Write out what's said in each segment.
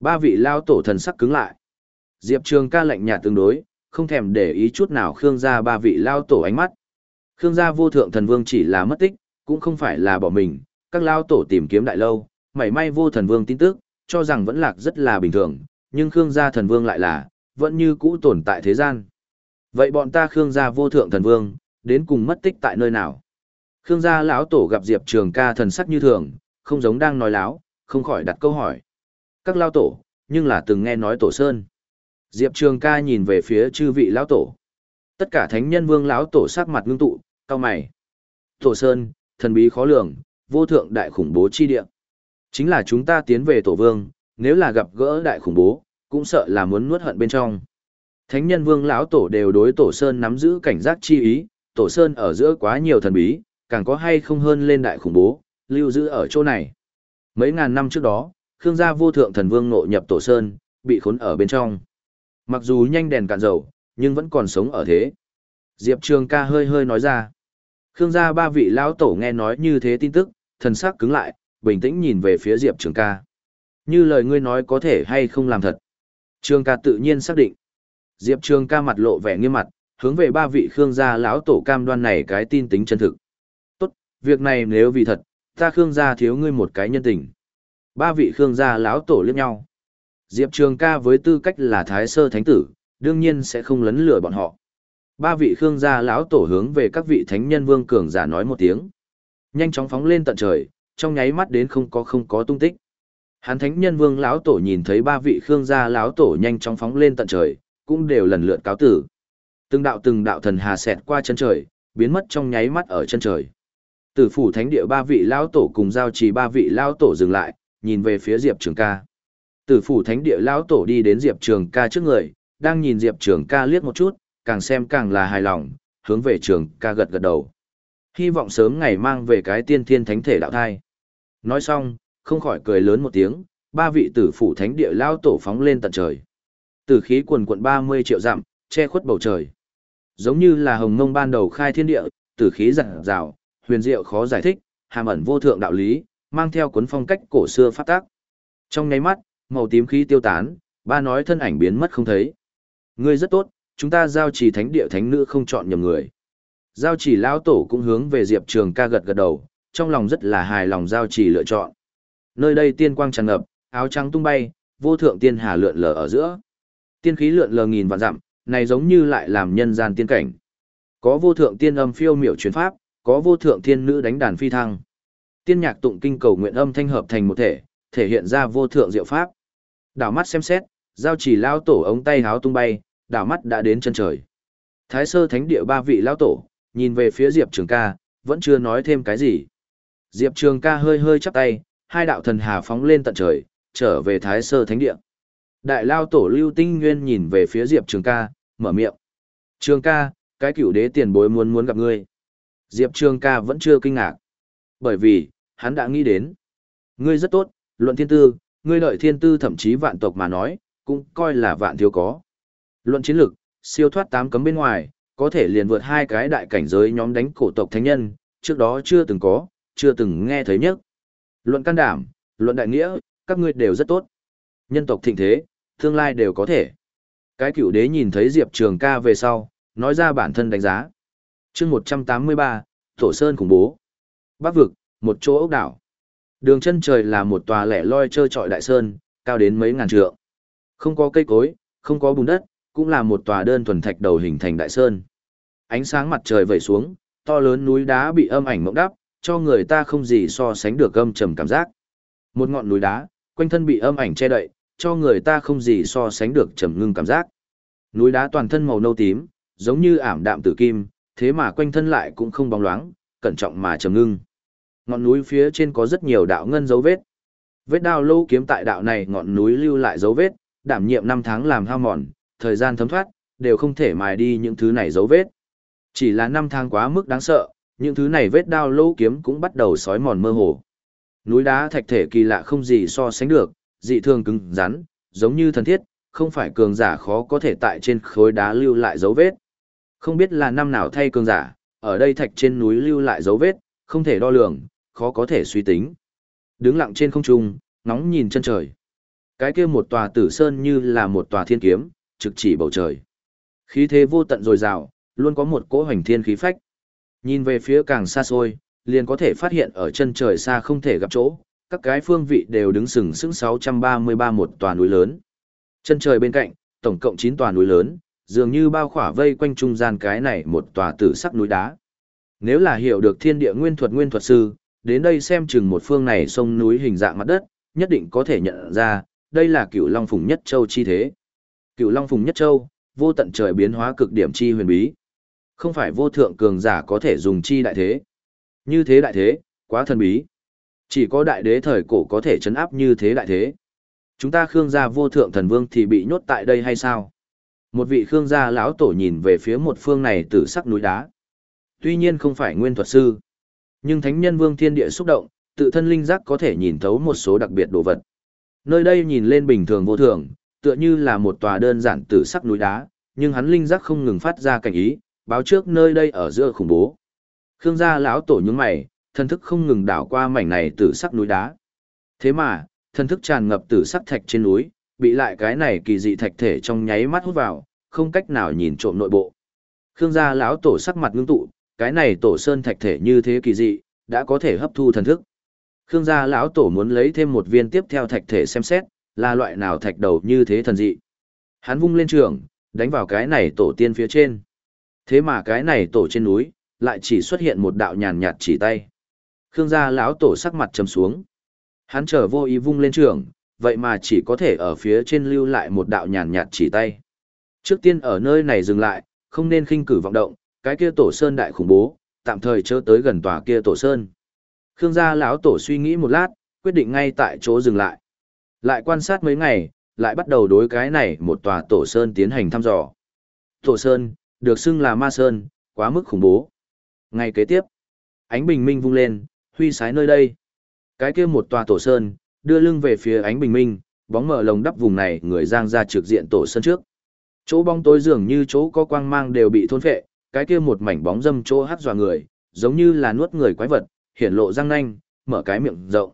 Ba vị lao tổ thần sắc cứng lại. Diệp Trường ca lạnh nhạt tương đối, không thèm để ý chút nào Khương gia ba vị lao tổ ánh mắt. Khương gia vô thượng thần vương chỉ là mất tích, cũng không phải là bỏ mình, các lao tổ tìm kiếm đại lâu, mảy may vô thần vương tin tức, cho rằng vẫn lạc rất là bình thường, nhưng Khương gia thần vương lại là, vẫn như cũ tồn tại thế gian. Vậy bọn ta Khương gia vô thượng thần vương, đến cùng mất tích tại nơi nào? Khương gia lão tổ gặp Diệp Trường ca thần sắc như thường, không giống đang nói láo, không khỏi đặt câu hỏi. Các lao tổ, nhưng là từng nghe nói tổ sơn. Diệp Trường ca nhìn về phía chư vị lão tổ. Tất cả thánh nhân vương lão tổ sắc mặt ngưng tụ, cao mày. Tổ sơn, thần bí khó lường, vô thượng đại khủng bố chi địa. Chính là chúng ta tiến về tổ vương, nếu là gặp gỡ đại khủng bố, cũng sợ là muốn nuốt hận bên trong. Thánh nhân vương lão tổ đều đối tổ sơn nắm giữ cảnh giác chi ý, tổ sơn ở giữa quá nhiều thần bí, càng có hay không hơn lên đại khủng bố, lưu giữ ở chỗ này. Mấy ngàn năm trước đó, Khương gia vô thượng thần vương nội nhập tổ sơn, bị khốn ở bên trong. Mặc dù nhanh đèn cạn dầu, nhưng vẫn còn sống ở thế. Diệp Trường ca hơi hơi nói ra. Khương gia ba vị lão tổ nghe nói như thế tin tức, thần sắc cứng lại, bình tĩnh nhìn về phía Diệp Trường ca. Như lời ngươi nói có thể hay không làm thật. Trường ca tự nhiên xác định. Diệp Trường ca mặt lộ vẻ nghiêm mặt, hướng về ba vị Khương gia lão tổ cam đoan này cái tin tính chân thực. Tốt, việc này nếu vì thật, ta Khương gia thiếu ngươi một cái nhân tình. Ba vị Khương gia lão tổ liếc nhau. Diệp Trường ca với tư cách là thái sơ thánh tử, đương nhiên sẽ không lấn lừa bọn họ. Ba vị Khương gia lão tổ hướng về các vị thánh nhân vương cường giả nói một tiếng. Nhanh chóng phóng lên tận trời, trong nháy mắt đến không có không có tung tích. Hán thánh nhân vương lão tổ nhìn thấy ba vị Khương gia lão tổ nhanh chóng phóng lên tận trời, cũng đều lần lượt cáo tử. Từng đạo từng đạo thần hà xẹt qua chân trời, biến mất trong nháy mắt ở chân trời. Tử phủ thánh địa ba vị lão tổ cùng giao trì ba vị lão tổ dừng lại, nhìn về phía Diệp Trường Ca. Tử phủ thánh địa lão tổ đi đến Diệp Trường Ca trước người, đang nhìn Diệp Trường Ca liếc một chút, càng xem càng là hài lòng, hướng về Trường Ca gật gật đầu. Hy vọng sớm ngày mang về cái tiên thiên thánh thể đạo thai. Nói xong, không khỏi cười lớn một tiếng, ba vị tử phủ thánh địa lão tổ phóng lên tận trời. Tử khí quần quận 30 triệu dặm, che khuất bầu trời. Giống như là hồng ngông ban đầu khai thiên địa, tử khí rạng rào, huyền diệu khó giải thích, hàm ẩn vô thượng đạo lý, mang theo cuốn phong cách cổ xưa phát tác. Trong nháy mắt, màu tím khí tiêu tán, ba nói thân ảnh biến mất không thấy. Ngươi rất tốt, chúng ta giao chỉ thánh địa thánh nữ không chọn nhầm người. Giao chỉ lão tổ cũng hướng về Diệp Trường ca gật gật đầu, trong lòng rất là hài lòng giao chỉ lựa chọn. Nơi đây tiên quang tràn ngập, áo trắng tung bay, vô thượng tiên hà lượn lờ ở giữa. Tiên khí lượn lờ nghìn vạn dặm, này giống như lại làm nhân gian tiên cảnh. Có vô thượng tiên âm phiêu miểu truyền pháp, có vô thượng thiên nữ đánh đàn phi thăng. Tiên nhạc tụng kinh cầu nguyện âm thanh hợp thành một thể, thể hiện ra vô thượng diệu pháp. Đảo mắt xem xét, giao chỉ lao tổ ống tay háo tung bay, đảo mắt đã đến chân trời. Thái sơ thánh địa ba vị lao tổ, nhìn về phía Diệp Trường ca, vẫn chưa nói thêm cái gì. Diệp Trường ca hơi hơi chắp tay, hai đạo thần hà phóng lên tận trời, trở về Thái sơ thánh địa. Đại lao tổ Lưu Tinh Nguyên nhìn về phía Diệp Trường ca, mở miệng. Trường ca, cái cửu đế tiền bối muốn muốn gặp ngươi. Diệp Trường ca vẫn chưa kinh ngạc. Bởi vì, hắn đã nghĩ đến. Ngươi rất tốt, luận thiên tư, ngươi đợi thiên tư thậm chí vạn tộc mà nói, cũng coi là vạn thiếu có. Luận chiến lực, siêu thoát tám cấm bên ngoài, có thể liền vượt hai cái đại cảnh giới nhóm đánh cổ tộc thánh nhân, trước đó chưa từng có, chưa từng nghe thấy nhất. Luận can đảm, luận đại nghĩa, các ngươi đều rất tốt. Nhân tộc thịnh thế, tương lai đều có thể. Cái cựu đế nhìn thấy Diệp Trường ca về sau, nói ra bản thân đánh giá. chương 183, thổ Sơn khủng bố. Bắc vực, một chỗ ốc đảo. Đường chân trời là một tòa lẻ loi trơ trọi đại sơn, cao đến mấy ngàn trượng. Không có cây cối, không có bùn đất, cũng là một tòa đơn thuần thạch đầu hình thành đại sơn. Ánh sáng mặt trời vẩy xuống, to lớn núi đá bị âm ảnh mộng đắp, cho người ta không gì so sánh được âm trầm cảm giác. Một ngọn núi đá, quanh thân bị âm ảnh che đậy, cho người ta không gì so sánh được trầm ngưng cảm giác. Núi đá toàn thân màu nâu tím, giống như ảm đạm tử kim, thế mà quanh thân lại cũng không bóng loáng, cẩn trọng mà trầm ngưng. Ngọn núi phía trên có rất nhiều đạo ngân dấu vết. Vết đao lâu kiếm tại đạo này ngọn núi lưu lại dấu vết, đảm nhiệm năm tháng làm hao mòn, thời gian thấm thoát, đều không thể mài đi những thứ này dấu vết. Chỉ là năm tháng quá mức đáng sợ, những thứ này vết đao lâu kiếm cũng bắt đầu sói mòn mơ hồ. Núi đá thạch thể kỳ lạ không gì so sánh được, dị thường cứng rắn, giống như thần thiết, không phải cường giả khó có thể tại trên khối đá lưu lại dấu vết. Không biết là năm nào thay cường giả, ở đây thạch trên núi lưu lại dấu vết, không thể đo lường, khó có thể suy tính. Đứng lặng trên không trung, ngóng nhìn chân trời. Cái kia một tòa tử sơn như là một tòa thiên kiếm, trực chỉ bầu trời. Khí thế vô tận dồi dào, luôn có một cỗ hoành thiên khí phách. Nhìn về phía càng xa xôi, liền có thể phát hiện ở chân trời xa không thể gặp chỗ, các cái phương vị đều đứng sừng sững 633 một tòa núi lớn. Chân trời bên cạnh, tổng cộng 9 tòa núi lớn, dường như bao khỏa vây quanh trung gian cái này một tòa tử sắc núi đá. Nếu là hiểu được thiên địa nguyên thuật nguyên thuật sư, đến đây xem chừng một phương này sông núi hình dạng mặt đất, nhất định có thể nhận ra, đây là cựu Long Phùng Nhất Châu chi thế. Cựu Long Phùng Nhất Châu, vô tận trời biến hóa cực điểm chi huyền bí. Không phải vô thượng cường giả có thể dùng chi đại thế. Như thế đại thế, quá thần bí. Chỉ có đại đế thời cổ có thể chấn áp như thế đại thế. Chúng ta Khương gia vô thượng thần vương thì bị nhốt tại đây hay sao? Một vị Khương gia lão tổ nhìn về phía một phương này từ sắc núi đá. Tuy nhiên không phải nguyên thuật sư, nhưng thánh nhân vương thiên địa xúc động, tự thân linh giác có thể nhìn thấu một số đặc biệt đồ vật. Nơi đây nhìn lên bình thường vô thường, tựa như là một tòa đơn giản tử sắc núi đá, nhưng hắn linh giác không ngừng phát ra cảnh ý, báo trước nơi đây ở giữa khủng bố. Khương gia lão tổ nhướng mày, thân thức không ngừng đảo qua mảnh này tử sắc núi đá. Thế mà, thân thức tràn ngập tử sắc thạch trên núi, bị lại cái này kỳ dị thạch thể trong nháy mắt hút vào, không cách nào nhìn trộm nội bộ. Khương gia lão tổ sắc mặt ngưng tụ, cái này tổ sơn thạch thể như thế kỳ dị, đã có thể hấp thu thần thức. Khương gia lão tổ muốn lấy thêm một viên tiếp theo thạch thể xem xét, là loại nào thạch đầu như thế thần dị. Hắn vung lên trường, đánh vào cái này tổ tiên phía trên. Thế mà cái này tổ trên núi, lại chỉ xuất hiện một đạo nhàn nhạt chỉ tay. Khương gia lão tổ sắc mặt trầm xuống. Hắn trở vô ý vung lên trường, vậy mà chỉ có thể ở phía trên lưu lại một đạo nhàn nhạt chỉ tay. Trước tiên ở nơi này dừng lại, không nên khinh cử vọng động, cái kia tổ sơn đại khủng bố, tạm thời chớ tới gần tòa kia tổ sơn. Khương gia lão tổ suy nghĩ một lát, quyết định ngay tại chỗ dừng lại. Lại quan sát mấy ngày, lại bắt đầu đối cái này một tòa tổ sơn tiến hành thăm dò. Tổ sơn, được xưng là ma sơn, quá mức khủng bố. Ngày kế tiếp, ánh bình minh vung lên, huy sái nơi đây. Cái kia một tòa tổ sơn, đưa lưng về phía ánh bình minh, bóng mở lồng đắp vùng này người giang ra trực diện tổ sơn trước. Chỗ bóng tối dường như chỗ có quang mang đều bị thôn phệ, cái kia một mảnh bóng dâm chỗ hát dọa người, giống như là nuốt người quái vật, hiển lộ răng nanh, mở cái miệng rộng.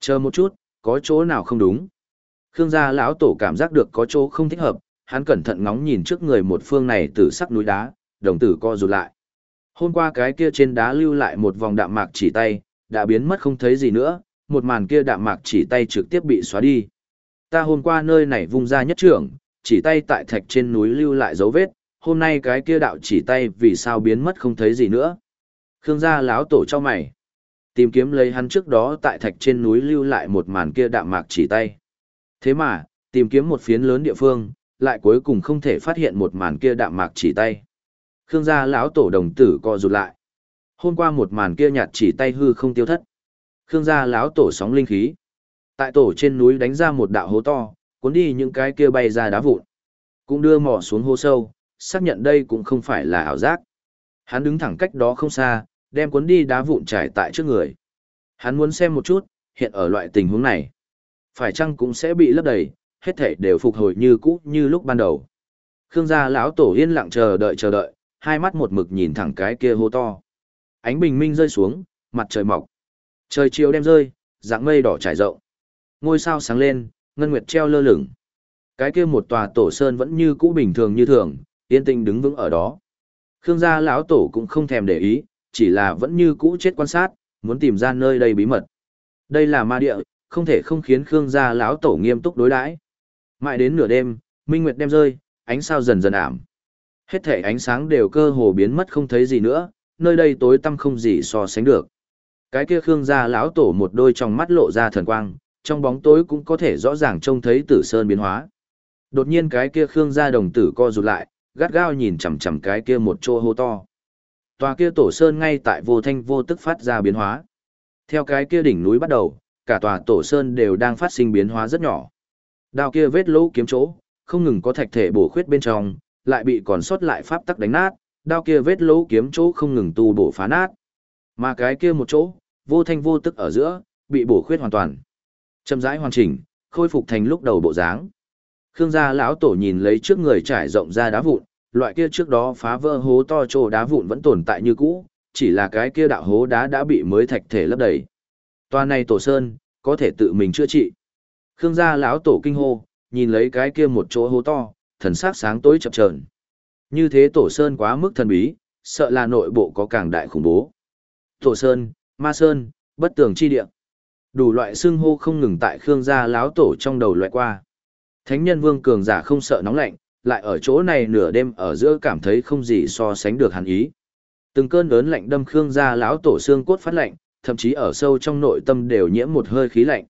Chờ một chút, có chỗ nào không đúng? Khương gia lão tổ cảm giác được có chỗ không thích hợp, hắn cẩn thận ngóng nhìn trước người một phương này từ sắc núi đá, đồng tử co rụt lại. Hôm qua cái kia trên đá lưu lại một vòng đạm mạc chỉ tay, đã biến mất không thấy gì nữa, một màn kia đạm mạc chỉ tay trực tiếp bị xóa đi. Ta hôm qua nơi này vung ra nhất trưởng, chỉ tay tại thạch trên núi lưu lại dấu vết, hôm nay cái kia đạo chỉ tay vì sao biến mất không thấy gì nữa. Khương gia lão tổ cho mày. Tìm kiếm lấy hắn trước đó tại thạch trên núi lưu lại một màn kia đạm mạc chỉ tay. Thế mà, tìm kiếm một phiến lớn địa phương, lại cuối cùng không thể phát hiện một màn kia đạm mạc chỉ tay. Khương gia lão tổ đồng tử co rụt lại. Hôm qua một màn kia nhạt chỉ tay hư không tiêu thất. Khương gia lão tổ sóng linh khí. Tại tổ trên núi đánh ra một đạo hố to, cuốn đi những cái kia bay ra đá vụn. Cũng đưa mỏ xuống hố sâu, xác nhận đây cũng không phải là ảo giác. Hắn đứng thẳng cách đó không xa, đem cuốn đi đá vụn trải tại trước người. Hắn muốn xem một chút, hiện ở loại tình huống này, phải chăng cũng sẽ bị lấp đầy, hết thảy đều phục hồi như cũ như lúc ban đầu. Khương gia lão tổ yên lặng chờ đợi chờ đợi, hai mắt một mực nhìn thẳng cái kia hô to. Ánh bình minh rơi xuống, mặt trời mọc. Trời chiều đem rơi, dạng mây đỏ trải rộng. Ngôi sao sáng lên, ngân nguyệt treo lơ lửng. Cái kia một tòa tổ sơn vẫn như cũ bình thường như thường, yên tĩnh đứng vững ở đó. Khương gia lão tổ cũng không thèm để ý, chỉ là vẫn như cũ chết quan sát, muốn tìm ra nơi đây bí mật. Đây là ma địa, không thể không khiến Khương gia lão tổ nghiêm túc đối đãi. Mãi đến nửa đêm, minh nguyệt đem rơi, ánh sao dần dần ảm. Hết thể ánh sáng đều cơ hồ biến mất không thấy gì nữa, nơi đây tối tăm không gì so sánh được. Cái kia Khương gia lão tổ một đôi trong mắt lộ ra thần quang, trong bóng tối cũng có thể rõ ràng trông thấy Tử Sơn biến hóa. Đột nhiên cái kia Khương gia đồng tử co rụt lại, gắt gao nhìn chằm chằm cái kia một chỗ hô to. Tòa kia tổ sơn ngay tại vô thanh vô tức phát ra biến hóa. Theo cái kia đỉnh núi bắt đầu, cả tòa tổ sơn đều đang phát sinh biến hóa rất nhỏ. Đao kia vết lỗ kiếm chỗ, không ngừng có thạch thể bổ khuyết bên trong, lại bị còn sót lại pháp tắc đánh nát, đao kia vết lỗ kiếm chỗ không ngừng tu bổ phá nát. Mà cái kia một chỗ, vô thanh vô tức ở giữa, bị bổ khuyết hoàn toàn. Châm rãi hoàn chỉnh, khôi phục thành lúc đầu bộ dáng. Khương gia lão tổ nhìn lấy trước người trải rộng ra đá vụn, loại kia trước đó phá vỡ hố to trồ đá vụn vẫn tồn tại như cũ, chỉ là cái kia đạo hố đá đã bị mới thạch thể lấp đầy. Toa này tổ sơn, có thể tự mình chữa trị. Khương gia lão tổ kinh hô, nhìn lấy cái kia một chỗ hố to, thần sắc sáng tối chập chờn. Như thế tổ sơn quá mức thần bí, sợ là nội bộ có càng đại khủng bố. Tổ sơn, ma sơn, bất tường chi địa. Đủ loại xương hô không ngừng tại Khương gia lão tổ trong đầu loại qua. Thánh nhân vương cường giả không sợ nóng lạnh, lại ở chỗ này nửa đêm ở giữa cảm thấy không gì so sánh được hắn ý. Từng cơn lớn lạnh đâm Khương gia lão tổ xương cốt phát lạnh, thậm chí ở sâu trong nội tâm đều nhiễm một hơi khí lạnh.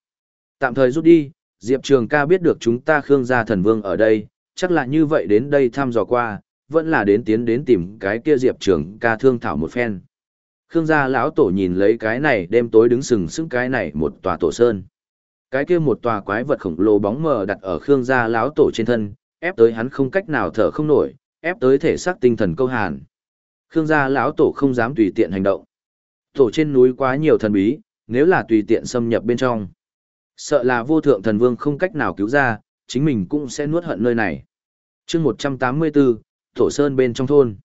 Tạm thời rút đi, Diệp Trường ca biết được chúng ta Khương gia thần vương ở đây, chắc là như vậy đến đây thăm dò qua, vẫn là đến tiến đến tìm cái kia Diệp Trường ca thương thảo một phen. Khương gia lão tổ nhìn lấy cái này đêm tối đứng sừng sững cái này một tòa tổ sơn. Cái kia một tòa quái vật khổng lồ bóng mờ đặt ở Khương gia lão tổ trên thân, ép tới hắn không cách nào thở không nổi, ép tới thể xác tinh thần câu hàn. Khương gia lão tổ không dám tùy tiện hành động. Tổ trên núi quá nhiều thần bí, nếu là tùy tiện xâm nhập bên trong, sợ là vô thượng thần vương không cách nào cứu ra, chính mình cũng sẽ nuốt hận nơi này. Chương 184, Tổ Sơn bên trong thôn.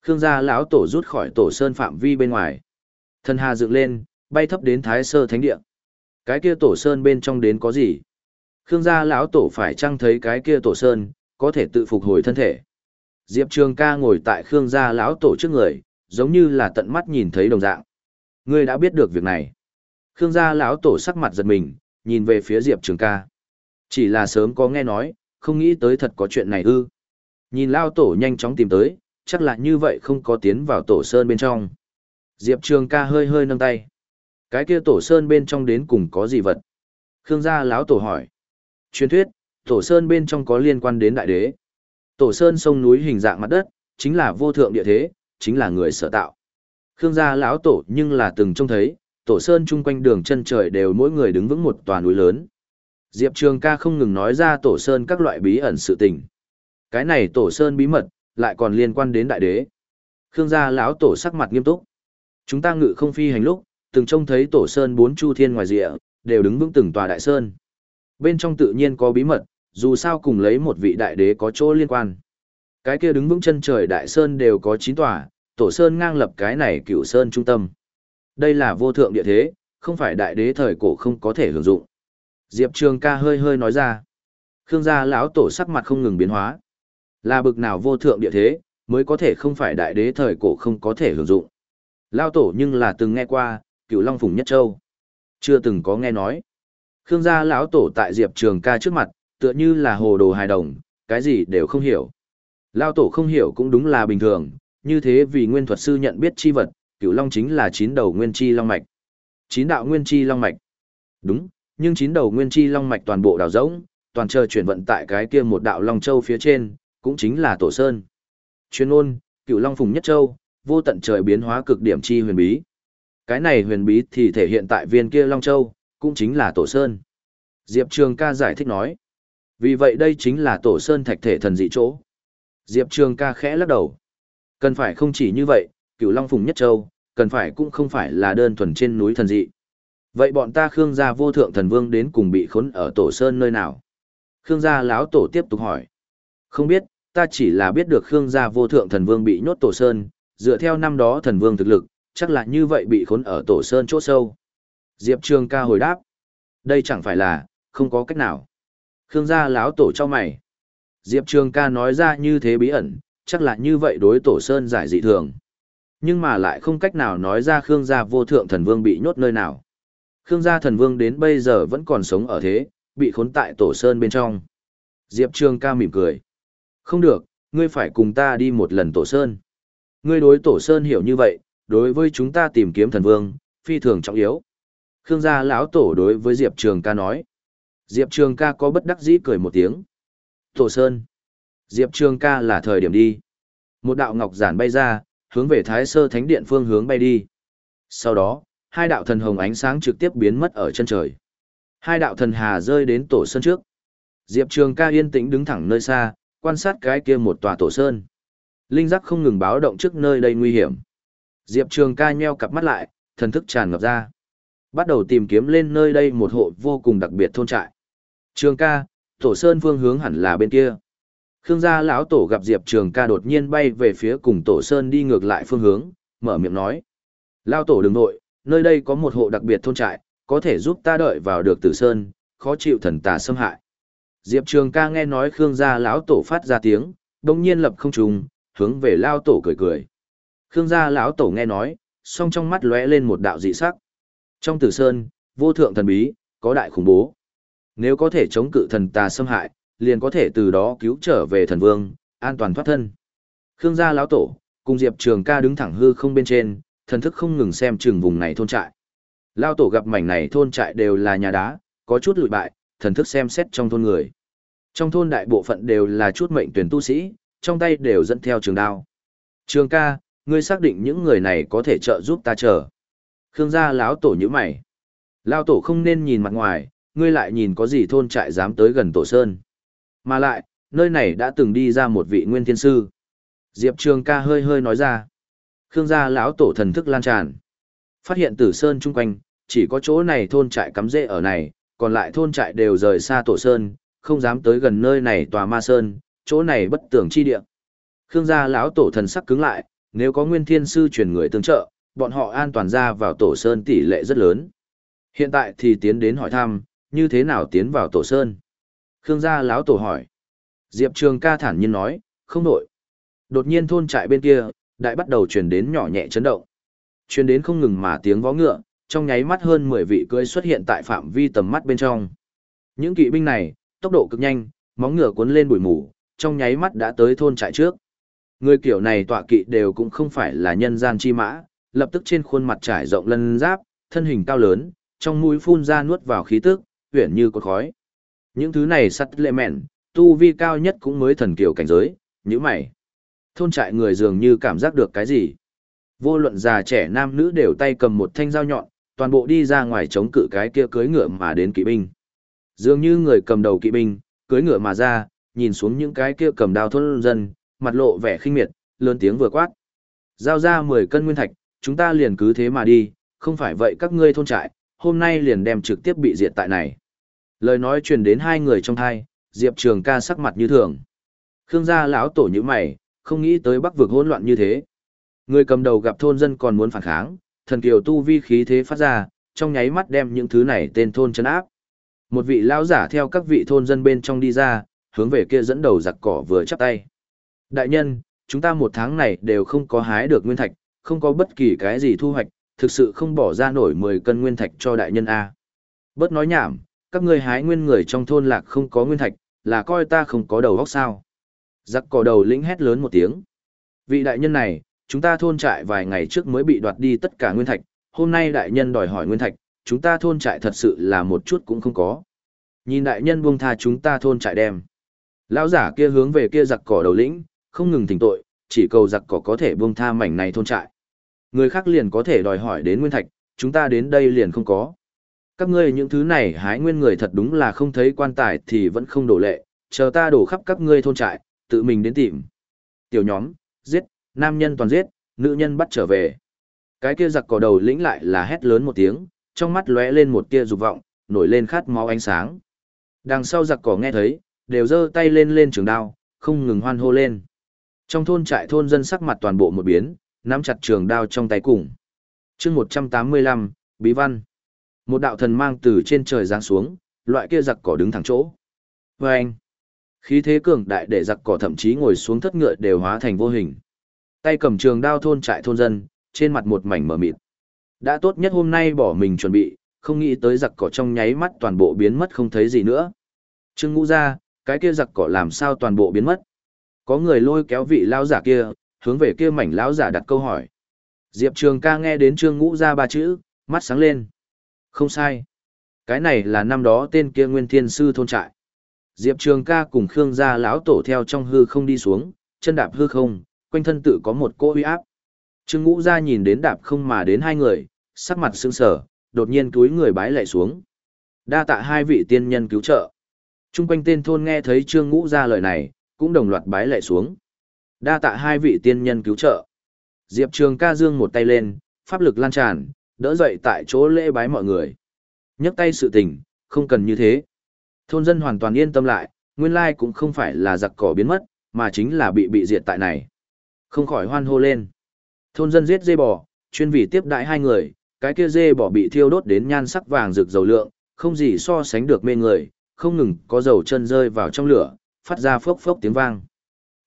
Khương gia lão tổ rút khỏi Tổ Sơn phạm vi bên ngoài. Thần hà dựng lên, bay thấp đến Thái Sơ Thánh Địa. Cái kia Tổ Sơn bên trong đến có gì? Khương gia lão tổ phải chăng thấy cái kia Tổ Sơn, có thể tự phục hồi thân thể. Diệp Trường ca ngồi tại Khương gia lão tổ trước người, giống như là tận mắt nhìn thấy đồng dạng. Ngươi đã biết được việc này. Khương gia lão tổ sắc mặt giật mình, nhìn về phía Diệp Trường ca. Chỉ là sớm có nghe nói, không nghĩ tới thật có chuyện này ư. Nhìn lao tổ nhanh chóng tìm tới, chắc là như vậy không có tiến vào tổ sơn bên trong. Diệp Trường ca hơi hơi nâng tay. Cái kia tổ sơn bên trong đến cùng có gì vật? Khương gia lão tổ hỏi. Truyền thuyết, tổ sơn bên trong có liên quan đến đại đế. Tổ sơn sông núi hình dạng mặt đất, chính là vô thượng địa thế, chính là người sở tạo. Khương gia lão tổ nhưng là từng trông thấy, tổ sơn chung quanh đường chân trời đều mỗi người đứng vững một tòa núi lớn. Diệp Trường ca không ngừng nói ra tổ sơn các loại bí ẩn sự tình. Cái này tổ sơn bí mật, lại còn liên quan đến đại đế. Khương gia lão tổ sắc mặt nghiêm túc. Chúng ta ngự không phi hành lúc, từng trông thấy tổ sơn bốn chu thiên ngoài rìa, đều đứng vững từng tòa đại sơn. Bên trong tự nhiên có bí mật, dù sao cùng lấy một vị đại đế có chỗ liên quan. Cái kia đứng vững chân trời đại sơn đều có chín tòa, tổ sơn ngang lập cái này cựu sơn trung tâm. Đây là vô thượng địa thế, không phải đại đế thời cổ không có thể hưởng dụng. Diệp Trường ca hơi hơi nói ra. Khương gia lão tổ sắc mặt không ngừng biến hóa. Là bực nào vô thượng địa thế, mới có thể không phải đại đế thời cổ không có thể hưởng dụng. Lão tổ nhưng là từng nghe qua, cựu Long Phùng Nhất Châu. Chưa từng có nghe nói. Khương gia lão tổ tại Diệp Trường ca trước mặt, tựa như là hồ đồ hài đồng, cái gì đều không hiểu. Lão tổ không hiểu cũng đúng là bình thường, như thế vì nguyên thuật sư nhận biết chi vật, cửu long chính là chín đầu nguyên chi long mạch. Chín đạo nguyên chi long mạch. Đúng, nhưng chín đầu nguyên chi long mạch toàn bộ đào rỗng, toàn chờ chuyển vận tại cái kia một đạo long châu phía trên, cũng chính là tổ sơn. Chuyên ôn, cửu long phùng nhất châu, vô tận trời biến hóa cực điểm chi huyền bí. Cái này huyền bí thì thể hiện tại viên kia long châu, cũng chính là tổ sơn. Diệp Trường ca giải thích nói. Vì vậy đây chính là tổ sơn thạch thể thần dị chỗ. Diệp Trường ca khẽ lắc đầu. Cần phải không chỉ như vậy, cửu Long Phùng Nhất Châu, cần phải cũng không phải là đơn thuần trên núi thần dị. Vậy bọn ta Khương gia vô thượng thần vương đến cùng bị khốn ở tổ sơn nơi nào? Khương gia lão tổ tiếp tục hỏi. Không biết, ta chỉ là biết được Khương gia vô thượng thần vương bị nhốt tổ sơn, dựa theo năm đó thần vương thực lực, chắc là như vậy bị khốn ở tổ sơn chỗ sâu. Diệp Trường ca hồi đáp. Đây chẳng phải là, không có cách nào. Khương gia lão tổ cho mày. Diệp Trường ca nói ra như thế bí ẩn, chắc là như vậy đối tổ sơn giải dị thường. Nhưng mà lại không cách nào nói ra Khương gia vô thượng thần vương bị nhốt nơi nào. Khương gia thần vương đến bây giờ vẫn còn sống ở thế, bị khốn tại tổ sơn bên trong. Diệp Trường ca mỉm cười. Không được, ngươi phải cùng ta đi một lần tổ sơn. Ngươi đối tổ sơn hiểu như vậy, đối với chúng ta tìm kiếm thần vương, phi thường trọng yếu. Khương gia lão tổ đối với Diệp Trường ca nói. Diệp Trường ca có bất đắc dĩ cười một tiếng. Tổ sơn. Diệp Trường ca là thời điểm đi. Một đạo ngọc giản bay ra, hướng về Thái Sơ Thánh Điện phương hướng bay đi. Sau đó, hai đạo thần hồng ánh sáng trực tiếp biến mất ở chân trời. Hai đạo thần hà rơi đến tổ sơn trước. Diệp Trường ca yên tĩnh đứng thẳng nơi xa, quan sát cái kia một tòa tổ sơn. Linh giác không ngừng báo động trước nơi đây nguy hiểm. Diệp Trường ca nheo cặp mắt lại, thần thức tràn ngập ra. Bắt đầu tìm kiếm lên nơi đây một hộ vô cùng đặc biệt thôn trại. Trường ca, tổ sơn phương hướng hẳn là bên kia. Khương gia lão tổ gặp Diệp Trường ca đột nhiên bay về phía cùng tổ sơn đi ngược lại phương hướng, mở miệng nói. Lão tổ đừng nội, nơi đây có một hộ đặc biệt thôn trại, có thể giúp ta đợi vào được tử sơn, khó chịu thần tà xâm hại. Diệp Trường ca nghe nói Khương gia lão tổ phát ra tiếng, đồng nhiên lập không trùng, hướng về lao tổ cười cười. Khương gia lão tổ nghe nói, song trong mắt lóe lên một đạo dị sắc. Trong tử sơn, vô thượng thần bí, có đại khủng bố. Nếu có thể chống cự thần tà xâm hại, liền có thể từ đó cứu trở về thần vương, an toàn thoát thân. Khương gia lão tổ, cùng Diệp Trường ca đứng thẳng hư không bên trên, thần thức không ngừng xem trường vùng này thôn trại. Lão tổ gặp mảnh này thôn trại đều là nhà đá, có chút lụi bại, thần thức xem xét trong thôn người. Trong thôn đại bộ phận đều là chút mệnh tuyển tu sĩ, trong tay đều dẫn theo trường đao. Trường ca, ngươi xác định những người này có thể trợ giúp ta chờ. Khương gia lão tổ như mày. Lão tổ không nên nhìn mặt ngoài, ngươi lại nhìn có gì thôn trại dám tới gần tổ sơn. Mà lại, nơi này đã từng đi ra một vị nguyên thiên sư. Diệp Trường ca hơi hơi nói ra. Khương gia lão tổ thần thức lan tràn. Phát hiện tử sơn chung quanh, chỉ có chỗ này thôn trại cắm rễ ở này, còn lại thôn trại đều rời xa tổ sơn, không dám tới gần nơi này tòa ma sơn, chỗ này bất tưởng chi địa. Khương gia lão tổ thần sắc cứng lại, nếu có nguyên thiên sư truyền người tương trợ, bọn họ an toàn ra vào tổ sơn tỷ lệ rất lớn. Hiện tại thì tiến đến hỏi thăm, như thế nào tiến vào tổ sơn? Khương gia lão tổ hỏi. Diệp Trường ca thản nhiên nói, không nổi. Đột nhiên thôn trại bên kia, đại bắt đầu truyền đến nhỏ nhẹ chấn động. Truyền đến không ngừng mà tiếng vó ngựa, trong nháy mắt hơn 10 vị cưỡi xuất hiện tại phạm vi tầm mắt bên trong. Những kỵ binh này, tốc độ cực nhanh, móng ngựa cuốn lên bụi mù, trong nháy mắt đã tới thôn trại trước. Người kiểu này tọa kỵ đều cũng không phải là nhân gian chi mã, lập tức trên khuôn mặt trải rộng lân giáp, thân hình cao lớn, trong mũi phun ra nuốt vào khí tức, uyển như cột khói. Những thứ này sắt lệ mẹn, tu vi cao nhất cũng mới thần kiều cảnh giới, như mày. Thôn trại người dường như cảm giác được cái gì. Vô luận già trẻ nam nữ đều tay cầm một thanh dao nhọn, toàn bộ đi ra ngoài chống cự cái kia cưới ngựa mà đến kỵ binh. Dường như người cầm đầu kỵ binh, cưới ngựa mà ra, nhìn xuống những cái kia cầm đao thôn dân, mặt lộ vẻ khinh miệt, lớn tiếng vừa quát. Giao ra 10 cân nguyên thạch, chúng ta liền cứ thế mà đi, không phải vậy các ngươi thôn trại, hôm nay liền đem trực tiếp bị diệt tại này. Lời nói truyền đến hai người trong thai, Diệp Trường ca sắc mặt như thường. Khương gia lão tổ như mày, không nghĩ tới bắc vực hỗn loạn như thế. Người cầm đầu gặp thôn dân còn muốn phản kháng, thần kiều tu vi khí thế phát ra, trong nháy mắt đem những thứ này tên thôn chấn áp. Một vị lão giả theo các vị thôn dân bên trong đi ra, hướng về kia dẫn đầu giặc cỏ vừa chắp tay. Đại nhân, chúng ta một tháng này đều không có hái được nguyên thạch, không có bất kỳ cái gì thu hoạch, thực sự không bỏ ra nổi 10 cân nguyên thạch cho đại nhân A. Bớt nói nhảm, các ngươi hái nguyên người trong thôn lạc không có nguyên thạch, là coi ta không có đầu óc sao. Giặc cỏ đầu lĩnh hét lớn một tiếng. Vị đại nhân này, chúng ta thôn trại vài ngày trước mới bị đoạt đi tất cả nguyên thạch, hôm nay đại nhân đòi hỏi nguyên thạch, chúng ta thôn trại thật sự là một chút cũng không có. Nhìn đại nhân buông tha chúng ta thôn trại đem. Lão giả kia hướng về kia giặc cỏ đầu lĩnh, không ngừng thỉnh tội, chỉ cầu giặc cỏ có thể buông tha mảnh này thôn trại. Người khác liền có thể đòi hỏi đến nguyên thạch, chúng ta đến đây liền không có. Các ngươi những thứ này hái nguyên người thật đúng là không thấy quan tài thì vẫn không đổ lệ, chờ ta đổ khắp các ngươi thôn trại, tự mình đến tìm. Tiểu nhóm, giết, nam nhân toàn giết, nữ nhân bắt trở về. Cái kia giặc cỏ đầu lĩnh lại là hét lớn một tiếng, trong mắt lóe lên một tia dục vọng, nổi lên khát máu ánh sáng. Đằng sau giặc cỏ nghe thấy, đều giơ tay lên lên trường đao, không ngừng hoan hô lên. Trong thôn trại thôn dân sắc mặt toàn bộ một biến, nắm chặt trường đao trong tay cùng. chương 185, Bí Văn. Một đạo thần mang từ trên trời giáng xuống, loại kia giặc cỏ đứng thẳng chỗ. Và anh, khí thế cường đại để giặc cỏ thậm chí ngồi xuống thất ngựa đều hóa thành vô hình. Tay cầm trường đao thôn trại thôn dân, trên mặt một mảnh mở mịt. Đã tốt nhất hôm nay bỏ mình chuẩn bị, không nghĩ tới giặc cỏ trong nháy mắt toàn bộ biến mất không thấy gì nữa. Trương ngũ ra, cái kia giặc cỏ làm sao toàn bộ biến mất. Có người lôi kéo vị lão giả kia, hướng về kia mảnh lão giả đặt câu hỏi. Diệp Trường ca nghe đến Trương ngũ ra ba chữ, mắt sáng lên. Không sai. Cái này là năm đó tên kia nguyên thiên sư thôn trại. Diệp Trường ca cùng Khương gia lão tổ theo trong hư không đi xuống, chân đạp hư không, quanh thân tự có một cỗ uy áp. Trương Ngũ gia nhìn đến đạp không mà đến hai người, sắc mặt sững sờ, đột nhiên túi người bái lạy xuống. Đa tạ hai vị tiên nhân cứu trợ. Trung quanh tên thôn nghe thấy Trương Ngũ gia lời này, cũng đồng loạt bái lạy xuống. Đa tạ hai vị tiên nhân cứu trợ. Diệp Trường ca dương một tay lên, pháp lực lan tràn, đỡ dậy tại chỗ lễ bái mọi người. nhấc tay sự tình, không cần như thế. Thôn dân hoàn toàn yên tâm lại, nguyên lai cũng không phải là giặc cỏ biến mất, mà chính là bị bị diệt tại này. Không khỏi hoan hô lên. Thôn dân giết dê bò, chuyên vì tiếp đại hai người, cái kia dê bò bị thiêu đốt đến nhan sắc vàng rực dầu lượng, không gì so sánh được mê người, không ngừng có dầu chân rơi vào trong lửa, phát ra phốc phốc tiếng vang.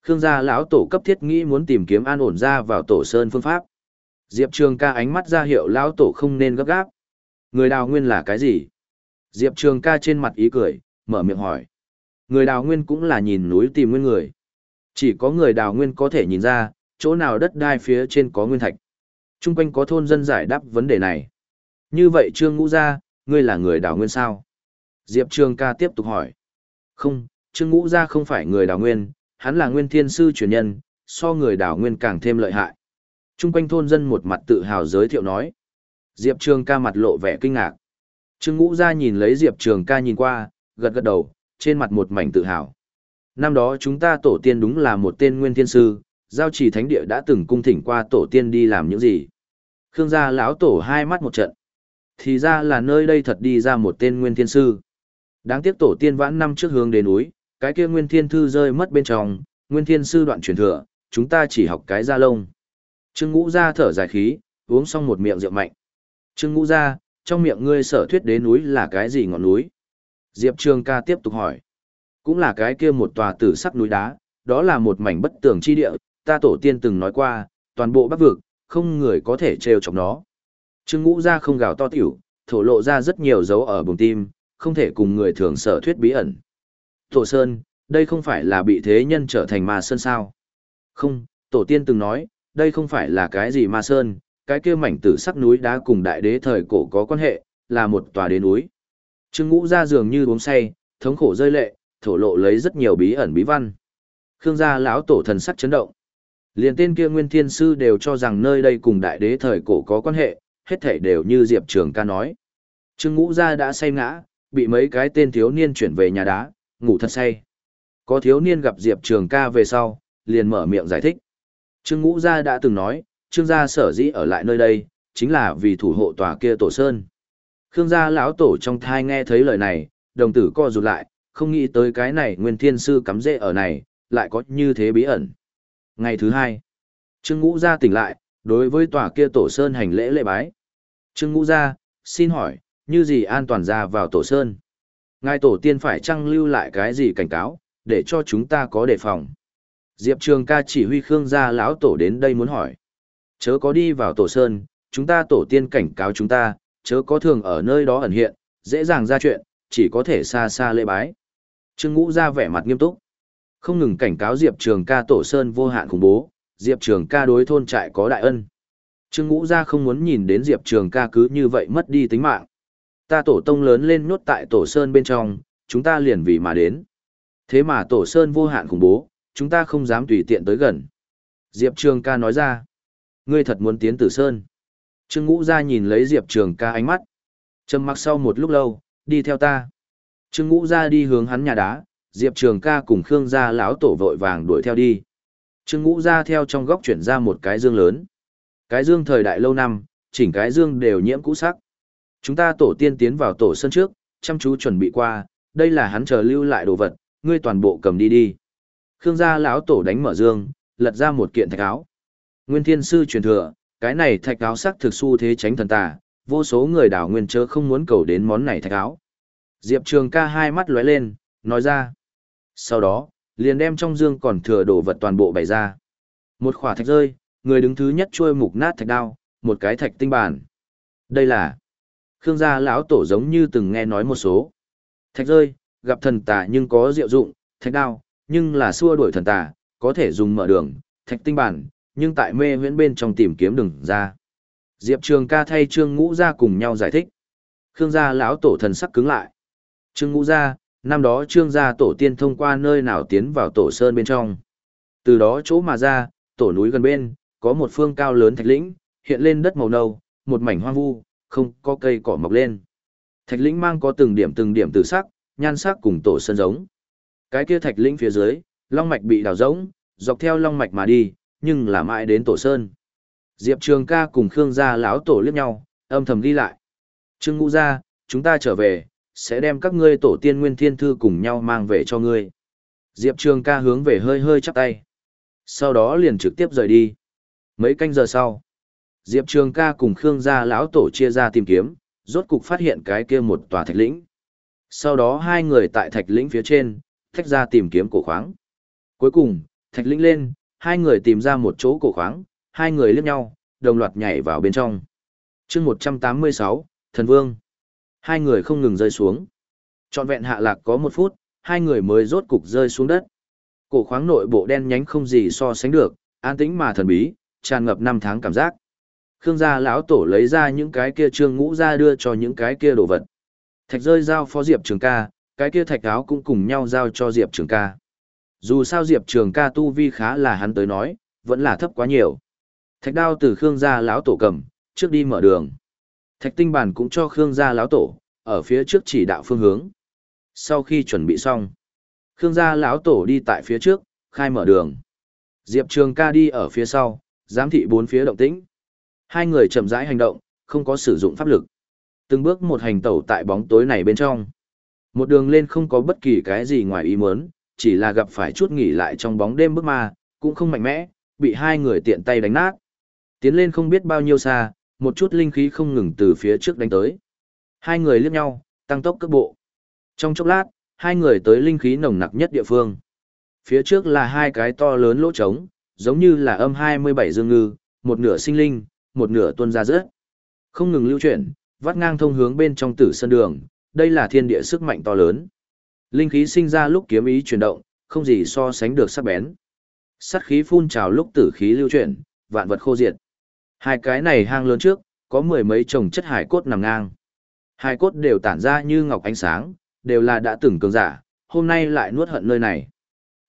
Khương gia lão tổ cấp thiết nghĩ muốn tìm kiếm an ổn ra vào tổ sơn phương pháp. Diệp Trường ca ánh mắt ra hiệu lão tổ không nên gấp gáp. Người đào nguyên là cái gì? Diệp Trường ca trên mặt ý cười, mở miệng hỏi. Người đào nguyên cũng là nhìn núi tìm nguyên người. Chỉ có người đào nguyên có thể nhìn ra, chỗ nào đất đai phía trên có nguyên thạch. Trung quanh có thôn dân giải đáp vấn đề này. Như vậy Trương Ngũ Gia, ngươi là người đào nguyên sao? Diệp Trường ca tiếp tục hỏi. Không, Trương Ngũ Gia không phải người đào nguyên, hắn là nguyên thiên sư truyền nhân, so người đào nguyên càng thêm lợi hại. Trung quanh thôn dân một mặt tự hào giới thiệu nói. Diệp Trường ca mặt lộ vẻ kinh ngạc. Trương Ngũ Gia nhìn lấy Diệp Trường ca nhìn qua, gật gật đầu, trên mặt một mảnh tự hào. Năm đó chúng ta tổ tiên đúng là một tên nguyên thiên sư, giao chỉ thánh địa đã từng cung thỉnh qua tổ tiên đi làm những gì. Khương gia lão tổ hai mắt một trận. Thì ra là nơi đây thật đi ra một tên nguyên thiên sư. Đáng tiếc tổ tiên vãn năm trước hướng đến núi, cái kia nguyên thiên thư rơi mất bên trong, nguyên thiên sư đoạn truyền thừa, chúng ta chỉ học cái da lông. Trương ngũ ra thở dài khí, uống xong một miệng rượu mạnh. Trương ngũ ra, trong miệng ngươi sở thuyết đến núi là cái gì ngọn núi? Diệp Trường ca tiếp tục hỏi. Cũng là cái kia một tòa tử sắc núi đá, đó là một mảnh bất tường chi địa, ta tổ tiên từng nói qua, toàn bộ bắc vực, không người có thể trêu chọc nó. Trương ngũ ra không gào to tiểu, thổ lộ ra rất nhiều dấu ở bùng tim, không thể cùng người thường sở thuyết bí ẩn. Tổ Sơn, đây không phải là bị thế nhân trở thành ma sơn sao? Không, tổ tiên từng nói, đây không phải là cái gì ma sơn, cái kia mảnh tử sắc núi đá cùng đại đế thời cổ có quan hệ, là một tòa đế núi. Trương Ngũ ra giường như uống say, thống khổ rơi lệ, thổ lộ lấy rất nhiều bí ẩn bí văn. Khương gia lão tổ thần sắc chấn động. Liền tên kia Nguyên Thiên sư đều cho rằng nơi đây cùng đại đế thời cổ có quan hệ, hết thảy đều như Diệp Trường ca nói. Trương Ngũ gia đã say ngã, bị mấy cái tên thiếu niên chuyển về nhà đá, ngủ thật say. Có thiếu niên gặp Diệp Trường ca về sau, liền mở miệng giải thích. Trương Ngũ gia đã từng nói, Trương gia sở dĩ ở lại nơi đây, chính là vì thủ hộ tòa kia tổ sơn. Khương gia lão tổ trong thai nghe thấy lời này, đồng tử co rụt lại, không nghĩ tới cái này nguyên thiên sư cắm rễ ở này, lại có như thế bí ẩn. Ngày thứ hai, Trương Ngũ gia tỉnh lại, đối với tòa kia tổ sơn hành lễ lễ bái. Trương Ngũ gia, xin hỏi, như gì an toàn ra vào tổ sơn? Ngài tổ tiên phải chăng lưu lại cái gì cảnh cáo, để cho chúng ta có đề phòng? Diệp Trường ca chỉ huy Khương gia lão tổ đến đây muốn hỏi. Chớ có đi vào tổ sơn, chúng ta tổ tiên cảnh cáo chúng ta, chớ có thường ở nơi đó ẩn hiện, dễ dàng ra chuyện, chỉ có thể xa xa lễ bái. Trương Ngũ ra vẻ mặt nghiêm túc. Không ngừng cảnh cáo Diệp Trường ca tổ sơn vô hạn khủng bố, Diệp Trường ca đối thôn trại có đại ân. Trương Ngũ ra không muốn nhìn đến Diệp Trường ca cứ như vậy mất đi tính mạng. Ta tổ tông lớn lên nhốt tại tổ sơn bên trong, chúng ta liền vì mà đến. Thế mà tổ sơn vô hạn khủng bố, chúng ta không dám tùy tiện tới gần. Diệp Trường ca nói ra. Ngươi thật muốn tiến tử sơn. Trương Ngũ ra nhìn lấy Diệp Trường ca ánh mắt. Trầm mặc sau một lúc lâu, đi theo ta. Trương Ngũ ra đi hướng hắn nhà đá, Diệp Trường ca cùng Khương gia lão tổ vội vàng đuổi theo đi. Trương Ngũ ra theo trong góc chuyển ra một cái dương lớn. Cái dương thời đại lâu năm, chỉnh cái dương đều nhiễm cũ sắc. Chúng ta tổ tiên tiến vào tổ sân trước, chăm chú chuẩn bị qua, đây là hắn chờ lưu lại đồ vật, ngươi toàn bộ cầm đi đi. Khương gia lão tổ đánh mở dương, lật ra một kiện thạch áo. Nguyên Thiên sư truyền thừa, cái này thạch áo sắc thực su thế tránh thần tà, vô số người đảo nguyên chớ không muốn cầu đến món này thạch áo. Diệp Trường ca hai mắt lóe lên, nói ra. Sau đó, liền đem trong dương còn thừa đồ vật toàn bộ bày ra. Một khỏa thạch rơi, người đứng thứ nhất trôi mục nát thạch đao, một cái thạch tinh bản. Đây là Khương gia lão tổ giống như từng nghe nói một số. Thạch rơi, gặp thần tà nhưng có diệu dụng, thạch đao, nhưng là xua đuổi thần tà, có thể dùng mở đường, thạch tinh bản, nhưng tại mê huyễn bên trong tìm kiếm đường ra. Diệp Trường ca thay Trương Ngũ ra cùng nhau giải thích. Khương gia lão tổ thần sắc cứng lại. Trương Ngũ ra, năm đó Trương gia tổ tiên thông qua nơi nào tiến vào tổ sơn bên trong. Từ đó chỗ mà ra, tổ núi gần bên, có một phương cao lớn thạch lĩnh, hiện lên đất màu nâu, một mảnh hoang vu, không có cây cỏ mọc lên. Thạch lĩnh mang có từng điểm từng điểm từ sắc, nhan sắc cùng tổ sơn giống. Cái kia thạch lĩnh phía dưới, long mạch bị đào rỗng, dọc theo long mạch mà đi, nhưng là mãi đến tổ sơn. Diệp Trường ca cùng Khương gia lão tổ liếc nhau, âm thầm đi lại. Trương Ngũ gia, chúng ta trở về, sẽ đem các ngươi tổ tiên nguyên thiên thư cùng nhau mang về cho ngươi. Diệp Trường ca hướng về hơi hơi chắp tay. Sau đó liền trực tiếp rời đi. Mấy canh giờ sau, Diệp Trường ca cùng Khương gia lão tổ chia ra tìm kiếm, rốt cục phát hiện cái kia một tòa thạch lĩnh. Sau đó hai người tại thạch lĩnh phía trên, thách ra tìm kiếm cổ khoáng. Cuối cùng, thạch lĩnh lên, hai người tìm ra một chỗ cổ khoáng, hai người liếc nhau, đồng loạt nhảy vào bên trong. chương 186, Thần Vương. Hai người không ngừng rơi xuống. Trọn vẹn hạ lạc có một phút, hai người mới rốt cục rơi xuống đất. Cổ khoáng nội bộ đen nhánh không gì so sánh được, an tĩnh mà thần bí, tràn ngập năm tháng cảm giác. Khương gia lão tổ lấy ra những cái kia trương ngũ ra đưa cho những cái kia đồ vật. Thạch rơi giao phó Diệp Trường ca, cái kia thạch áo cũng cùng nhau giao cho Diệp Trường ca. Dù sao Diệp Trường ca tu vi khá là hắn tới nói, vẫn là thấp quá nhiều. Thạch đao từ Khương gia lão tổ cầm, trước đi mở đường. Thạch tinh bản cũng cho Khương gia lão tổ, ở phía trước chỉ đạo phương hướng. Sau khi chuẩn bị xong, Khương gia lão tổ đi tại phía trước, khai mở đường. Diệp Trường ca đi ở phía sau, giám thị bốn phía động tĩnh. Hai người chậm rãi hành động, không có sử dụng pháp lực. Từng bước một hành tẩu tại bóng tối này bên trong. Một đường lên không có bất kỳ cái gì ngoài ý muốn, chỉ là gặp phải chút nghỉ lại trong bóng đêm bức ma, cũng không mạnh mẽ, bị hai người tiện tay đánh nát. Tiến lên không biết bao nhiêu xa, một chút linh khí không ngừng từ phía trước đánh tới. Hai người liếc nhau, tăng tốc cước bộ. Trong chốc lát, hai người tới linh khí nồng nặc nhất địa phương. Phía trước là hai cái to lớn lỗ trống, giống như là âm 27 dương ngư, một nửa sinh linh, một nửa tuôn ra rớt. Không ngừng lưu chuyển, vắt ngang thông hướng bên trong tử sân đường, đây là thiên địa sức mạnh to lớn. Linh khí sinh ra lúc kiếm ý chuyển động, không gì so sánh được sắc bén. Sát khí phun trào lúc tử khí lưu chuyển, vạn vật khô diệt. Hai cái này hang lớn trước, có mười mấy chồng chất hải cốt nằm ngang. Hai cốt đều tản ra như ngọc ánh sáng, đều là đã từng cường giả, hôm nay lại nuốt hận nơi này.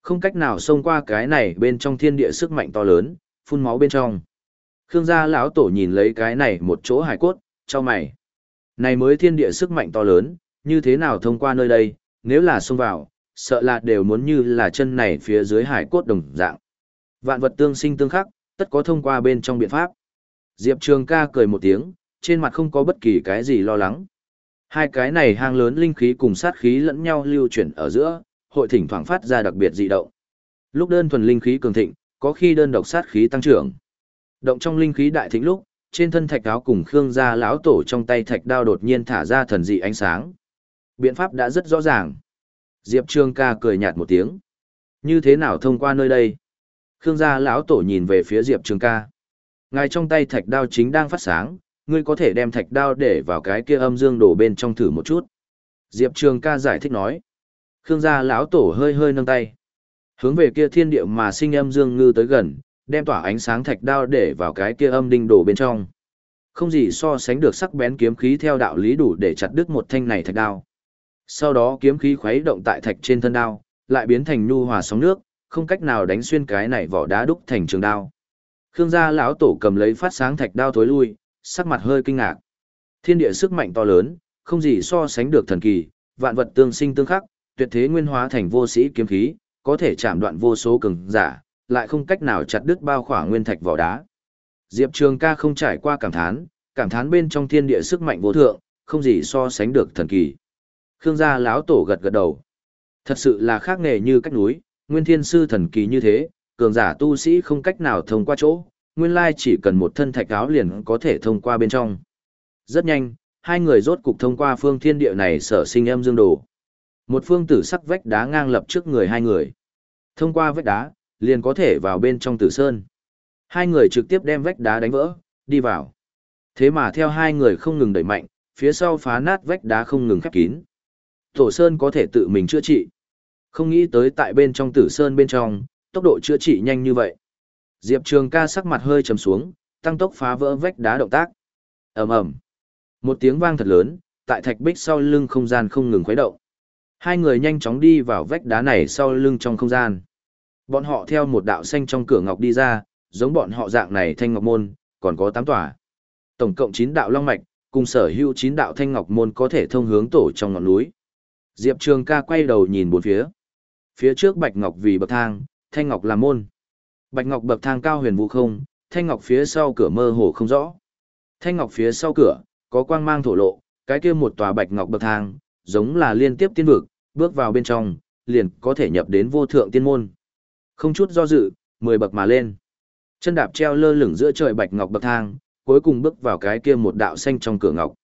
Không cách nào xông qua cái này bên trong thiên địa sức mạnh to lớn, phun máu bên trong. Khương gia lão tổ nhìn lấy cái này một chỗ hải cốt, cho mày. Này mới thiên địa sức mạnh to lớn, như thế nào thông qua nơi đây, nếu là xông vào, sợ là đều muốn như là chân này phía dưới hải cốt đồng dạng. Vạn vật tương sinh tương khắc, tất có thông qua bên trong biện pháp. Diệp Trường ca cười một tiếng, trên mặt không có bất kỳ cái gì lo lắng. Hai cái này hang lớn linh khí cùng sát khí lẫn nhau lưu chuyển ở giữa, hội thỉnh thoảng phát ra đặc biệt dị động. Lúc đơn thuần linh khí cường thịnh, có khi đơn độc sát khí tăng trưởng. Động trong linh khí đại thịnh lúc, trên thân thạch áo cùng Khương gia lão tổ trong tay thạch đao đột nhiên thả ra thần dị ánh sáng. Biện pháp đã rất rõ ràng. Diệp Trương ca cười nhạt một tiếng. Như thế nào thông qua nơi đây? Khương gia lão tổ nhìn về phía Diệp trương ca. Ngài trong tay thạch đao chính đang phát sáng, ngươi có thể đem thạch đao để vào cái kia âm dương đổ bên trong thử một chút. Diệp Trường ca giải thích nói. Khương gia lão tổ hơi hơi nâng tay. Hướng về kia thiên địa mà sinh âm dương ngư tới gần, đem tỏa ánh sáng thạch đao để vào cái kia âm đinh đổ bên trong. Không gì so sánh được sắc bén kiếm khí theo đạo lý đủ để chặt đứt một thanh này thạch đao. Sau đó kiếm khí khuấy động tại thạch trên thân đao, lại biến thành nhu hòa sóng nước, không cách nào đánh xuyên cái này vỏ đá đúc thành trường đao. Khương gia lão tổ cầm lấy phát sáng thạch đao thối lui, sắc mặt hơi kinh ngạc. Thiên địa sức mạnh to lớn, không gì so sánh được thần kỳ, vạn vật tương sinh tương khắc, tuyệt thế nguyên hóa thành vô sĩ kiếm khí, có thể chạm đoạn vô số cường giả, lại không cách nào chặt đứt bao khỏa nguyên thạch vỏ đá. Diệp Trường ca không trải qua cảm thán, cảm thán bên trong thiên địa sức mạnh vô thượng, không gì so sánh được thần kỳ. Khương gia lão tổ gật gật đầu. Thật sự là khác nghề như cách núi, nguyên thiên sư thần kỳ như thế, cường giả tu sĩ không cách nào thông qua chỗ, nguyên lai chỉ cần một thân thạch áo liền có thể thông qua bên trong. Rất nhanh, hai người rốt cục thông qua phương thiên địa này sở sinh âm dương đồ. Một phương tử sắc vách đá ngang lập trước người hai người. Thông qua vách đá, liền có thể vào bên trong tử sơn. Hai người trực tiếp đem vách đá đánh vỡ, đi vào. Thế mà theo hai người không ngừng đẩy mạnh, phía sau phá nát vách đá không ngừng khép kín. Tổ sơn có thể tự mình chữa trị. Không nghĩ tới tại bên trong tử sơn bên trong, tốc độ chữa trị nhanh như vậy. Diệp Trường ca sắc mặt hơi trầm xuống, tăng tốc phá vỡ vách đá động tác. ầm ầm Một tiếng vang thật lớn, tại thạch bích sau lưng không gian không ngừng khuấy động. Hai người nhanh chóng đi vào vách đá này sau lưng trong không gian. Bọn họ theo một đạo xanh trong cửa ngọc đi ra, giống bọn họ dạng này thanh ngọc môn, còn có tám tòa. Tổng cộng 9 đạo long mạch, cùng sở hữu 9 đạo thanh ngọc môn có thể thông hướng tổ trong ngọn núi. Diệp Trường ca quay đầu nhìn bốn phía. Phía trước bạch ngọc vì bậc thang, thanh ngọc là môn. Bạch ngọc bậc thang cao huyền vũ không, thanh ngọc phía sau cửa mơ hồ không rõ. Thanh ngọc phía sau cửa, có quang mang thổ lộ, cái kia một tòa bạch ngọc bậc thang, giống là liên tiếp tiên vực, bước vào bên trong, liền có thể nhập đến vô thượng tiên môn. Không chút do dự, mười bậc mà lên. Chân đạp treo lơ lửng giữa trời bạch ngọc bậc thang, cuối cùng bước vào cái kia một đạo xanh trong cửa ngọc.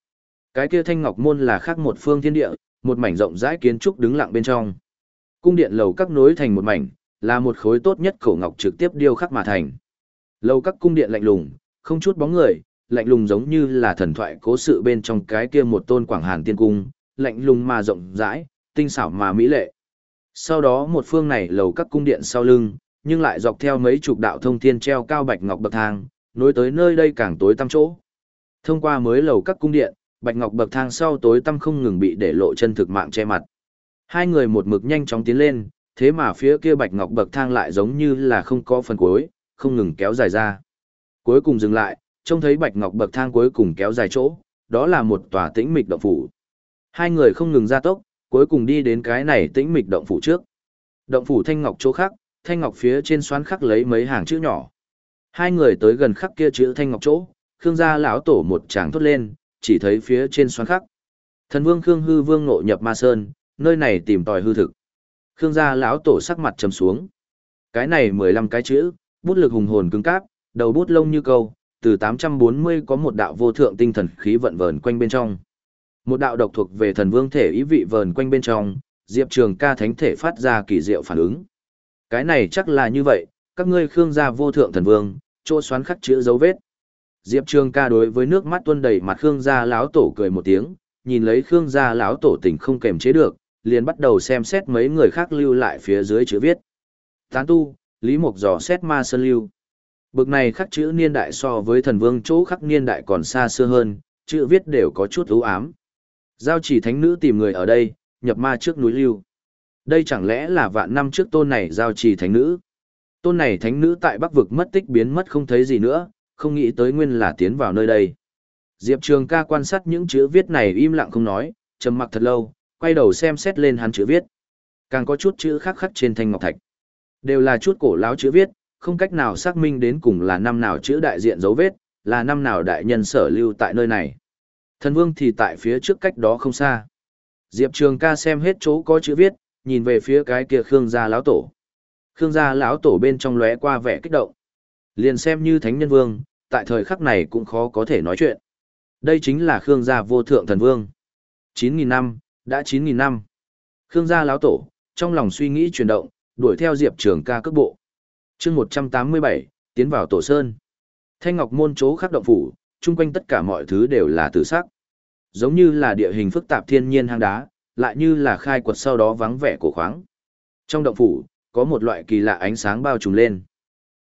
Cái kia thanh ngọc môn là khác một phương thiên địa, một mảnh rộng rãi kiến trúc đứng lặng bên trong. Cung điện lầu các nối thành một mảnh, là một khối tốt nhất cổ ngọc trực tiếp điêu khắc mà thành. Lầu các cung điện lạnh lùng, không chút bóng người, lạnh lùng giống như là thần thoại cố sự bên trong cái kia một tôn quảng hàn tiên cung, lạnh lùng mà rộng rãi, tinh xảo mà mỹ lệ. Sau đó một phương này lầu các cung điện sau lưng, nhưng lại dọc theo mấy chục đạo thông thiên treo cao bạch ngọc bậc thang, nối tới nơi đây càng tối tăm chỗ. Thông qua mới lầu các cung điện, bạch ngọc bậc thang sau tối tăm không ngừng bị để lộ chân thực mạng che mặt. Hai người một mực nhanh chóng tiến lên, thế mà phía kia bạch ngọc bậc thang lại giống như là không có phần cuối, không ngừng kéo dài ra. Cuối cùng dừng lại, trông thấy bạch ngọc bậc thang cuối cùng kéo dài chỗ, đó là một tòa tĩnh mịch động phủ. Hai người không ngừng ra tốc, cuối cùng đi đến cái này tĩnh mịch động phủ trước. Động phủ thanh ngọc chỗ khác, thanh ngọc phía trên xoắn khắc lấy mấy hàng chữ nhỏ. Hai người tới gần khắc kia chữ thanh ngọc chỗ, Khương gia lão tổ một tràng thốt lên, chỉ thấy phía trên xoắn khắc. Thần vương Khương hư vương ngộ nhập ma sơn, nơi này tìm tòi hư thực. Khương gia lão tổ sắc mặt trầm xuống. Cái này mười lăm cái chữ, bút lực hùng hồn cứng cáp, đầu bút lông như câu, từ tám trăm bốn mươi có một đạo vô thượng tinh thần khí vận vờn quanh bên trong. Một đạo độc thuộc về thần vương thể ý vị vờn quanh bên trong, Diệp Trường ca thánh thể phát ra kỳ diệu phản ứng. Cái này chắc là như vậy, các ngươi Khương gia vô thượng thần vương, chỗ xoắn khắc chữ dấu vết. Diệp Trường ca đối với nước mắt tuôn đầy mặt Khương gia lão tổ cười một tiếng, nhìn lấy Khương gia lão tổ tình không kềm chế được, liền bắt đầu xem xét mấy người khác lưu lại phía dưới chữ viết. Tán tu, Lý Mục dò xét ma sơn lưu. Bực này khắc chữ niên đại so với thần vương chỗ khắc niên đại còn xa xưa hơn, chữ viết đều có chút ưu ám. Giao chỉ thánh nữ tìm người ở đây, nhập ma trước núi lưu. Đây chẳng lẽ là vạn năm trước tôn này giao chỉ thánh nữ? Tôn này thánh nữ tại bắc vực mất tích biến mất không thấy gì nữa, không nghĩ tới nguyên là tiến vào nơi đây. Diệp Trường ca quan sát những chữ viết này im lặng không nói, trầm mặc thật lâu, quay đầu xem xét lên hắn chữ viết. Càng có chút chữ khắc khắc trên thanh ngọc thạch. Đều là chút cổ láo chữ viết, không cách nào xác minh đến cùng là năm nào chữ đại diện dấu vết, là năm nào đại nhân sở lưu tại nơi này. Thần vương thì tại phía trước cách đó không xa. Diệp Trường ca xem hết chỗ có chữ viết, nhìn về phía cái kia Khương gia lão tổ. Khương gia lão tổ bên trong lóe qua vẻ kích động. Liền xem như thánh nhân vương, tại thời khắc này cũng khó có thể nói chuyện. Đây chính là Khương gia vô thượng thần vương. 9.000 năm, đã 9.000 năm. Khương gia lão tổ, trong lòng suy nghĩ chuyển động, đuổi theo Diệp Trường ca cước bộ. chương 187, tiến vào tổ sơn. Thanh Ngọc môn chỗ khắc động phủ, chung quanh tất cả mọi thứ đều là tử sắc. Giống như là địa hình phức tạp thiên nhiên hang đá, lại như là khai quật sau đó vắng vẻ cổ khoáng. Trong động phủ, có một loại kỳ lạ ánh sáng bao trùm lên.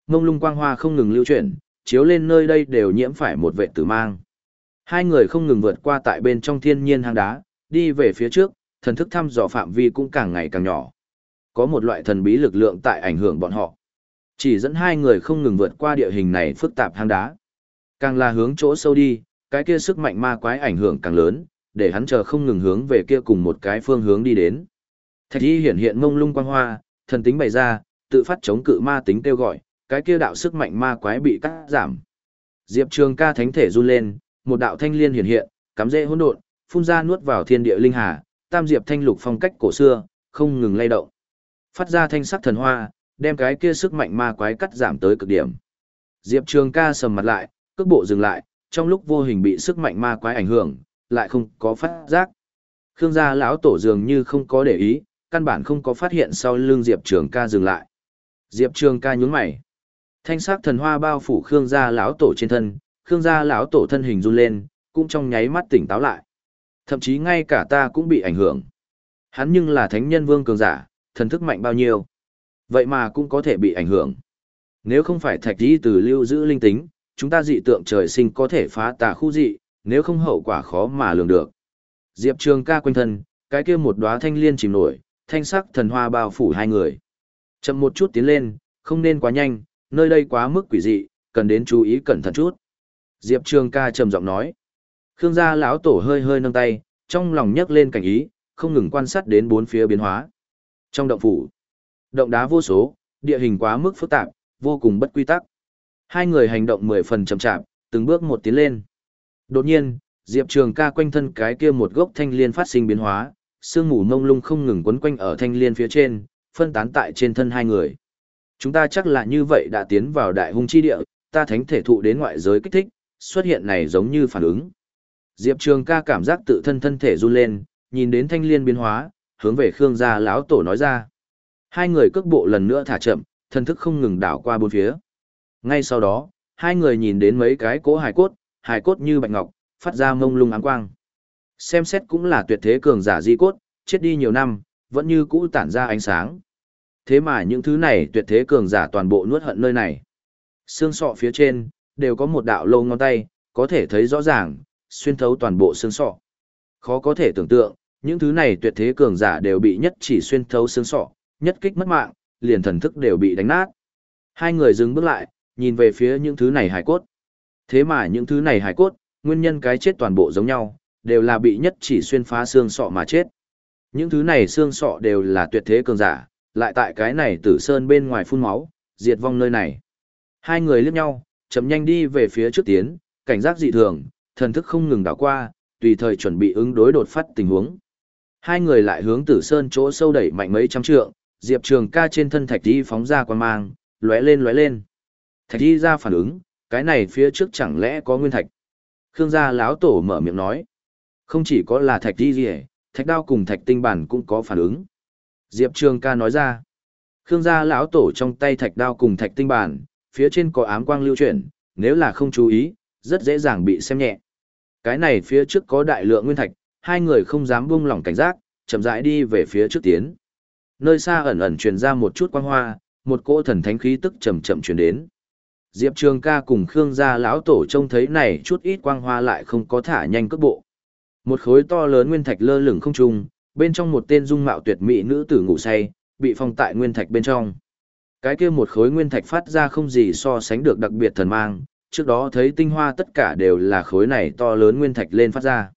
ngông lung quang hoa không ngừng lưu chuyển, chiếu lên nơi đây đều nhiễm phải một vệ tử mang. Hai người không ngừng vượt qua tại bên trong thiên nhiên hang đá, đi về phía trước, thần thức thăm dò phạm vi cũng càng ngày càng nhỏ. Có một loại thần bí lực lượng tại ảnh hưởng bọn họ. Chỉ dẫn hai người không ngừng vượt qua địa hình này phức tạp hang đá. Càng là hướng chỗ sâu đi, cái kia sức mạnh ma quái ảnh hưởng càng lớn, để hắn chờ không ngừng hướng về kia cùng một cái phương hướng đi đến. Thạch y hiện hiện mông lung quang hoa, thần tính bày ra, tự phát chống cự ma tính kêu gọi, cái kia đạo sức mạnh ma quái bị cắt giảm. Diệp Trường ca thánh thể run lên, một đạo thanh liên hiện hiện, cắm rễ hỗn độn, phun ra nuốt vào thiên địa linh hà, tam diệp thanh lục phong cách cổ xưa, không ngừng lay động. Phát ra thanh sắc thần hoa, đem cái kia sức mạnh ma quái cắt giảm tới cực điểm. Diệp Trường ca sầm mặt lại, cước bộ dừng lại, trong lúc vô hình bị sức mạnh ma quái ảnh hưởng, lại không có phát giác. Khương gia lão tổ dường như không có để ý, căn bản không có phát hiện sau lưng Diệp Trường ca dừng lại. Diệp Trường ca nhún mày. Thanh sắc thần hoa bao phủ Khương gia lão tổ trên thân, Khương gia lão tổ thân hình run lên, cũng trong nháy mắt tỉnh táo lại. Thậm chí ngay cả ta cũng bị ảnh hưởng. Hắn nhưng là thánh nhân vương cường giả, thần thức mạnh bao nhiêu. Vậy mà cũng có thể bị ảnh hưởng. Nếu không phải thạch đi từ lưu giữ linh tính, chúng ta dị tượng trời sinh có thể phá tà khu dị, nếu không hậu quả khó mà lường được. Diệp Trường ca quanh thân, cái kia một đóa thanh liên chìm nổi, thanh sắc thần hoa bao phủ hai người. Chậm một chút tiến lên, không nên quá nhanh, nơi đây quá mức quỷ dị, cần đến chú ý cẩn thận chút. Diệp Trường ca trầm giọng nói. Khương gia lão tổ hơi hơi nâng tay, trong lòng nhấc lên cảnh ý, không ngừng quan sát đến bốn phía biến hóa. Trong động phủ, động đá vô số, địa hình quá mức phức tạp, vô cùng bất quy tắc. Hai người hành động mười phần chậm chạp, từng bước một tiến lên. Đột nhiên, Diệp Trường ca quanh thân cái kia một gốc thanh liên phát sinh biến hóa, sương mù mông lung không ngừng quấn quanh ở thanh liên phía trên, phân tán tại trên thân hai người. Chúng ta chắc là như vậy đã tiến vào đại hung chi địa, ta thánh thể thụ đến ngoại giới kích thích, xuất hiện này giống như phản ứng. Diệp Trường ca cảm giác tự thân thân thể run lên, nhìn đến thanh liên biến hóa, hướng về Khương gia lão tổ nói ra. Hai người cước bộ lần nữa thả chậm, thân thức không ngừng đảo qua bốn phía. Ngay sau đó, hai người nhìn đến mấy cái cỗ hài cốt, hài cốt như bạch ngọc, phát ra mông lung áng quang. Xem xét cũng là tuyệt thế cường giả di cốt, chết đi nhiều năm, vẫn như cũ tản ra ánh sáng. Thế mà những thứ này tuyệt thế cường giả toàn bộ nuốt hận nơi này. Xương sọ phía trên, đều có một đạo lông ngón tay, có thể thấy rõ ràng, xuyên thấu toàn bộ xương sọ. Khó có thể tưởng tượng, những thứ này tuyệt thế cường giả đều bị nhất chỉ xuyên thấu xương sọ, nhất kích mất mạng, liền thần thức đều bị đánh nát. Hai người dừng bước lại, nhìn về phía những thứ này hải cốt. Thế mà những thứ này hải cốt, nguyên nhân cái chết toàn bộ giống nhau, đều là bị nhất chỉ xuyên phá xương sọ mà chết. Những thứ này xương sọ đều là tuyệt thế cường giả, lại tại cái này tử sơn bên ngoài phun máu, diệt vong nơi này. Hai người liếc nhau, chậm nhanh đi về phía trước tiến, cảnh giác dị thường, thần thức không ngừng đảo qua, tùy thời chuẩn bị ứng đối đột phát tình huống. Hai người lại hướng tử sơn chỗ sâu đẩy mạnh mấy trăm trượng, Diệp Trường ca trên thân thạch đi phóng ra quan mang, lóe lên lóe lên. Thạch Di ra phản ứng, cái này phía trước chẳng lẽ có nguyên thạch. Khương gia lão tổ mở miệng nói. Không chỉ có là thạch Di gì thạch đao cùng thạch tinh bản cũng có phản ứng. Diệp Trường ca nói ra. Khương gia lão tổ trong tay thạch đao cùng thạch tinh bản, phía trên có ám quang lưu chuyển, nếu là không chú ý, rất dễ dàng bị xem nhẹ. Cái này phía trước có đại lượng nguyên thạch, hai người không dám buông lỏng cảnh giác, chậm rãi đi về phía trước tiến. Nơi xa ẩn ẩn truyền ra một chút quang hoa, một cỗ thần thánh khí tức chậm chậm truyền đến. Diệp Trường ca cùng Khương gia lão tổ trông thấy này chút ít quang hoa lại không có thả nhanh cước bộ. Một khối to lớn nguyên thạch lơ lửng không trung, bên trong một tên dung mạo tuyệt mỹ nữ tử ngủ say, bị phong tại nguyên thạch bên trong. Cái kia một khối nguyên thạch phát ra không gì so sánh được đặc biệt thần mang, trước đó thấy tinh hoa tất cả đều là khối này to lớn nguyên thạch lên phát ra.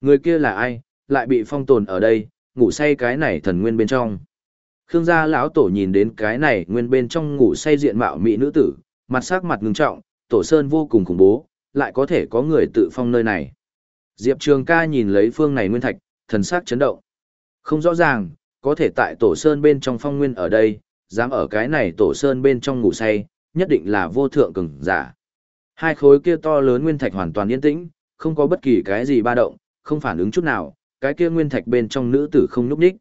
Người kia là ai, lại bị phong tồn ở đây, ngủ say cái này thần nguyên bên trong. Khương gia lão tổ nhìn đến cái này nguyên bên trong ngủ say diện mạo mỹ nữ tử, mặt sắc mặt ngưng trọng, tổ sơn vô cùng khủng bố, lại có thể có người tự phong nơi này. Diệp Trường ca nhìn lấy phương này nguyên thạch, thần sắc chấn động. Không rõ ràng, có thể tại tổ sơn bên trong phong nguyên ở đây, dám ở cái này tổ sơn bên trong ngủ say, nhất định là vô thượng cường giả. Hai khối kia to lớn nguyên thạch hoàn toàn yên tĩnh, không có bất kỳ cái gì ba động, không phản ứng chút nào, cái kia nguyên thạch bên trong nữ tử không núp đích.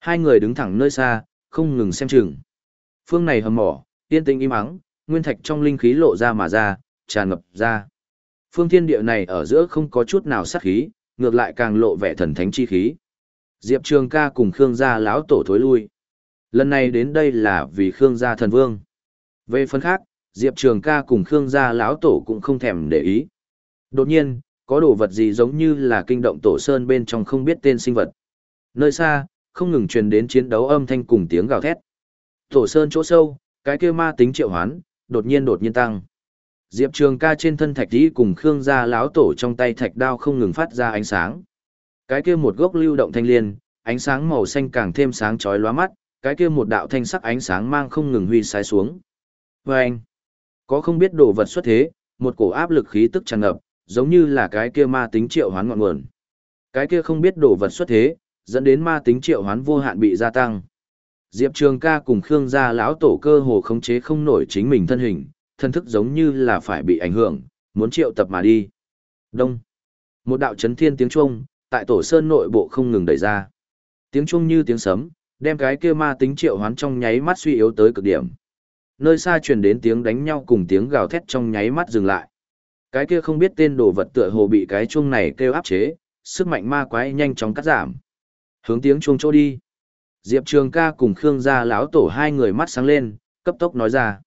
Hai người đứng thẳng nơi xa, không ngừng xem chừng. Phương này hầm mỏ, yên tĩnh im ắng, nguyên thạch trong linh khí lộ ra mà ra, tràn ngập ra. Phương thiên địa này ở giữa không có chút nào sát khí, ngược lại càng lộ vẻ thần thánh chi khí. Diệp Trường ca cùng Khương gia lão tổ thối lui. Lần này đến đây là vì Khương gia thần vương. Về phần khác, Diệp Trường ca cùng Khương gia lão tổ cũng không thèm để ý. Đột nhiên, có đồ vật gì giống như là kinh động tổ sơn bên trong không biết tên sinh vật. Nơi xa, không ngừng truyền đến chiến đấu âm thanh cùng tiếng gào thét. Tổ sơn chỗ sâu, cái kia ma tính triệu hoán, đột nhiên đột nhiên tăng. Diệp Trường ca trên thân thạch tí cùng Khương gia lão tổ trong tay thạch đao không ngừng phát ra ánh sáng. Cái kia một gốc lưu động thanh liên, ánh sáng màu xanh càng thêm sáng chói lóa mắt, cái kia một đạo thanh sắc ánh sáng mang không ngừng huy sai xuống. Và anh, có không biết đồ vật xuất thế, một cổ áp lực khí tức tràn ngập, giống như là cái kia ma tính triệu hoán ngọn nguồn. Cái kia không biết đồ vật xuất thế, dẫn đến ma tính triệu hoán vô hạn bị gia tăng. Diệp Trường ca cùng Khương gia lão tổ cơ hồ khống chế không nổi chính mình thân hình, thân thức giống như là phải bị ảnh hưởng, muốn triệu tập mà đi. Đông. Một đạo chấn thiên tiếng chuông, tại tổ sơn nội bộ không ngừng đẩy ra. Tiếng chuông như tiếng sấm, đem cái kia ma tính triệu hoán trong nháy mắt suy yếu tới cực điểm. Nơi xa truyền đến tiếng đánh nhau cùng tiếng gào thét trong nháy mắt dừng lại. Cái kia không biết tên đồ vật tựa hồ bị cái chuông này kêu áp chế, sức mạnh ma quái nhanh chóng cắt giảm. Hướng tiếng chuông chỗ đi. Diệp Trường ca cùng Khương gia lão tổ hai người mắt sáng lên, cấp tốc nói ra.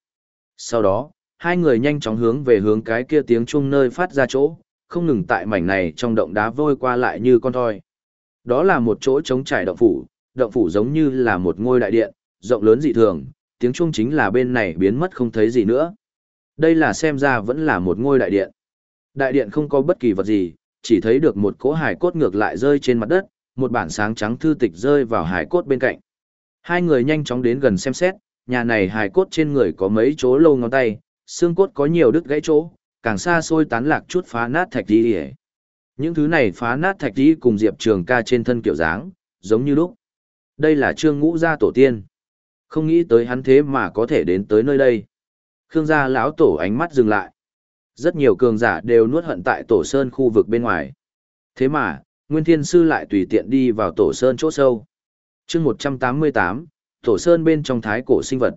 Sau đó, hai người nhanh chóng hướng về hướng cái kia tiếng chung nơi phát ra chỗ, không ngừng tại mảnh này trong động đá vôi qua lại như con thoi. Đó là một chỗ trống trải động phủ, động phủ giống như là một ngôi đại điện, rộng lớn dị thường, tiếng chung chính là bên này biến mất không thấy gì nữa. Đây là xem ra vẫn là một ngôi đại điện. Đại điện không có bất kỳ vật gì, chỉ thấy được một cỗ hải cốt ngược lại rơi trên mặt đất, một bản sáng trắng thư tịch rơi vào hải cốt bên cạnh. Hai người nhanh chóng đến gần xem xét, nhà này hải cốt trên người có mấy chỗ lâu ngón tay, xương cốt có nhiều đứt gãy chỗ, càng xa xôi tán lạc chút phá nát thạch đi hề. Những thứ này phá nát thạch đi cùng Diệp Trường ca trên thân kiểu dáng, giống như lúc. Đây là trương ngũ gia tổ tiên. Không nghĩ tới hắn thế mà có thể đến tới nơi đây. Khương gia lão tổ ánh mắt dừng lại. Rất nhiều cường giả đều nuốt hận tại tổ sơn khu vực bên ngoài. Thế mà, Nguyên Thiên Sư lại tùy tiện đi vào tổ sơn chỗ sâu. chương 188, tổ sơn bên trong thái cổ sinh vật.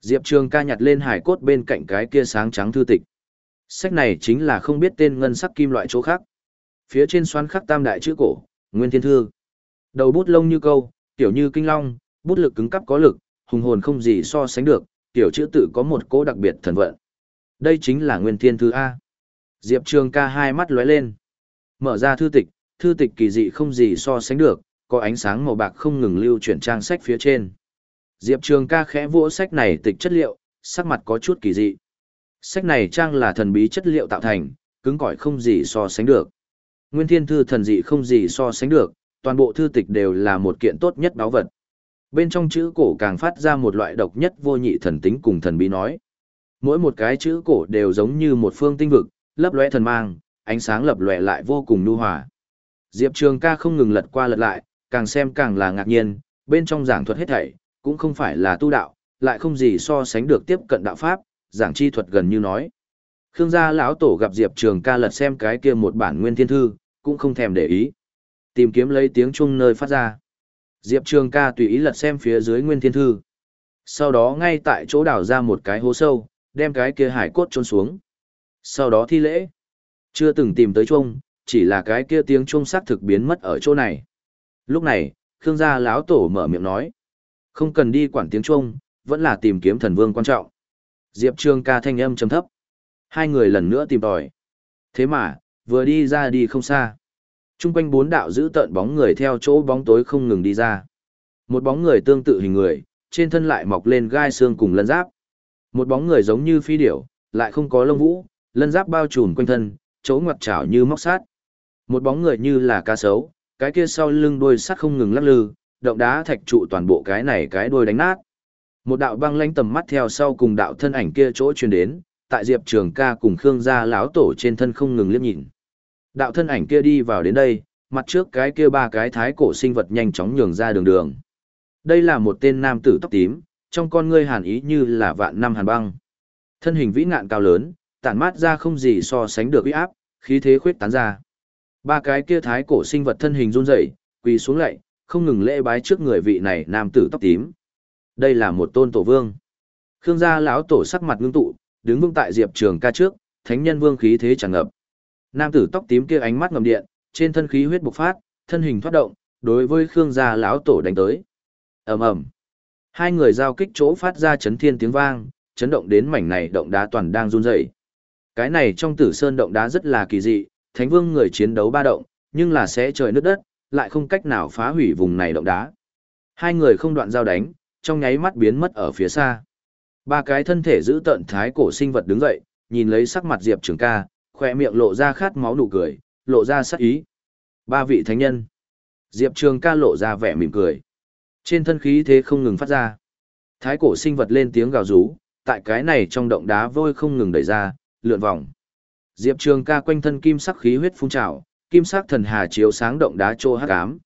Diệp Trường ca nhặt lên hải cốt bên cạnh cái kia sáng trắng thư tịch. Sách này chính là không biết tên ngân sắc kim loại chỗ khác. Phía trên xoắn khắc tam đại chữ cổ, Nguyên Thiên Thư. Đầu bút lông như câu, tiểu như kinh long, bút lực cứng cắp có lực, hùng hồn không gì so sánh được, tiểu chữ tự có một cố đặc biệt thần vận. Đây chính là Nguyên Thiên Thư A. Diệp Trường ca hai mắt lóe lên. Mở ra thư tịch, thư tịch kỳ dị không gì so sánh được, có ánh sáng màu bạc không ngừng lưu chuyển trang sách phía trên. Diệp Trường ca khẽ vỗ sách này tịch chất liệu, sắc mặt có chút kỳ dị. Sách này trang là thần bí chất liệu tạo thành, cứng cỏi không gì so sánh được. Nguyên thiên thư thần dị không gì so sánh được, toàn bộ thư tịch đều là một kiện tốt nhất báo vật. Bên trong chữ cổ càng phát ra một loại độc nhất vô nhị thần tính cùng thần bí nói. Mỗi một cái chữ cổ đều giống như một phương tinh vực, lấp lóe thần mang, ánh sáng lập lòe lại vô cùng nhu hòa. Diệp Trường ca không ngừng lật qua lật lại, càng xem càng là ngạc nhiên, bên trong giảng thuật hết thảy, cũng không phải là tu đạo, lại không gì so sánh được tiếp cận đạo pháp, giảng chi thuật gần như nói. Khương gia lão tổ gặp Diệp Trường ca lật xem cái kia một bản nguyên thiên thư, cũng không thèm để ý. Tìm kiếm lấy tiếng chung nơi phát ra. Diệp Trường ca tùy ý lật xem phía dưới nguyên thiên thư. Sau đó ngay tại chỗ đào ra một cái hố sâu, đem cái kia hải cốt trôn xuống. Sau đó thi lễ. Chưa từng tìm tới chung, chỉ là cái kia tiếng chuông xác thực biến mất ở chỗ này. Lúc này, Khương gia lão tổ mở miệng nói. Không cần đi quản tiếng chuông, vẫn là tìm kiếm thần vương quan trọng. Diệp Trường ca thanh âm trầm thấp. Hai người lần nữa tìm tòi. Thế mà, vừa đi ra đi không xa. Trung quanh bốn đạo giữ tận bóng người theo chỗ bóng tối không ngừng đi ra. Một bóng người tương tự hình người, trên thân lại mọc lên gai xương cùng lân giáp. Một bóng người giống như phi điểu, lại không có lông vũ, lân giáp bao trùm quanh thân, chỗ ngoặt chảo như móc sát. Một bóng người như là cá sấu, cái kia sau lưng đuôi sắt không ngừng lắc lư, động đá thạch trụ toàn bộ cái này cái đuôi đánh nát. Một đạo băng lanh tầm mắt theo sau cùng đạo thân ảnh kia chỗ truyền đến, tại Diệp Trường ca cùng Khương gia lão tổ trên thân không ngừng liếc nhìn. Đạo thân ảnh kia đi vào đến đây, mặt trước cái kia ba cái thái cổ sinh vật nhanh chóng nhường ra đường đường. Đây là một tên nam tử tóc tím, trong con ngươi hàn ý như là vạn năm hàn băng. Thân hình vĩ ngạn cao lớn, tản mát ra không gì so sánh được uy áp, khí thế khuyết tán ra. Ba cái kia thái cổ sinh vật thân hình run rẩy, quỳ xuống lạy, không ngừng lễ bái trước người vị này nam tử tóc tím. Đây là một tôn tổ vương. Khương gia lão tổ sắc mặt ngưng tụ, đứng vững tại Diệp Trường ca trước, thánh nhân vương khí thế tràn ngập. Nam tử tóc tím kia ánh mắt ngầm điện, trên thân khí huyết bộc phát, thân hình thoát động, đối với Khương gia lão tổ đánh tới. Ầm ầm. Hai người giao kích chỗ phát ra chấn thiên tiếng vang, chấn động đến mảnh này động đá toàn đang run rẩy. Cái này trong Tử Sơn động đá rất là kỳ dị, Thánh Vương người chiến đấu ba động, nhưng là sẽ trời nứt đất, lại không cách nào phá hủy vùng này động đá. Hai người không đoạn giao đánh, trong nháy mắt biến mất ở phía xa. Ba cái thân thể giữ tận thái cổ sinh vật đứng dậy, nhìn lấy sắc mặt Diệp Trường ca, khỏe miệng lộ ra khát máu nụ cười, lộ ra sắc ý. Ba vị thánh nhân. Diệp Trường ca lộ ra vẻ mỉm cười. Trên thân khí thế không ngừng phát ra. Thái cổ sinh vật lên tiếng gào rú, tại cái này trong động đá vôi không ngừng đẩy ra, lượn vòng. Diệp Trường ca quanh thân kim sắc khí huyết phun trào, kim sắc thần hà chiếu sáng động đá trô hắc ám.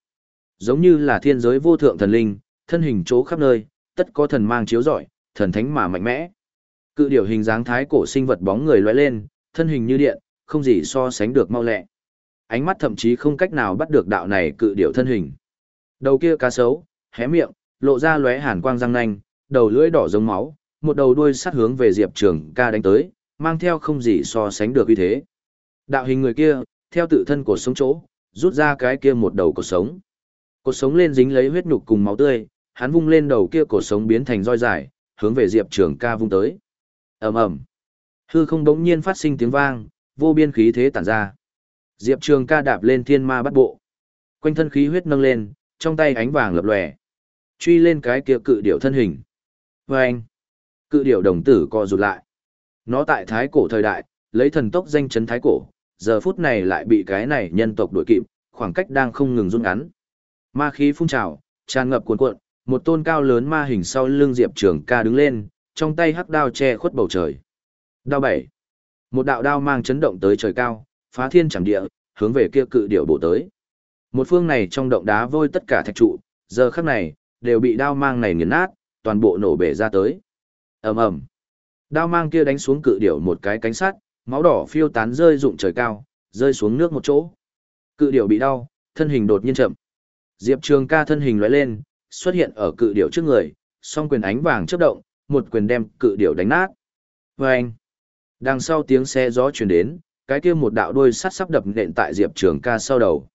Giống như là thiên giới vô thượng thần linh, thân hình chỗ khắp nơi, tất có thần mang chiếu rọi, thần thánh mà mạnh mẽ. Cự điểu hình dáng thái cổ sinh vật bóng người lóe lên, thân hình như điện, không gì so sánh được mau lẹ. Ánh mắt thậm chí không cách nào bắt được đạo này cự điểu thân hình. Đầu kia cá sấu, hé miệng, lộ ra lóe hàn quang răng nanh, đầu lưỡi đỏ giống máu, một đầu đuôi sát hướng về Diệp Trường ca đánh tới, mang theo không gì so sánh được uy thế. Đạo hình người kia, theo tự thân của sống chỗ, rút ra cái kia một đầu cột sống. Cột sống lên dính lấy huyết nhục cùng máu tươi, hắn vung lên đầu kia cột sống biến thành roi dài, hướng về Diệp Trường ca vung tới. ầm ầm Hư không đống nhiên phát sinh tiếng vang, vô biên khí thế tản ra. Diệp Trường ca đạp lên thiên ma bắt bộ. Quanh thân khí huyết nâng lên, trong tay ánh vàng lập lòe. Truy lên cái kia cự điểu thân hình. Và anh, cự điểu đồng tử co rụt lại. Nó tại thái cổ thời đại, lấy thần tốc danh chấn thái cổ, giờ phút này lại bị cái này nhân tộc đuổi kịp, khoảng cách đang không ngừng rút ngắn. Ma khí phun trào, tràn ngập cuồn cuộn, một tôn cao lớn ma hình sau lưng Diệp Trường ca đứng lên, trong tay hắc đao che khuất bầu trời. Đao bảy. Một đạo đao mang chấn động tới trời cao, phá thiên chẳng địa, hướng về kia cự điểu bổ tới. Một phương này trong động đá vôi tất cả thạch trụ, giờ khắc này, đều bị đao mang này nghiền nát, toàn bộ nổ bể ra tới. ầm ầm, Đao mang kia đánh xuống cự điểu một cái cánh sắt, máu đỏ phiêu tán rơi rụng trời cao, rơi xuống nước một chỗ. Cự điểu bị đau, thân hình đột nhiên chậm. Diệp Trường ca thân hình lóe lên, xuất hiện ở cự điểu trước người, song quyền ánh vàng chớp động, một quyền đem cự điểu đánh nát. Oeng. đằng sau tiếng xe gió truyền đến, cái kia một đạo đuôi sắt sắp đập nện tại Diệp Trường ca sau đầu.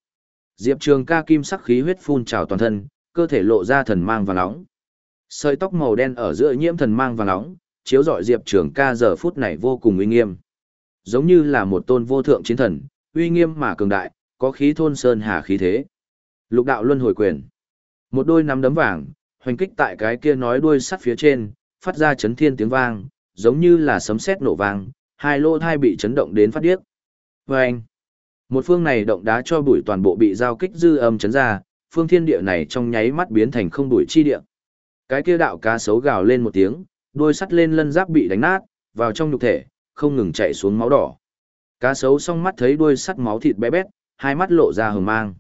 Diệp Trường ca kim sắc khí huyết phun trào toàn thân, cơ thể lộ ra thần mang vàng nóng. Sợi tóc màu đen ở giữa nhiễm thần mang vàng nóng, chiếu rọi Diệp Trường ca giờ phút này vô cùng uy nghiêm. Giống như là một tôn vô thượng chiến thần, uy nghiêm mà cường đại, có khí thôn sơn hà khí thế. Lục đạo luân hồi quyền. Một đôi nắm đấm vàng, hoành kích tại cái kia nói đuôi sắt phía trên, phát ra chấn thiên tiếng vang, giống như là sấm sét nổ vang, hai lô thai bị chấn động đến phát điếc. Vâng! Một phương này động đá cho bụi toàn bộ bị giao kích dư âm chấn ra, phương thiên địa này trong nháy mắt biến thành không bụi chi địa. Cái kia đạo cá sấu gào lên một tiếng, đuôi sắt lên lân giáp bị đánh nát, vào trong nhục thể, không ngừng chạy xuống máu đỏ. Cá sấu song mắt thấy đuôi sắt máu thịt bé bét, hai mắt lộ ra hờ mang.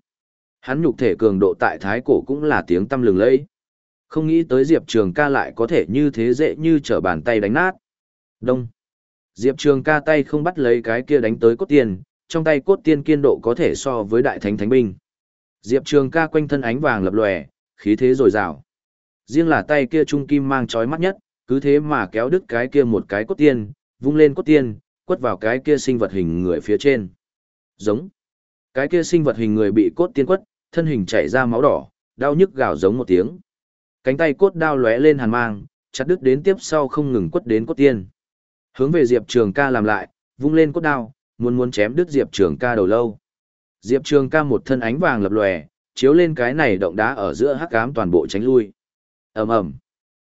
Hắn nhục thể cường độ tại thái cổ cũng là tiếng tâm lừng lẫy. Không nghĩ tới Diệp Trường ca lại có thể như thế dễ như trở bàn tay đánh nát. Đông. Diệp Trường ca tay không bắt lấy cái kia đánh tới cốt tiền, trong tay cốt tiên kiên độ có thể so với đại thánh thánh binh. Diệp Trường ca quanh thân ánh vàng lập lòe, khí thế dồi dào. Riêng là tay kia trung kim mang chói mắt nhất, cứ thế mà kéo đứt cái kia một cái cốt tiên, vung lên cốt tiên, quất vào cái kia sinh vật hình người phía trên. Giống. Cái kia sinh vật hình người bị cốt tiên quất, thân hình chảy ra máu đỏ, đau nhức gào giống một tiếng. Cánh tay cốt đao lóe lên hàn mang, chặt đứt đến tiếp sau không ngừng quất đến cốt tiên. Hướng về Diệp Trường ca làm lại, vung lên cốt đao, muốn muốn chém đứt Diệp Trường ca đầu lâu. Diệp Trường ca một thân ánh vàng lập lòe, chiếu lên cái này động đá ở giữa hắc ám toàn bộ tránh lui. Ầm ầm.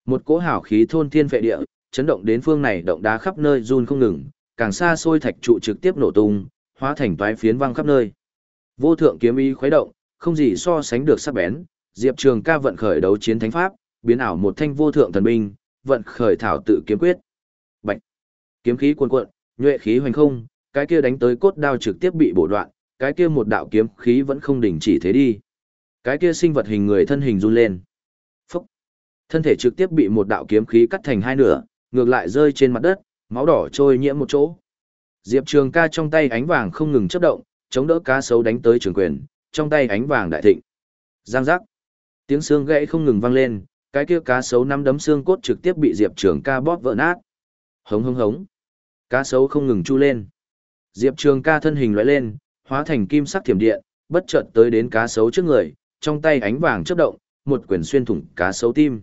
Một cỗ hào khí thôn thiên phệ địa, chấn động đến phương này động đá khắp nơi run không ngừng, càng xa xôi thạch trụ trực tiếp nổ tung, hóa thành toái phiến văng khắp nơi. Vô thượng kiếm ý khuấy động, không gì so sánh được sắc bén, Diệp Trường ca vận khởi đấu chiến thánh pháp, biến ảo một thanh vô thượng thần binh, vận khởi thảo tự kiếm quyết. Bạch. Kiếm khí cuồn cuộn, nhuệ khí hoành không, cái kia đánh tới cốt đao trực tiếp bị bổ đoạn, cái kia một đạo kiếm khí vẫn không đình chỉ thế đi. Cái kia sinh vật hình người thân hình run lên. Thân thể trực tiếp bị một đạo kiếm khí cắt thành hai nửa, ngược lại rơi trên mặt đất, máu đỏ trôi nhiễm một chỗ. Diệp Trường ca trong tay ánh vàng không ngừng chấp động, chống đỡ cá sấu đánh tới trường quyền, trong tay ánh vàng đại thịnh. Giang giác. Tiếng xương gãy không ngừng vang lên, cái kia cá sấu năm đấm xương cốt trực tiếp bị Diệp Trường ca bóp vỡ nát. Hống hống hống. Cá sấu không ngừng chu lên. Diệp Trường ca thân hình lóe lên, hóa thành kim sắc thiểm điện, bất chợt tới đến cá sấu trước người, trong tay ánh vàng chớp động, một quyền xuyên thủng cá sấu tim.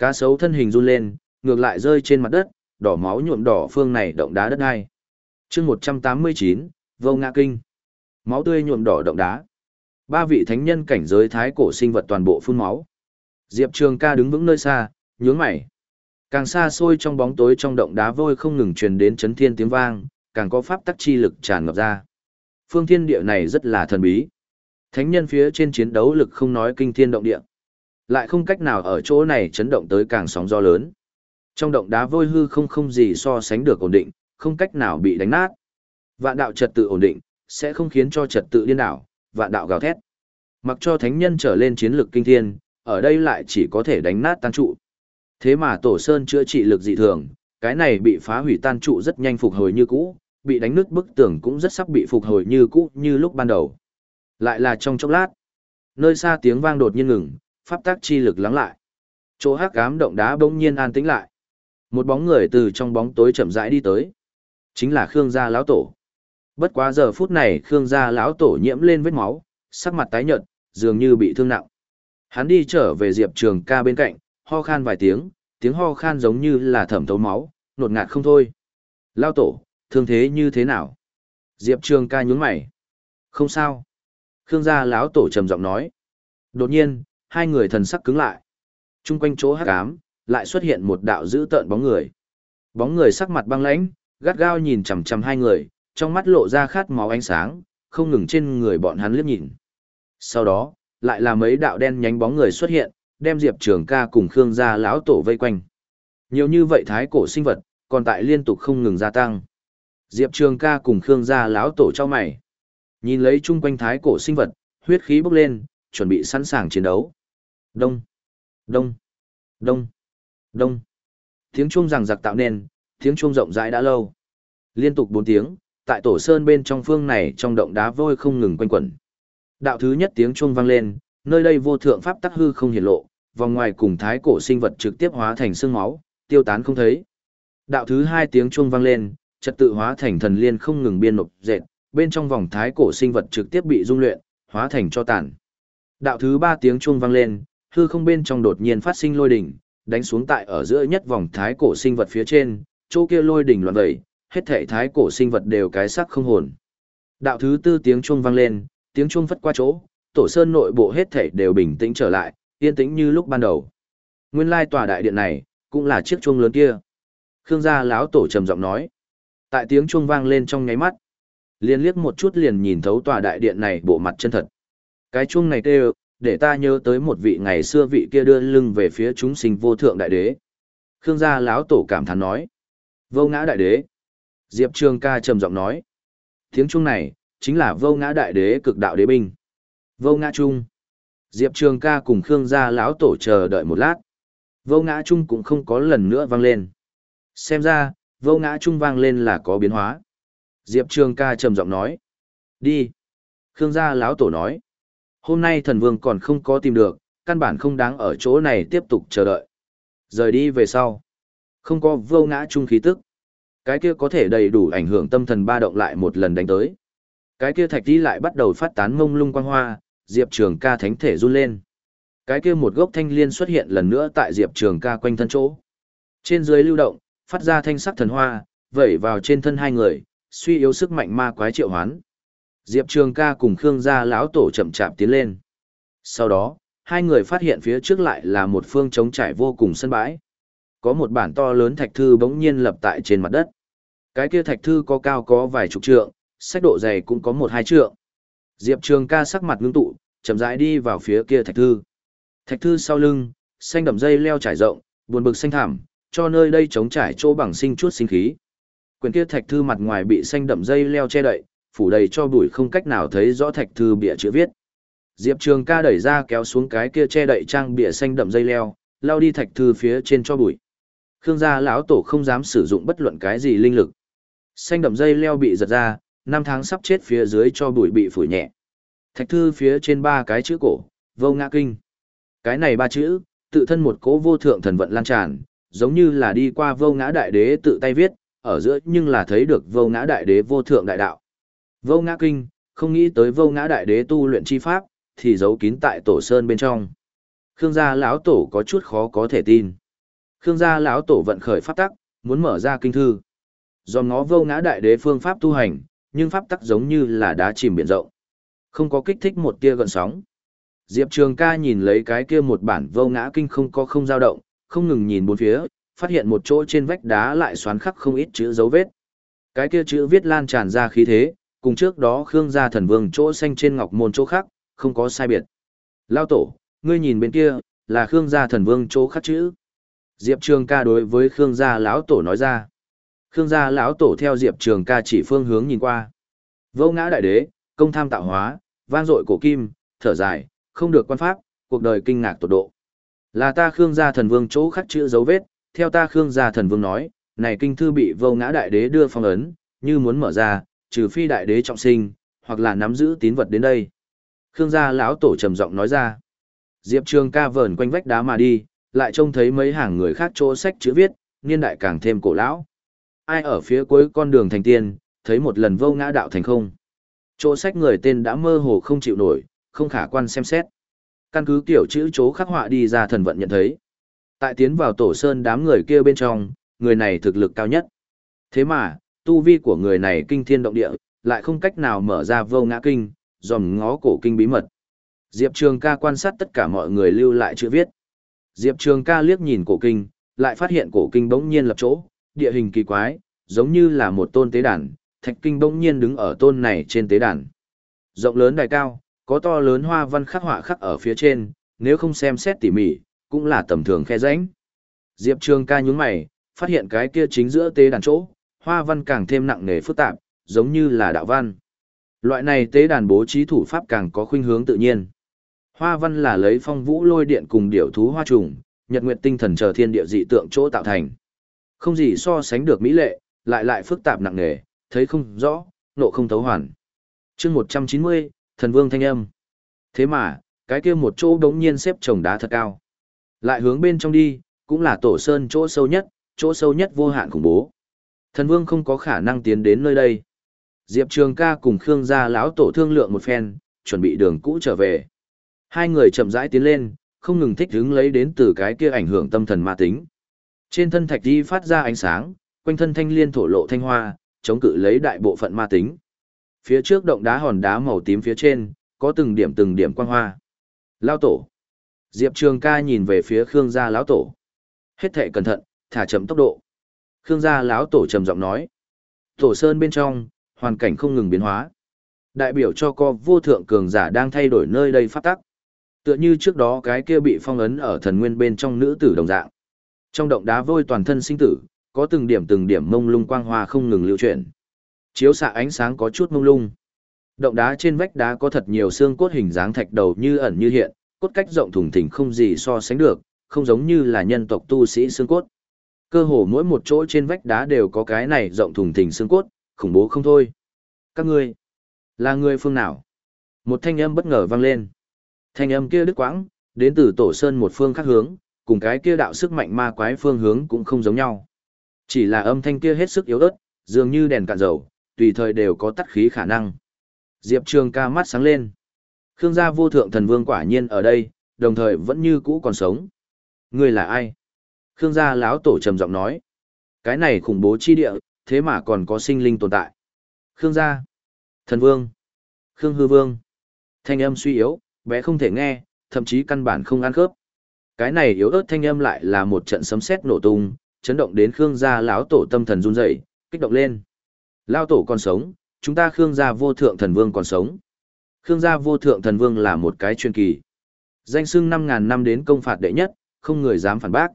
Cá sấu thân hình run lên, ngược lại rơi trên mặt đất, đỏ máu nhuộm đỏ phương này động đá đất hai. chương 189, Vô Ngã Kinh. Máu tươi nhuộm đỏ động đá. Ba vị thánh nhân cảnh giới thái cổ sinh vật toàn bộ phun máu. Diệp Trường ca đứng vững nơi xa, nhướng mày. Càng xa xôi trong bóng tối trong động đá vôi không ngừng truyền đến chấn thiên tiếng vang, càng có pháp tắc chi lực tràn ngập ra. Phương thiên địa này rất là thần bí. Thánh nhân phía trên chiến đấu lực không nói kinh thiên động địa. Lại không cách nào ở chỗ này chấn động tới càng sóng gió lớn. Trong động đá vôi hư không không gì so sánh được ổn định, không cách nào bị đánh nát. Vạn đạo trật tự ổn định, sẽ không khiến cho trật tự điên đảo, vạn đạo gào thét. Mặc cho thánh nhân trở lên chiến lực kinh thiên, ở đây lại chỉ có thể đánh nát tan trụ. Thế mà tổ sơn chữa trị lực dị thường, cái này bị phá hủy tan trụ rất nhanh phục hồi như cũ, bị đánh nứt bức tường cũng rất sắp bị phục hồi như cũ như lúc ban đầu. Lại là trong chốc lát, nơi xa tiếng vang đột nhiên ngừng, pháp tác chi lực lắng lại. Chỗ hắc ám động đá bỗng nhiên an tĩnh lại. Một bóng người từ trong bóng tối chậm rãi đi tới. Chính là Khương gia lão tổ. Bất quá giờ phút này Khương gia lão tổ nhiễm lên vết máu, sắc mặt tái nhợt, dường như bị thương nặng. Hắn đi trở về Diệp Trường ca bên cạnh, ho khan vài tiếng, tiếng ho khan giống như là thẩm thấu máu, nột ngạt không thôi. Lao tổ, thương thế như thế nào? Diệp Trường ca nhún mày. Không sao. Khương gia lão tổ trầm giọng nói. Đột nhiên, hai người thần sắc cứng lại. Trung quanh chỗ hắc ám, lại xuất hiện một đạo dữ tợn bóng người. Bóng người sắc mặt băng lãnh, gắt gao nhìn chằm chằm hai người, trong mắt lộ ra khát máu ánh sáng, không ngừng trên người bọn hắn liếc nhìn. Sau đó, lại là mấy đạo đen nhánh bóng người xuất hiện, đem Diệp Trường ca cùng Khương gia lão tổ vây quanh. Nhiều như vậy thái cổ sinh vật, còn tại liên tục không ngừng gia tăng. Diệp Trường ca cùng Khương gia lão tổ chau mày. Nhìn lấy chung quanh thái cổ sinh vật, huyết khí bốc lên, chuẩn bị sẵn sàng chiến đấu. Đông, đông, đông, đông. Tiếng chuông rằng giặc tạo nên, tiếng chuông rộng rãi đã lâu. Liên tục bốn tiếng, tại tổ sơn bên trong phương này trong động đá vôi không ngừng quanh quẩn. Đạo thứ nhất tiếng chuông vang lên, nơi đây vô thượng pháp tắc hư không hiển lộ, vòng ngoài cùng thái cổ sinh vật trực tiếp hóa thành xương máu, tiêu tán không thấy. Đạo thứ hai tiếng chuông vang lên, trật tự hóa thành thần liên không ngừng biên nộp dệt, bên trong vòng thái cổ sinh vật trực tiếp bị dung luyện, hóa thành cho tàn. Đạo thứ ba tiếng chuông vang lên, hư không bên trong đột nhiên phát sinh lôi đỉnh, đánh xuống tại ở giữa nhất vòng thái cổ sinh vật phía trên, chỗ kia lôi đỉnh loạn vẩy, hết thảy thái cổ sinh vật đều cái sắc không hồn. Đạo thứ tư tiếng chuông vang lên, tiếng chuông phất qua chỗ, tổ sơn nội bộ hết thảy đều bình tĩnh trở lại, yên tĩnh như lúc ban đầu. Nguyên lai tòa đại điện này, cũng là chiếc chuông lớn kia. Khương gia lão tổ trầm giọng nói. Tại tiếng chuông vang lên trong nháy mắt, liên liếc một chút liền nhìn thấu tòa đại điện này bộ mặt chân thật. Cái chuông này kêu, để ta nhớ tới một vị ngày xưa vị kia đưa lưng về phía chúng sinh vô thượng đại đế. Khương gia lão tổ cảm thán nói. Vô ngã đại đế. Diệp Trường ca trầm giọng nói. Tiếng chuông này, chính là vô ngã đại đế cực đạo đế binh. Vô ngã trung. Diệp Trường ca cùng Khương gia lão tổ chờ đợi một lát. Vô ngã trung cũng không có lần nữa vang lên. Xem ra, vô ngã trung vang lên là có biến hóa. Diệp Trường ca trầm giọng nói. Đi. Khương gia lão tổ nói. Hôm nay thần vương còn không có tìm được, căn bản không đáng ở chỗ này tiếp tục chờ đợi. Rời đi về sau. Không có vô ngã trung khí tức. Cái kia có thể đầy đủ ảnh hưởng tâm thần ba động lại một lần đánh tới. Cái kia thạch đi lại bắt đầu phát tán mông lung quang hoa, Diệp Trường ca thánh thể run lên. Cái kia một gốc thanh liên xuất hiện lần nữa tại Diệp Trường ca quanh thân chỗ. Trên dưới lưu động, phát ra thanh sắc thần hoa, vẩy vào trên thân hai người, suy yếu sức mạnh ma quái triệu hoán. Diệp Trường ca cùng Khương gia lão tổ chậm chạp tiến lên. Sau đó, hai người phát hiện phía trước lại là một phương trống trải vô cùng sân bãi. Có một bản to lớn thạch thư bỗng nhiên lập tại trên mặt đất. Cái kia thạch thư có cao có vài chục trượng, sách độ dày cũng có một hai trượng. Diệp Trường ca sắc mặt ngưng tụ, chậm rãi đi vào phía kia thạch thư. Thạch thư sau lưng, xanh đậm dây leo trải rộng, buồn bực xanh thảm, cho nơi đây trống trải chỗ bằng sinh chút sinh khí. Quyển kia thạch thư mặt ngoài bị xanh đậm dây leo che đậy, phủ đầy cho bụi không cách nào thấy rõ thạch thư bìa chữ viết. Diệp Trường ca đẩy ra kéo xuống cái kia che đậy trang bìa xanh đậm dây leo, lao đi thạch thư phía trên cho bụi. Khương gia lão tổ không dám sử dụng bất luận cái gì linh lực. Xanh đậm dây leo bị giật ra, năm tháng sắp chết phía dưới cho bụi bị phủi nhẹ. Thạch thư phía trên ba cái chữ cổ, vô ngã kinh. Cái này ba chữ, tự thân một cố vô thượng thần vận lan tràn, giống như là đi qua vô ngã đại đế tự tay viết, ở giữa nhưng là thấy được vô ngã đại đế vô thượng đại đạo. Vô ngã kinh, không nghĩ tới vô ngã đại đế tu luyện chi pháp, thì giấu kín tại tổ sơn bên trong. Khương gia lão tổ có chút khó có thể tin. Khương gia lão tổ vận khởi pháp tắc, muốn mở ra kinh thư. Do ngó vô ngã đại đế phương pháp tu hành, nhưng pháp tắc giống như là đá chìm biển rộng. Không có kích thích một tia gần sóng. Diệp Trường ca nhìn lấy cái kia một bản vô ngã kinh không có không dao động, không ngừng nhìn bốn phía, phát hiện một chỗ trên vách đá lại xoắn khắc không ít chữ dấu vết. Cái kia chữ viết lan tràn ra khí thế, cùng trước đó Khương gia thần vương chỗ xanh trên ngọc môn chỗ khác, không có sai biệt. Lao tổ, ngươi nhìn bên kia, là Khương gia thần vương chỗ khắc chữ. Diệp Trường ca đối với Khương gia lão tổ nói ra. Khương gia lão tổ theo Diệp Trường ca chỉ phương hướng nhìn qua. Vô ngã đại đế, công tham tạo hóa, vang dội cổ kim, thở dài, không được quan pháp, cuộc đời kinh ngạc tột độ. Là ta Khương gia thần vương chỗ khắc chữ dấu vết, theo ta Khương gia thần vương nói, này kinh thư bị vô ngã đại đế đưa phong ấn, như muốn mở ra, trừ phi đại đế trọng sinh, hoặc là nắm giữ tín vật đến đây. Khương gia lão tổ trầm giọng nói ra. Diệp Trường ca vờn quanh vách đá mà đi, lại trông thấy mấy hàng người khác chỗ sách chữ viết, niên đại càng thêm cổ lão. Ai ở phía cuối con đường thành tiên, thấy một lần vô ngã đạo thành không. Chỗ sách người tên đã mơ hồ không chịu nổi, không khả quan xem xét. Căn cứ kiểu chữ chố khắc họa đi ra thần vận nhận thấy. Tại tiến vào tổ sơn đám người kia bên trong, người này thực lực cao nhất. Thế mà, tu vi của người này kinh thiên động địa, lại không cách nào mở ra vô ngã kinh, dòm ngó cổ kinh bí mật. Diệp Trường ca quan sát tất cả mọi người lưu lại chữ viết. Diệp Trường ca liếc nhìn cổ kinh, lại phát hiện cổ kinh bỗng nhiên lập chỗ, địa hình kỳ quái, giống như là một tôn tế đàn, thạch kinh bỗng nhiên đứng ở tôn này trên tế đàn. Rộng lớn đài cao, có to lớn hoa văn khắc họa khắc ở phía trên, nếu không xem xét tỉ mỉ, cũng là tầm thường khe rãnh. Diệp Trường ca nhún mày, phát hiện cái kia chính giữa tế đàn chỗ, hoa văn càng thêm nặng nề phức tạp, giống như là đạo văn. Loại này tế đàn bố trí thủ pháp càng có khuynh hướng tự nhiên. Hoa văn là lấy phong vũ lôi điện cùng điểu thú hoa trùng, nhật nguyệt tinh thần chờ thiên địa dị tượng chỗ tạo thành. Không gì so sánh được mỹ lệ, lại lại phức tạp nặng nề, thấy không rõ, nộ không thấu hoàn. chương 190, thần vương thanh âm. Thế mà, cái kia một chỗ đống nhiên xếp chồng đá thật cao. Lại hướng bên trong đi, cũng là tổ sơn chỗ sâu nhất, chỗ sâu nhất vô hạn khủng bố. Thần vương không có khả năng tiến đến nơi đây. Diệp Trường ca cùng Khương gia lão tổ thương lượng một phen, chuẩn bị đường cũ trở về. Hai người chậm rãi tiến lên, không ngừng thích hứng lấy đến từ cái kia ảnh hưởng tâm thần ma tính. Trên thân thạch đi phát ra ánh sáng, quanh thân thanh liên thổ lộ thanh hoa, chống cự lấy đại bộ phận ma tính. Phía trước động đá hòn đá màu tím phía trên, có từng điểm từng điểm quang hoa. Lao tổ. Diệp Trường ca nhìn về phía Khương gia lão tổ. Hết thệ cẩn thận, thả chậm tốc độ. Khương gia lão tổ trầm giọng nói. Tổ sơn bên trong, hoàn cảnh không ngừng biến hóa. Đại biểu cho co vô thượng cường giả đang thay đổi nơi đây phát tắc. Tựa như trước đó cái kia bị phong ấn ở thần nguyên bên trong nữ tử đồng dạng. Trong động đá vôi toàn thân sinh tử, có từng điểm từng điểm mông lung quang hoa không ngừng lưu chuyển. Chiếu xạ ánh sáng có chút mông lung. Động đá trên vách đá có thật nhiều xương cốt hình dáng thạch đầu như ẩn như hiện, cốt cách rộng thùng thình không gì so sánh được, không giống như là nhân tộc tu sĩ xương cốt. Cơ hồ mỗi một chỗ trên vách đá đều có cái này rộng thùng thình xương cốt, khủng bố không thôi. Các ngươi, là người phương nào? Một thanh âm bất ngờ vang lên. Thanh âm kia đứt quãng, đến từ tổ sơn một phương khác hướng, cùng cái kia đạo sức mạnh ma quái phương hướng cũng không giống nhau. Chỉ là âm thanh kia hết sức yếu ớt, dường như đèn cạn dầu, tùy thời đều có tắt khí khả năng. Diệp Trường ca mắt sáng lên. Khương gia vô thượng thần vương quả nhiên ở đây, đồng thời vẫn như cũ còn sống. Người là ai? Khương gia lão tổ trầm giọng nói. Cái này khủng bố chi địa, thế mà còn có sinh linh tồn tại. Khương gia. Thần vương. Khương hư vương. Thanh âm suy yếu, bé không thể nghe, thậm chí căn bản không ăn khớp. Cái này yếu ớt thanh âm lại là một trận sấm sét nổ tung, chấn động đến Khương gia lão tổ tâm thần run rẩy, kích động lên. Lão tổ còn sống, chúng ta Khương gia vô thượng thần vương còn sống. Khương gia vô thượng thần vương là một cái chuyên kỳ. Danh xưng 5000 năm đến công phạt đệ nhất, không người dám phản bác.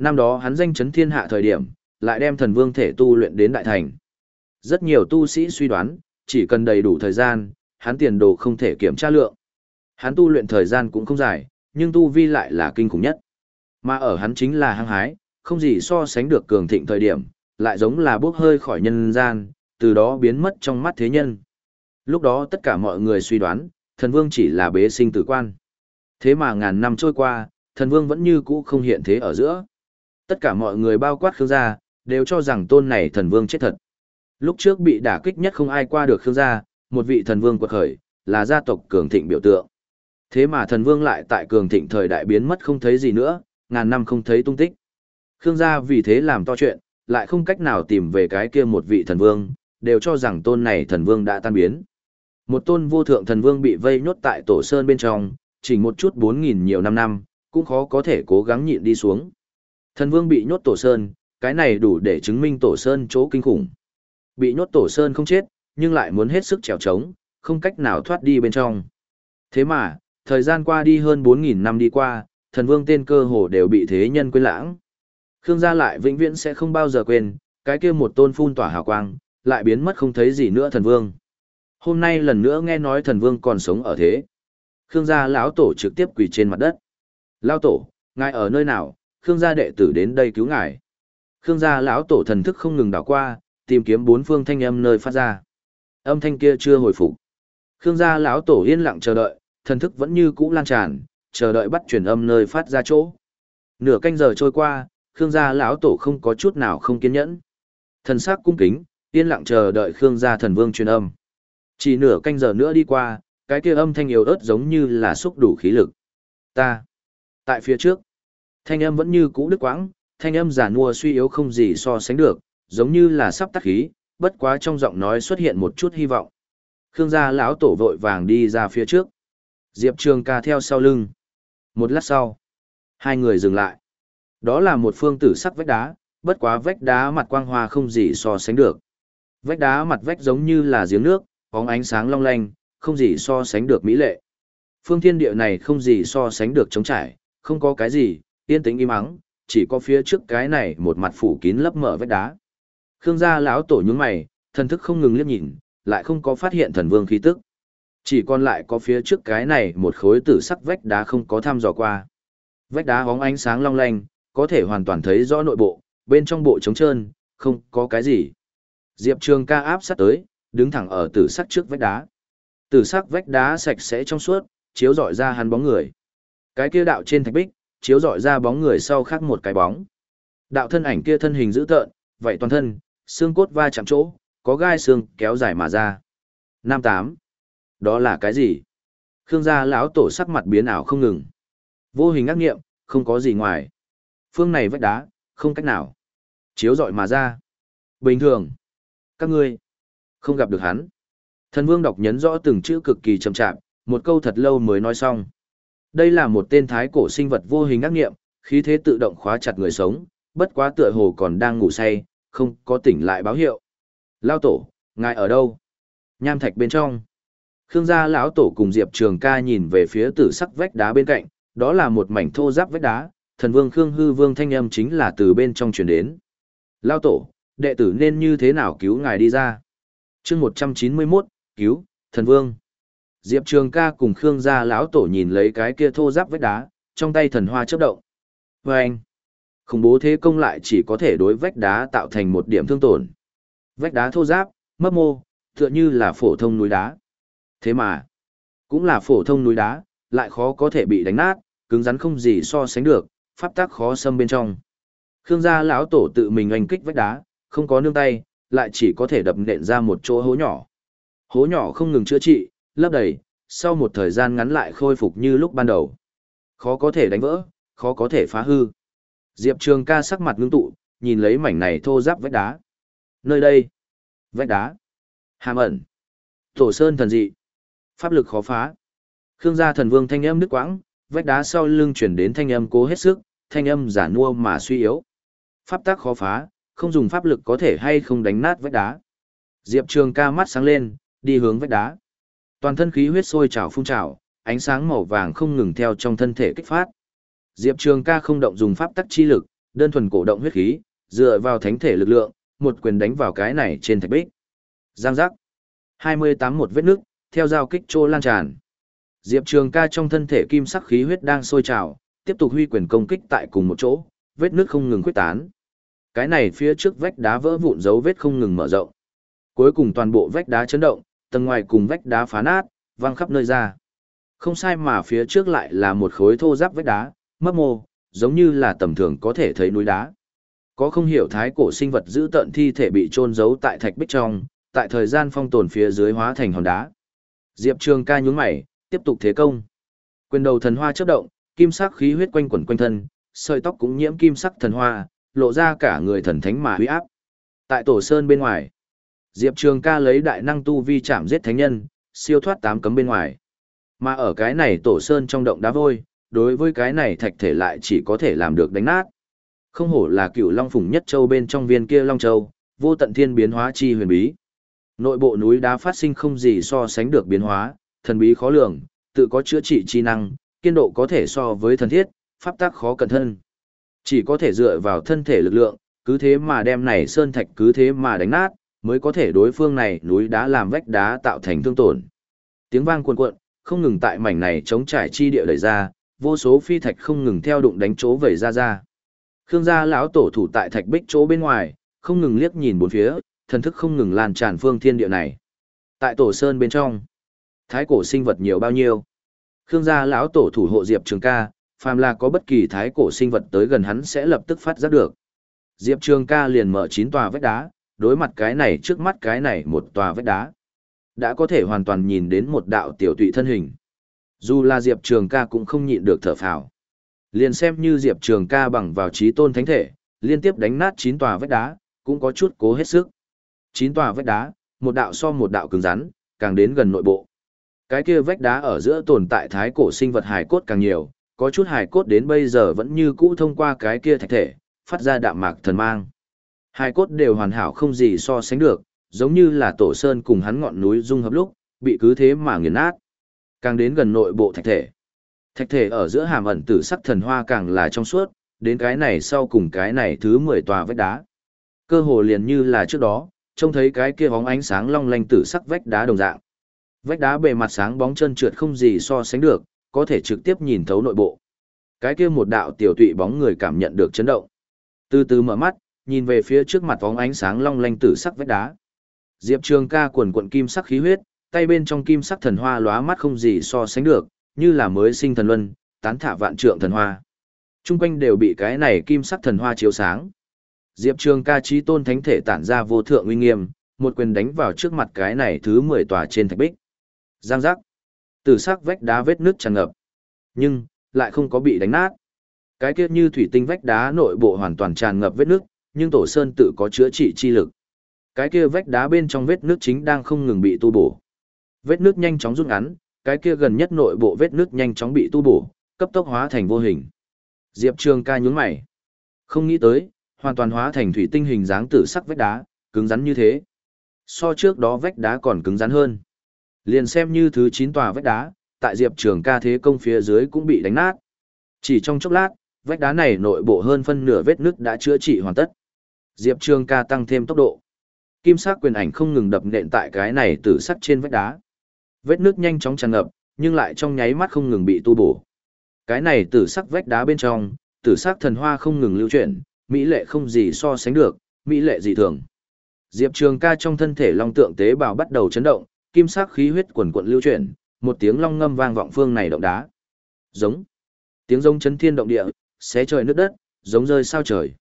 Năm đó hắn danh chấn thiên hạ thời điểm, lại đem thần vương thể tu luyện đến đại thành. Rất nhiều tu sĩ suy đoán, chỉ cần đầy đủ thời gian, hắn tiền đồ không thể kiểm tra lượng. Hắn tu luyện thời gian cũng không dài, nhưng tu vi lại là kinh khủng nhất. Mà ở hắn chính là hăng hái, không gì so sánh được cường thịnh thời điểm, lại giống là bốc hơi khỏi nhân gian, từ đó biến mất trong mắt thế nhân. Lúc đó tất cả mọi người suy đoán, thần vương chỉ là bế sinh tử quan. Thế mà ngàn năm trôi qua, thần vương vẫn như cũ không hiện thế ở giữa. Tất cả mọi người bao quát Khương gia, đều cho rằng tôn này thần vương chết thật. Lúc trước bị đả kích nhất không ai qua được Khương gia, một vị thần vương quật khởi, là gia tộc cường thịnh biểu tượng. Thế mà thần vương lại tại cường thịnh thời đại biến mất không thấy gì nữa, ngàn năm không thấy tung tích. Khương gia vì thế làm to chuyện, lại không cách nào tìm về cái kia một vị thần vương, đều cho rằng tôn này thần vương đã tan biến. Một tôn vô thượng thần vương bị vây nhốt tại tổ sơn bên trong, chỉ một chút 4.000 nhiều năm năm, cũng khó có thể cố gắng nhịn đi xuống. Thần vương bị nhốt tổ sơn, cái này đủ để chứng minh tổ sơn chỗ kinh khủng. Bị nhốt tổ sơn không chết, nhưng lại muốn hết sức trèo trống, không cách nào thoát đi bên trong. Thế mà, thời gian qua đi hơn 4.000 năm đi qua, thần vương tên cơ hồ đều bị thế nhân quên lãng. Khương gia lại vĩnh viễn sẽ không bao giờ quên, cái kia một tôn phun tỏa hào quang, lại biến mất không thấy gì nữa thần vương. Hôm nay lần nữa nghe nói thần vương còn sống ở thế. Khương gia lão tổ trực tiếp quỳ trên mặt đất. Lão tổ, ngài ở nơi nào? Khương gia đệ tử đến đây cứu ngài. Khương gia lão tổ thần thức không ngừng đảo qua, tìm kiếm bốn phương thanh âm nơi phát ra. Âm thanh kia chưa hồi phục. Khương gia lão tổ yên lặng chờ đợi, thần thức vẫn như cũ lan tràn, chờ đợi bắt truyền âm nơi phát ra chỗ. Nửa canh giờ trôi qua, Khương gia lão tổ không có chút nào không kiên nhẫn. Thần sắc cung kính, yên lặng chờ đợi Khương gia thần vương truyền âm. Chỉ nửa canh giờ nữa đi qua, cái kia âm thanh yếu ớt giống như là xúc đủ khí lực. Ta. Tại phía trước, thanh âm vẫn như cũ đứt quãng, thanh âm giả nua suy yếu không gì so sánh được, giống như là sắp tắt khí, bất quá trong giọng nói xuất hiện một chút hy vọng. Khương gia lão tổ vội vàng đi ra phía trước. Diệp Trường ca theo sau lưng. Một lát sau, hai người dừng lại. Đó là một phương tử sắc vách đá, bất quá vách đá mặt quang hoa không gì so sánh được. Vách đá mặt vách giống như là giếng nước, bóng ánh sáng long lanh, không gì so sánh được mỹ lệ. Phương thiên địa này không gì so sánh được trống trải, không có cái gì, yên tĩnh im ắng, chỉ có phía trước cái này một mặt phủ kín lấp mở vách đá. Khương gia lão tổ nhướng mày, thần thức không ngừng liếc nhìn, lại không có phát hiện thần vương khí tức. Chỉ còn lại có phía trước cái này một khối tử sắc vách đá không có thăm dò qua. Vách đá hóng ánh sáng long lanh, có thể hoàn toàn thấy rõ nội bộ, bên trong bộ trống trơn, không có cái gì. Diệp Trường ca áp sát tới, đứng thẳng ở tử sắc trước vách đá. Tử sắc vách đá sạch sẽ trong suốt, chiếu rọi ra hắn bóng người. Cái kia đạo trên thạch bích, chiếu dọi ra bóng người sau khác một cái bóng. Đạo thân ảnh kia thân hình dữ tợn, vậy toàn thân, xương cốt va chạm chỗ, có gai xương kéo dài mà ra. Nam tám. Đó là cái gì? Khương gia lão tổ sắc mặt biến ảo không ngừng. Vô hình ác nghiệm, không có gì ngoài. Phương này vách đá, không cách nào. Chiếu dọi mà ra. Bình thường. Các ngươi, không gặp được hắn. Thần vương đọc nhấn rõ từng chữ cực kỳ chậm chạp, một câu thật lâu mới nói xong. Đây là một tên thái cổ sinh vật vô hình ác nghiệm, khí thế tự động khóa chặt người sống, bất quá tựa hồ còn đang ngủ say, không có tỉnh lại báo hiệu. Lao tổ, ngài ở đâu? Nham thạch bên trong. Khương gia lão tổ cùng Diệp Trường Ca nhìn về phía tử sắc vách đá bên cạnh, đó là một mảnh thô giáp vách đá, thần vương Khương Hư Vương thanh âm chính là từ bên trong truyền đến. Lao tổ, đệ tử nên như thế nào cứu ngài đi ra? chương 191, cứu, thần vương. Diệp Trường ca cùng Khương gia lão tổ nhìn lấy cái kia thô giáp vách đá, trong tay thần hoa chớp động. Và anh, khủng bố thế công lại chỉ có thể đối vách đá tạo thành một điểm thương tổn. Vách đá thô giáp, mấp mô, tựa như là phổ thông núi đá. Thế mà, cũng là phổ thông núi đá, lại khó có thể bị đánh nát, cứng rắn không gì so sánh được, pháp tác khó xâm bên trong. Khương gia lão tổ tự mình oanh kích vách đá, không có nương tay, lại chỉ có thể đập nện ra một chỗ hố nhỏ. Hố nhỏ không ngừng chữa trị, lấp đầy, sau một thời gian ngắn lại khôi phục như lúc ban đầu. Khó có thể đánh vỡ, khó có thể phá hư. Diệp Trường ca sắc mặt ngưng tụ, nhìn lấy mảnh này thô giáp vách đá. Nơi đây, vách đá, hàm ẩn, tổ sơn thần dị, pháp lực khó phá. Khương gia thần vương thanh âm nước quãng, vách đá sau lưng chuyển đến thanh âm cố hết sức, thanh âm giả nua mà suy yếu. Pháp tác khó phá, không dùng pháp lực có thể hay không đánh nát vách đá. Diệp Trường ca mắt sáng lên, đi hướng vách đá. Toàn thân khí huyết sôi trào phun trào, ánh sáng màu vàng không ngừng theo trong thân thể kích phát. Diệp Trường ca không động dùng pháp tắc chi lực, đơn thuần cổ động huyết khí, dựa vào thánh thể lực lượng, một quyền đánh vào cái này trên thạch bích. Giang giác. 28 một vết nước, theo dao kích trô lan tràn. Diệp Trường ca trong thân thể kim sắc khí huyết đang sôi trào, tiếp tục huy quyền công kích tại cùng một chỗ, vết nước không ngừng quyết tán. Cái này phía trước vách đá vỡ vụn dấu vết không ngừng mở rộng. Cuối cùng toàn bộ vách đá chấn động, tầng ngoài cùng vách đá phá nát, văng khắp nơi ra. Không sai mà phía trước lại là một khối thô giáp vách đá, mấp mô, giống như là tầm thường có thể thấy núi đá. Có không hiểu thái cổ sinh vật giữ tận thi thể bị chôn giấu tại thạch bích trong, tại thời gian phong tồn phía dưới hóa thành hòn đá. Diệp Trường ca nhún mày, tiếp tục thế công. Quyền đầu thần hoa chớp động, kim sắc khí huyết quanh quẩn quanh thân, sợi tóc cũng nhiễm kim sắc thần hoa, lộ ra cả người thần thánh mà huy áp. Tại tổ sơn bên ngoài, Diệp Trường ca lấy đại năng tu vi chạm giết thánh nhân, siêu thoát tám cấm bên ngoài. Mà ở cái này tổ sơn trong động đá vôi, đối với cái này thạch thể lại chỉ có thể làm được đánh nát. Không hổ là cựu long phùng nhất châu bên trong viên kia long châu, vô tận thiên biến hóa chi huyền bí. Nội bộ núi đá phát sinh không gì so sánh được biến hóa, thần bí khó lường, tự có chữa trị chi năng, kiên độ có thể so với thần thiết, pháp tác khó cẩn thân. Chỉ có thể dựa vào thân thể lực lượng, cứ thế mà đem này sơn thạch cứ thế mà đánh nát, mới có thể đối phương này núi đá làm vách đá tạo thành thương tổn. Tiếng vang cuồn cuộn, không ngừng tại mảnh này chống trải chi địa đẩy ra, vô số phi thạch không ngừng theo đụng đánh chỗ vẩy ra ra. Khương gia lão tổ thủ tại thạch bích chỗ bên ngoài, không ngừng liếc nhìn bốn phía, thần thức không ngừng lan tràn phương thiên địa này. Tại tổ sơn bên trong, thái cổ sinh vật nhiều bao nhiêu. Khương gia lão tổ thủ hộ Diệp Trường Ca, phàm là có bất kỳ thái cổ sinh vật tới gần hắn sẽ lập tức phát giác được. Diệp Trường Ca liền mở chín tòa vách đá, đối mặt cái này trước mắt cái này một tòa vách đá. Đã có thể hoàn toàn nhìn đến một đạo tiểu tụy thân hình. Dù là Diệp Trường ca cũng không nhịn được thở phào. Liền xem như Diệp Trường ca bằng vào trí tôn thánh thể, liên tiếp đánh nát chín tòa vách đá, cũng có chút cố hết sức. Chín tòa vách đá, một đạo so một đạo cứng rắn, càng đến gần nội bộ. Cái kia vách đá ở giữa tồn tại thái cổ sinh vật hài cốt càng nhiều, có chút hài cốt đến bây giờ vẫn như cũ thông qua cái kia thạch thể, phát ra đạm mạc thần mang. Hai cốt đều hoàn hảo không gì so sánh được, giống như là tổ sơn cùng hắn ngọn núi dung hợp lúc, bị cứ thế mà nghiền nát. Càng đến gần nội bộ thạch thể. Thạch thể ở giữa hàm ẩn tử sắc thần hoa càng là trong suốt, đến cái này sau cùng cái này thứ 10 tòa vách đá. Cơ hồ liền như là trước đó, trông thấy cái kia bóng ánh sáng long lanh tử sắc vách đá đồng dạng. Vách đá bề mặt sáng bóng chân trượt không gì so sánh được, có thể trực tiếp nhìn thấu nội bộ. Cái kia một đạo tiểu tụy bóng người cảm nhận được chấn động. Từ từ mở mắt, nhìn về phía trước mặt vóng ánh sáng long lanh tử sắc vách đá. Diệp Trường ca quần quận kim sắc khí huyết, tay bên trong kim sắc thần hoa lóa mắt không gì so sánh được, như là mới sinh thần luân, tán thả vạn trượng thần hoa. Trung quanh đều bị cái này kim sắc thần hoa chiếu sáng. Diệp Trường ca trí tôn thánh thể tản ra vô thượng uy nghiêm, một quyền đánh vào trước mặt cái này thứ 10 tòa trên thạch bích. Giang giác. tử sắc vách đá vết nước tràn ngập. Nhưng, lại không có bị đánh nát. Cái kia như thủy tinh vách đá nội bộ hoàn toàn tràn ngập vết nước, nhưng tổ sơn tự có chữa trị chi lực. Cái kia vách đá bên trong vết nước chính đang không ngừng bị tu bổ. Vết nước nhanh chóng rút ngắn, cái kia gần nhất nội bộ vết nước nhanh chóng bị tu bổ, cấp tốc hóa thành vô hình. Diệp Trường ca nhún mày. Không nghĩ tới, hoàn toàn hóa thành thủy tinh hình dáng tử sắc vách đá, cứng rắn như thế. So trước đó vách đá còn cứng rắn hơn. Liền xem như thứ 9 tòa vách đá, tại Diệp Trường ca thế công phía dưới cũng bị đánh nát. Chỉ trong chốc lát, vách đá này nội bộ hơn phân nửa vết nước đã chữa trị hoàn tất. Diệp Trường ca tăng thêm tốc độ. Kim sắc quyền ảnh không ngừng đập nện tại cái này tử sắc trên vách đá. Vết nước nhanh chóng tràn ngập, nhưng lại trong nháy mắt không ngừng bị tu bổ. Cái này tử sắc vách đá bên trong, tử sắc thần hoa không ngừng lưu chuyển, mỹ lệ không gì so sánh được, mỹ lệ dị thường. Diệp Trường Ca trong thân thể long tượng tế bào bắt đầu chấn động, kim sắc khí huyết quần quần lưu chuyển, một tiếng long ngâm vang vọng phương này động đá. Giống. Tiếng giống chấn thiên động địa, xé trời nước đất, giống rơi sao trời.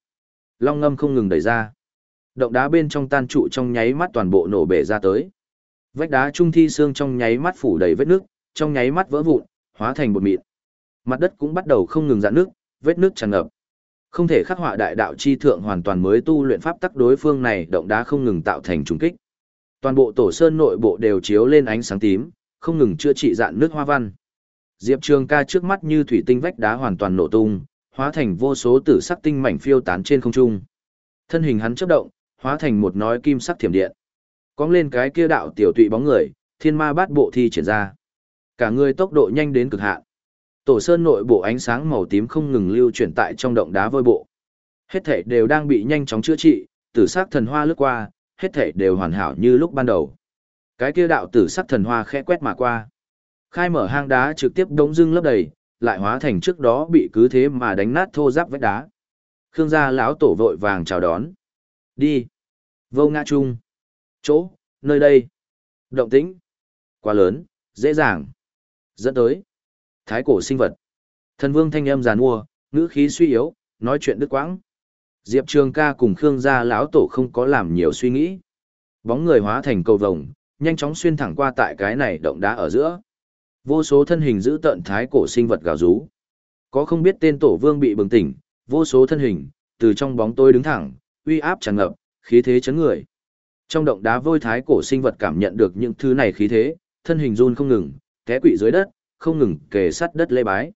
Long ngâm không ngừng đẩy ra. Động đá bên trong tan trụ trong nháy mắt toàn bộ nổ bể ra tới. Vách đá trung thi xương trong nháy mắt phủ đầy vết nước, trong nháy mắt vỡ vụn, hóa thành bột mịn. Mặt đất cũng bắt đầu không ngừng giãn nước, vết nước tràn ngập. Không thể khắc họa đại đạo chi thượng hoàn toàn mới tu luyện pháp tắc đối phương này động đá không ngừng tạo thành trùng kích. Toàn bộ tổ sơn nội bộ đều chiếu lên ánh sáng tím, không ngừng chữa trị dạn nước hoa văn. Diệp Trường ca trước mắt như thủy tinh vách đá hoàn toàn nổ tung, hóa thành vô số tử sắc tinh mảnh phiêu tán trên không trung. Thân hình hắn chớp động, hóa thành một nói kim sắc thiểm điện. Cong lên cái kia đạo tiểu tụy bóng người, thiên ma bát bộ thi triển ra. Cả người tốc độ nhanh đến cực hạn. Tổ sơn nội bộ ánh sáng màu tím không ngừng lưu chuyển tại trong động đá vôi bộ. Hết thể đều đang bị nhanh chóng chữa trị, tử sắc thần hoa lướt qua, hết thể đều hoàn hảo như lúc ban đầu. Cái kia đạo tử sắc thần hoa khẽ quét mà qua. Khai mở hang đá trực tiếp đống dưng lấp đầy, lại hóa thành trước đó bị cứ thế mà đánh nát thô giáp vách đá. Khương gia lão tổ vội vàng chào đón. Đi. Vô ngã chung. Chỗ, nơi đây. Động tĩnh. Quá lớn, dễ dàng. Dẫn tới. Thái cổ sinh vật. Thần vương thanh âm giàn mua, ngữ khí suy yếu, nói chuyện đứt quãng. Diệp Trường ca cùng Khương gia lão tổ không có làm nhiều suy nghĩ. Bóng người hóa thành cầu vồng, nhanh chóng xuyên thẳng qua tại cái này động đá ở giữa. Vô số thân hình giữ tận thái cổ sinh vật gào rú. Có không biết tên tổ vương bị bừng tỉnh, vô số thân hình, từ trong bóng tôi đứng thẳng, uy áp tràn ngập, khí thế chấn người. Trong động đá vôi thái cổ sinh vật cảm nhận được những thứ này khí thế, thân hình run không ngừng, té quỵ dưới đất, không ngừng kề sát đất lê bái.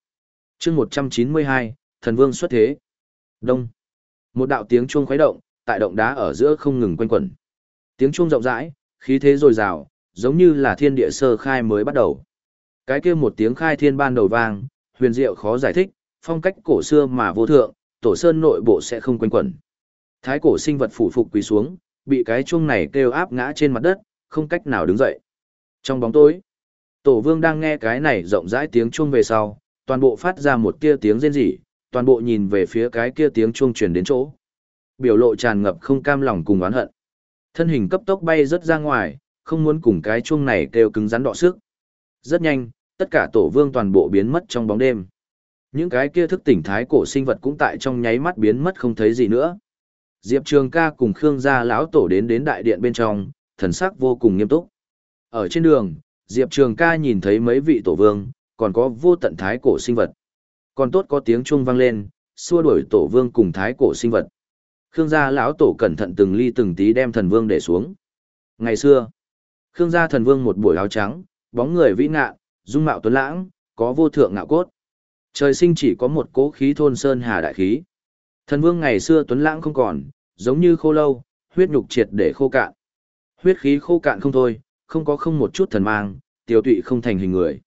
chương 192, thần vương xuất thế. Đông. Một đạo tiếng chuông khuấy động, tại động đá ở giữa không ngừng quanh quẩn. Tiếng chuông rộng rãi, khí thế dồi dào, giống như là thiên địa sơ khai mới bắt đầu. Cái kia một tiếng khai thiên ban đầu vang, huyền diệu khó giải thích, phong cách cổ xưa mà vô thượng, tổ sơn nội bộ sẽ không quanh quẩn. Thái cổ sinh vật phủ phục quỳ xuống, bị cái chuông này kêu áp ngã trên mặt đất, không cách nào đứng dậy. Trong bóng tối, tổ vương đang nghe cái này rộng rãi tiếng chuông về sau, toàn bộ phát ra một tia tiếng rên rỉ, toàn bộ nhìn về phía cái kia tiếng chuông truyền đến chỗ. Biểu lộ tràn ngập không cam lòng cùng oán hận. Thân hình cấp tốc bay rất ra ngoài, không muốn cùng cái chuông này kêu cứng rắn đọ sức. Rất nhanh, tất cả tổ vương toàn bộ biến mất trong bóng đêm. Những cái kia thức tỉnh thái cổ sinh vật cũng tại trong nháy mắt biến mất không thấy gì nữa. Diệp Trường ca cùng Khương gia lão tổ đến đến đại điện bên trong, thần sắc vô cùng nghiêm túc. Ở trên đường, Diệp Trường ca nhìn thấy mấy vị tổ vương, còn có vô tận thái cổ sinh vật. Còn tốt có tiếng chuông vang lên, xua đuổi tổ vương cùng thái cổ sinh vật. Khương gia lão tổ cẩn thận từng ly từng tí đem thần vương để xuống. Ngày xưa, Khương gia thần vương một buổi áo trắng, bóng người vĩ ngạ, dung mạo tuấn lãng, có vô thượng ngạo cốt. Trời sinh chỉ có một cố khí thôn sơn hà đại khí. Thần vương ngày xưa tuấn lãng không còn, giống như khô lâu, huyết nhục triệt để khô cạn. Huyết khí khô cạn không thôi, không có không một chút thần mang, tiêu tụy không thành hình người.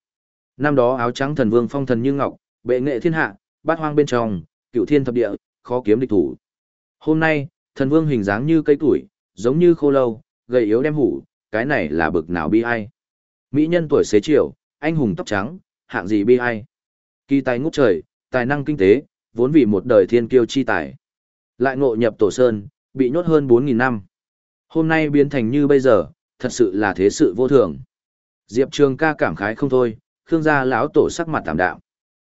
Năm đó áo trắng thần vương phong thần như ngọc, bệ nghệ thiên hạ, bát hoang bên trong, cựu thiên thập địa, khó kiếm địch thủ. Hôm nay, thần vương hình dáng như cây tuổi, giống như khô lâu, gầy yếu đem hủ, cái này là bực nào bi ai. Mỹ nhân tuổi xế chiều, anh hùng tóc trắng, hạng gì bi ai. Kỳ tài ngút trời, tài năng kinh tế, vốn vì một đời thiên kiêu chi tài. Lại ngộ nhập tổ sơn, bị nhốt hơn 4.000 năm. Hôm nay biến thành như bây giờ, thật sự là thế sự vô thường. Diệp Trường ca cảm khái không thôi, Khương gia lão tổ sắc mặt tạm đạo.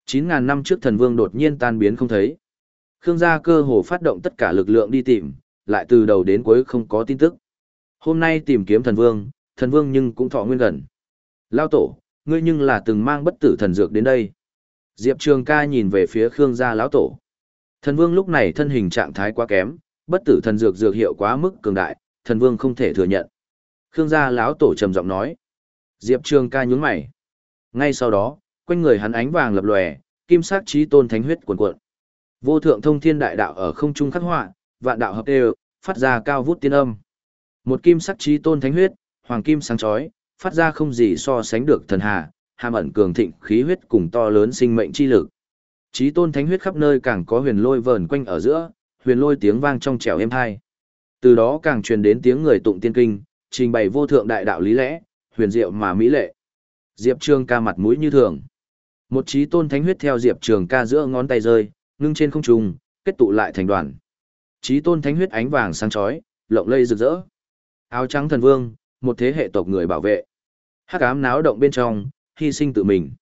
9.000 năm trước thần vương đột nhiên tan biến không thấy. Khương gia cơ hồ phát động tất cả lực lượng đi tìm, lại từ đầu đến cuối không có tin tức. Hôm nay tìm kiếm thần vương, thần vương nhưng cũng thọ nguyên gần. lao tổ, ngươi nhưng là từng mang bất tử thần dược đến đây. Diệp Trường ca nhìn về phía Khương gia lão tổ. Thần vương lúc này thân hình trạng thái quá kém, bất tử thần dược dược hiệu quá mức cường đại, thần vương không thể thừa nhận. Khương gia lão tổ trầm giọng nói. Diệp Trường ca nhún mày. Ngay sau đó, quanh người hắn ánh vàng lập lòe, kim sắc chí tôn thánh huyết cuồn cuộn. Vô thượng thông thiên đại đạo ở không trung khắc họa, vạn đạo hợp đều, phát ra cao vút tiên âm. Một kim sắc chí tôn thánh huyết, hoàng kim sáng chói, phát ra không gì so sánh được thần hà, hàm ẩn cường thịnh khí huyết cùng to lớn sinh mệnh chi lực. Chí tôn thánh huyết khắp nơi càng có huyền lôi vờn quanh ở giữa, huyền lôi tiếng vang trong trẻo êm tai. Từ đó càng truyền đến tiếng người tụng tiên kinh, trình bày vô thượng đại đạo lý lẽ, huyền diệu mà mỹ lệ. Diệp Trường ca mặt mũi như thường. Một chí tôn thánh huyết theo Diệp Trường ca giữa ngón tay rơi, ngưng trên không trung, kết tụ lại thành đoàn. Chí tôn thánh huyết ánh vàng sáng chói, lộng lây rực rỡ. Áo trắng thần vương, một thế hệ tộc người bảo vệ. Hắc ám náo động bên trong, hy sinh tự mình.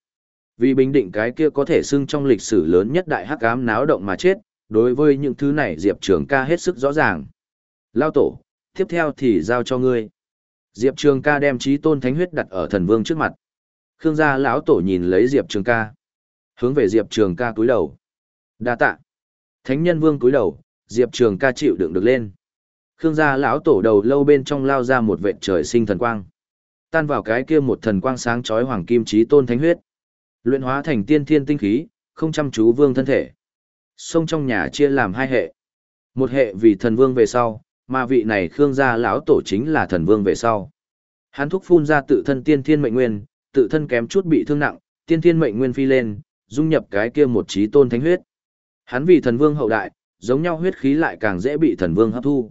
Vì bình định cái kia có thể xưng trong lịch sử lớn nhất đại hắc ám náo động mà chết, đối với những thứ này Diệp Trường ca hết sức rõ ràng. Lao tổ, tiếp theo thì giao cho ngươi. Diệp Trường ca đem trí tôn thánh huyết đặt ở thần vương trước mặt. Khương gia lão tổ nhìn lấy Diệp Trường ca. Hướng về Diệp Trường ca cúi đầu. đa tạ. Thánh nhân vương cúi đầu, Diệp Trường ca chịu đựng được lên. Khương gia lão tổ đầu lâu bên trong lao ra một vệt trời sinh thần quang. Tan vào cái kia một thần quang sáng chói hoàng kim trí tôn thánh huyết. Luyện hóa thành tiên thiên tinh khí, không chăm chú vương thân thể. Sông trong nhà chia làm hai hệ. Một hệ vì thần vương về sau, mà vị này Khương gia lão tổ chính là thần vương về sau. Hắn thúc phun ra tự thân tiên thiên mệnh nguyên, tự thân kém chút bị thương nặng, tiên thiên mệnh nguyên phi lên, dung nhập cái kia một trí tôn thánh huyết. Hắn vì thần vương hậu đại, giống nhau huyết khí lại càng dễ bị thần vương hấp thu.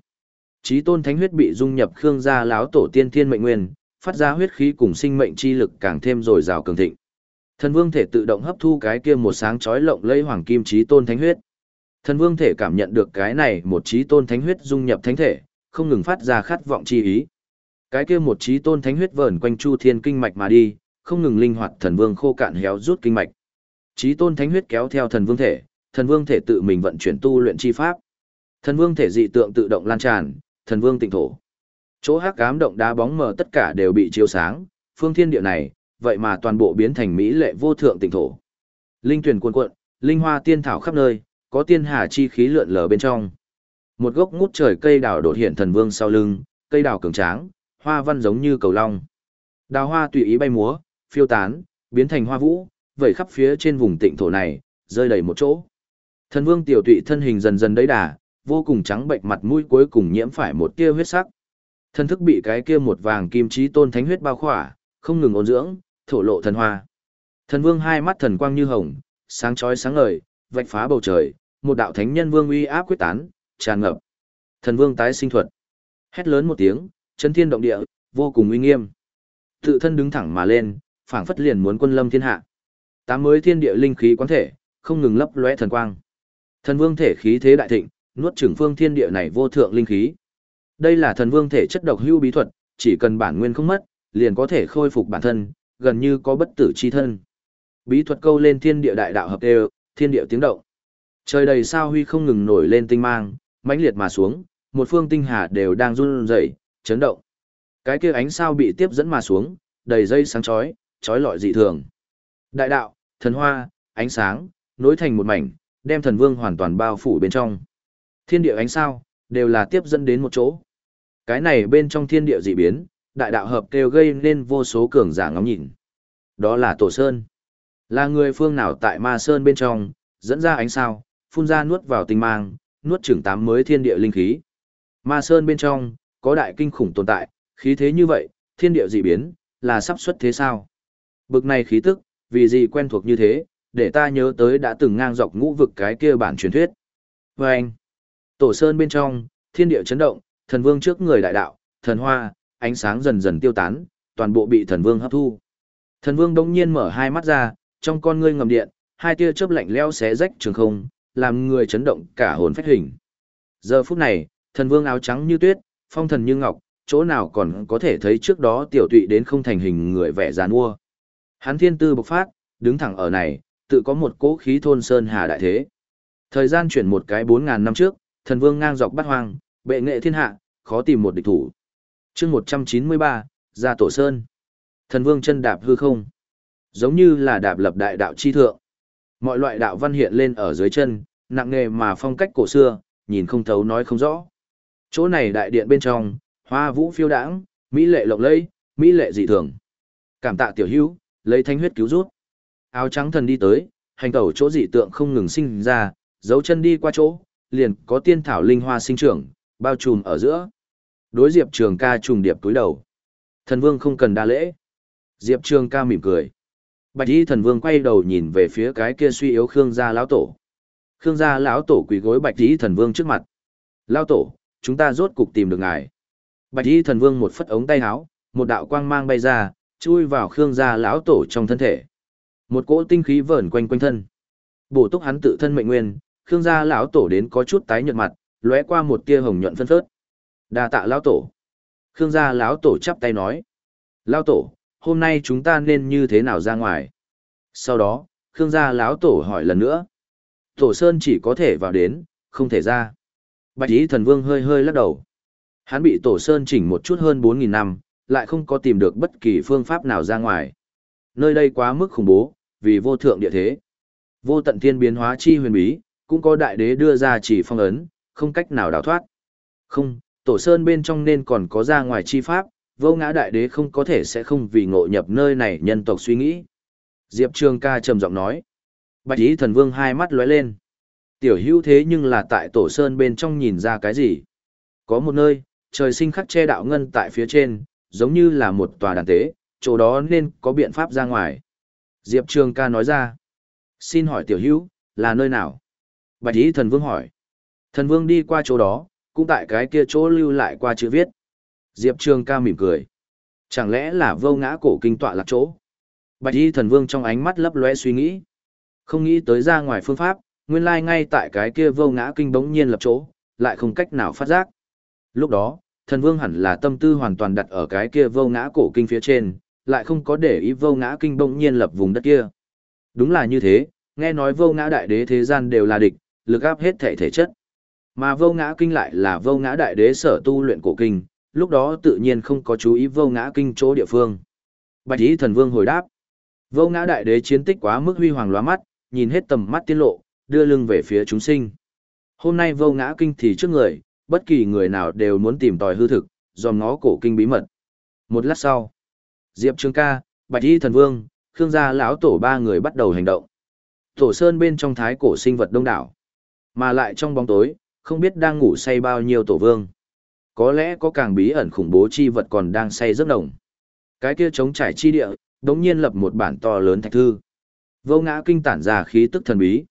Trí tôn thánh huyết bị dung nhập Khương gia lão tổ tiên thiên mệnh nguyên, phát ra huyết khí cùng sinh mệnh chi lực càng thêm dồi dào cường thịnh. Thần vương thể tự động hấp thu cái kia một sáng chói lộng lẫy hoàng kim trí tôn thánh huyết. Thần vương thể cảm nhận được cái này một trí tôn thánh huyết dung nhập thánh thể, không ngừng phát ra khát vọng chi ý. Cái kia một trí tôn thánh huyết vờn quanh chu thiên kinh mạch mà đi, không ngừng linh hoạt thần vương khô cạn héo rút kinh mạch. Trí tôn thánh huyết kéo theo thần vương thể, thần vương thể tự mình vận chuyển tu luyện chi pháp. Thần vương thể dị tượng tự động lan tràn, thần vương tịnh thổ. Chỗ hắc ám động đá bóng mờ tất cả đều bị chiếu sáng, phương thiên địa này, vậy mà toàn bộ biến thành mỹ lệ vô thượng tịnh thổ. Linh tuyển cuồn cuộn, linh hoa tiên thảo khắp nơi, có tiên hà chi khí lượn lờ bên trong. Một gốc ngút trời cây đào đột hiện thần vương sau lưng, cây đào cường tráng, hoa văn giống như cầu long. Đào hoa tùy ý bay múa, phiêu tán, biến thành hoa vũ, vẩy khắp phía trên vùng tịnh thổ này, rơi đầy một chỗ. Thần vương tiểu tụy thân hình dần dần đấy đà, vô cùng trắng bệnh mặt mũi cuối cùng nhiễm phải một tia huyết sắc. Thân thức bị cái kia một vàng kim chí tôn thánh huyết bao khỏa, không ngừng ôn dưỡng, thổ lộ thần hoa. Thần vương hai mắt thần quang như hồng, sáng chói sáng ngời, vạch phá bầu trời, một đạo thánh nhân vương uy áp quyết tán, tràn ngập. Thần vương tái sinh thuật. Hét lớn một tiếng, chân thiên động địa, vô cùng uy nghiêm. Tự thân đứng thẳng mà lên, phảng phất liền muốn quân lâm thiên hạ. Tám mới thiên địa linh khí quán thể, không ngừng lấp lóe thần quang. Thần vương thể khí thế đại thịnh, nuốt chửng phương thiên địa này vô thượng linh khí. Đây là thần vương thể chất độc hưu bí thuật, chỉ cần bản nguyên không mất, liền có thể khôi phục bản thân, gần như có bất tử chi thân. Bí thuật câu lên thiên địa đại đạo hợp đều, thiên địa tiếng động. Trời đầy sao huy không ngừng nổi lên tinh mang, mãnh liệt mà xuống, một phương tinh hà đều đang run rẩy, chấn động. Cái kia ánh sao bị tiếp dẫn mà xuống, đầy dây sáng chói, chói lọi dị thường. Đại đạo, thần hoa, ánh sáng, nối thành một mảnh, đem thần vương hoàn toàn bao phủ bên trong. Thiên địa ánh sao, đều là tiếp dẫn đến một chỗ. Cái này bên trong thiên địa dị biến, đại đạo hợp kêu gây nên vô số cường giả ngóng nhìn. Đó là Tổ Sơn. Là người phương nào tại Ma Sơn bên trong, dẫn ra ánh sao, phun ra nuốt vào tinh mang, nuốt chửng tám mới thiên địa linh khí. Ma Sơn bên trong, có đại kinh khủng tồn tại, khí thế như vậy, thiên địa dị biến, là sắp xuất thế sao? Bực này khí tức, vì gì quen thuộc như thế, để ta nhớ tới đã từng ngang dọc ngũ vực cái kia bản truyền thuyết. Và anh, Tổ Sơn bên trong, thiên địa chấn động, thần vương trước người đại đạo, thần hoa, ánh sáng dần dần tiêu tán, toàn bộ bị thần vương hấp thu. Thần vương đông nhiên mở hai mắt ra, trong con ngươi ngầm điện, hai tia chớp lạnh leo xé rách trường không, làm người chấn động cả hồn phách hình. Giờ phút này, thần vương áo trắng như tuyết, phong thần như ngọc, chỗ nào còn có thể thấy trước đó tiểu tụy đến không thành hình người vẻ giàn mua. Hắn thiên tư bộc phát, đứng thẳng ở này, tự có một cỗ khí thôn sơn hà đại thế. Thời gian chuyển một cái 4.000 năm trước, thần vương ngang dọc bắt hoang, bệ nghệ thiên hạ, khó tìm một địch thủ. chương 193, ra tổ sơn. Thần vương chân đạp hư không. Giống như là đạp lập đại đạo chi thượng. Mọi loại đạo văn hiện lên ở dưới chân, nặng nghề mà phong cách cổ xưa, nhìn không thấu nói không rõ. Chỗ này đại điện bên trong, hoa vũ phiêu đãng, mỹ lệ lộng lẫy, mỹ lệ dị thường. Cảm tạ tiểu hữu, lấy thánh huyết cứu rút. Áo trắng thần đi tới, hành tẩu chỗ dị tượng không ngừng sinh ra, dấu chân đi qua chỗ, liền có tiên thảo linh hoa sinh trưởng, bao trùm ở giữa. Đối Diệp Trường ca trùng điệp túi đầu. Thần vương không cần đa lễ. Diệp Trường ca mỉm cười. Bạch y thần vương quay đầu nhìn về phía cái kia suy yếu Khương gia lão tổ. Khương gia lão tổ quỳ gối bạch y thần vương trước mặt. Lão tổ, chúng ta rốt cục tìm được ngài. Bạch y thần vương một phất ống tay áo, một đạo quang mang bay ra, chui vào Khương gia lão tổ trong thân thể. Một cỗ tinh khí vờn quanh quanh thân. Bổ túc hắn tự thân mệnh nguyên, Khương gia lão tổ đến có chút tái nhợt mặt, lóe qua một tia hồng nhuận phân phớt. Đa tạ lão tổ. Khương gia lão tổ chắp tay nói: "Lão tổ, hôm nay chúng ta nên như thế nào ra ngoài?" Sau đó, Khương gia lão tổ hỏi lần nữa. Tổ Sơn chỉ có thể vào đến, không thể ra. Bạch Ý Thần Vương hơi hơi lắc đầu. Hắn bị Tổ Sơn chỉnh một chút hơn 4.000 năm, lại không có tìm được bất kỳ phương pháp nào ra ngoài. Nơi đây quá mức khủng bố, vì vô thượng địa thế. Vô tận thiên biến hóa chi huyền bí, cũng có đại đế đưa ra chỉ phong ấn, không cách nào đào thoát. Không, tổ sơn bên trong nên còn có ra ngoài chi pháp, vô ngã đại đế không có thể sẽ không vì ngộ nhập nơi này nhân tộc suy nghĩ. Diệp Trường ca trầm giọng nói. Bạch ý thần vương hai mắt lóe lên. Tiểu hữu thế nhưng là tại tổ sơn bên trong nhìn ra cái gì? Có một nơi, trời sinh khắc che đạo ngân tại phía trên, giống như là một tòa đàn tế, chỗ đó nên có biện pháp ra ngoài. Diệp Trường ca nói ra. Xin hỏi tiểu hữu, là nơi nào? Bạch ý thần vương hỏi. Thần vương đi qua chỗ đó, cũng tại cái kia chỗ lưu lại qua chữ viết. Diệp Trường ca mỉm cười. Chẳng lẽ là vô ngã cổ kinh tọa lạc chỗ? Bạch y thần vương trong ánh mắt lấp lóe suy nghĩ. Không nghĩ tới ra ngoài phương pháp, nguyên lai ngay tại cái kia vô ngã kinh bỗng nhiên lập chỗ, lại không cách nào phát giác. Lúc đó, thần vương hẳn là tâm tư hoàn toàn đặt ở cái kia vô ngã cổ kinh phía trên, lại không có để ý vô ngã kinh bỗng nhiên lập vùng đất kia. Đúng là như thế, nghe nói vô ngã đại đế thế gian đều là địch, lực áp hết thể thể chất. Mà vô ngã kinh lại là vô ngã đại đế sở tu luyện cổ kinh, lúc đó tự nhiên không có chú ý vô ngã kinh chỗ địa phương. Bạch ý thần vương hồi đáp. Vô ngã đại đế chiến tích quá mức huy hoàng lóa mắt, nhìn hết tầm mắt tiết lộ, đưa lưng về phía chúng sinh. Hôm nay vô ngã kinh thì trước người, bất kỳ người nào đều muốn tìm tòi hư thực, dòm ngó cổ kinh bí mật. Một lát sau, Diệp Trương Ca, Bạch Y Thần Vương, Khương gia lão tổ ba người bắt đầu hành động. Tổ sơn bên trong thái cổ sinh vật đông đảo, mà lại trong bóng tối, không biết đang ngủ say bao nhiêu tổ vương. Có lẽ có càng bí ẩn khủng bố chi vật còn đang say giấc nồng. Cái kia chống trải chi địa, đống nhiên lập một bản to lớn thạch thư. Vô ngã kinh tản ra khí tức thần bí.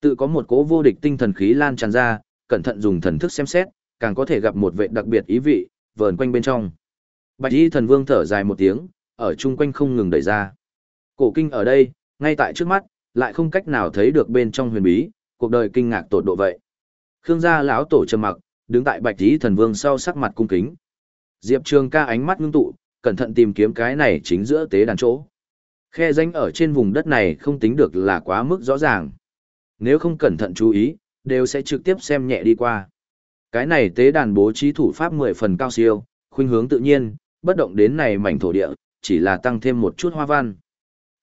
Tự có một cỗ vô địch tinh thần khí lan tràn ra, cẩn thận dùng thần thức xem xét, càng có thể gặp một vệ đặc biệt ý vị, vờn quanh bên trong. Bạch y thần vương thở dài một tiếng, ở chung quanh không ngừng đẩy ra. Cổ kinh ở đây, ngay tại trước mắt, lại không cách nào thấy được bên trong huyền bí, cuộc đời kinh ngạc tột độ vậy. Khương gia lão tổ trầm mặc, đứng tại Bạch y thần vương sau sắc mặt cung kính. Diệp Trường ca ánh mắt ngưng tụ, cẩn thận tìm kiếm cái này chính giữa tế đàn chỗ. Khe danh ở trên vùng đất này không tính được là quá mức rõ ràng. Nếu không cẩn thận chú ý, đều sẽ trực tiếp xem nhẹ đi qua. Cái này tế đàn bố trí thủ pháp 10 phần cao siêu, khuynh hướng tự nhiên, bất động đến này mảnh thổ địa, chỉ là tăng thêm một chút hoa văn.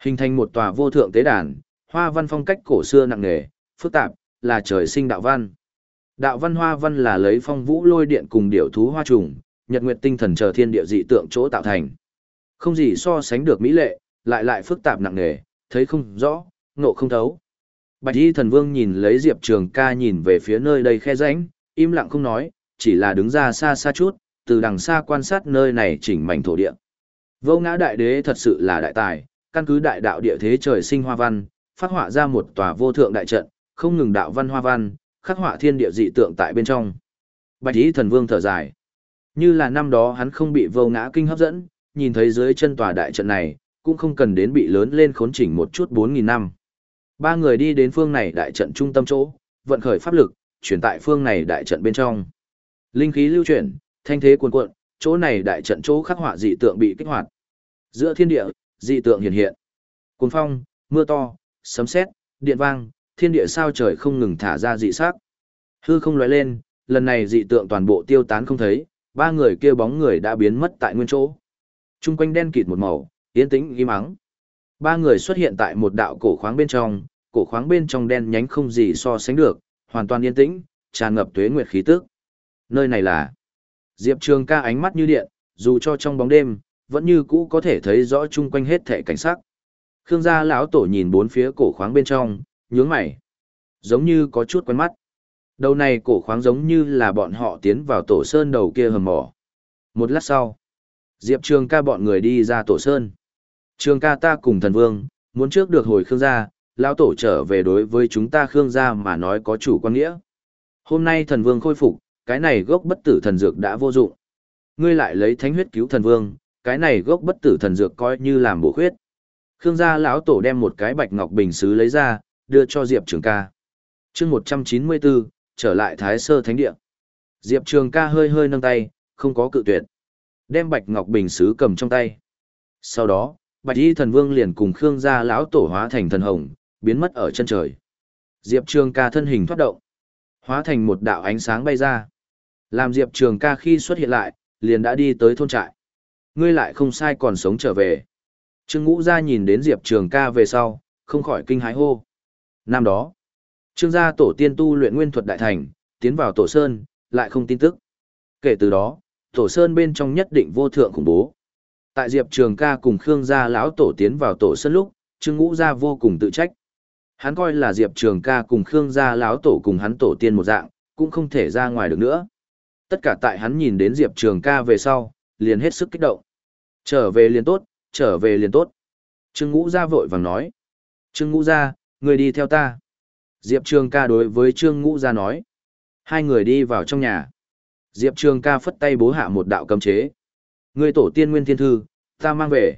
Hình thành một tòa vô thượng tế đàn, hoa văn phong cách cổ xưa nặng nề, phức tạp, là trời sinh đạo văn. Đạo văn hoa văn là lấy phong vũ lôi điện cùng điểu thú hoa trùng, nhật nguyệt tinh thần chờ thiên địa dị tượng chỗ tạo thành. Không gì so sánh được mỹ lệ, lại lại phức tạp nặng nề, thấy không rõ, nộ không thấu. Bạch y thần vương nhìn lấy Diệp Trường ca nhìn về phía nơi đây khe rãnh, im lặng không nói, chỉ là đứng ra xa xa chút, từ đằng xa quan sát nơi này chỉnh mảnh thổ địa. Vô ngã đại đế thật sự là đại tài, căn cứ đại đạo địa thế trời sinh hoa văn, phát họa ra một tòa vô thượng đại trận, không ngừng đạo văn hoa văn, khắc họa thiên địa dị tượng tại bên trong. Bạch y thần vương thở dài. Như là năm đó hắn không bị vô ngã kinh hấp dẫn, nhìn thấy dưới chân tòa đại trận này, cũng không cần đến bị lớn lên khốn chỉnh một chút 4.000 năm. Ba người đi đến phương này đại trận trung tâm chỗ, vận khởi pháp lực, chuyển tại phương này đại trận bên trong. Linh khí lưu chuyển, thanh thế cuồn cuộn, chỗ này đại trận chỗ khắc họa dị tượng bị kích hoạt. Giữa thiên địa, dị tượng hiện hiện. Cuồng phong, mưa to, sấm sét, điện vang, thiên địa sao trời không ngừng thả ra dị sắc. Hư không lóe lên, lần này dị tượng toàn bộ tiêu tán không thấy, ba người kia bóng người đã biến mất tại nguyên chỗ. Trung quanh đen kịt một màu, yên tĩnh im mắng. Ba người xuất hiện tại một đạo cổ khoáng bên trong, cổ khoáng bên trong đen nhánh không gì so sánh được, hoàn toàn yên tĩnh, tràn ngập tuế nguyệt khí tức. Nơi này là Diệp Trường ca ánh mắt như điện, dù cho trong bóng đêm, vẫn như cũ có thể thấy rõ chung quanh hết thể cảnh sắc. Khương gia lão tổ nhìn bốn phía cổ khoáng bên trong, nhướng mày. Giống như có chút quen mắt. Đầu này cổ khoáng giống như là bọn họ tiến vào tổ sơn đầu kia hầm mỏ. Một lát sau, Diệp Trường ca bọn người đi ra tổ sơn. Trường ca ta cùng thần vương, muốn trước được hồi Khương gia, lão tổ trở về đối với chúng ta Khương gia mà nói có chủ quan nghĩa. Hôm nay thần vương khôi phục, cái này gốc bất tử thần dược đã vô dụng. Ngươi lại lấy thánh huyết cứu thần vương, cái này gốc bất tử thần dược coi như làm bổ khuyết. Khương gia lão tổ đem một cái bạch ngọc bình sứ lấy ra, đưa cho Diệp Trường ca. chương 194, trở lại Thái Sơ Thánh Địa. Diệp Trường ca hơi hơi nâng tay, không có cự tuyệt. Đem bạch ngọc bình sứ cầm trong tay. Sau đó, bạch y thần vương liền cùng Khương gia lão tổ hóa thành thần hồng, biến mất ở chân trời. Diệp Trường ca thân hình thoát động, hóa thành một đạo ánh sáng bay ra. Làm Diệp Trường ca khi xuất hiện lại, liền đã đi tới thôn trại. Ngươi lại không sai còn sống trở về. Trương Ngũ Gia nhìn đến Diệp Trường ca về sau, không khỏi kinh hái hô. Năm đó, Trương gia tổ tiên tu luyện nguyên thuật đại thành, tiến vào tổ sơn, lại không tin tức. Kể từ đó, tổ sơn bên trong nhất định vô thượng khủng bố. Tại Diệp Trường ca cùng Khương gia lão tổ tiến vào tổ sơn lúc, Trương Ngũ Gia vô cùng tự trách. Hắn coi là Diệp Trường ca cùng Khương gia lão tổ cùng hắn tổ tiên một dạng, cũng không thể ra ngoài được nữa. Tất cả tại hắn nhìn đến Diệp Trường ca về sau, liền hết sức kích động. Trở về liền tốt, trở về liền tốt. Trương Ngũ Gia vội vàng nói. Trương Ngũ Gia, người đi theo ta. Diệp Trường ca đối với Trương Ngũ Gia nói. Hai người đi vào trong nhà. Diệp Trường ca phất tay bố hạ một đạo cấm chế. Người tổ tiên Nguyên Thiên Thư, ta mang về.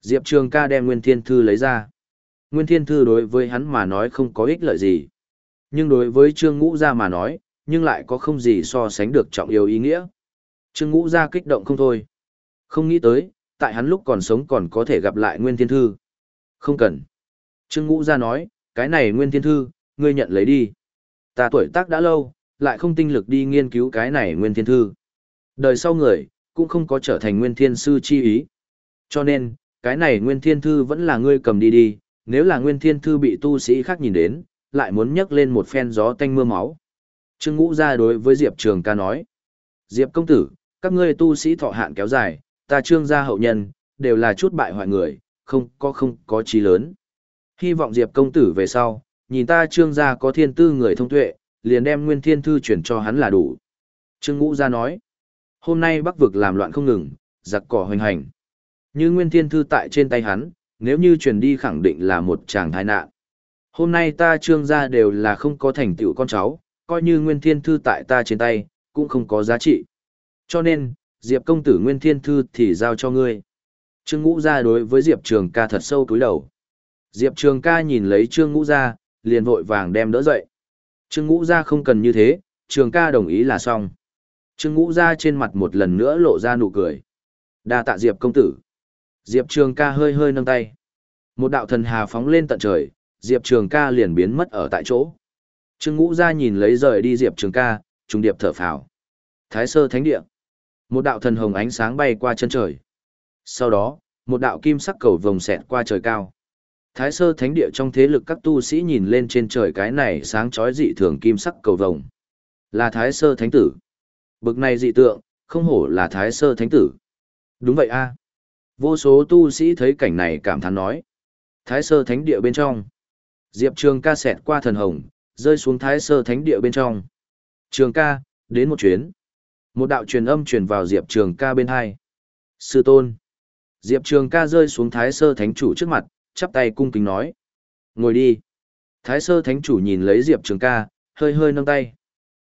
Diệp Trường ca đem Nguyên Thiên Thư lấy ra. Nguyên Thiên Thư đối với hắn mà nói không có ích lợi gì. Nhưng đối với Trương Ngũ Gia mà nói, nhưng lại có không gì so sánh được trọng yếu ý nghĩa. Trương Ngũ Gia kích động không thôi. Không nghĩ tới, tại hắn lúc còn sống còn có thể gặp lại Nguyên Thiên Thư. Không cần. Trương Ngũ Gia nói, cái này Nguyên Thiên Thư, ngươi nhận lấy đi. Ta tuổi tác đã lâu, lại không tinh lực đi nghiên cứu cái này Nguyên Thiên Thư. Đời sau người, cũng không có trở thành Nguyên Thiên Sư chi ý. Cho nên, cái này Nguyên Thiên Thư vẫn là ngươi cầm đi đi, nếu là Nguyên Thiên Thư bị tu sĩ khác nhìn đến, lại muốn nhấc lên một phen gió tanh mưa máu. Trương Ngũ ra đối với Diệp Trường ca nói. Diệp công tử, các ngươi tu sĩ thọ hạn kéo dài, ta trương gia hậu nhân, đều là chút bại hoại người, không có không có trí lớn. Hy vọng Diệp công tử về sau, nhìn ta trương gia có thiên tư người thông tuệ, liền đem nguyên thiên thư chuyển cho hắn là đủ. Trương Ngũ gia nói, hôm nay bắc vực làm loạn không ngừng, giặc cỏ hoành hành. Như nguyên thiên thư tại trên tay hắn, nếu như truyền đi khẳng định là một chàng tai nạn. Hôm nay ta trương gia đều là không có thành tựu con cháu, coi như nguyên thiên thư tại ta trên tay, cũng không có giá trị. Cho nên, Diệp công tử nguyên thiên thư thì giao cho ngươi. Trương Ngũ gia đối với Diệp Trường ca thật sâu túi đầu. Diệp Trường ca nhìn lấy Trương Ngũ Ra, liền vội vàng đem đỡ dậy. Trương Ngũ Ra không cần như thế, Trường ca đồng ý là xong. Trương Ngũ Ra trên mặt một lần nữa lộ ra nụ cười. Đa tạ Diệp công tử. Diệp Trường ca hơi hơi nâng tay. Một đạo thần hà phóng lên tận trời, Diệp Trường ca liền biến mất ở tại chỗ. Trương Ngũ Ra nhìn lấy rời đi Diệp Trường ca, trùng điệp thở phào. Thái sơ thánh địa. Một đạo thần hồng ánh sáng bay qua chân trời. Sau đó, một đạo kim sắc cầu vồng xẹt qua trời cao. Thái sơ thánh địa trong thế lực các tu sĩ nhìn lên trên trời cái này sáng chói dị thường kim sắc cầu vồng. Là thái sơ thánh tử. Bực này dị tượng, không hổ là thái sơ thánh tử. Đúng vậy a. Vô số tu sĩ thấy cảnh này cảm thán nói. Thái sơ thánh địa bên trong. Diệp Trường ca xẹt qua thần hồng, rơi xuống thái sơ thánh địa bên trong. Trường ca, đến một chuyến. Một đạo truyền âm truyền vào Diệp Trường ca bên hai. Sư tôn. Diệp Trường ca rơi xuống thái sơ thánh chủ trước mặt, chắp tay cung kính nói. Ngồi đi. Thái sơ thánh chủ nhìn lấy Diệp Trường ca, hơi hơi nâng tay.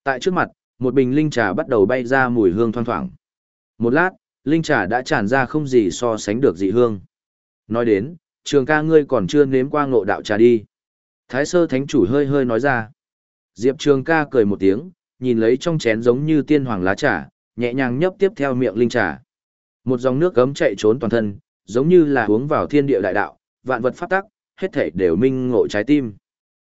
Tại trước mặt, một bình linh trà bắt đầu bay ra mùi hương thoang thoảng. Một lát, linh trà đã tràn ra không gì so sánh được dị hương. Nói đến, trường ca ngươi còn chưa nếm qua ngộ đạo trà đi. Thái sơ thánh chủ hơi hơi nói ra. Diệp trường ca cười một tiếng, nhìn lấy trong chén giống như tiên hoàng lá trà, nhẹ nhàng nhấp tiếp theo miệng linh trà. Một dòng nước gấm chạy trốn toàn thân, giống như là uống vào thiên địa đại đạo, vạn vật pháp tắc, hết thảy đều minh ngộ trái tim.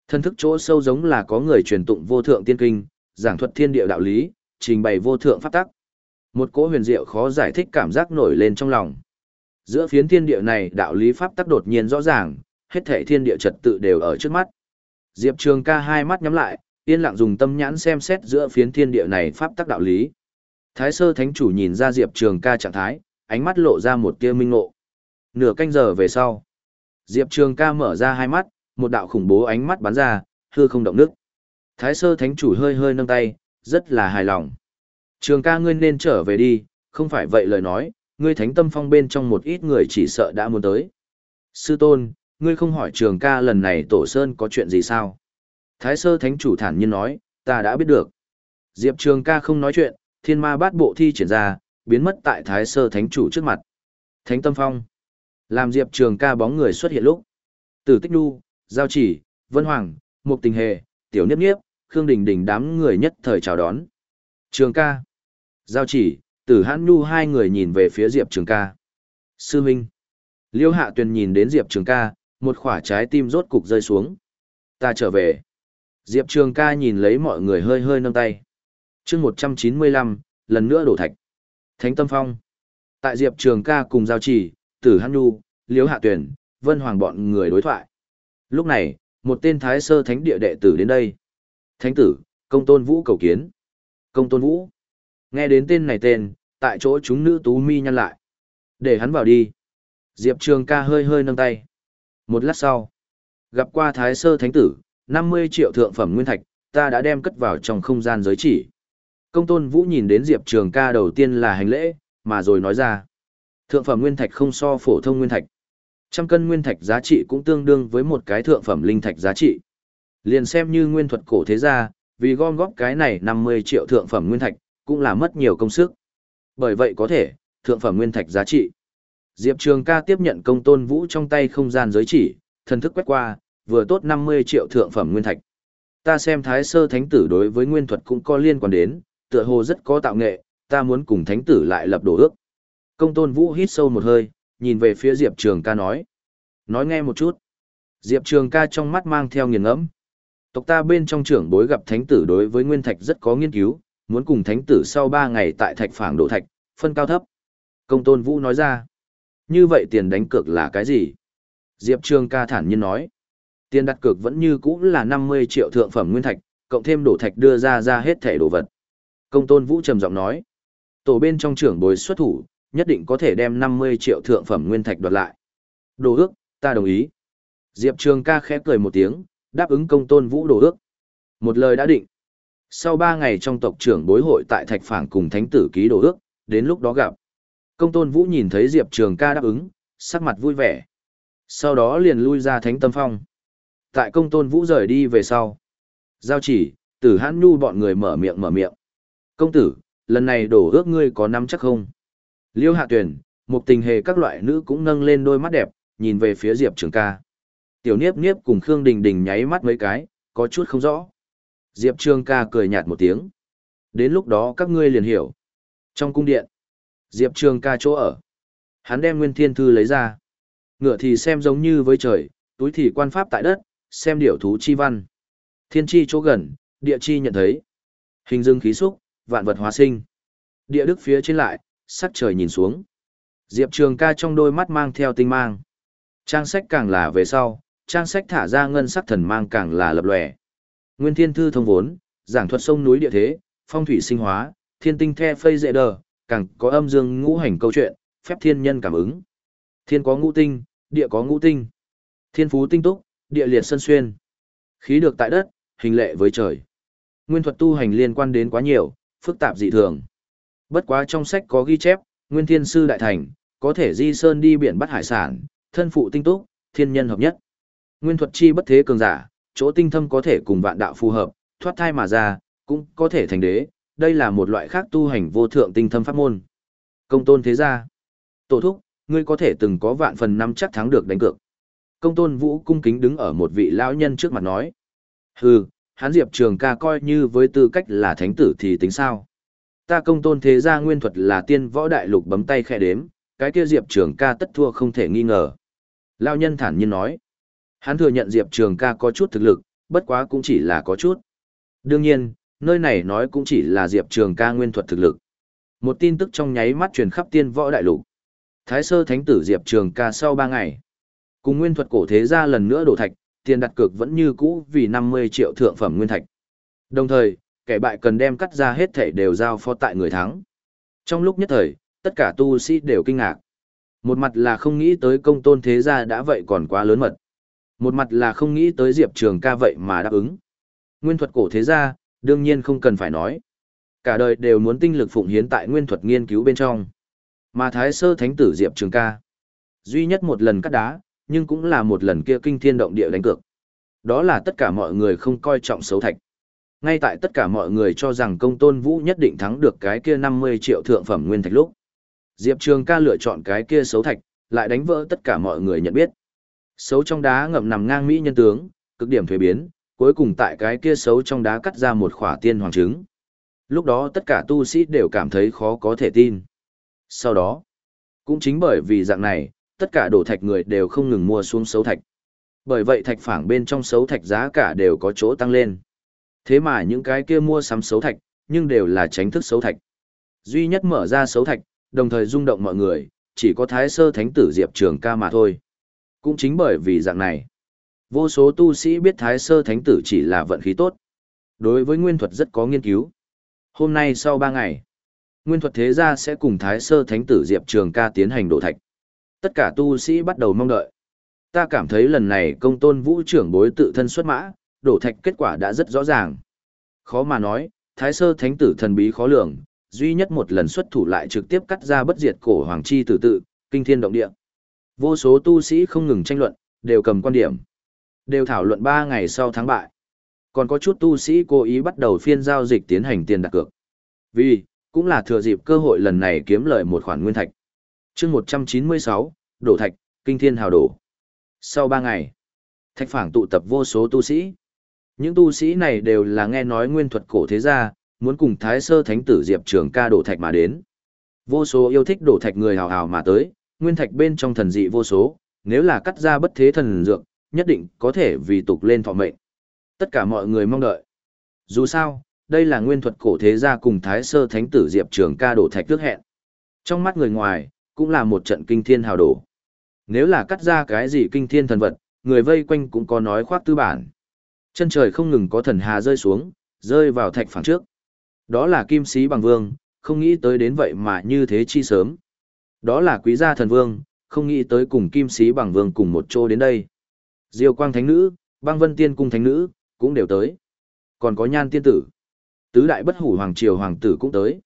Thân thức chỗ sâu giống là có người truyền tụng vô thượng tiên kinh, giảng thuật thiên địa đạo lý, trình bày vô thượng pháp tắc. Một cỗ huyền diệu khó giải thích cảm giác nổi lên trong lòng. Giữa phiến thiên địa này đạo lý pháp tắc đột nhiên rõ ràng, hết thảy thiên địa trật tự đều ở trước mắt. Diệp Trường ca hai mắt nhắm lại, yên lặng dùng tâm nhãn xem xét giữa phiến thiên địa này pháp tắc đạo lý. Thái sơ thánh chủ nhìn ra Diệp Trường ca trạng thái, ánh mắt lộ ra một tia minh ngộ. Nửa canh giờ về sau, Diệp Trường ca mở ra hai mắt, một đạo khủng bố ánh mắt bắn ra, hư không động nước. Thái sơ thánh chủ hơi hơi nâng tay, rất là hài lòng. Trường ca ngươi nên trở về đi, không phải vậy lời nói, ngươi thánh tâm phong bên trong một ít người chỉ sợ đã muốn tới. Sư tôn, ngươi không hỏi trường ca lần này tổ sơn có chuyện gì sao? Thái sơ thánh chủ thản nhiên nói, ta đã biết được. Diệp trường ca không nói chuyện, thiên ma bát bộ thi triển ra, biến mất tại thái sơ thánh chủ trước mặt. Thánh tâm phong. Làm diệp trường ca bóng người xuất hiện lúc. Tử tích Nhu, giao chỉ, vân hoàng, mục tình hề, tiểu niếp niếp, khương đình đình đám người nhất thời chào đón. Trường ca. Giao chỉ, tử hãn nhu hai người nhìn về phía diệp trường ca. Sư Minh. Liêu hạ tuyền nhìn đến diệp trường ca, một khỏa trái tim rốt cục rơi xuống. Ta trở về. Diệp Trường ca nhìn lấy mọi người hơi hơi nâng tay. chương 195, lần nữa đổ thạch. Thánh Tâm Phong. Tại Diệp Trường ca cùng giao chỉ, tử Hãn nhu, liếu hạ tuyển, vân hoàng bọn người đối thoại. Lúc này, một tên thái sơ thánh địa đệ tử đến đây. Thánh tử, công tôn vũ cầu kiến. Công tôn vũ. Nghe đến tên này tên, tại chỗ chúng nữ tú mi nhăn lại. Để hắn vào đi. Diệp Trường ca hơi hơi nâng tay. Một lát sau, gặp qua Thái Sơ Thánh Tử, 50 triệu thượng phẩm nguyên thạch, ta đã đem cất vào trong không gian giới chỉ. Công tôn Vũ nhìn đến Diệp Trường ca đầu tiên là hành lễ, mà rồi nói ra. Thượng phẩm nguyên thạch không so phổ thông nguyên thạch. Trăm cân nguyên thạch giá trị cũng tương đương với một cái thượng phẩm linh thạch giá trị. Liền xem như nguyên thuật cổ thế gia, vì gom góp cái này 50 triệu thượng phẩm nguyên thạch, cũng là mất nhiều công sức. Bởi vậy có thể, thượng phẩm nguyên thạch giá trị. Diệp Trường ca tiếp nhận công tôn vũ trong tay không gian giới chỉ, thần thức quét qua, vừa tốt 50 triệu thượng phẩm nguyên thạch. Ta xem thái sơ thánh tử đối với nguyên thuật cũng có liên quan đến, tựa hồ rất có tạo nghệ, ta muốn cùng thánh tử lại lập đồ ước. Công tôn vũ hít sâu một hơi, nhìn về phía Diệp Trường ca nói. Nói nghe một chút. Diệp Trường ca trong mắt mang theo nghiền ngẫm. Tộc ta bên trong trưởng bối gặp thánh tử đối với nguyên thạch rất có nghiên cứu, muốn cùng thánh tử sau 3 ngày tại thạch phảng đổ thạch, phân cao thấp. Công tôn vũ nói ra. Như vậy tiền đánh cược là cái gì? Diệp Trường ca thản nhiên nói. Tiền đặt cược vẫn như cũ là 50 triệu thượng phẩm nguyên thạch, cộng thêm đổ thạch đưa ra ra hết thể đồ vật. Công tôn vũ trầm giọng nói. Tổ bên trong trưởng bồi xuất thủ, nhất định có thể đem 50 triệu thượng phẩm nguyên thạch đoạt lại. Đồ ước, ta đồng ý. Diệp Trường ca khẽ cười một tiếng, đáp ứng công tôn vũ đồ ước. Một lời đã định. Sau 3 ngày trong tộc trưởng bối hội tại Thạch Phảng cùng Thánh tử ký đồ ước, đến lúc đó gặp. Công tôn vũ nhìn thấy Diệp Trường ca đáp ứng, sắc mặt vui vẻ. Sau đó liền lui ra thánh tâm phong. Tại công tôn vũ rời đi về sau. Giao chỉ, tử hãn nhu bọn người mở miệng mở miệng. Công tử, lần này đổ ước ngươi có nắm chắc không? Liêu hạ tuyển, một tình hề các loại nữ cũng nâng lên đôi mắt đẹp, nhìn về phía Diệp Trường ca. Tiểu Niếp Niếp cùng Khương Đình Đình nháy mắt mấy cái, có chút không rõ. Diệp Trường ca cười nhạt một tiếng. Đến lúc đó các ngươi liền hiểu. Trong cung điện, Diệp Trường ca chỗ ở. Hắn đem nguyên thiên thư lấy ra. Ngựa thì xem giống như với trời, túi thì quan pháp tại đất, xem điểu thú chi văn. Thiên chi chỗ gần, địa chi nhận thấy. Hình dương khí xúc, vạn vật hóa sinh. Địa đức phía trên lại, sắc trời nhìn xuống. Diệp Trường ca trong đôi mắt mang theo tinh mang. Trang sách càng là về sau, trang sách thả ra ngân sắc thần mang càng là lập lòe. Nguyên thiên thư thông vốn, giảng thuật sông núi địa thế, phong thủy sinh hóa, thiên tinh the phây dễ đờ, càng có âm dương ngũ hành câu chuyện, phép thiên nhân cảm ứng. Thiên có ngũ tinh, địa có ngũ tinh. Thiên phú tinh túc, địa liệt sân xuyên. Khí được tại đất, hình lệ với trời. Nguyên thuật tu hành liên quan đến quá nhiều, phức tạp dị thường. Bất quá trong sách có ghi chép, Nguyên Thiên Sư Đại Thành, có thể di sơn đi biển bắt hải sản, thân phụ tinh túc, thiên nhân hợp nhất. Nguyên thuật chi bất thế cường giả, chỗ tinh thâm có thể cùng vạn đạo phù hợp, thoát thai mà ra, cũng có thể thành đế, đây là một loại khác tu hành vô thượng tinh thâm pháp môn. Công tôn thế gia. Tổ thúc, ngươi có thể từng có vạn phần năm chắc thắng được đánh cược. Công tôn vũ cung kính đứng ở một vị lão nhân trước mặt nói. Hừ, hắn diệp trường ca coi như với tư cách là thánh tử thì tính sao. Ta công tôn thế gia nguyên thuật là tiên võ đại lục bấm tay khẽ đếm, cái kia Diệp Trường ca tất thua không thể nghi ngờ. Lao nhân thản nhiên nói. Hắn thừa nhận Diệp Trường ca có chút thực lực, bất quá cũng chỉ là có chút. Đương nhiên, nơi này nói cũng chỉ là Diệp Trường ca nguyên thuật thực lực. Một tin tức trong nháy mắt truyền khắp tiên võ đại lục. Thái sơ thánh tử Diệp Trường ca sau 3 ngày. Cùng nguyên thuật cổ thế gia lần nữa đổ thạch, tiền đặt cược vẫn như cũ vì 50 triệu thượng phẩm nguyên thạch. Đồng thời, kẻ bại cần đem cắt ra hết thể đều giao phó tại người thắng. Trong lúc nhất thời, tất cả tu sĩ đều kinh ngạc. Một mặt là không nghĩ tới công tôn thế gia đã vậy còn quá lớn mật. Một mặt là không nghĩ tới Diệp Trường ca vậy mà đáp ứng. Nguyên thuật cổ thế gia, đương nhiên không cần phải nói. Cả đời đều muốn tinh lực phụng hiến tại nguyên thuật nghiên cứu bên trong. Mà Thái Sơ Thánh tử Diệp Trường ca. Duy nhất một lần cắt đá, nhưng cũng là một lần kia kinh thiên động địa đánh cược. Đó là tất cả mọi người không coi trọng xấu thạch. Ngay tại tất cả mọi người cho rằng công tôn vũ nhất định thắng được cái kia 50 triệu thượng phẩm nguyên thạch lúc. Diệp Trường ca lựa chọn cái kia xấu thạch, lại đánh vỡ tất cả mọi người nhận biết. Xấu trong đá ngậm nằm ngang mỹ nhân tướng, cực điểm thuế biến, cuối cùng tại cái kia xấu trong đá cắt ra một khỏa tiên hoàng trứng. Lúc đó tất cả tu sĩ đều cảm thấy khó có thể tin. Sau đó, cũng chính bởi vì dạng này, tất cả đổ thạch người đều không ngừng mua xuống xấu thạch. Bởi vậy thạch phảng bên trong xấu thạch giá cả đều có chỗ tăng lên. Thế mà những cái kia mua sắm xấu thạch, nhưng đều là tránh thức xấu thạch. Duy nhất mở ra xấu thạch, đồng thời rung động mọi người, chỉ có thái sơ thánh tử Diệp Trường ca mà thôi. Cũng chính bởi vì dạng này, vô số tu sĩ biết thái sơ thánh tử chỉ là vận khí tốt. Đối với nguyên thuật rất có nghiên cứu. Hôm nay sau 3 ngày, nguyên thuật thế gia sẽ cùng thái sơ thánh tử Diệp Trường ca tiến hành đổ thạch. Tất cả tu sĩ bắt đầu mong đợi. Ta cảm thấy lần này công tôn vũ trưởng bối tự thân xuất mã, đổ thạch kết quả đã rất rõ ràng. Khó mà nói, thái sơ thánh tử thần bí khó lường, duy nhất một lần xuất thủ lại trực tiếp cắt ra bất diệt cổ hoàng chi tử tự, kinh thiên động địa. Vô số tu sĩ không ngừng tranh luận, đều cầm quan điểm. Đều thảo luận 3 ngày sau thắng bại. Còn có chút tu sĩ cố ý bắt đầu phiên giao dịch tiến hành tiền đặt cược. Vì, cũng là thừa dịp cơ hội lần này kiếm lợi một khoản nguyên thạch. chương 196, đổ thạch, kinh thiên hào đổ. Sau 3 ngày, thạch phảng tụ tập vô số tu sĩ. Những tu sĩ này đều là nghe nói nguyên thuật cổ thế gia, muốn cùng Thái Sơ Thánh tử Diệp Trường ca đổ thạch mà đến. Vô số yêu thích đổ thạch người hào hào mà tới, nguyên thạch bên trong thần dị vô số, nếu là cắt ra bất thế thần dược, nhất định có thể vì tục lên thọ mệnh. Tất cả mọi người mong đợi. Dù sao, đây là nguyên thuật cổ thế gia cùng Thái Sơ Thánh tử Diệp Trường ca đổ thạch trước hẹn. Trong mắt người ngoài, cũng là một trận kinh thiên hào đổ. Nếu là cắt ra cái gì kinh thiên thần vật, người vây quanh cũng có nói khoác tư bản. Chân trời không ngừng có thần hà rơi xuống, rơi vào thạch phẳng trước. Đó là kim sĩ bằng vương, không nghĩ tới đến vậy mà như thế chi sớm. Đó là quý gia thần vương, không nghĩ tới cùng kim sĩ bằng vương cùng một chỗ đến đây. Diêu quang thánh nữ, băng vân tiên cung thánh nữ, cũng đều tới. Còn có nhan tiên tử. Tứ đại bất hủ hoàng triều hoàng tử cũng tới.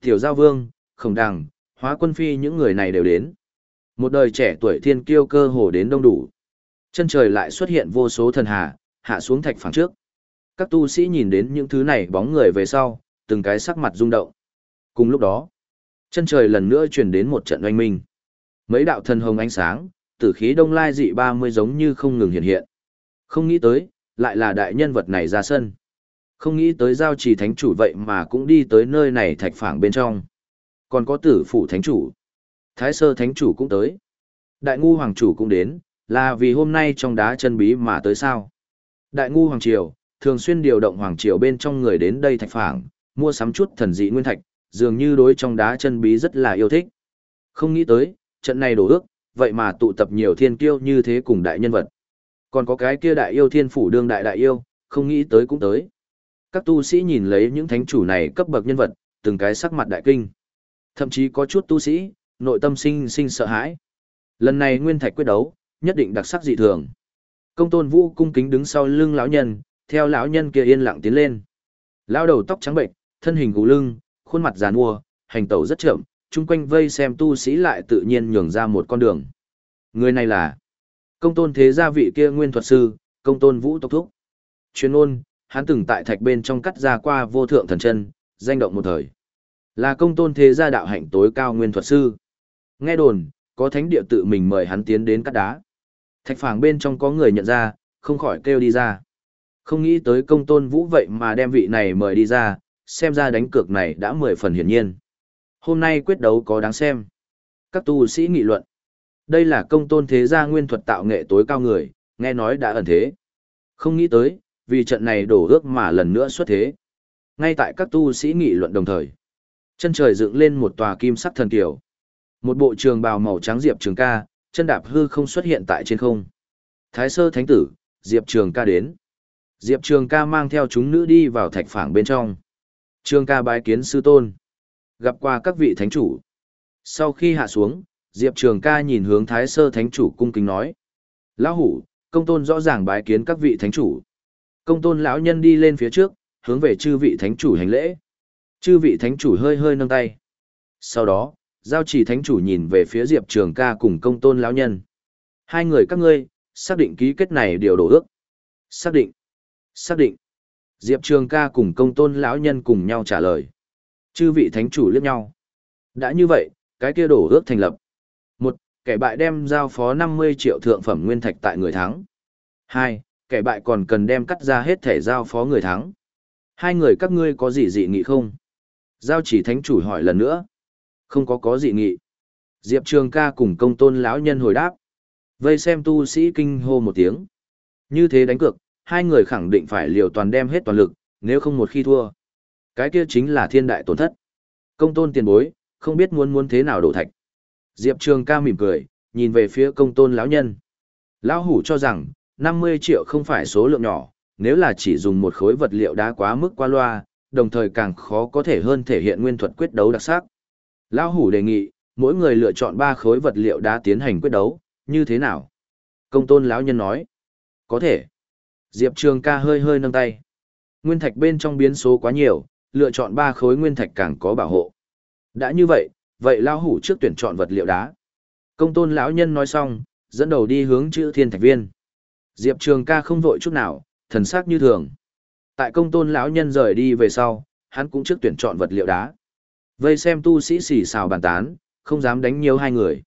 Tiểu giao vương, khổng đằng, hóa quân phi những người này đều đến. Một đời trẻ tuổi thiên kiêu cơ hồ đến đông đủ. Chân trời lại xuất hiện vô số thần hà, hạ xuống thạch phẳng trước. Các tu sĩ nhìn đến những thứ này bóng người về sau, từng cái sắc mặt rung động. Cùng lúc đó, chân trời lần nữa truyền đến một trận oanh minh. Mấy đạo thần hồng ánh sáng, tử khí đông lai dị 30 giống như không ngừng hiện hiện. Không nghĩ tới, lại là đại nhân vật này ra sân. Không nghĩ tới giao trì thánh chủ vậy mà cũng đi tới nơi này thạch phảng bên trong. Còn có tử phủ thánh chủ. Thái sơ thánh chủ cũng tới. Đại ngu hoàng chủ cũng đến, là vì hôm nay trong đá chân bí mà tới sao. Đại ngu hoàng triều, thường xuyên điều động hoàng triều bên trong người đến đây thạch phảng, mua sắm chút thần dị nguyên thạch, dường như đối trong đá chân bí rất là yêu thích. Không nghĩ tới, trận này đổ ước, vậy mà tụ tập nhiều thiên kiêu như thế cùng đại nhân vật. Còn có cái kia đại yêu thiên phủ đương đại đại yêu, không nghĩ tới cũng tới. Các tu sĩ nhìn lấy những thánh chủ này cấp bậc nhân vật, từng cái sắc mặt đại kinh. Thậm chí có chút tu sĩ, nội tâm sinh sinh sợ hãi. Lần này nguyên thạch quyết đấu, nhất định đặc sắc dị thường. Công tôn vũ cung kính đứng sau lưng lão nhân, theo lão nhân kia yên lặng tiến lên. Lão đầu tóc trắng bệnh, thân hình gù lưng, khuôn mặt giàn mua, hành tẩu rất chậm, chung quanh vây xem tu sĩ lại tự nhiên nhường ra một con đường. Người này là công tôn thế gia vị kia nguyên thuật sư, công tôn vũ tộc thúc. Chuyên ôn, hắn từng tại thạch bên trong cắt ra qua vô thượng thần chân, danh động một thời. Là công tôn thế gia đạo hạnh tối cao nguyên thuật sư. Nghe đồn, có thánh địa tự mình mời hắn tiến đến cắt đá. Thạch phảng bên trong có người nhận ra, không khỏi kêu đi ra. Không nghĩ tới công tôn vũ vậy mà đem vị này mời đi ra, xem ra đánh cược này đã mười phần hiển nhiên. Hôm nay quyết đấu có đáng xem. Các tu sĩ nghị luận. Đây là công tôn thế gia nguyên thuật tạo nghệ tối cao người, nghe nói đã ẩn thế. Không nghĩ tới, vì trận này đổ ước mà lần nữa xuất thế. Ngay tại các tu sĩ nghị luận đồng thời, chân trời dựng lên một tòa kim sắc thần kiều. Một bộ trường bào màu trắng diệp trường ca, chân đạp hư không xuất hiện tại trên không. Thái sơ thánh tử, diệp trường ca đến. Diệp trường ca mang theo chúng nữ đi vào thạch phảng bên trong. Trường ca bái kiến sư tôn. Gặp qua các vị thánh chủ. Sau khi hạ xuống, Diệp Trường ca nhìn hướng Thái Sơ Thánh Chủ cung kính nói. Lão hủ, công tôn rõ ràng bái kiến các vị thánh chủ. Công tôn lão nhân đi lên phía trước, hướng về chư vị thánh chủ hành lễ. Chư vị thánh chủ hơi hơi nâng tay. Sau đó, giao chỉ thánh chủ nhìn về phía Diệp Trường ca cùng công tôn lão nhân. Hai người các ngươi, xác định ký kết này điều đổ ước. Xác định. Xác định. Diệp Trường ca cùng công tôn lão nhân cùng nhau trả lời. Chư vị thánh chủ liếc nhau. Đã như vậy, cái kia đổ ước thành lập. Một, kẻ bại đem giao phó 50 triệu thượng phẩm nguyên thạch tại người thắng. Hai, kẻ bại còn cần đem cắt ra hết thể giao phó người thắng. Hai người các ngươi có gì dị nghị không? Giao chỉ thánh chủ hỏi lần nữa. Không có có dị nghị. Diệp Trường ca cùng công tôn lão nhân hồi đáp. Vây xem tu sĩ kinh hô một tiếng. Như thế đánh cược, hai người khẳng định phải liều toàn đem hết toàn lực, nếu không một khi thua. Cái kia chính là thiên đại tổn thất. Công tôn tiền bối, không biết muốn muốn thế nào đổ thạch. Diệp Trường ca mỉm cười, nhìn về phía công tôn lão nhân. Lão hủ cho rằng, 50 triệu không phải số lượng nhỏ, nếu là chỉ dùng một khối vật liệu đá quá mức qua loa, đồng thời càng khó có thể hơn thể hiện nguyên thuật quyết đấu đặc sắc. Lão hủ đề nghị, mỗi người lựa chọn ba khối vật liệu đá tiến hành quyết đấu, như thế nào? Công tôn lão nhân nói. Có thể. Diệp Trường ca hơi hơi nâng tay. Nguyên thạch bên trong biến số quá nhiều, lựa chọn ba khối nguyên thạch càng có bảo hộ. Đã như vậy, vậy lão hủ trước tuyển chọn vật liệu đá. Công tôn lão nhân nói xong, dẫn đầu đi hướng chữ thiên thạch viên. Diệp Trường ca không vội chút nào, thần sắc như thường. Tại công tôn lão nhân rời đi về sau, hắn cũng trước tuyển chọn vật liệu đá. Vây xem tu sĩ xì xào bàn tán, không dám đánh nhiều hai người.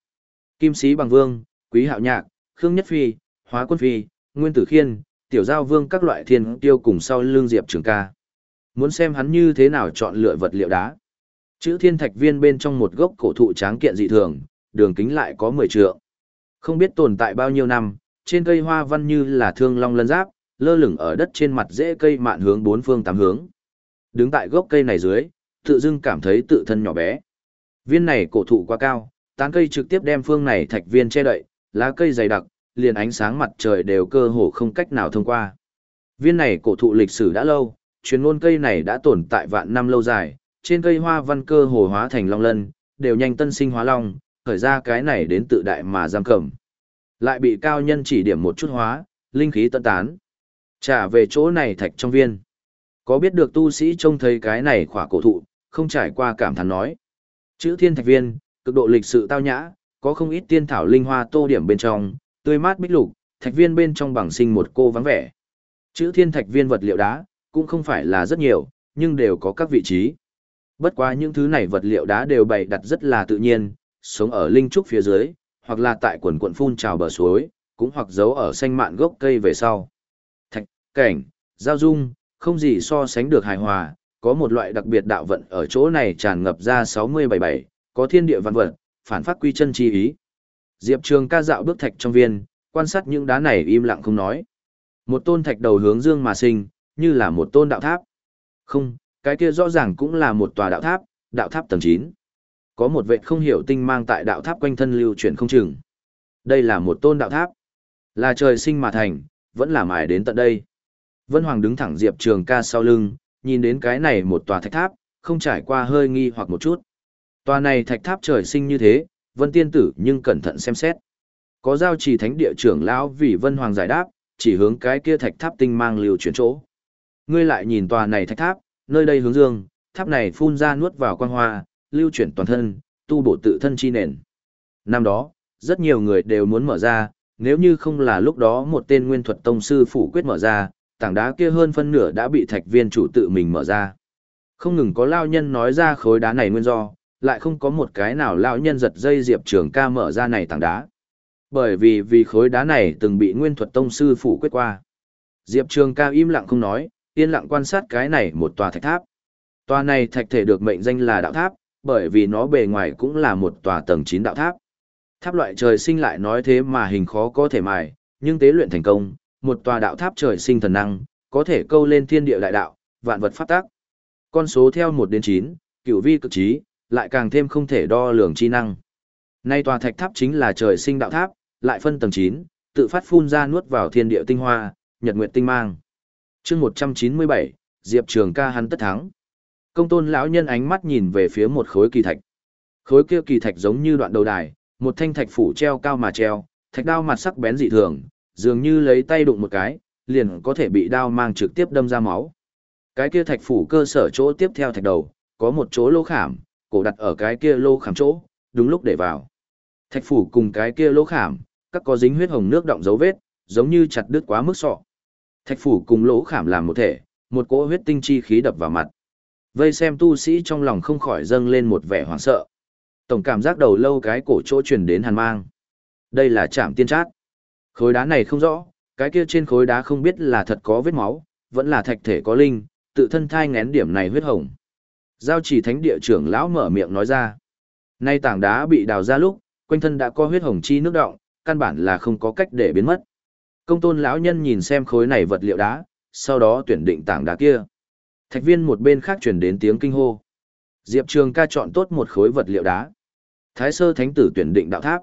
Kim sĩ bằng vương, quý hạo nhạc, khương nhất phi, hóa quân phi, nguyên tử khiên, tiểu giao vương các loại thiên tiêu cùng sau lương diệp trường ca. Muốn xem hắn như thế nào chọn lựa vật liệu đá. Chữ thiên thạch viên bên trong một gốc cổ thụ tráng kiện dị thường, đường kính lại có 10 trượng. Không biết tồn tại bao nhiêu năm, trên cây hoa văn như là thương long lân giáp, lơ lửng ở đất trên mặt rễ cây mạn hướng bốn phương tám hướng. Đứng tại gốc cây này dưới, tự dưng cảm thấy tự thân nhỏ bé. Viên này cổ thụ quá cao, tán cây trực tiếp đem phương này thạch viên che đậy, lá cây dày đặc, liền ánh sáng mặt trời đều cơ hồ không cách nào thông qua. Viên này cổ thụ lịch sử đã lâu, truyền ngôn cây này đã tồn tại vạn năm lâu dài, trên cây hoa văn cơ hồ hóa thành long lân, đều nhanh tân sinh hóa long, khởi ra cái này đến tự đại mà giam cầm. Lại bị cao nhân chỉ điểm một chút hóa, linh khí tân tán. Trả về chỗ này thạch trong viên. Có biết được tu sĩ trông thấy cái này khỏa cổ thụ, không trải qua cảm thán nói. Chữ thiên thạch viên, cực độ lịch sự tao nhã, có không ít tiên thảo linh hoa tô điểm bên trong, tươi mát bích lục, thạch viên bên trong bằng sinh một cô vắng vẻ. Chữ thiên thạch viên vật liệu đá, cũng không phải là rất nhiều, nhưng đều có các vị trí. Bất quá những thứ này vật liệu đá đều bày đặt rất là tự nhiên, sống ở linh trúc phía dưới, hoặc là tại quần quận phun trào bờ suối, cũng hoặc giấu ở xanh mạn gốc cây về sau. Thạch, cảnh, giao dung, không gì so sánh được hài hòa, có một loại đặc biệt đạo vận ở chỗ này tràn ngập ra 677, có thiên địa văn vật, phản phát quy chân chi ý. Diệp Trường ca dạo bước thạch trong viên, quan sát những đá này im lặng không nói. Một tôn thạch đầu hướng dương mà sinh, như là một tôn đạo tháp. Không, cái kia rõ ràng cũng là một tòa đạo tháp, đạo tháp tầng 9. Có một vệ không hiểu tinh mang tại đạo tháp quanh thân lưu chuyển không chừng. Đây là một tôn đạo tháp. Là trời sinh mà thành, vẫn là mãi đến tận đây. Vân Hoàng đứng thẳng Diệp Trường ca sau lưng, nhìn đến cái này một tòa thạch tháp, không trải qua hơi nghi hoặc một chút. Tòa này thạch tháp trời sinh như thế, Vân Tiên Tử nhưng cẩn thận xem xét. Có giao trì thánh địa trưởng lão vì Vân Hoàng giải đáp, chỉ hướng cái kia thạch tháp tinh mang lưu chuyển chỗ. Ngươi lại nhìn tòa này thạch tháp, nơi đây hướng dương, tháp này phun ra nuốt vào quang hoa, lưu chuyển toàn thân, tu bổ tự thân chi nền. Năm đó, rất nhiều người đều muốn mở ra, nếu như không là lúc đó một tên nguyên thuật tông sư phủ quyết mở ra, tảng đá kia hơn phân nửa đã bị thạch viên chủ tự mình mở ra. Không ngừng có lao nhân nói ra khối đá này nguyên do, lại không có một cái nào lao nhân giật dây diệp trường ca mở ra này tảng đá. Bởi vì vì khối đá này từng bị nguyên thuật tông sư phủ quyết qua. Diệp trường ca im lặng không nói, yên lặng quan sát cái này một tòa thạch tháp. Tòa này thạch thể được mệnh danh là đạo tháp, bởi vì nó bề ngoài cũng là một tòa tầng 9 đạo tháp. Tháp loại trời sinh lại nói thế mà hình khó có thể mài, nhưng tế luyện thành công, một tòa đạo tháp trời sinh thần năng, có thể câu lên thiên địa đại đạo, vạn vật phát tác. Con số theo 1 đến 9, cửu vi cực trí, lại càng thêm không thể đo lường chi năng. Nay tòa thạch tháp chính là trời sinh đạo tháp, lại phân tầng 9, tự phát phun ra nuốt vào thiên địa tinh hoa, nhật nguyệt tinh mang. Chương 197, Diệp Trường ca hắn tất thắng. Công tôn lão nhân ánh mắt nhìn về phía một khối kỳ thạch. Khối kia kỳ thạch giống như đoạn đầu đài, một thanh thạch phủ treo cao mà treo, thạch đao mặt sắc bén dị thường, dường như lấy tay đụng một cái, liền có thể bị đao mang trực tiếp đâm ra máu. Cái kia thạch phủ cơ sở chỗ tiếp theo thạch đầu, có một chỗ lỗ khảm, cổ đặt ở cái kia lỗ khảm chỗ, đúng lúc để vào. Thạch phủ cùng cái kia lỗ khảm, các có dính huyết hồng nước động dấu vết, giống như chặt đứt quá mức sọ. Thạch phủ cùng lỗ khảm làm một thể, một cỗ huyết tinh chi khí đập vào mặt. Vây xem tu sĩ trong lòng không khỏi dâng lên một vẻ hoảng sợ. Tổng cảm giác đầu lâu cái cổ chỗ truyền đến hàn mang. Đây là trạm tiên trát. Khối đá này không rõ, cái kia trên khối đá không biết là thật có vết máu, vẫn là thạch thể có linh, tự thân thai ngén điểm này huyết hồng. Giao chỉ thánh địa trưởng lão mở miệng nói ra. Nay tảng đá bị đào ra lúc, quanh thân đã có huyết hồng chi nước động, căn bản là không có cách để biến mất. Công tôn lão nhân nhìn xem khối này vật liệu đá, sau đó tuyển định tảng đá kia. Thạch viên một bên khác chuyển đến tiếng kinh hô. Diệp Trường ca chọn tốt một khối vật liệu đá. Thái sơ thánh tử tuyển định đạo tháp.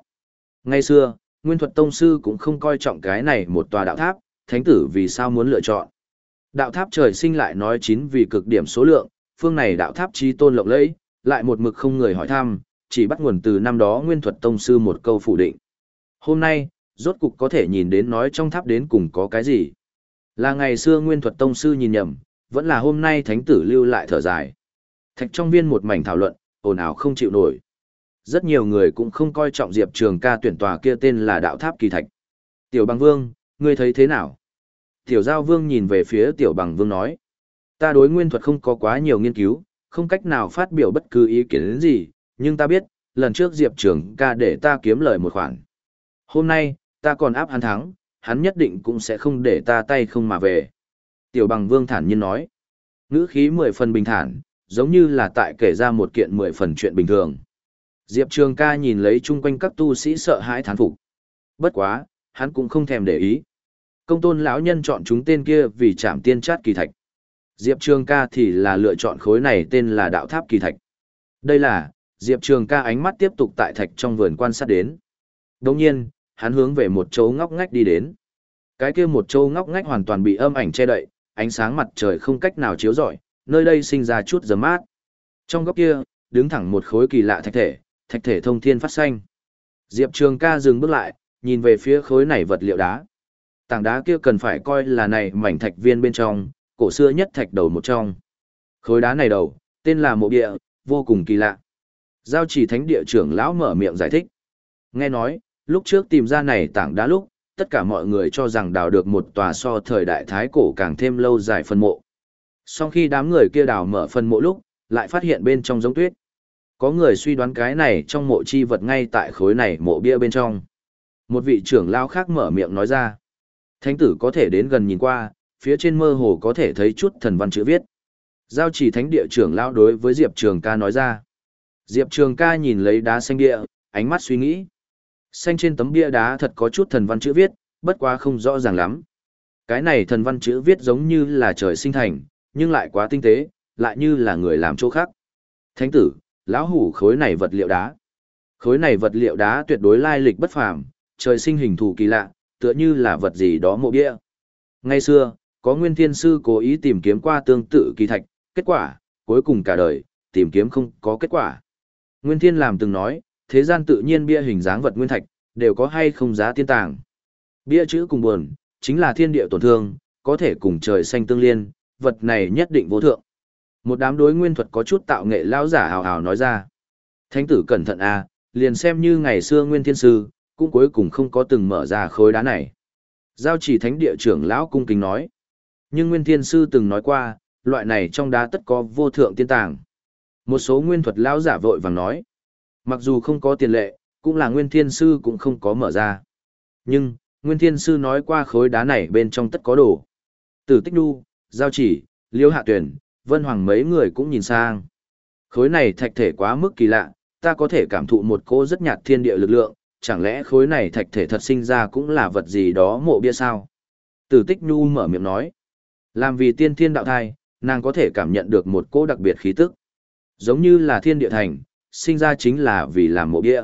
Ngay xưa, Nguyên thuật tông sư cũng không coi trọng cái này một tòa đạo tháp, thánh tử vì sao muốn lựa chọn. Đạo tháp trời sinh lại nói chín vì cực điểm số lượng, phương này đạo tháp chi tôn lộng lẫy, lại một mực không người hỏi thăm, chỉ bắt nguồn từ năm đó Nguyên thuật tông sư một câu phủ định. Hôm nay, rốt cục có thể nhìn đến nói trong tháp đến cùng có cái gì. Là ngày xưa Nguyên thuật tông sư nhìn nhầm, vẫn là hôm nay thánh tử lưu lại thở dài. Thạch trong viên một mảnh thảo luận, ồn ào không chịu nổi. Rất nhiều người cũng không coi trọng Diệp Trường ca tuyển tòa kia tên là đạo tháp kỳ thạch. Tiểu bằng vương, ngươi thấy thế nào? Tiểu giao vương nhìn về phía tiểu bằng vương nói. Ta đối nguyên thuật không có quá nhiều nghiên cứu, không cách nào phát biểu bất cứ ý kiến gì, nhưng ta biết, lần trước Diệp Trường ca để ta kiếm lời một khoản. Hôm nay, ta còn áp hắn thắng, hắn nhất định cũng sẽ không để ta tay không mà về. Tiểu bằng vương thản nhiên nói. Ngữ khí mười phần bình thản, giống như là tại kể ra một kiện mười phần chuyện bình thường. Diệp Trường ca nhìn lấy chung quanh các tu sĩ sợ hãi thán phục. Bất quá, hắn cũng không thèm để ý. Công tôn lão nhân chọn chúng tên kia vì chạm tiên chát kỳ thạch. Diệp Trường ca thì là lựa chọn khối này tên là đạo tháp kỳ thạch. Đây là, Diệp Trường ca ánh mắt tiếp tục tại thạch trong vườn quan sát đến. Đồng nhiên, hắn hướng về một chỗ ngóc ngách đi đến. Cái kia một chỗ ngóc ngách hoàn toàn bị âm ảnh che đậy, ánh sáng mặt trời không cách nào chiếu rọi, nơi đây sinh ra chút giấm mát. Trong góc kia, đứng thẳng một khối kỳ lạ thạch thể, thạch thể thông thiên phát xanh. Diệp Trường ca dừng bước lại, nhìn về phía khối này vật liệu đá. Tảng đá kia cần phải coi là này mảnh thạch viên bên trong, cổ xưa nhất thạch đầu một trong. Khối đá này đầu, tên là mộ địa, vô cùng kỳ lạ. Giao chỉ thánh địa trưởng lão mở miệng giải thích. Nghe nói, lúc trước tìm ra này tảng đá lúc, tất cả mọi người cho rằng đào được một tòa so thời đại thái cổ càng thêm lâu dài phân mộ. Sau khi đám người kia đào mở phân mộ lúc, lại phát hiện bên trong giống tuyết. Có người suy đoán cái này trong mộ chi vật ngay tại khối này mộ bia bên trong. Một vị trưởng lao khác mở miệng nói ra. Thánh tử có thể đến gần nhìn qua, phía trên mơ hồ có thể thấy chút thần văn chữ viết. Giao chỉ thánh địa trưởng lao đối với Diệp Trường ca nói ra. Diệp Trường ca nhìn lấy đá xanh địa, ánh mắt suy nghĩ. Xanh trên tấm bia đá thật có chút thần văn chữ viết, bất quá không rõ ràng lắm. Cái này thần văn chữ viết giống như là trời sinh thành, nhưng lại quá tinh tế, lại như là người làm chỗ khác. Thánh tử, lão hủ khối này vật liệu đá. Khối này vật liệu đá tuyệt đối lai lịch bất phàm, trời sinh hình thù kỳ lạ, tựa như là vật gì đó mộ bia. Ngày xưa, có nguyên thiên sư cố ý tìm kiếm qua tương tự kỳ thạch, kết quả, cuối cùng cả đời, tìm kiếm không có kết quả. Nguyên thiên làm từng nói, thế gian tự nhiên bia hình dáng vật nguyên thạch, đều có hay không giá tiên tàng. Bia chữ cùng buồn, chính là thiên địa tổn thương, có thể cùng trời xanh tương liên, vật này nhất định vô thượng. Một đám đối nguyên thuật có chút tạo nghệ lão giả hào hào nói ra. Thánh tử cẩn thận a, à, liền xem như ngày xưa nguyên thiên sư, cũng cuối cùng không có từng mở ra khối đá này. Giao chỉ thánh địa trưởng lão cung kính nói. Nhưng nguyên thiên sư từng nói qua, loại này trong đá tất có vô thượng tiên tàng. Một số nguyên thuật lão giả vội vàng nói. Mặc dù không có tiền lệ, cũng là nguyên thiên sư cũng không có mở ra. Nhưng, nguyên thiên sư nói qua khối đá này bên trong tất có đồ. Tử tích đu, giao chỉ, liêu hạ tuyển, Vân Hoàng mấy người cũng nhìn sang. Khối này thạch thể quá mức kỳ lạ, ta có thể cảm thụ một cô rất nhạt thiên địa lực lượng, chẳng lẽ khối này thạch thể thật sinh ra cũng là vật gì đó mộ bia sao? Tử tích nhu mở miệng nói. Làm vì tiên thiên đạo thai, nàng có thể cảm nhận được một cô đặc biệt khí tức. Giống như là thiên địa thành, sinh ra chính là vì làm mộ bia.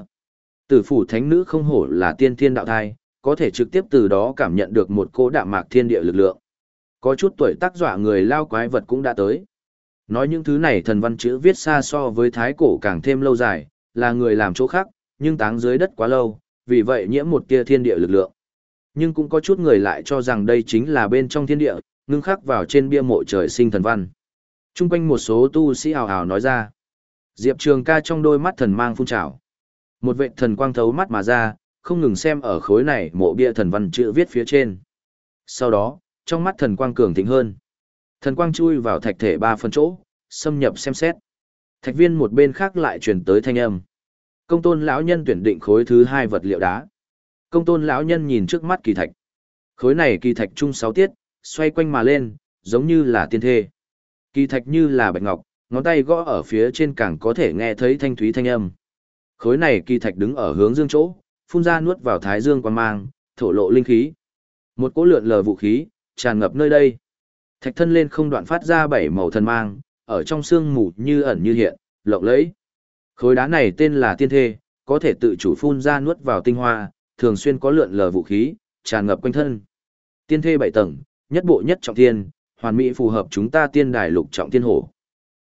Tử phủ thánh nữ không hổ là tiên thiên đạo thai, có thể trực tiếp từ đó cảm nhận được một cô đạm mạc thiên địa lực lượng. Có chút tuổi tác dọa người lao quái vật cũng đã tới. Nói những thứ này thần văn chữ viết xa so với thái cổ càng thêm lâu dài, là người làm chỗ khác, nhưng táng dưới đất quá lâu, vì vậy nhiễm một tia thiên địa lực lượng. Nhưng cũng có chút người lại cho rằng đây chính là bên trong thiên địa, ngưng khắc vào trên bia mộ trời sinh thần văn. Trung quanh một số tu sĩ hào hào nói ra. Diệp Trường ca trong đôi mắt thần mang phun trào. Một vệ thần quang thấu mắt mà ra, không ngừng xem ở khối này mộ bia thần văn chữ viết phía trên. Sau đó, trong mắt thần quang cường thịnh hơn. Thần quang chui vào thạch thể ba phần chỗ, xâm nhập xem xét. Thạch viên một bên khác lại truyền tới thanh âm. Công tôn lão nhân tuyển định khối thứ hai vật liệu đá. Công tôn lão nhân nhìn trước mắt kỳ thạch. Khối này kỳ thạch chung sáu tiết, xoay quanh mà lên, giống như là tiên thê. Kỳ thạch như là bạch ngọc, ngón tay gõ ở phía trên càng có thể nghe thấy thanh thúy thanh âm. Khối này kỳ thạch đứng ở hướng dương chỗ, phun ra nuốt vào thái dương quan mang, thổ lộ linh khí. Một cỗ lượn lờ vũ khí, tràn ngập nơi đây. Thạch thân lên không đoạn phát ra bảy màu thần mang, ở trong xương mù như ẩn như hiện, lộng lẫy. Khối đá này tên là tiên thê, có thể tự chủ phun ra nuốt vào tinh hoa, thường xuyên có lượn lờ vũ khí, tràn ngập quanh thân. Tiên thê bảy tầng, nhất bộ nhất trọng thiên, hoàn mỹ phù hợp chúng ta tiên đài lục trọng tiên hổ.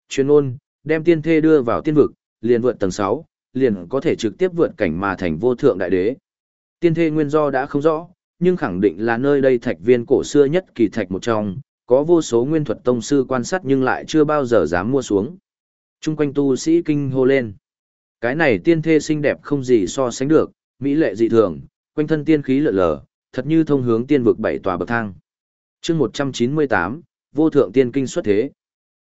Chuyên ôn, đem tiên thê đưa vào tiên vực, liền vượt tầng 6, liền có thể trực tiếp vượt cảnh mà thành vô thượng đại đế. Tiên thê nguyên do đã không rõ, nhưng khẳng định là nơi đây thạch viên cổ xưa nhất kỳ thạch một trong, có vô số nguyên thuật tông sư quan sát nhưng lại chưa bao giờ dám mua xuống. Trung quanh tu sĩ kinh hô lên. Cái này tiên thê xinh đẹp không gì so sánh được, mỹ lệ dị thường, quanh thân tiên khí lợn lờ, thật như thông hướng tiên vực bảy tòa bậc thang. chương 198, vô thượng tiên kinh xuất thế.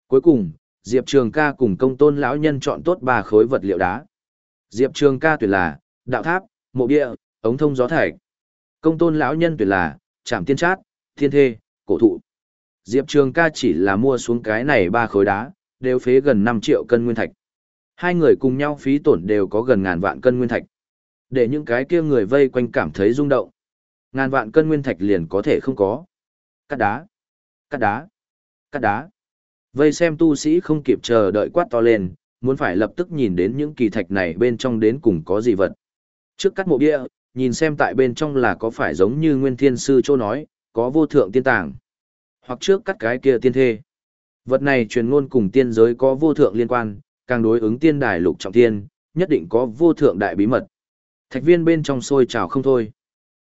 Cuối cùng, Diệp Trường ca cùng công tôn lão nhân chọn tốt ba khối vật liệu đá. Diệp Trường ca tuyệt là, đạo tháp, mộ địa, ống thông gió thạch. Công tôn lão nhân tuyệt là, trạm tiên trát, thiên thê, cổ thụ. Diệp Trường ca chỉ là mua xuống cái này ba khối đá, đều phế gần 5 triệu cân nguyên thạch. Hai người cùng nhau phí tổn đều có gần ngàn vạn cân nguyên thạch. Để những cái kia người vây quanh cảm thấy rung động. Ngàn vạn cân nguyên thạch liền có thể không có. Cắt đá, cắt đá, cắt đá. Vây xem tu sĩ không kịp chờ đợi quát to lên, muốn phải lập tức nhìn đến những kỳ thạch này bên trong đến cùng có gì vật. Trước cắt mộ bia, nhìn xem tại bên trong là có phải giống như Nguyên Thiên Sư Châu nói, có vô thượng tiên tàng. Hoặc trước cắt cái kia tiên thê. Vật này truyền ngôn cùng tiên giới có vô thượng liên quan, càng đối ứng tiên đài lục trọng tiên, nhất định có vô thượng đại bí mật. Thạch viên bên trong sôi trào không thôi.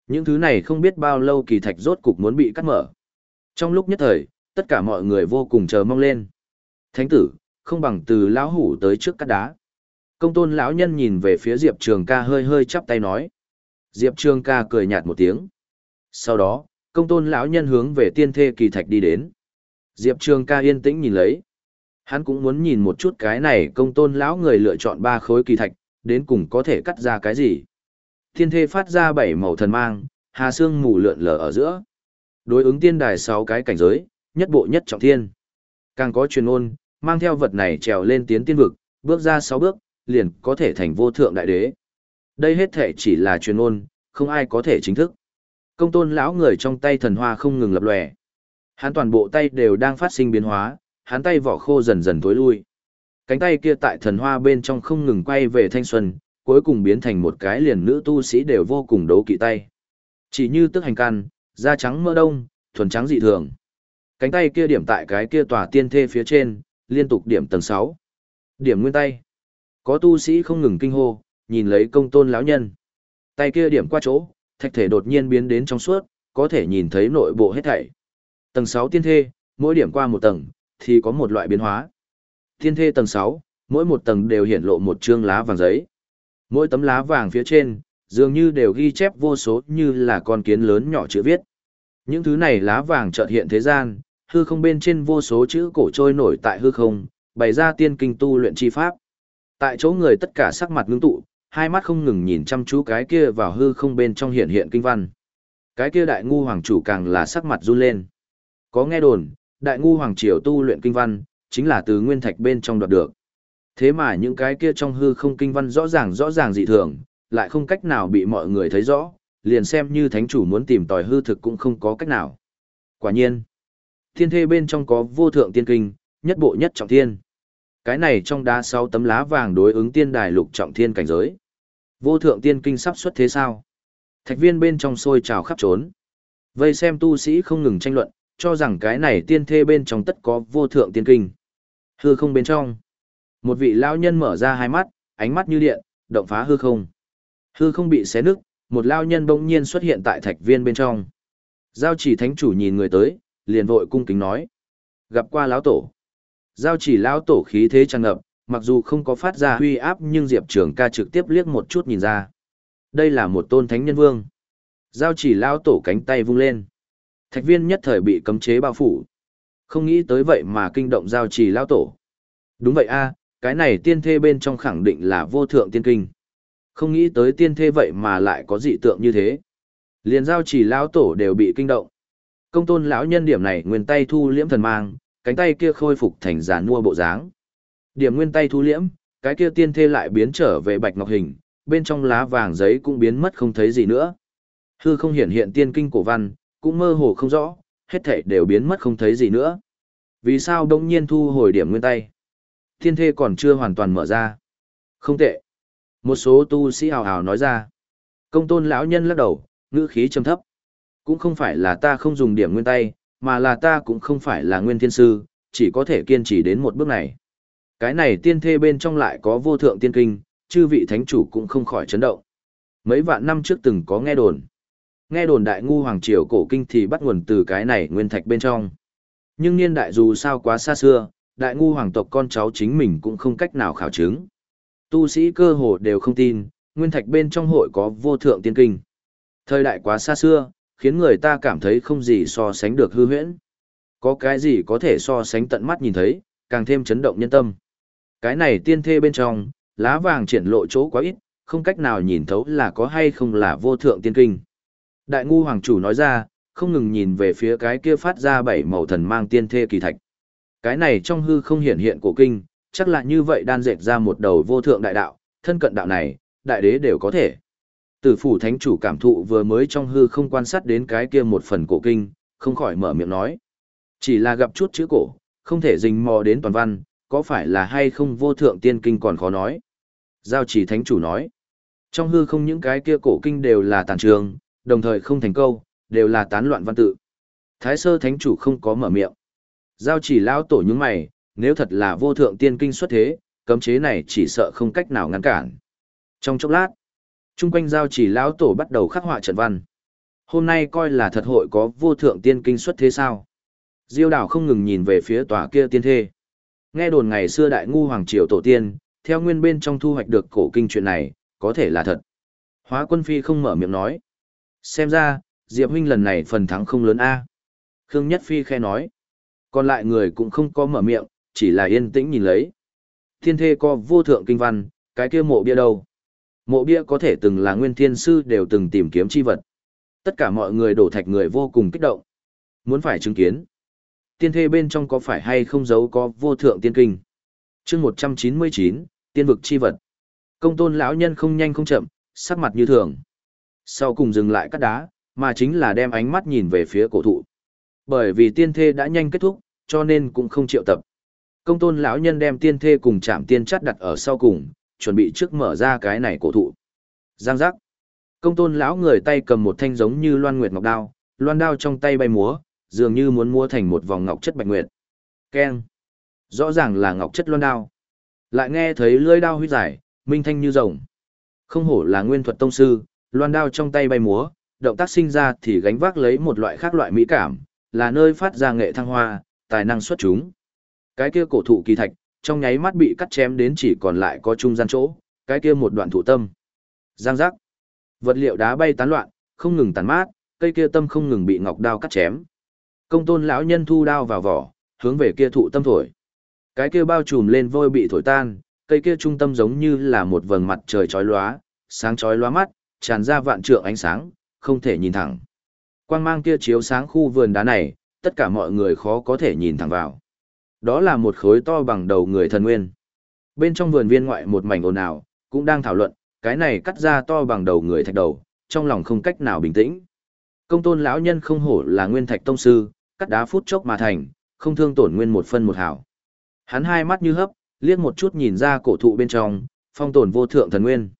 Những thứ này không biết bao lâu kỳ thạch rốt cục muốn bị cắt mở. Trong lúc nhất thời, tất cả mọi người vô cùng chờ mong lên. Thánh tử, không bằng từ lão hủ tới trước cắt đá. Công tôn lão nhân nhìn về phía Diệp Trường ca hơi hơi chắp tay nói. Diệp Trường ca cười nhạt một tiếng. Sau đó, công tôn lão nhân hướng về tiên thê kỳ thạch đi đến. Diệp Trường ca yên tĩnh nhìn lấy. Hắn cũng muốn nhìn một chút cái này công tôn lão người lựa chọn ba khối kỳ thạch, đến cùng có thể cắt ra cái gì. Tiên thê phát ra bảy màu thần mang, hà xương mù lượn lờ ở giữa. Đối ứng tiên đài sáu cái cảnh giới, nhất bộ nhất trọng thiên. Càng có truyền ôn, mang theo vật này trèo lên tiến tiên vực, bước ra sáu bước, liền có thể thành vô thượng đại đế. Đây hết thể chỉ là truyền ngôn, không ai có thể chính thức. Công tôn lão người trong tay thần hoa không ngừng lập lòe. Hắn toàn bộ tay đều đang phát sinh biến hóa, hắn tay vỏ khô dần dần tối lui. Cánh tay kia tại thần hoa bên trong không ngừng quay về thanh xuân, cuối cùng biến thành một cái liền nữ tu sĩ đều vô cùng đấu kỵ tay. Chỉ như tức hành căn, da trắng mỡ đông, thuần trắng dị thường. Cánh tay kia điểm tại cái kia tòa tiên thê phía trên, liên tục điểm tầng 6. Điểm nguyên tay. Có tu sĩ không ngừng kinh hô, nhìn lấy công tôn lão nhân. Tay kia điểm qua chỗ, thạch thể đột nhiên biến đến trong suốt, có thể nhìn thấy nội bộ hết thảy. Tầng 6 tiên thê, mỗi điểm qua một tầng, thì có một loại biến hóa. Tiên thê tầng 6, mỗi một tầng đều hiện lộ một chương lá vàng giấy. Mỗi tấm lá vàng phía trên, dường như đều ghi chép vô số như là con kiến lớn nhỏ chữ viết. Những thứ này lá vàng chợt hiện thế gian, hư không bên trên vô số chữ cổ trôi nổi tại hư không, bày ra tiên kinh tu luyện chi pháp. Tại chỗ người tất cả sắc mặt ngưng tụ, hai mắt không ngừng nhìn chăm chú cái kia vào hư không bên trong hiện hiện kinh văn. Cái kia đại ngu hoàng chủ càng là sắc mặt run lên. Có nghe đồn, đại ngu hoàng triều tu luyện kinh văn, chính là từ nguyên thạch bên trong đoạt được. Thế mà những cái kia trong hư không kinh văn rõ ràng rõ ràng dị thường, lại không cách nào bị mọi người thấy rõ, liền xem như thánh chủ muốn tìm tòi hư thực cũng không có cách nào. Quả nhiên, thiên thê bên trong có vô thượng tiên kinh, nhất bộ nhất trọng thiên. Cái này trong đá sáu tấm lá vàng đối ứng tiên đài lục trọng thiên cảnh giới. Vô thượng tiên kinh sắp xuất thế sao? Thạch viên bên trong sôi trào khắp trốn. Vây xem tu sĩ không ngừng tranh luận, cho rằng cái này tiên thê bên trong tất có vô thượng tiên kinh. Hư không bên trong. Một vị lão nhân mở ra hai mắt, ánh mắt như điện, động phá hư không. Hư không bị xé nứt, một lão nhân bỗng nhiên xuất hiện tại thạch viên bên trong. Giao chỉ thánh chủ nhìn người tới, liền vội cung kính nói. Gặp qua lão tổ. Giao chỉ lão tổ khí thế tràn ngập, mặc dù không có phát ra huy áp nhưng Diệp Trường ca trực tiếp liếc một chút nhìn ra. Đây là một tôn thánh nhân vương. Giao chỉ lão tổ cánh tay vung lên. Thạch viên nhất thời bị cấm chế bao phủ. Không nghĩ tới vậy mà kinh động giao chỉ lão tổ. Đúng vậy a cái này tiên thê bên trong khẳng định là vô thượng tiên kinh. Không nghĩ tới tiên thê vậy mà lại có dị tượng như thế. Liền giao chỉ lão tổ đều bị kinh động. Công tôn lão nhân điểm này nguyên tay thu liễm thần mang, cánh tay kia khôi phục thành giàn nua bộ dáng. Điểm nguyên tay thu liễm, cái kia tiên thê lại biến trở về bạch ngọc hình, bên trong lá vàng giấy cũng biến mất không thấy gì nữa. Hư không hiện hiện tiên kinh cổ văn, cũng mơ hồ không rõ, hết thảy đều biến mất không thấy gì nữa. Vì sao đông nhiên thu hồi điểm nguyên tay? Tiên thê còn chưa hoàn toàn mở ra. Không tệ. Một số tu sĩ hào hào nói ra. Công tôn lão nhân lắc đầu, ngữ khí trầm thấp. Cũng không phải là ta không dùng điểm nguyên tay, mà là ta cũng không phải là nguyên thiên sư, chỉ có thể kiên trì đến một bước này. Cái này tiên thê bên trong lại có vô thượng tiên kinh, chư vị thánh chủ cũng không khỏi chấn động. Mấy vạn năm trước từng có nghe đồn. Nghe đồn đại ngu hoàng triều cổ kinh thì bắt nguồn từ cái này nguyên thạch bên trong. Nhưng niên đại dù sao quá xa xưa, đại ngu hoàng tộc con cháu chính mình cũng không cách nào khảo chứng. Tu sĩ cơ hồ đều không tin, nguyên thạch bên trong hội có vô thượng tiên kinh. Thời đại quá xa xưa, khiến người ta cảm thấy không gì so sánh được hư huyễn. Có cái gì có thể so sánh tận mắt nhìn thấy, càng thêm chấn động nhân tâm. Cái này tiên thê bên trong, lá vàng triển lộ chỗ quá ít, không cách nào nhìn thấu là có hay không là vô thượng tiên kinh. Đại ngu hoàng chủ nói ra, không ngừng nhìn về phía cái kia phát ra bảy màu thần mang tiên thê kỳ thạch. Cái này trong hư không hiện hiện cổ kinh, chắc là như vậy đan dệt ra một đầu vô thượng đại đạo, thân cận đạo này, đại đế đều có thể. Tử phủ thánh chủ cảm thụ vừa mới trong hư không quan sát đến cái kia một phần cổ kinh, không khỏi mở miệng nói. Chỉ là gặp chút chữ cổ, không thể dình mò đến toàn văn, có phải là hay không vô thượng tiên kinh còn khó nói. Giao chỉ thánh chủ nói. Trong hư không những cái kia cổ kinh đều là tàn trường, đồng thời không thành câu, đều là tán loạn văn tự. Thái sơ thánh chủ không có mở miệng. Giao chỉ lao tổ những mày, nếu thật là vô thượng tiên kinh xuất thế, cấm chế này chỉ sợ không cách nào ngăn cản. Trong chốc lát, Trung quanh giao chỉ lão tổ bắt đầu khắc họa trận văn. Hôm nay coi là thật hội có vô thượng tiên kinh xuất thế sao. Diêu đảo không ngừng nhìn về phía tòa kia tiên thê. Nghe đồn ngày xưa đại ngu hoàng triều tổ tiên, theo nguyên bên trong thu hoạch được cổ kinh chuyện này, có thể là thật. Hóa quân phi không mở miệng nói. Xem ra, Diệp huynh lần này phần thắng không lớn a. Khương Nhất Phi khe nói. Còn lại người cũng không có mở miệng, chỉ là yên tĩnh nhìn lấy. Thiên thê có vô thượng kinh văn, cái kia mộ bia đâu. Mộ bia có thể từng là nguyên thiên sư đều từng tìm kiếm chi vật. Tất cả mọi người đổ thạch người vô cùng kích động. Muốn phải chứng kiến. Tiên thê bên trong có phải hay không giấu có vô thượng tiên kinh. chương một trăm chín mươi chín tiên vực chi vật. Công tôn lão nhân không nhanh không chậm, sắc mặt như thường. Sau cùng dừng lại cắt đá, mà chính là đem ánh mắt nhìn về phía cổ thụ. Bởi vì tiên thê đã nhanh kết thúc, cho nên cũng không triệu tập. Công tôn lão nhân đem tiên thê cùng chạm tiên chắt đặt ở sau cùng, chuẩn bị trước mở ra cái này cổ thụ. Giang giác. Công tôn lão người tay cầm một thanh giống như loan nguyệt ngọc đao, loan đao trong tay bay múa, dường như muốn mua thành một vòng ngọc chất bạch nguyệt. Keng. Rõ ràng là ngọc chất loan đao. Lại nghe thấy lưỡi đao huyết giải, minh thanh như rồng. Không hổ là nguyên thuật tông sư, loan đao trong tay bay múa, động tác sinh ra thì gánh vác lấy một loại khác loại mỹ cảm, là nơi phát ra nghệ thăng hoa, tài năng xuất chúng. Cái kia cổ thụ kỳ thạch, trong nháy mắt bị cắt chém đến chỉ còn lại có trung gian chỗ, cái kia một đoạn thụ tâm. Giang giác. Vật liệu đá bay tán loạn, không ngừng tàn mát, cây kia tâm không ngừng bị ngọc đao cắt chém. Công tôn lão nhân thu đao vào vỏ, hướng về kia thụ tâm thổi. Cái kia bao trùm lên vôi bị thổi tan, cây kia trung tâm giống như là một vầng mặt trời chói lóa, sáng chói lóa mắt, tràn ra vạn trượng ánh sáng, không thể nhìn thẳng. Quang mang kia chiếu sáng khu vườn đá này, tất cả mọi người khó có thể nhìn thẳng vào. Đó là một khối to bằng đầu người thần nguyên. Bên trong vườn viên ngoại một mảnh ồn ào, cũng đang thảo luận, cái này cắt ra to bằng đầu người thạch đầu, trong lòng không cách nào bình tĩnh. Công tôn lão nhân không hổ là nguyên thạch tông sư, cắt đá phút chốc mà thành, không thương tổn nguyên một phân một hảo. Hắn hai mắt như hấp, liếc một chút nhìn ra cổ thụ bên trong, phong tồn vô thượng thần nguyên.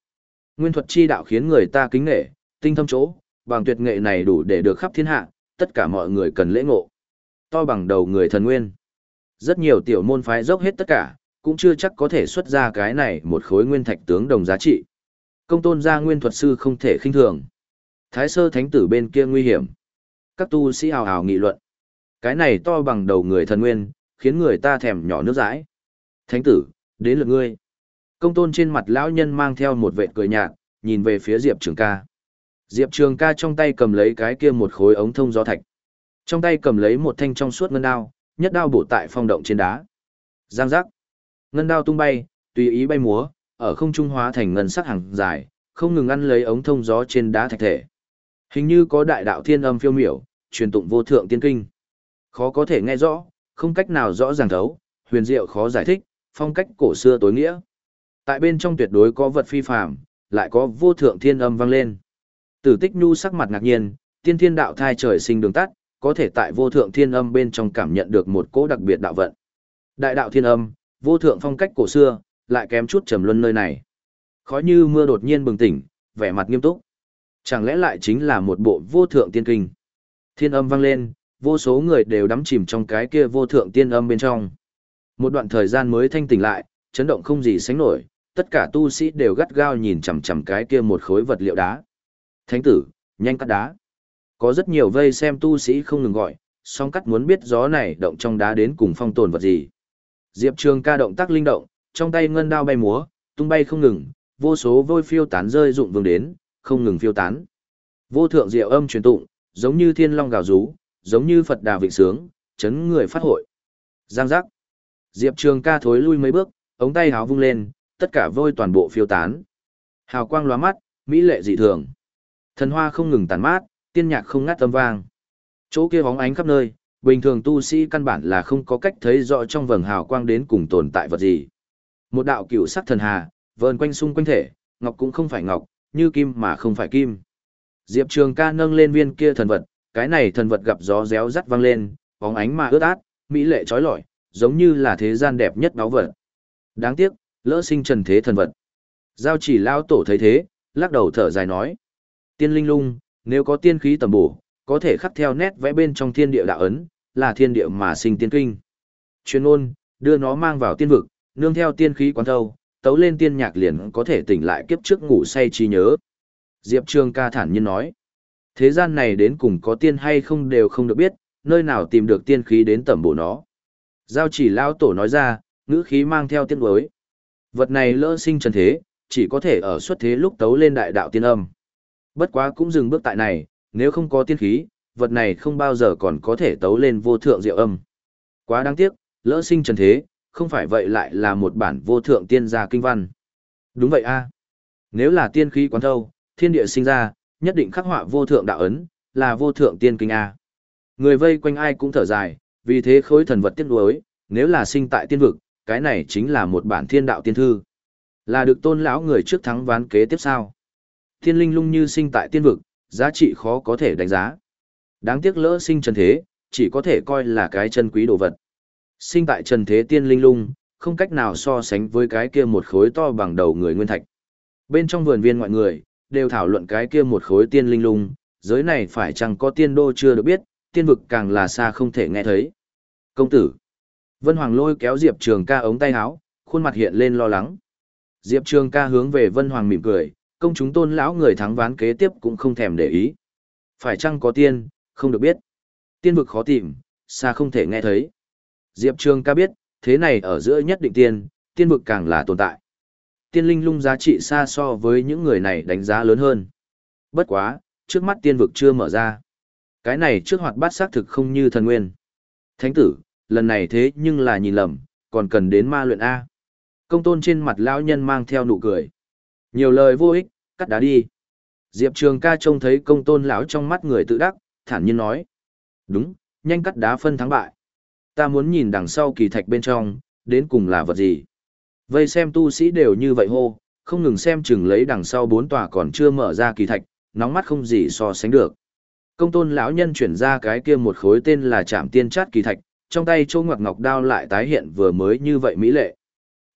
Nguyên thuật chi đạo khiến người ta kính nghệ, tinh thâm chỗ, bằng tuyệt nghệ này đủ để được khắp thiên hạ, tất cả mọi người cần lễ ngộ. To bằng đầu người thần nguyên. Rất nhiều tiểu môn phái dốc hết tất cả, cũng chưa chắc có thể xuất ra cái này một khối nguyên thạch tướng đồng giá trị. Công tôn gia nguyên thuật sư không thể khinh thường. Thái sơ thánh tử bên kia nguy hiểm. Các tu sĩ hào hào nghị luận. Cái này to bằng đầu người thần nguyên, khiến người ta thèm nhỏ nước dãi. Thánh tử, đến lượt ngươi. Công tôn trên mặt lão nhân mang theo một vệ cười nhạt, nhìn về phía Diệp Trường ca. Diệp Trường ca trong tay cầm lấy cái kia một khối ống thông gió thạch. Trong tay cầm lấy một thanh trong suốt ngân đao, nhất đao bổ tại phong động trên đá. Giang giác. Ngân đao tung bay, tùy ý bay múa, ở không trung hóa thành ngân sắc hàng dài, không ngừng ăn lấy ống thông gió trên đá thạch thể. Hình như có đại đạo thiên âm phiêu miểu, truyền tụng vô thượng tiên kinh. Khó có thể nghe rõ, không cách nào rõ ràng thấu, huyền diệu khó giải thích, phong cách cổ xưa tối nghĩa. Tại bên trong tuyệt đối có vật phi phàm, lại có vô thượng thiên âm vang lên. Tử Tích Nhu sắc mặt ngạc nhiên, tiên thiên đạo thai trời sinh đường tắt, có thể tại vô thượng thiên âm bên trong cảm nhận được một cỗ đặc biệt đạo vận. Đại đạo thiên âm, vô thượng phong cách cổ xưa, lại kém chút trầm luân nơi này. Khói như mưa đột nhiên bừng tỉnh, vẻ mặt nghiêm túc. Chẳng lẽ lại chính là một bộ vô thượng tiên kinh? Thiên âm vang lên, vô số người đều đắm chìm trong cái kia vô thượng tiên âm bên trong. Một đoạn thời gian mới thanh tỉnh lại, chấn động không gì sánh nổi, tất cả tu sĩ đều gắt gao nhìn chằm chằm cái kia một khối vật liệu đá. Thánh tử, nhanh cắt đá. Có rất nhiều vây xem tu sĩ không ngừng gọi, song cắt muốn biết gió này động trong đá đến cùng phong tồn vật gì. Diệp Trường ca động tác linh động, trong tay ngân đao bay múa, tung bay không ngừng, vô số vôi phiêu tán rơi rụng vương đến, không ngừng phiêu tán. Vô thượng diệu âm truyền tụng, giống như thiên long gào rú, giống như Phật đà vịnh sướng, chấn người phát hội. Giang giác. Diệp Trường ca thối lui mấy bước, ống tay háo vung lên, tất cả vôi toàn bộ phiêu tán. Hào quang lóa mắt, mỹ lệ dị thường. Thần hoa không ngừng tàn mát, tiên nhạc không ngắt âm vang. Chỗ kia bóng ánh khắp nơi, bình thường tu sĩ căn bản là không có cách thấy rõ trong vầng hào quang đến cùng tồn tại vật gì. Một đạo cửu sắc thần hà, vờn quanh xung quanh thể, ngọc cũng không phải ngọc, như kim mà không phải kim. Diệp Trường ca nâng lên viên kia thần vật, cái này thần vật gặp gió réo rắt vang lên, bóng ánh mà ướt át, mỹ lệ trói lọi, giống như là thế gian đẹp nhất báu vật. Đáng tiếc, lỡ sinh trần thế thần vật. Giao chỉ lao tổ thấy thế, lắc đầu thở dài nói. Tiên linh lung, nếu có tiên khí tầm bổ, có thể khắc theo nét vẽ bên trong thiên địa đạo ấn, là thiên địa mà sinh tiên kinh. Chuyên ôn, đưa nó mang vào tiên vực, nương theo tiên khí quán thâu, tấu lên tiên nhạc liền có thể tỉnh lại kiếp trước ngủ say trí nhớ. Diệp Trường ca thản nhiên nói, thế gian này đến cùng có tiên hay không đều không được biết, nơi nào tìm được tiên khí đến tẩm bổ nó. Giao chỉ lao tổ nói ra, ngữ khí mang theo tiên đối. Vật này lỡ sinh trần thế, chỉ có thể ở xuất thế lúc tấu lên đại đạo tiên âm. Bất quá cũng dừng bước tại này, nếu không có tiên khí, vật này không bao giờ còn có thể tấu lên vô thượng diệu âm. Quá đáng tiếc, lỡ sinh trần thế, không phải vậy lại là một bản vô thượng tiên gia kinh văn. Đúng vậy a. Nếu là tiên khí quán thâu, thiên địa sinh ra, nhất định khắc họa vô thượng đạo ấn, là vô thượng tiên kinh a. Người vây quanh ai cũng thở dài, vì thế khối thần vật tiếc nuối, nếu là sinh tại tiên vực, cái này chính là một bản thiên đạo tiên thư. Là được tôn lão người trước thắng ván kế tiếp sao. Thiên linh lung như sinh tại tiên vực, giá trị khó có thể đánh giá. Đáng tiếc lỡ sinh trần thế, chỉ có thể coi là cái chân quý đồ vật. Sinh tại trần thế tiên linh lung, không cách nào so sánh với cái kia một khối to bằng đầu người nguyên thạch. Bên trong vườn viên mọi người, đều thảo luận cái kia một khối tiên linh lung, giới này phải chẳng có tiên đô chưa được biết, tiên vực càng là xa không thể nghe thấy. Công tử. Vân Hoàng lôi kéo Diệp Trường ca ống tay áo, khuôn mặt hiện lên lo lắng. Diệp Trường ca hướng về Vân Hoàng mỉm cười, công chúng tôn lão người thắng ván kế tiếp cũng không thèm để ý. Phải chăng có tiên, không được biết. Tiên vực khó tìm, xa không thể nghe thấy. Diệp Trường ca biết, thế này ở giữa nhất định tiên, tiên vực càng là tồn tại. Tiên linh lung giá trị xa so với những người này đánh giá lớn hơn. Bất quá, trước mắt tiên vực chưa mở ra. Cái này trước hoạt bát xác thực không như thần nguyên. Thánh tử, lần này thế nhưng là nhìn lầm, còn cần đến ma luyện A. Công tôn trên mặt lão nhân mang theo nụ cười. Nhiều lời vô ích, cắt đá đi. Diệp Trường ca trông thấy công tôn lão trong mắt người tự đắc, thản nhiên nói. Đúng, nhanh cắt đá phân thắng bại. Ta muốn nhìn đằng sau kỳ thạch bên trong, đến cùng là vật gì. Vây xem tu sĩ đều như vậy hô, không ngừng xem chừng lấy đằng sau bốn tòa còn chưa mở ra kỳ thạch, nóng mắt không gì so sánh được. Công tôn lão nhân chuyển ra cái kia một khối tên là chạm Tiên Chát kỳ thạch, trong tay chỗ ngoặc ngọc đao lại tái hiện vừa mới như vậy mỹ lệ.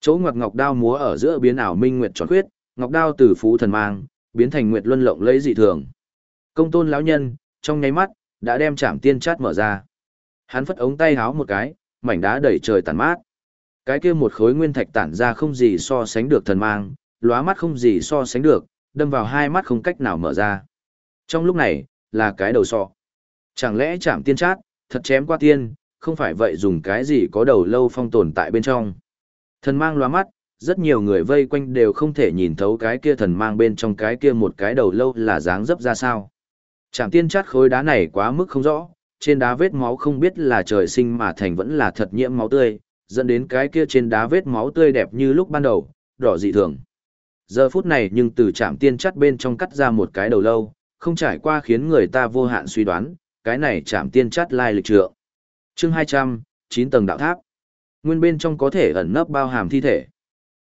Chỗ ngoặc ngọc đao múa ở giữa biến ảo minh nguyệt tròn khuyết, ngọc đao từ phú thần mang, biến thành nguyệt luân lộng lấy dị thường. Công tôn lão nhân, trong nháy mắt, đã đem chạm Tiên Chát mở ra. Hắn phất ống tay háo một cái, mảnh đá đẩy trời tàn mát. Cái kia một khối nguyên thạch tản ra không gì so sánh được thần mang, lóa mắt không gì so sánh được, đâm vào hai mắt không cách nào mở ra. Trong lúc này, là cái đầu sọ. Chẳng lẽ chạm tiên chát, thật chém qua tiên, không phải vậy dùng cái gì có đầu lâu phong tồn tại bên trong. Thần mang lóa mắt, rất nhiều người vây quanh đều không thể nhìn thấu cái kia thần mang bên trong cái kia một cái đầu lâu là dáng dấp ra sao. Chạm tiên chát khối đá này quá mức không rõ, trên đá vết máu không biết là trời sinh mà thành vẫn là thật nhiễm máu tươi, dẫn đến cái kia trên đá vết máu tươi đẹp như lúc ban đầu, đỏ dị thường. Giờ phút này nhưng từ trạm tiên chắt bên trong cắt ra một cái đầu lâu, không trải qua khiến người ta vô hạn suy đoán, cái này chạm tiên chắt lai lịch trượng. chương 200, 9 tầng đạo tháp. Nguyên bên trong có thể ẩn nấp bao hàm thi thể.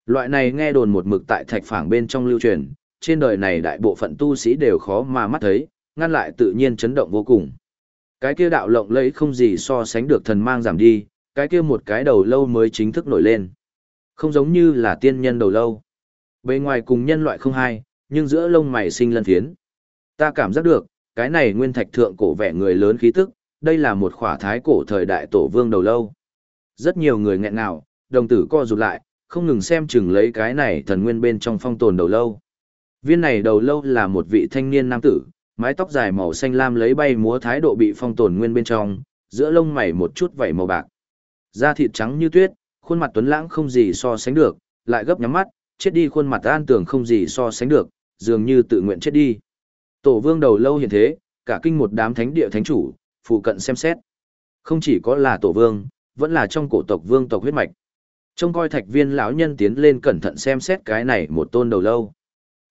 Loại này nghe đồn một mực tại thạch phảng bên trong lưu truyền, trên đời này đại bộ phận tu sĩ đều khó mà mắt thấy, ngăn lại tự nhiên chấn động vô cùng. Cái kia đạo lộng lẫy không gì so sánh được thần mang giảm đi, cái kia một cái đầu lâu mới chính thức nổi lên. Không giống như là tiên nhân đầu lâu. Bề ngoài cùng nhân loại không hai, nhưng giữa lông mày sinh lân thiến, Ta cảm giác được, cái này nguyên thạch thượng cổ vẻ người lớn khí tức, đây là một khỏa thái cổ thời đại tổ vương đầu lâu. Rất nhiều người nghẹn ngào, đồng tử co rụt lại, không ngừng xem chừng lấy cái này thần nguyên bên trong phong tồn đầu lâu. Viên này đầu lâu là một vị thanh niên nam tử, mái tóc dài màu xanh lam lấy bay múa thái độ bị phong tồn nguyên bên trong, giữa lông mày một chút vảy màu bạc. Da thịt trắng như tuyết, khuôn mặt tuấn lãng không gì so sánh được, lại gấp nhắm mắt, chết đi khuôn mặt an tưởng không gì so sánh được, dường như tự nguyện chết đi. Tổ vương đầu lâu hiện thế, cả kinh một đám thánh địa thánh chủ, phụ cận xem xét. Không chỉ có là tổ vương, vẫn là trong cổ tộc vương tộc huyết mạch. Trông coi thạch viên lão nhân tiến lên cẩn thận xem xét cái này một tôn đầu lâu.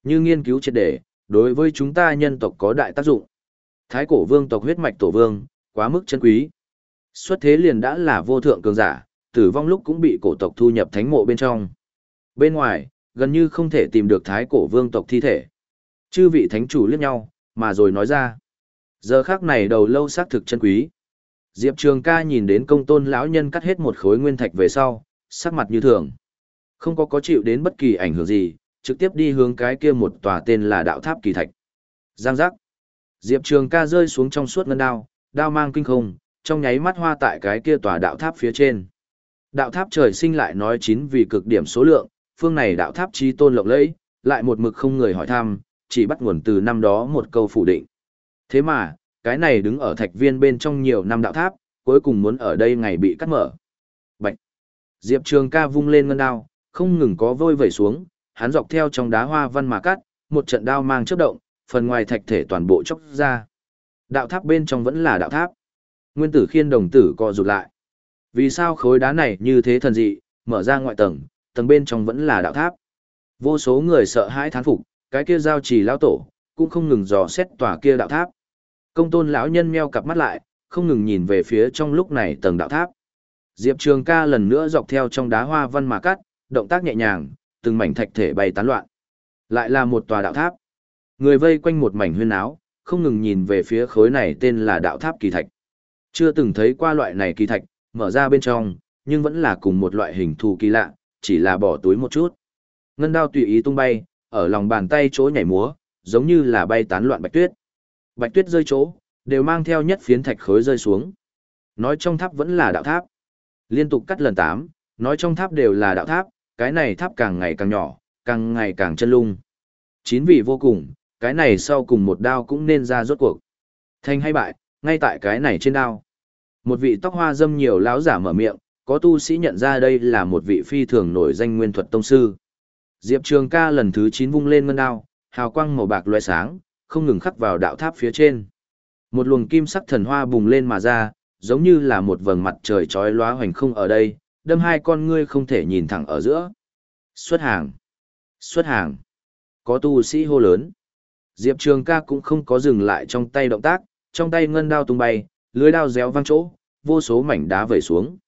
Như nghiên cứu triệt đề, đối với chúng ta nhân tộc có đại tác dụng. Thái cổ vương tộc huyết mạch tổ vương, quá mức chân quý. Xuất thế liền đã là vô thượng cường giả, tử vong lúc cũng bị cổ tộc thu nhập thánh mộ bên trong. Bên ngoài, gần như không thể tìm được thái cổ vương tộc thi thể. Chư vị thánh chủ liếc nhau, mà rồi nói ra. Giờ khác này đầu lâu xác thực chân quý. Diệp Trường ca nhìn đến công tôn lão nhân cắt hết một khối nguyên thạch về sau, sắc mặt như thường. Không có có chịu đến bất kỳ ảnh hưởng gì, trực tiếp đi hướng cái kia một tòa tên là đạo tháp kỳ thạch. Giang giác. Diệp Trường ca rơi xuống trong suốt ngân đao, đao mang kinh không, trong nháy mắt hoa tại cái kia tòa đạo tháp phía trên. Đạo tháp trời sinh lại nói chín vì cực điểm số lượng, phương này đạo tháp chi tôn lộng lẫy, lại một mực không người hỏi thăm, chỉ bắt nguồn từ năm đó một câu phủ định. Thế mà, cái này đứng ở thạch viên bên trong nhiều năm đạo tháp, cuối cùng muốn ở đây ngày bị cắt mở. Diệp Trường ca vung lên ngân đao, không ngừng có vôi vẩy xuống, hắn dọc theo trong đá hoa văn mà cắt, một trận đao mang chớp động, phần ngoài thạch thể toàn bộ chóc ra. Đạo tháp bên trong vẫn là đạo tháp. Nguyên tử khiên đồng tử co rụt lại. Vì sao khối đá này như thế thần dị, mở ra ngoại tầng, tầng bên trong vẫn là đạo tháp. Vô số người sợ hãi thán phục, cái kia giao trì lão tổ, cũng không ngừng dò xét tòa kia đạo tháp. Công tôn lão nhân meo cặp mắt lại, không ngừng nhìn về phía trong lúc này tầng đạo tháp. Diệp Trường ca lần nữa dọc theo trong đá hoa văn mà cắt, động tác nhẹ nhàng, từng mảnh thạch thể bay tán loạn. Lại là một tòa đạo tháp. Người vây quanh một mảnh huyên áo, không ngừng nhìn về phía khối này tên là đạo tháp kỳ thạch. Chưa từng thấy qua loại này kỳ thạch, mở ra bên trong, nhưng vẫn là cùng một loại hình thù kỳ lạ, chỉ là bỏ túi một chút. Ngân đao tùy ý tung bay, ở lòng bàn tay chỗ nhảy múa, giống như là bay tán loạn bạch tuyết. Bạch tuyết rơi chỗ, đều mang theo nhất phiến thạch khối rơi xuống. Nói trong tháp vẫn là đạo tháp. Liên tục cắt lần tám, nói trong tháp đều là đạo tháp, cái này tháp càng ngày càng nhỏ, càng ngày càng chân lung. Chín vị vô cùng, cái này sau cùng một đao cũng nên ra rốt cuộc. thành hay bại, ngay tại cái này trên đao. Một vị tóc hoa dâm nhiều lão giả mở miệng, có tu sĩ nhận ra đây là một vị phi thường nổi danh nguyên thuật tông sư. Diệp Trường ca lần thứ 9 vung lên ngân đao, hào quang màu bạc loại sáng, không ngừng khắc vào đạo tháp phía trên. Một luồng kim sắc thần hoa bùng lên mà ra, giống như là một vầng mặt trời trói lóa hoành không ở đây, đâm hai con ngươi không thể nhìn thẳng ở giữa. Xuất hàng! Xuất hàng! Có tu sĩ hô lớn. Diệp Trường ca cũng không có dừng lại trong tay động tác, trong tay ngân đao tung bay, lưới đao réo vang chỗ, vô số mảnh đá vẩy xuống.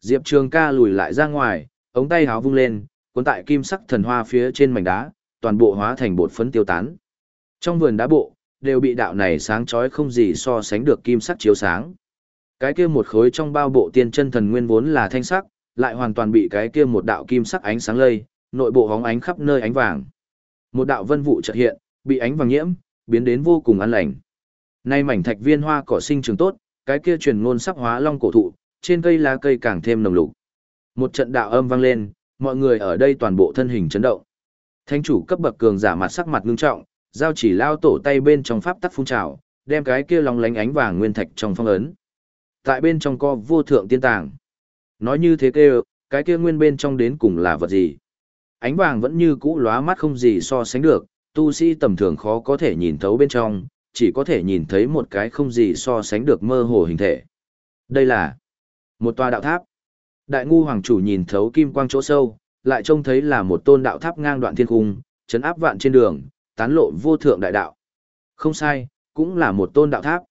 Diệp Trường ca lùi lại ra ngoài, ống tay háo vung lên, cuốn tại kim sắc thần hoa phía trên mảnh đá, toàn bộ hóa thành bột phấn tiêu tán. Trong vườn đá bộ, đều bị đạo này sáng chói không gì so sánh được kim sắc chiếu sáng. Cái kia một khối trong bao bộ tiên chân thần nguyên vốn là thanh sắc, lại hoàn toàn bị cái kia một đạo kim sắc ánh sáng lây, nội bộ hóng ánh khắp nơi ánh vàng. Một đạo vân vụ chợt hiện, bị ánh vàng nhiễm, biến đến vô cùng an lành. Nay mảnh thạch viên hoa cỏ sinh trưởng tốt, cái kia truyền ngôn sắp hóa long cổ thụ, trên cây lá cây càng thêm nồng lục. Một trận đạo âm vang lên, mọi người ở đây toàn bộ thân hình chấn động. Thánh chủ cấp bậc cường giả mặt sắc mặt ngưng trọng, giao chỉ lao tổ tay bên trong pháp tắc phun trào, đem cái kia long lánh ánh vàng nguyên thạch trong phong ấn. Tại bên trong co vô thượng tiên tàng. Nói như thế kêu, cái kia nguyên bên trong đến cùng là vật gì? Ánh vàng vẫn như cũ lóa mắt không gì so sánh được, tu sĩ tầm thường khó có thể nhìn thấu bên trong, chỉ có thể nhìn thấy một cái không gì so sánh được mơ hồ hình thể. Đây là một tòa đạo tháp. Đại ngu hoàng chủ nhìn thấu kim quang chỗ sâu, lại trông thấy là một tôn đạo tháp ngang đoạn thiên cung, chấn áp vạn trên đường, tán lộ vô thượng đại đạo. Không sai, cũng là một tôn đạo tháp.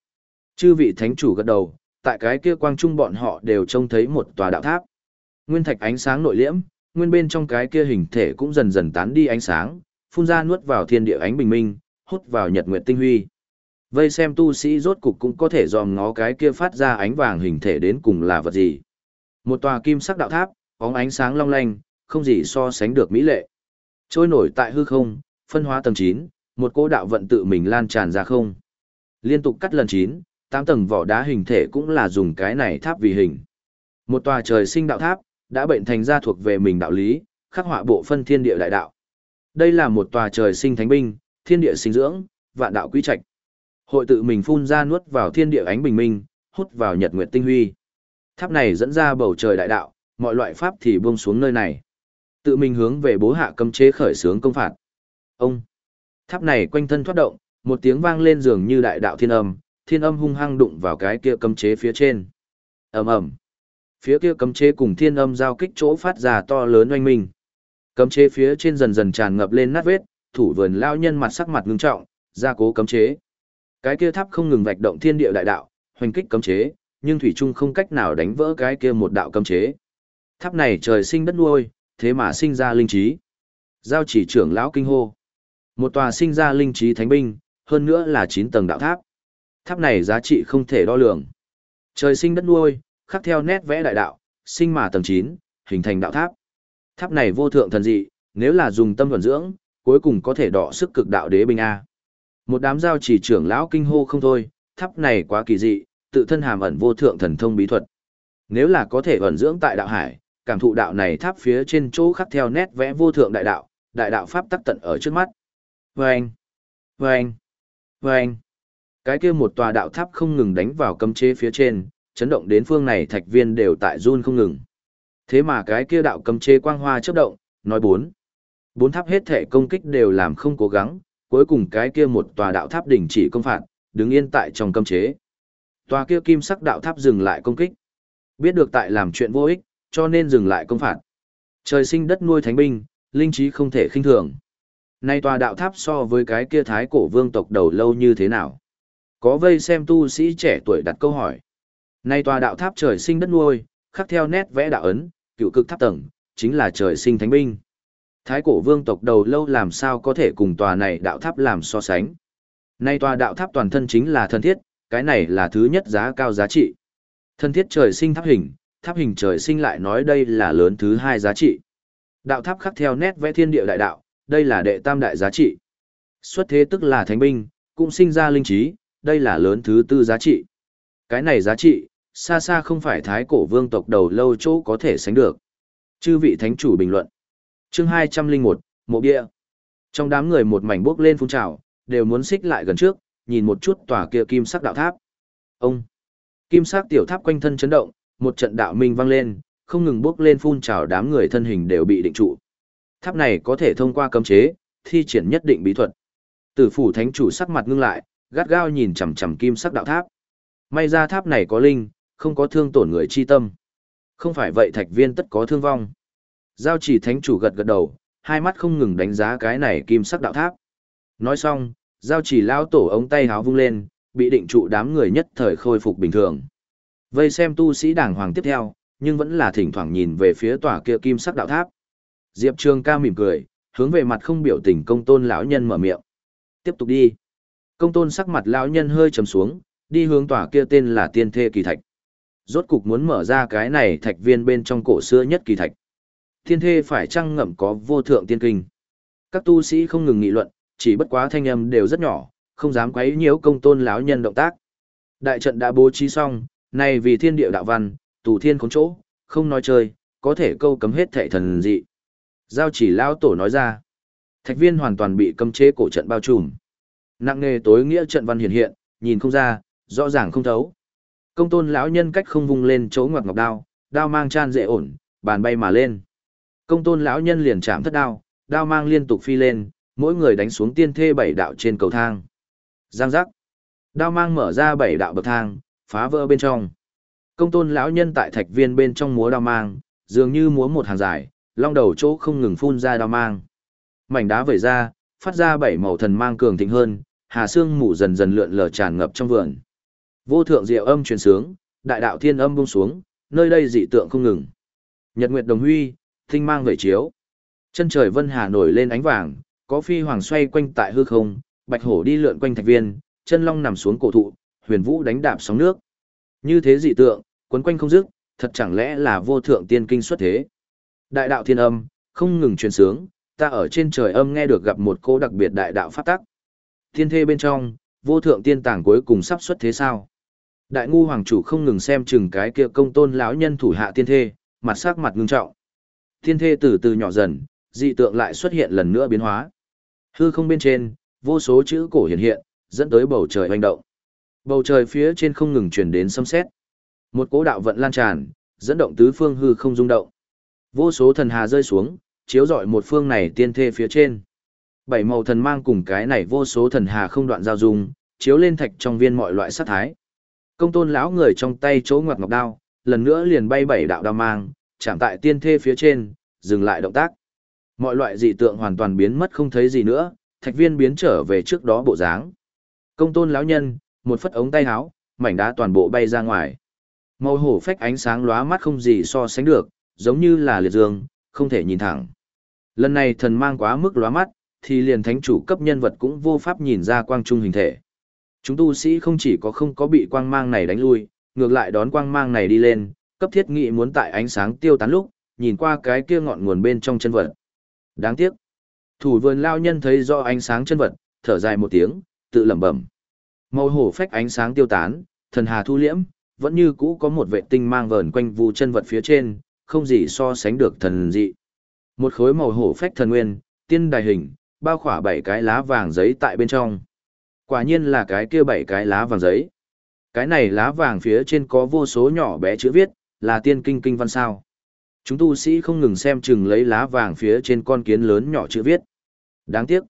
Chư vị thánh chủ gật đầu, tại cái kia quang trung bọn họ đều trông thấy một tòa đạo tháp. Nguyên thạch ánh sáng nội liễm, nguyên bên trong cái kia hình thể cũng dần dần tán đi ánh sáng, phun ra nuốt vào thiên địa ánh bình minh, hút vào nhật nguyệt tinh huy. Vây xem tu sĩ rốt cục cũng có thể dòm ngó cái kia phát ra ánh vàng hình thể đến cùng là vật gì. Một tòa kim sắc đạo tháp, bóng ánh sáng long lanh, không gì so sánh được mỹ lệ. Trôi nổi tại hư không, phân hóa tầng 9, một cô đạo vận tự mình lan tràn ra không. Liên tục cắt lần 9, tám tầng vỏ đá hình thể cũng là dùng cái này tháp vì hình. Một tòa trời sinh đạo tháp, đã bệnh thành ra thuộc về mình đạo lý, khắc họa bộ phân thiên địa đại đạo. Đây là một tòa trời sinh thánh binh, thiên địa sinh dưỡng, vạn đạo quý trạch. Hội tự mình phun ra nuốt vào thiên địa ánh bình minh, hút vào nhật nguyệt tinh huy. Tháp này dẫn ra bầu trời đại đạo, mọi loại pháp thì buông xuống nơi này. Tự mình hướng về bố hạ cấm chế khởi sướng công phạt. Ông. Tháp này quanh thân thoát động, một tiếng vang lên dường như đại đạo thiên âm, thiên âm hung hăng đụng vào cái kia cấm chế phía trên. Ầm ầm. Phía kia cấm chế cùng thiên âm giao kích chỗ phát ra to lớn oanh minh. Cấm chế phía trên dần dần tràn ngập lên nát vết, thủ vườn lao nhân mặt sắc mặt ngưng trọng, ra cố cấm chế. Cái kia tháp không ngừng vạch động thiên địa đại đạo, hoành kích cấm chế, nhưng thủy trung không cách nào đánh vỡ cái kia một đạo cấm chế. Tháp này trời sinh đất nuôi, thế mà sinh ra linh trí. Giao chỉ trưởng lão kinh hô. Một tòa sinh ra linh trí thánh binh, hơn nữa là 9 tầng đạo tháp. Tháp này giá trị không thể đo lường. Trời sinh đất nuôi, khắc theo nét vẽ đại đạo, sinh mà tầng 9, hình thành đạo tháp. Tháp này vô thượng thần dị, nếu là dùng tâm thuần dưỡng, cuối cùng có thể đọ sức cực đạo đế binh A. Một đám giao chỉ trưởng lão kinh hô không thôi, tháp này quá kỳ dị, tự thân hàm ẩn vô thượng thần thông bí thuật. Nếu là có thể ẩn dưỡng tại đạo hải, cảm thụ đạo này tháp phía trên chỗ khắc theo nét vẽ vô thượng đại đạo, đại đạo pháp tắc tận ở trước mắt. Vâng! Vâng! Vâng! Cái kia một tòa đạo tháp không ngừng đánh vào cấm chế phía trên, chấn động đến phương này thạch viên đều tại run không ngừng. Thế mà cái kia đạo cấm chế quang hoa chớp động, nói bốn. Bốn tháp hết thể công kích đều làm không cố gắng, cuối cùng cái kia một tòa đạo tháp đình chỉ công phạt, đứng yên tại trong cấm chế. Tòa kia kim sắc đạo tháp dừng lại công kích. Biết được tại làm chuyện vô ích, cho nên dừng lại công phạt. Trời sinh đất nuôi thánh binh, linh trí không thể khinh thường. Nay tòa đạo tháp so với cái kia thái cổ vương tộc đầu lâu như thế nào? Có vây xem tu sĩ trẻ tuổi đặt câu hỏi. Nay tòa đạo tháp trời sinh đất nuôi, khắc theo nét vẽ đạo ấn, cựu cực tháp tầng, chính là trời sinh thánh binh. Thái cổ vương tộc đầu lâu làm sao có thể cùng tòa này đạo tháp làm so sánh. Nay tòa đạo tháp toàn thân chính là thân thiết, cái này là thứ nhất giá cao giá trị. Thân thiết trời sinh tháp hình, tháp hình trời sinh lại nói đây là lớn thứ hai giá trị. Đạo tháp khắc theo nét vẽ thiên địa đại đạo, đây là đệ tam đại giá trị. Xuất thế tức là thánh binh, cũng sinh ra linh trí, đây là lớn thứ tư giá trị. Cái này giá trị, xa xa không phải thái cổ vương tộc đầu lâu chỗ có thể sánh được. Chư vị thánh chủ bình luận. Chương 201, Mộ Bia. Trong đám người một mảnh bước lên phun trào, đều muốn xích lại gần trước, nhìn một chút tòa kia kim sắc đạo tháp. Ông. Kim sắc tiểu tháp quanh thân chấn động, một trận đạo minh vang lên, không ngừng bước lên phun trào đám người thân hình đều bị định trụ. Tháp này có thể thông qua cấm chế, thi triển nhất định bí thuật. Tử phủ thánh chủ sắc mặt ngưng lại, gắt gao nhìn chằm chằm kim sắc đạo tháp. May ra tháp này có linh, không có thương tổn người chi tâm. Không phải vậy thạch viên tất có thương vong. Giao chỉ thánh chủ gật gật đầu, hai mắt không ngừng đánh giá cái này kim sắc đạo tháp. Nói xong, giao chỉ lao tổ ống tay háo vung lên, bị định trụ đám người nhất thời khôi phục bình thường. Vây xem tu sĩ đảng hoàng tiếp theo, nhưng vẫn là thỉnh thoảng nhìn về phía tòa kia kim sắc đạo tháp. Diệp Trường ca mỉm cười, hướng về mặt không biểu tình công tôn lão nhân mở miệng. Tiếp tục đi. Công tôn sắc mặt lão nhân hơi trầm xuống, đi hướng tòa kia tên là tiên thê kỳ thạch. Rốt cục muốn mở ra cái này thạch viên bên trong cổ xưa nhất kỳ thạch. Tiên thê phải chăng ngậm có vô thượng tiên kinh. Các tu sĩ không ngừng nghị luận, chỉ bất quá thanh âm đều rất nhỏ, không dám quấy nhiễu công tôn lão nhân động tác. Đại trận đã bố trí xong, này vì thiên địa đạo văn, tù thiên khốn chỗ, không nói chơi, có thể câu cấm hết thệ thần dị. Giao chỉ lão tổ nói ra. Thạch viên hoàn toàn bị cấm chế cổ trận bao trùm. Nặng nghề tối nghĩa trận văn hiện hiện, nhìn không ra, rõ ràng không thấu. Công tôn lão nhân cách không vung lên chỗ ngoặc ngọc đao, đao mang chan dễ ổn, bàn bay mà lên. Công tôn lão nhân liền chạm thất đao, đao mang liên tục phi lên, mỗi người đánh xuống tiên thê bảy đạo trên cầu thang. Giang giác. Đao mang mở ra bảy đạo bậc thang, phá vỡ bên trong. Công tôn lão nhân tại thạch viên bên trong múa đao mang, dường như múa một hàng dài, long đầu chỗ không ngừng phun ra đao mang. Mảnh đá vẩy ra, phát ra bảy màu thần mang cường thịnh hơn, hà xương mù dần dần lượn lờ tràn ngập trong vườn. Vô thượng diệu âm truyền sướng, đại đạo thiên âm buông xuống, nơi đây dị tượng không ngừng. Nhật nguyệt đồng huy, tinh mang vẩy chiếu. Chân trời vân hà nổi lên ánh vàng, có phi hoàng xoay quanh tại hư không, bạch hổ đi lượn quanh thạch viên, chân long nằm xuống cổ thụ, huyền vũ đánh đạp sóng nước. Như thế dị tượng, quấn quanh không dứt, thật chẳng lẽ là vô thượng tiên kinh xuất thế. Đại đạo thiên âm, không ngừng truyền sướng, ta ở trên trời âm nghe được gặp một cô đặc biệt đại đạo pháp tắc. Thiên thê bên trong, vô thượng tiên tàng cuối cùng sắp xuất thế sao? Đại ngu hoàng chủ không ngừng xem chừng cái kia công tôn lão nhân thủ hạ tiên thê, mặt sắc mặt ngưng trọng. Tiên thê từ từ nhỏ dần, dị tượng lại xuất hiện lần nữa biến hóa. Hư không bên trên, vô số chữ cổ hiện hiện, dẫn tới bầu trời hoành động. Bầu trời phía trên không ngừng truyền đến sấm sét. Một cỗ đạo vận lan tràn, dẫn động tứ phương hư không rung động. Vô số thần hà rơi xuống, chiếu rọi một phương này tiên thê phía trên. Bảy màu thần mang cùng cái này vô số thần hà không đoạn giao dung, chiếu lên thạch trong viên mọi loại sát thái. Công tôn lão người trong tay chỗ ngoặt ngọc đao, lần nữa liền bay bảy đạo đao mang, chạm tại tiên thê phía trên, dừng lại động tác. Mọi loại dị tượng hoàn toàn biến mất không thấy gì nữa, thạch viên biến trở về trước đó bộ dáng. Công tôn lão nhân, một phất ống tay háo mảnh đá toàn bộ bay ra ngoài. Màu hổ phách ánh sáng lóa mắt không gì so sánh được, giống như là liệt dương, không thể nhìn thẳng. Lần này thần mang quá mức lóa mắt, thì liền thánh chủ cấp nhân vật cũng vô pháp nhìn ra quang trung hình thể. Chúng tu sĩ không chỉ có không có bị quang mang này đánh lui, ngược lại đón quang mang này đi lên, cấp thiết nghị muốn tại ánh sáng tiêu tán lúc, nhìn qua cái kia ngọn nguồn bên trong chân vật. Đáng tiếc. Thủ vườn lao nhân thấy do ánh sáng chân vật, thở dài một tiếng, tự lẩm bẩm. Màu hổ phách ánh sáng tiêu tán, thần hà thu liễm, vẫn như cũ có một vệ tinh mang vờn quanh vu chân vật phía trên, không gì so sánh được thần dị. Một khối màu hổ phách thần nguyên, tiên đài hình, bao khỏa bảy cái lá vàng giấy tại bên trong. Quả nhiên là cái kia bảy cái lá vàng giấy. Cái này lá vàng phía trên có vô số nhỏ bé chữ viết, là tiên kinh kinh văn sao. Chúng tu sĩ không ngừng xem chừng lấy lá vàng phía trên con kiến lớn nhỏ chữ viết. Đáng tiếc.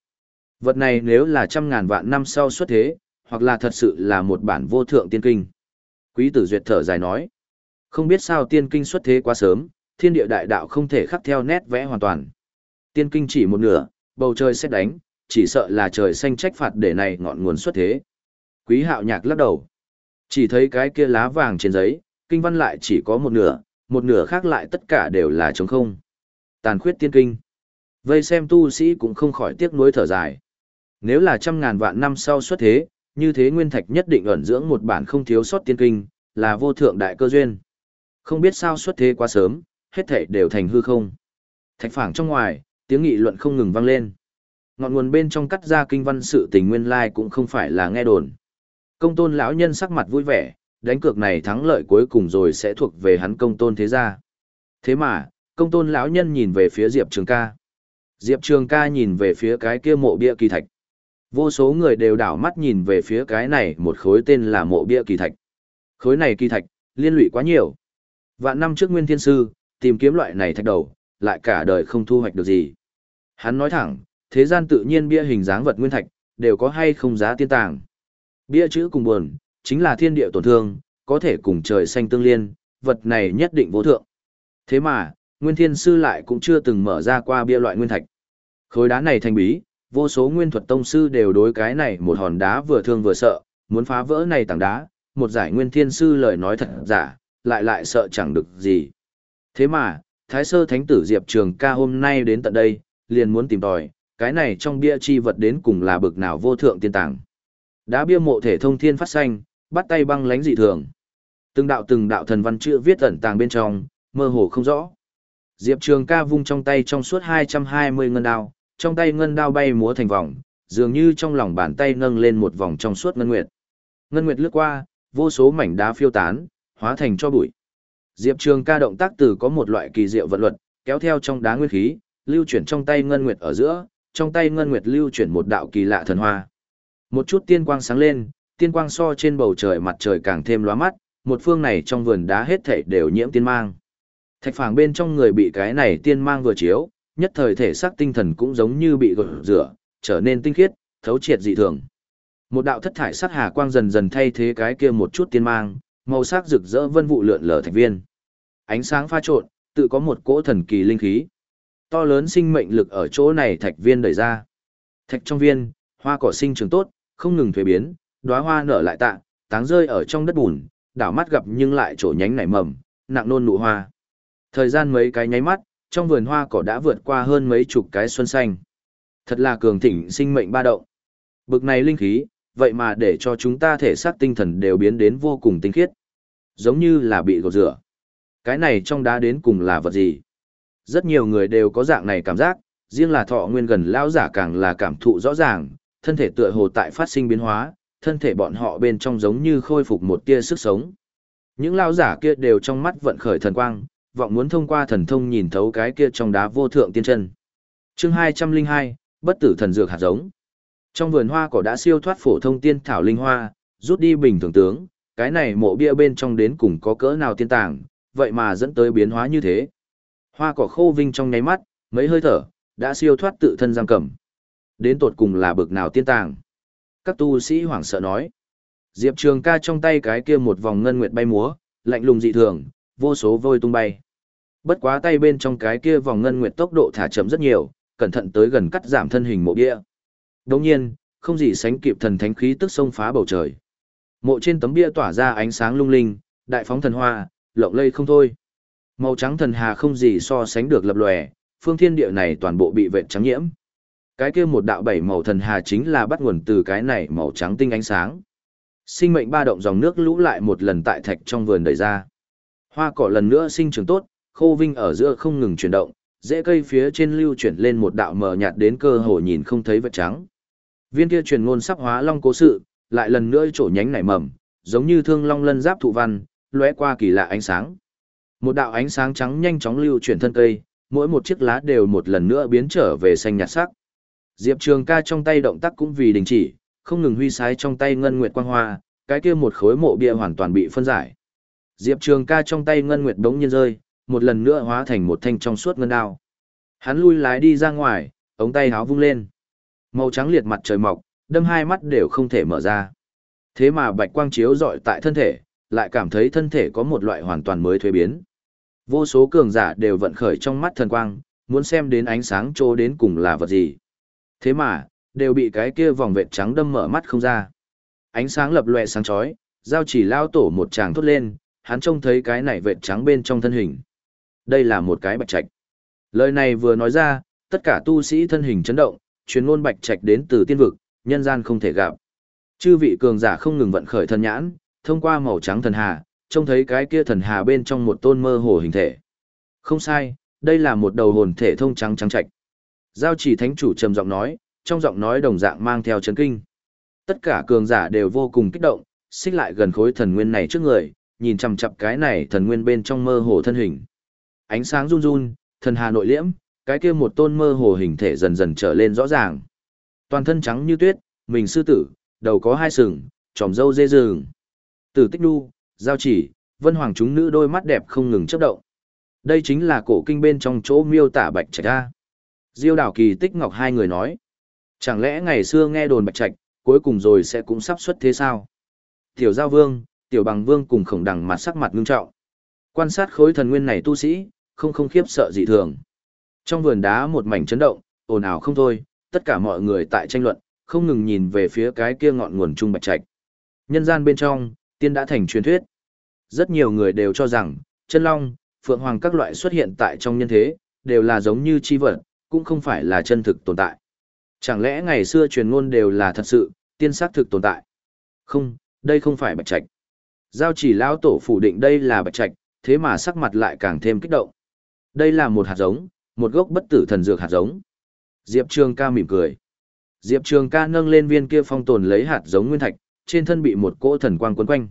Vật này nếu là trăm ngàn vạn năm sau xuất thế, hoặc là thật sự là một bản vô thượng tiên kinh. Quý tử duyệt thở dài nói. Không biết sao tiên kinh xuất thế quá sớm, thiên địa đại đạo không thể khắc theo nét vẽ hoàn toàn. Tiên kinh chỉ một nửa, bầu trời sẽ đánh, chỉ sợ là trời xanh trách phạt để này ngọn nguồn xuất thế. Quý hạo nhạc lắc đầu. Chỉ thấy cái kia lá vàng trên giấy, kinh văn lại chỉ có một nửa, một nửa khác lại tất cả đều là trống không. Tàn khuyết tiên kinh. Vây xem tu sĩ cũng không khỏi tiếc nuối thở dài. Nếu là trăm ngàn vạn năm sau xuất thế, như thế nguyên thạch nhất định ẩn dưỡng một bản không thiếu sót tiên kinh, là vô thượng đại cơ duyên. Không biết sao xuất thế quá sớm, hết thảy đều thành hư không. Thạch phảng trong ngoài, tiếng nghị luận không ngừng vang lên. Ngọn nguồn bên trong cắt ra kinh văn sự tình nguyên lai cũng không phải là nghe đồn. Công tôn lão nhân sắc mặt vui vẻ, đánh cược này thắng lợi cuối cùng rồi sẽ thuộc về hắn công tôn thế gia. Thế mà, công tôn lão nhân nhìn về phía Diệp Trường ca. Diệp Trường ca nhìn về phía cái kia mộ bia kỳ thạch. Vô số người đều đảo mắt nhìn về phía cái này một khối tên là mộ bia kỳ thạch. Khối này kỳ thạch, liên lụy quá nhiều. Vạn năm trước Nguyên Thiên Sư, tìm kiếm loại này thạch đầu, lại cả đời không thu hoạch được gì. Hắn nói thẳng, thế gian tự nhiên bia hình dáng vật nguyên thạch, đều có hay không giá tiên tàng. Bia chữ cùng buồn, chính là thiên địa tổn thương, có thể cùng trời xanh tương liên, vật này nhất định vô thượng. Thế mà, Nguyên Thiên Sư lại cũng chưa từng mở ra qua bia loại nguyên thạch. Khối đá này thành bí, vô số nguyên thuật tông sư đều đối cái này một hòn đá vừa thương vừa sợ, muốn phá vỡ này tảng đá, một giải nguyên thiên sư lời nói thật giả, lại lại sợ chẳng được gì. Thế mà, Thái Sơ Thánh tử Diệp Trường ca hôm nay đến tận đây, liền muốn tìm tòi, cái này trong bia chi vật đến cùng là bực nào vô thượng tiên tàng. đá bia mộ thể thông thiên phát xanh, bắt tay băng lánh dị thường. Từng đạo từng đạo thần văn chữ viết ẩn tàng bên trong, mơ hồ không rõ. Diệp Trường ca vung trong tay trong suốt 220 ngân đao, trong tay ngân đao bay múa thành vòng, dường như trong lòng bàn tay nâng lên một vòng trong suốt ngân nguyệt. Ngân nguyệt lướt qua, vô số mảnh đá phiêu tán, hóa thành cho bụi. Diệp Trường ca động tác từ có một loại kỳ diệu vận luật, kéo theo trong đá nguyên khí, lưu chuyển trong tay ngân nguyệt ở giữa, trong tay ngân nguyệt lưu chuyển một đạo kỳ lạ thần hoa. Một chút tiên quang sáng lên, tiên quang so trên bầu trời mặt trời càng thêm lóa mắt, một phương này trong vườn đá hết thảy đều nhiễm tiên mang. Thạch phàng bên trong người bị cái này tiên mang vừa chiếu, nhất thời thể xác tinh thần cũng giống như bị gột rửa, trở nên tinh khiết, thấu triệt dị thường. Một đạo thất thải sắc hà quang dần dần thay thế cái kia một chút tiên mang, màu sắc rực rỡ vân vụ lượn lờ thạch viên. Ánh sáng pha trộn, tự có một cỗ thần kỳ linh khí. To lớn sinh mệnh lực ở chỗ này thạch viên đẩy ra. Thạch trong viên, hoa cỏ sinh trưởng tốt, không ngừng thuế biến, đóa hoa nở lại tạ, táng rơi ở trong đất bùn, đảo mắt gặp nhưng lại chỗ nhánh nảy mầm, nặng nôn nụ hoa. Thời gian mấy cái nháy mắt, trong vườn hoa cỏ đã vượt qua hơn mấy chục cái xuân xanh. Thật là cường thịnh sinh mệnh ba động. Bực này linh khí, vậy mà để cho chúng ta thể xác tinh thần đều biến đến vô cùng tinh khiết. Giống như là bị gột rửa. Cái này trong đá đến cùng là vật gì? Rất nhiều người đều có dạng này cảm giác, riêng là thọ nguyên gần lão giả càng là cảm thụ rõ ràng, thân thể tựa hồ tại phát sinh biến hóa, thân thể bọn họ bên trong giống như khôi phục một tia sức sống. Những lão giả kia đều trong mắt vận khởi thần quang, vọng muốn thông qua thần thông nhìn thấu cái kia trong đá vô thượng tiên chân. Chương 202, bất tử thần dược hạt giống. Trong vườn hoa cỏ đã siêu thoát phổ thông tiên thảo linh hoa, rút đi bình thường tướng, cái này mộ bia bên trong đến cùng có cỡ nào tiên tàng, vậy mà dẫn tới biến hóa như thế. Hoa cỏ khô vinh trong nháy mắt, mấy hơi thở, đã siêu thoát tự thân giam cầm. Đến tột cùng là bực nào tiên tàng. Các tu sĩ hoảng sợ nói. Diệp Trường ca trong tay cái kia một vòng ngân nguyệt bay múa, lạnh lùng dị thường, vô số vôi tung bay. Bất quá tay bên trong cái kia vòng ngân nguyệt tốc độ thả chậm rất nhiều, cẩn thận tới gần cắt giảm thân hình mộ bia. Đồng nhiên, không gì sánh kịp thần thánh khí tức xông phá bầu trời. Mộ trên tấm bia tỏa ra ánh sáng lung linh, đại phóng thần hoa, lộng lây không thôi. Màu trắng thần hà không gì so sánh được lập lòe, phương thiên địa này toàn bộ bị vệt trắng nhiễm. Cái kia một đạo bảy màu thần hà chính là bắt nguồn từ cái này màu trắng tinh ánh sáng. Sinh mệnh ba động dòng nước lũ lại một lần tại thạch trong vườn đẩy ra. Hoa cỏ lần nữa sinh trưởng tốt, khô vinh ở giữa không ngừng chuyển động, rễ cây phía trên lưu chuyển lên một đạo mờ nhạt đến cơ hồ nhìn không thấy vật trắng. Viên kia truyền ngôn sắp hóa long cố sự, lại lần nữa chỗ nhánh nảy mầm, giống như thương long lân giáp thụ văn, lóe qua kỳ lạ ánh sáng. Một đạo ánh sáng trắng nhanh chóng lưu chuyển thân cây, mỗi một chiếc lá đều một lần nữa biến trở về xanh nhạt sắc. Diệp Trường Ca trong tay động tác cũng vì đình chỉ, không ngừng huy sái trong tay ngân nguyệt quang hoa, cái kia một khối mộ bia hoàn toàn bị phân giải. Diệp Trường Ca trong tay ngân nguyệt đống nhiên rơi, một lần nữa hóa thành một thanh trong suốt ngân đao. Hắn lui lái đi ra ngoài, ống tay háo vung lên. Màu trắng liệt mặt trời mọc, đâm hai mắt đều không thể mở ra. Thế mà bạch quang chiếu rọi tại thân thể, lại cảm thấy thân thể có một loại hoàn toàn mới thuế biến. Vô số cường giả đều vận khởi trong mắt thần quang, muốn xem đến ánh sáng trô đến cùng là vật gì. Thế mà, đều bị cái kia vòng vệt trắng đâm mở mắt không ra. Ánh sáng lập lòe sáng chói, giao chỉ lao tổ một tràng thốt lên, hắn trông thấy cái này vệt trắng bên trong thân hình. Đây là một cái bạch trạch. Lời này vừa nói ra, tất cả tu sĩ thân hình chấn động, truyền ngôn bạch trạch đến từ tiên vực, nhân gian không thể gặp. Chư vị cường giả không ngừng vận khởi thần nhãn, thông qua màu trắng thần hà, trông thấy cái kia thần hà bên trong một tôn mơ hồ hình thể. Không sai, đây là một đầu hồn thể thông trắng trắng trạch. Giao chỉ thánh chủ trầm giọng nói, trong giọng nói đồng dạng mang theo chấn kinh. Tất cả cường giả đều vô cùng kích động, xích lại gần khối thần nguyên này trước người, nhìn chằm chằm cái này thần nguyên bên trong mơ hồ thân hình. Ánh sáng run run, thần hà nội liễm, cái kia một tôn mơ hồ hình thể dần dần trở lên rõ ràng. Toàn thân trắng như tuyết, mình sư tử, đầu có hai sừng, tròm râu dê rừng. Tử tích đu, giao chỉ, vân hoàng chúng nữ đôi mắt đẹp không ngừng chớp động. Đây chính là cổ kinh bên trong chỗ miêu tả bạch trạch ra. Diêu đảo kỳ tích ngọc hai người nói. Chẳng lẽ ngày xưa nghe đồn bạch trạch, cuối cùng rồi sẽ cũng sắp xuất thế sao? Tiểu giao vương, tiểu bằng vương cùng khổng đằng mặt sắc mặt ngưng trọng. Quan sát khối thần nguyên này tu sĩ, không không khiếp sợ dị thường. Trong vườn đá một mảnh chấn động, ồn ào không thôi, tất cả mọi người tại tranh luận, không ngừng nhìn về phía cái kia ngọn nguồn trung bạch trạch. Nhân gian bên trong, Tiên đã thành truyền thuyết. Rất nhiều người đều cho rằng, chân long, phượng hoàng các loại xuất hiện tại trong nhân thế, đều là giống như chi vật, cũng không phải là chân thực tồn tại. Chẳng lẽ ngày xưa truyền ngôn đều là thật sự, tiên xác thực tồn tại? Không, đây không phải bạch trạch. Giao chỉ lão tổ phủ định đây là bạch trạch, thế mà sắc mặt lại càng thêm kích động. Đây là một hạt giống, một gốc bất tử thần dược hạt giống. Diệp Trường ca mỉm cười. Diệp Trường ca nâng lên viên kia phong tồn lấy hạt giống nguyên thạch, trên thân bị một cỗ thần quang quấn quanh.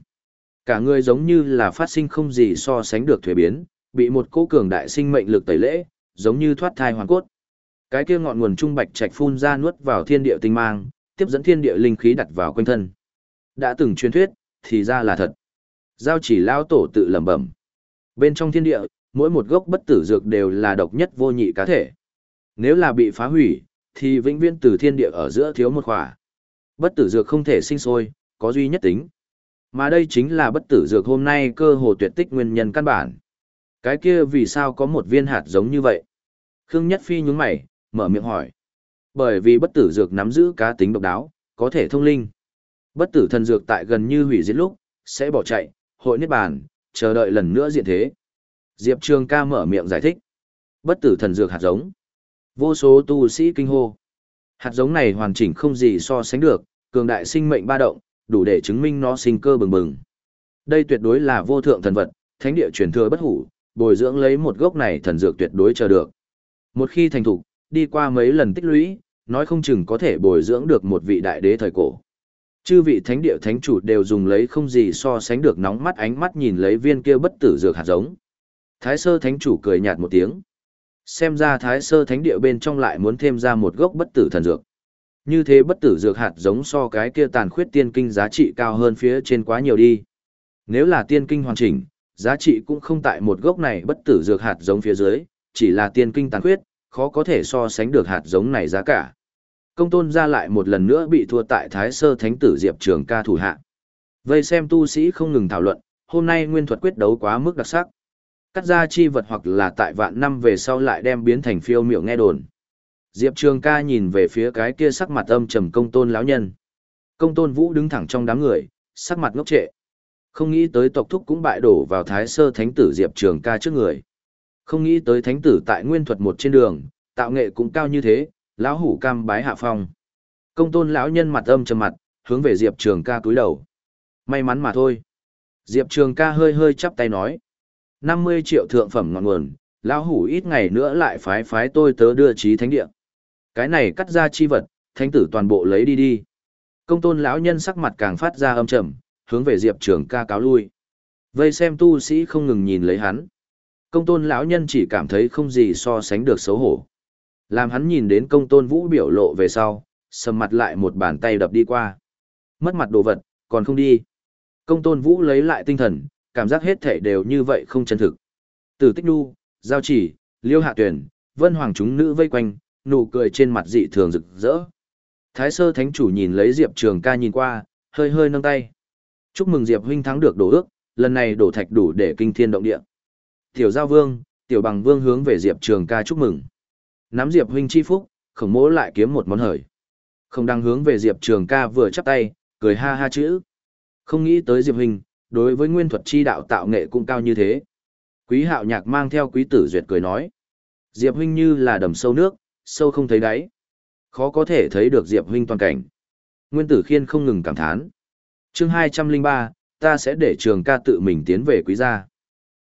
Cả người giống như là phát sinh không gì so sánh được thuế biến, bị một cỗ cường đại sinh mệnh lực tẩy lễ, giống như thoát thai hoàn cốt. Cái kia ngọn nguồn trung bạch trạch phun ra nuốt vào thiên địa tinh mang, tiếp dẫn thiên địa linh khí đặt vào quanh thân. Đã từng truyền thuyết, thì ra là thật. Giao chỉ lao tổ tự lẩm bẩm. Bên trong thiên địa, mỗi một gốc bất tử dược đều là độc nhất vô nhị cá thể. Nếu là bị phá hủy, thì vĩnh viễn từ thiên địa ở giữa thiếu một khỏa. Bất tử dược không thể sinh sôi, có duy nhất tính. Mà đây chính là bất tử dược hôm nay cơ hồ tuyệt tích nguyên nhân căn bản. Cái kia vì sao có một viên hạt giống như vậy? Khương Nhất Phi nhúng mày, mở miệng hỏi. Bởi vì bất tử dược nắm giữ cá tính độc đáo, có thể thông linh. Bất tử thần dược tại gần như hủy diệt lúc, sẽ bỏ chạy, hội niết bàn, chờ đợi lần nữa diện thế. Diệp Trường ca mở miệng giải thích. Bất tử thần dược hạt giống. Vô số tu sĩ kinh hô. Hạt giống này hoàn chỉnh không gì so sánh được, cường đại sinh mệnh ba động, đủ để chứng minh nó sinh cơ bừng bừng. Đây tuyệt đối là vô thượng thần vật, thánh địa truyền thừa bất hủ, bồi dưỡng lấy một gốc này thần dược tuyệt đối chờ được. Một khi thành thục, đi qua mấy lần tích lũy, nói không chừng có thể bồi dưỡng được một vị đại đế thời cổ. Chư vị thánh địa thánh chủ đều dùng lấy không gì so sánh được nóng mắt ánh mắt nhìn lấy viên kia bất tử dược hạt giống. Thái sơ thánh chủ cười nhạt một tiếng. Xem ra thái sơ thánh địa bên trong lại muốn thêm ra một gốc bất tử thần dược. Như thế bất tử dược hạt giống so cái kia tàn khuyết tiên kinh giá trị cao hơn phía trên quá nhiều đi. Nếu là tiên kinh hoàn chỉnh, giá trị cũng không tại một gốc này bất tử dược hạt giống phía dưới, chỉ là tiên kinh tàn khuyết, khó có thể so sánh được hạt giống này giá cả. Công tôn ra lại một lần nữa bị thua tại Thái Sơ Thánh tử Diệp Trường ca thủ hạ. Vây xem tu sĩ không ngừng thảo luận, hôm nay nguyên thuật quyết đấu quá mức đặc sắc. Cắt ra chi vật hoặc là tại vạn năm về sau lại đem biến thành phiêu miểu nghe đồn. Diệp Trường ca nhìn về phía cái kia sắc mặt âm trầm công tôn lão nhân. Công tôn vũ đứng thẳng trong đám người, sắc mặt ngốc trệ. Không nghĩ tới tộc thúc cũng bại đổ vào thái sơ thánh tử Diệp Trường ca trước người. Không nghĩ tới thánh tử tại nguyên thuật một trên đường, tạo nghệ cũng cao như thế, lão hủ cam bái hạ phong. Công tôn lão nhân mặt âm trầm mặt, hướng về Diệp Trường ca cúi đầu. May mắn mà thôi. Diệp Trường ca hơi hơi chắp tay nói. 50 triệu thượng phẩm ngọn nguồn, lão hủ ít ngày nữa lại phái phái tôi tớ đưa trí thánh địa. Cái này cắt ra chi vật, thánh tử toàn bộ lấy đi đi. Công tôn lão nhân sắc mặt càng phát ra âm trầm, hướng về Diệp Trường ca cáo lui. Vây xem tu sĩ không ngừng nhìn lấy hắn. Công tôn lão nhân chỉ cảm thấy không gì so sánh được xấu hổ. Làm hắn nhìn đến công tôn vũ biểu lộ về sau, sầm mặt lại một bàn tay đập đi qua. Mất mặt đồ vật, còn không đi. Công tôn vũ lấy lại tinh thần, cảm giác hết thể đều như vậy không chân thực. Từ tích nu, giao chỉ, liêu hạ tuyển, vân hoàng chúng nữ vây quanh, nụ cười trên mặt dị thường rực rỡ. Thái sơ thánh chủ nhìn lấy Diệp Trường ca nhìn qua, hơi hơi nâng tay. Chúc mừng Diệp huynh thắng được đổ ước, lần này đổ thạch đủ để kinh thiên động địa. Tiểu giao vương, tiểu bằng vương hướng về Diệp Trường ca chúc mừng. Nắm Diệp huynh chi phúc, khổng mỗ lại kiếm một món hời. Không đang hướng về Diệp Trường ca vừa chắp tay, cười ha ha chữ. Không nghĩ tới Diệp huynh, đối với nguyên thuật chi đạo tạo nghệ cũng cao như thế. Quý hạo nhạc mang theo quý tử duyệt cười nói. Diệp huynh như là đầm sâu nước, sâu không thấy đáy. Khó có thể thấy được Diệp huynh toàn cảnh. Nguyên tử khiên không ngừng cảm thán. chương 203, ta sẽ để trường ca tự mình tiến về quý gia.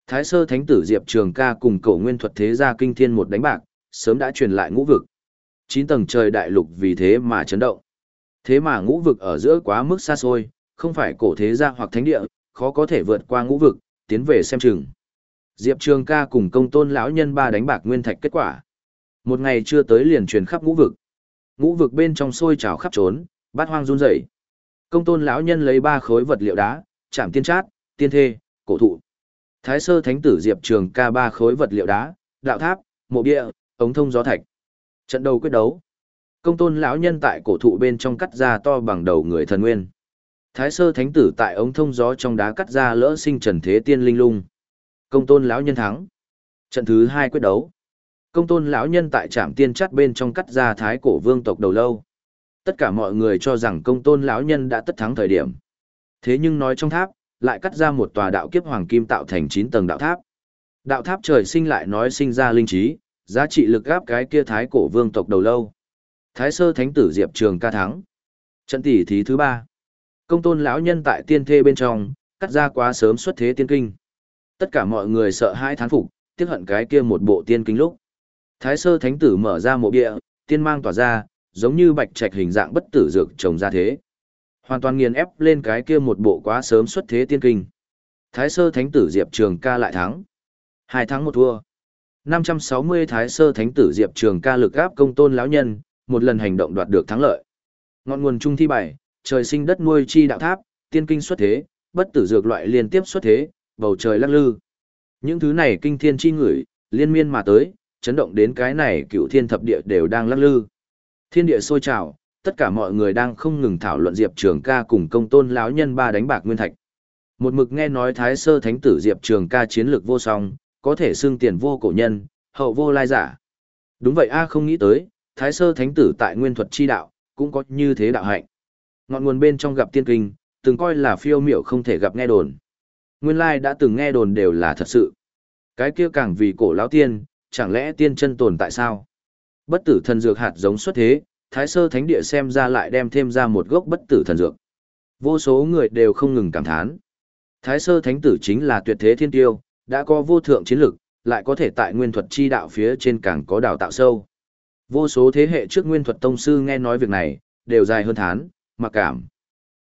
Thái sơ thánh tử Diệp trường ca cùng cậu nguyên thuật thế gia kinh thiên một đánh bạc, sớm đã truyền lại ngũ vực. Chín tầng trời đại lục vì thế mà chấn động. Thế mà ngũ vực ở giữa quá mức xa xôi, không phải cổ thế gia hoặc thánh địa, khó có thể vượt qua ngũ vực, tiến về xem chừng. Diệp Trường ca cùng công tôn lão nhân ba đánh bạc nguyên thạch kết quả. Một ngày chưa tới liền truyền khắp ngũ vực. Ngũ vực bên trong sôi trào khắp trốn, bát hoang run rẩy. Công tôn lão nhân lấy ba khối vật liệu đá, chạm tiên trát, tiên thê, cổ thụ. Thái sơ thánh tử Diệp Trường ca ba khối vật liệu đá, đạo tháp, mộ bia, ống thông gió thạch. Trận đầu quyết đấu. Công tôn lão nhân tại cổ thụ bên trong cắt ra to bằng đầu người thần nguyên. Thái sơ thánh tử tại ống thông gió trong đá cắt ra lỡ sinh trần thế tiên linh lung. Công tôn lão nhân thắng. Trận thứ hai quyết đấu. Công tôn lão nhân tại trạm tiên chắt bên trong cắt ra thái cổ vương tộc đầu lâu. Tất cả mọi người cho rằng công tôn lão nhân đã tất thắng thời điểm. Thế nhưng nói trong tháp, lại cắt ra một tòa đạo kiếp hoàng kim tạo thành 9 tầng đạo tháp. Đạo tháp trời sinh lại nói sinh ra linh trí, giá trị lực gáp cái kia thái cổ vương tộc đầu lâu. Thái sơ thánh tử Diệp Trường ca thắng. Trận tỷ thí thứ ba. Công tôn lão nhân tại tiên thê bên trong, cắt ra quá sớm xuất thế tiên kinh. Tất cả mọi người sợ hãi thán phục, tiếc hận cái kia một bộ tiên kinh lúc. Thái sơ thánh tử mở ra mộ địa, tiên mang tỏa ra, giống như bạch trạch hình dạng bất tử dược trồng ra thế. Hoàn toàn nghiền ép lên cái kia một bộ quá sớm xuất thế tiên kinh. Thái sơ thánh tử Diệp Trường ca lại thắng. Hai thắng một thua. 560 Thái sơ thánh tử Diệp Trường ca lực áp công tôn lão nhân, một lần hành động đoạt được thắng lợi. Ngọn nguồn trung thi bài trời sinh đất nuôi chi đạo tháp, tiên kinh xuất thế, bất tử dược loại liên tiếp xuất thế, bầu trời lắc lư. Những thứ này kinh thiên chi ngửi, liên miên mà tới, chấn động đến cái này cựu thiên thập địa đều đang lắc lư. Thiên địa sôi trào, tất cả mọi người đang không ngừng thảo luận Diệp Trường ca cùng công tôn lão nhân ba đánh bạc nguyên thạch. Một mực nghe nói Thái Sơ Thánh tử Diệp Trường ca chiến lược vô song, có thể xưng tiền vô cổ nhân, hậu vô lai giả. Đúng vậy a không nghĩ tới, Thái Sơ Thánh tử tại nguyên thuật chi đạo, cũng có như thế đạo hạnh. Ngọn nguồn bên trong gặp tiên kinh, từng coi là phiêu miểu không thể gặp nghe đồn. Nguyên lai đã từng nghe đồn đều là thật sự. Cái kia càng vì cổ lão tiên, chẳng lẽ tiên chân tồn tại sao? Bất tử thần dược hạt giống xuất thế, Thái Sơ Thánh địa xem ra lại đem thêm ra một gốc bất tử thần dược. Vô số người đều không ngừng cảm thán. Thái Sơ Thánh tử chính là tuyệt thế thiên tiêu, đã có vô thượng chiến lực, lại có thể tại nguyên thuật chi đạo phía trên càng có đào tạo sâu. Vô số thế hệ trước nguyên thuật tông sư nghe nói việc này, đều dài hơn thán, mặc cảm.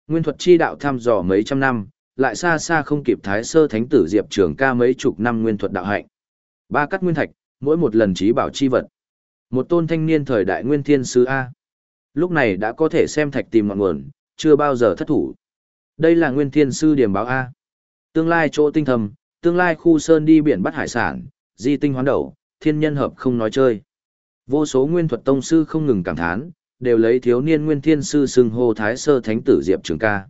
Nguyên thuật chi đạo thăm dò mấy trăm năm, lại xa xa không kịp Thái Sơ Thánh tử Diệp Trường ca mấy chục năm nguyên thuật đạo hạnh. Ba cắt nguyên thạch, mỗi một lần trí bảo chi vật. Một tôn thanh niên thời đại nguyên thiên sứ A. Lúc này đã có thể xem thạch tìm ngọn nguồn, chưa bao giờ thất thủ. Đây là nguyên thiên sư điểm báo A. Tương lai chỗ tinh thầm, tương lai khu sơn đi biển bắt hải sản, di tinh hoán đầu, thiên nhân hợp không nói chơi. Vô số nguyên thuật tông sư không ngừng cảm thán, đều lấy thiếu niên nguyên thiên sư xưng hô thái sơ thánh tử diệp trường ca.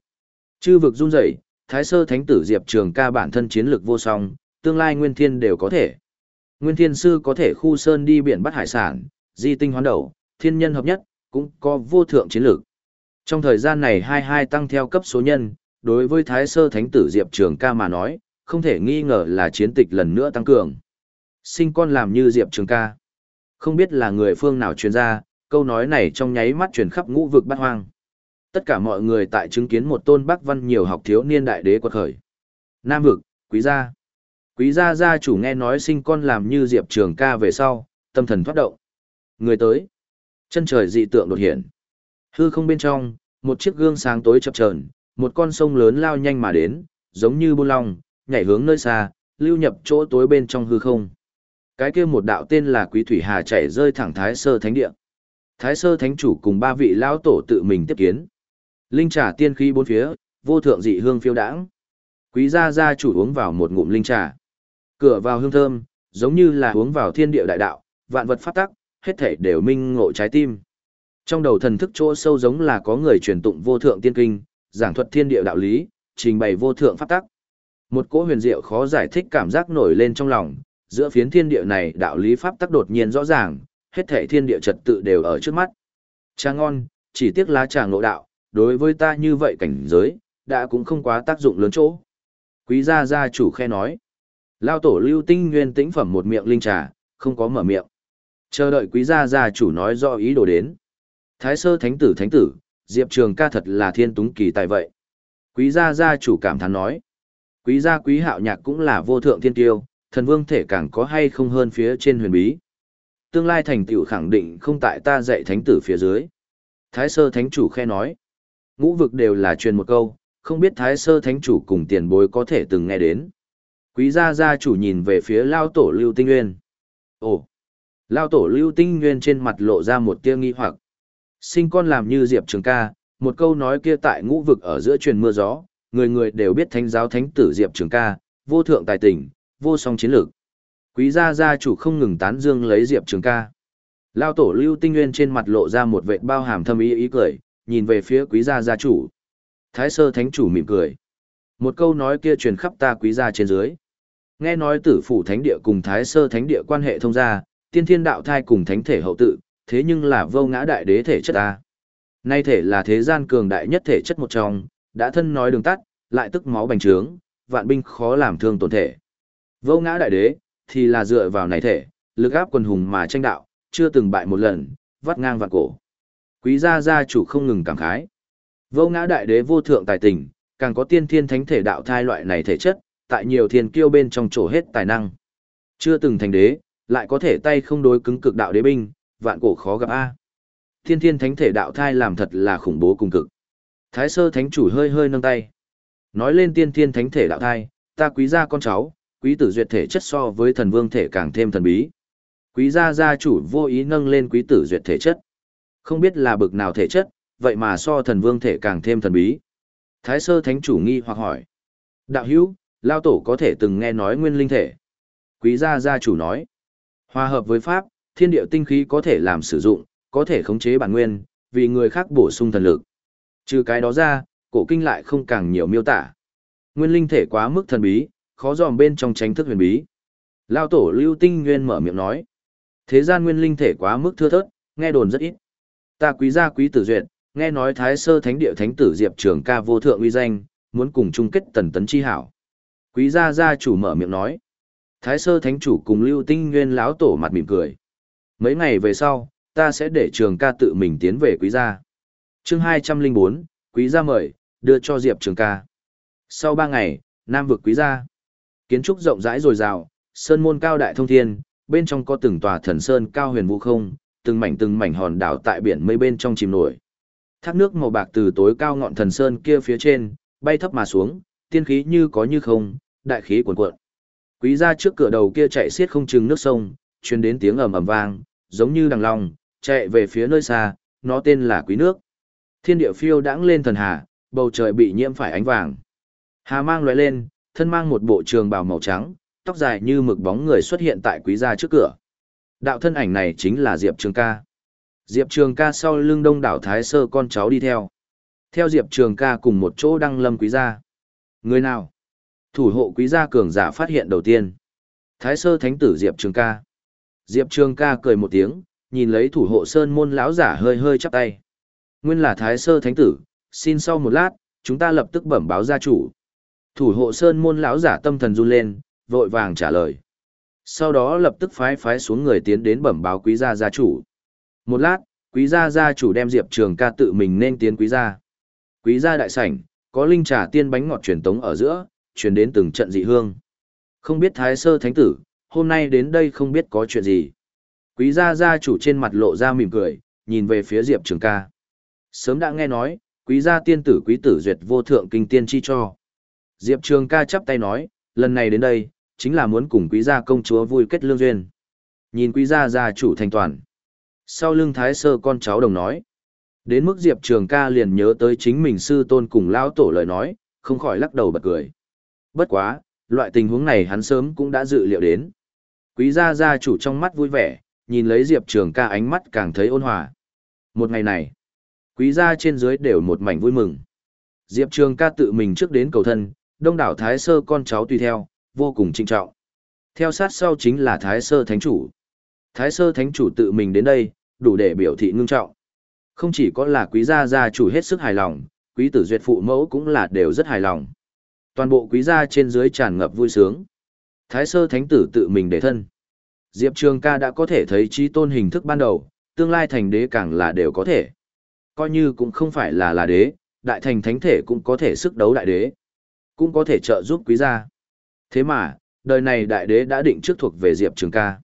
Chư vực run rẩy, thái sơ thánh tử diệp trường ca bản thân chiến lược vô song, tương lai nguyên thiên đều có thể. Nguyên thiên sư có thể khu sơn đi biển bắt hải sản, di tinh hoán đầu, thiên nhân hợp nhất, cũng có vô thượng chiến lược. Trong thời gian này hai hai tăng theo cấp số nhân, đối với thái sơ thánh tử diệp trường ca mà nói, không thể nghi ngờ là chiến tịch lần nữa tăng cường. Sinh con làm như diệp trường ca. Không biết là người phương nào truyền ra, câu nói này trong nháy mắt truyền khắp ngũ vực bát hoang. Tất cả mọi người tại chứng kiến một tôn bắc văn nhiều học thiếu niên đại đế quật khởi. Nam vực, quý gia. Quý gia gia chủ nghe nói sinh con làm như Diệp Trường ca về sau, tâm thần thoát động. Người tới. Chân trời dị tượng đột hiện. Hư không bên trong, một chiếc gương sáng tối chập chờn, một con sông lớn lao nhanh mà đến, giống như buôn long, nhảy hướng nơi xa, lưu nhập chỗ tối bên trong hư không. Cái kia một đạo tên là Quý Thủy Hà chảy rơi thẳng Thái Sơ Thánh Địa. Thái Sơ Thánh chủ cùng ba vị lão tổ tự mình tiếp kiến. Linh trà tiên khí bốn phía, vô thượng dị hương phiêu đãng. Quý gia gia chủ uống vào một ngụm linh trà. Cửa vào hương thơm, giống như là uống vào thiên địa đại đạo, vạn vật phát tắc, hết thể đều minh ngộ trái tim. Trong đầu thần thức chỗ sâu giống là có người truyền tụng vô thượng tiên kinh, giảng thuật thiên địa đạo lý, trình bày vô thượng pháp tắc. Một cỗ huyền diệu khó giải thích cảm giác nổi lên trong lòng, giữa phiến thiên địa này đạo lý pháp tắc đột nhiên rõ ràng, hết thể thiên địa trật tự đều ở trước mắt. Trà ngon, chỉ tiếc lá trà ngộ đạo, đối với ta như vậy cảnh giới, đã cũng không quá tác dụng lớn chỗ. Quý gia gia chủ khe nói. Lao tổ lưu tinh nguyên tĩnh phẩm một miệng linh trà, không có mở miệng. Chờ đợi quý gia gia chủ nói do ý đồ đến. Thái sơ thánh tử thánh tử, Diệp Trường ca thật là thiên túng kỳ tài vậy. Quý gia gia chủ cảm thán nói. Quý gia quý hạo nhạc cũng là vô thượng thiên tiêu, thần vương thể càng có hay không hơn phía trên huyền bí. Tương lai thành tựu khẳng định không tại ta dạy thánh tử phía dưới. Thái sơ thánh chủ khe nói. Ngũ vực đều là truyền một câu, không biết thái sơ thánh chủ cùng tiền bối có thể từng nghe đến. Quý gia gia chủ nhìn về phía lao tổ lưu tinh nguyên. Ồ! Lao tổ lưu tinh nguyên trên mặt lộ ra một tia nghi hoặc. Sinh con làm như Diệp Trường ca, một câu nói kia tại ngũ vực ở giữa truyền mưa gió, người người đều biết thánh giáo thánh tử Diệp Trường ca, vô thượng tài tình, vô song chiến lược. Quý gia gia chủ không ngừng tán dương lấy Diệp Trường ca. Lao tổ lưu tinh nguyên trên mặt lộ ra một vệt bao hàm thâm ý ý cười, nhìn về phía quý gia gia chủ. Thái sơ thánh chủ mỉm cười. Một câu nói kia truyền khắp ta quý gia trên dưới. Nghe nói tử phủ thánh địa cùng thái sơ thánh địa quan hệ thông gia, tiên thiên đạo thai cùng thánh thể hậu tự, thế nhưng là vô ngã đại đế thể chất ta. Nay thể là thế gian cường đại nhất thể chất một trong, đã thân nói đường tắt, lại tức máu bành trướng, vạn binh khó làm thương tổn thể. Vô ngã đại đế, thì là dựa vào này thể, lực áp quần hùng mà tranh đạo, chưa từng bại một lần, vắt ngang vạn cổ. Quý gia gia chủ không ngừng cảm khái. Vô ngã đại đế vô thượng tài tình, càng có tiên thiên thánh thể đạo thai loại này thể chất, tại nhiều thiên kiêu bên trong chỗ hết tài năng. Chưa từng thành đế, lại có thể tay không đối cứng cực đạo đế binh, vạn cổ khó gặp a. Thiên thiên thánh thể đạo thai làm thật là khủng bố cùng cực. Thái sơ thánh chủ hơi hơi nâng tay. Nói lên tiên thiên thánh thể đạo thai, ta quý gia con cháu, quý tử duyệt thể chất so với thần vương thể càng thêm thần bí. Quý gia gia chủ vô ý nâng lên quý tử duyệt thể chất. Không biết là bực nào thể chất, vậy mà so thần vương thể càng thêm thần bí. Thái sơ thánh chủ nghi hoặc hỏi. Đạo hữu, lao tổ có thể từng nghe nói nguyên linh thể. Quý gia gia chủ nói. Hòa hợp với pháp, thiên địa tinh khí có thể làm sử dụng, có thể khống chế bản nguyên, vì người khác bổ sung thần lực. Trừ cái đó ra, cổ kinh lại không càng nhiều miêu tả. Nguyên linh thể quá mức thần bí, khó dòm bên trong tránh thức huyền bí. Lao tổ Lưu Tinh Nguyên mở miệng nói. Thế gian nguyên linh thể quá mức thưa thớt, nghe đồn rất ít. Ta quý gia quý tử duyệt, nghe nói Thái Sơ Thánh địa Thánh tử Diệp Trường ca vô thượng uy danh, muốn cùng chung kết tần tấn chi hảo. Quý gia gia chủ mở miệng nói. Thái Sơ Thánh chủ cùng Lưu Tinh Nguyên lão tổ mặt mỉm cười. Mấy ngày về sau, ta sẽ để Trường ca tự mình tiến về quý gia. Chương hai trăm linh bốn, quý gia mời, đưa cho Diệp Trường ca. Sau ba ngày, Nam vực quý gia. Kiến trúc rộng rãi dồi dào, sơn môn cao đại thông thiên, bên trong có từng tòa thần sơn cao huyền vũ không, từng mảnh từng mảnh hòn đảo tại biển mây bên trong chìm nổi. Thác nước màu bạc từ tối cao ngọn thần sơn kia phía trên, bay thấp mà xuống, tiên khí như có như không, đại khí cuồn cuộn. Quý gia trước cửa đầu kia chạy xiết không chừng nước sông, truyền đến tiếng ầm ầm vang, giống như đằng long, chạy về phía nơi xa, nó tên là Quý nước. Thiên địa phiêu đãng lên thần hà, bầu trời bị nhiễm phải ánh vàng. Hà mang lóe lên, thân mang một bộ trường bào màu trắng, tóc dài như mực bóng người xuất hiện tại quý gia trước cửa. Đạo thân ảnh này chính là Diệp Trường ca. Diệp Trường ca sau lưng đông đảo Thái Sơ con cháu đi theo. Theo Diệp Trường ca cùng một chỗ đăng lâm quý gia. Người nào? Thủ hộ quý gia cường giả phát hiện đầu tiên. Thái Sơ Thánh tử Diệp Trường ca. Diệp Trường ca cười một tiếng, nhìn lấy thủ hộ sơn môn lão giả hơi hơi chắp tay. Nguyên là Thái Sơ Thánh tử, xin sau một lát, chúng ta lập tức bẩm báo gia chủ. Thủ hộ sơn môn lão giả tâm thần run lên, vội vàng trả lời. Sau đó lập tức phái phái xuống người tiến đến bẩm báo quý gia gia chủ. Một lát, quý gia gia chủ đem Diệp Trường ca tự mình nên tiến quý gia. Quý gia đại sảnh, có linh trà tiên bánh ngọt truyền tống ở giữa, truyền đến từng trận dị hương. Không biết Thái Sơ Thánh Tử, hôm nay đến đây không biết có chuyện gì. Quý gia gia chủ trên mặt lộ ra mỉm cười, nhìn về phía Diệp Trường ca. Sớm đã nghe nói, quý gia tiên tử quý tử duyệt vô thượng kinh tiên chi cho. Diệp Trường ca chắp tay nói, lần này đến đây, chính là muốn cùng quý gia công chúa vui kết lương duyên. Nhìn quý gia gia chủ thành toàn. Sau lưng thái sơ con cháu đồng nói. Đến mức Diệp Trường ca liền nhớ tới chính mình sư tôn cùng lão tổ lời nói, không khỏi lắc đầu bật cười. Bất quá, loại tình huống này hắn sớm cũng đã dự liệu đến. Quý gia gia chủ trong mắt vui vẻ, nhìn lấy Diệp Trường ca ánh mắt càng thấy ôn hòa. Một ngày này, quý gia trên dưới đều một mảnh vui mừng. Diệp Trường ca tự mình trước đến cầu thân, đông đảo Thái Sơ con cháu tùy theo, vô cùng trinh trọng. Theo sát sau chính là Thái Sơ Thánh Chủ. Thái Sơ Thánh Chủ tự mình đến đây, đủ để biểu thị ngưng trọng. Không chỉ có là quý gia gia chủ hết sức hài lòng, quý tử duyệt phụ mẫu cũng là đều rất hài lòng. Toàn bộ quý gia trên dưới tràn ngập vui sướng. Thái Sơ Thánh Tử tự mình để thân. Diệp Trường ca đã có thể thấy trí tôn hình thức ban đầu, tương lai thành đế càng là đều có thể. Coi như cũng không phải là là đế, đại thành thánh thể cũng có thể sức đấu đại đế cũng có thể trợ giúp quý gia. Thế mà, đời này đại đế đã định trước thuộc về Diệp Trường ca.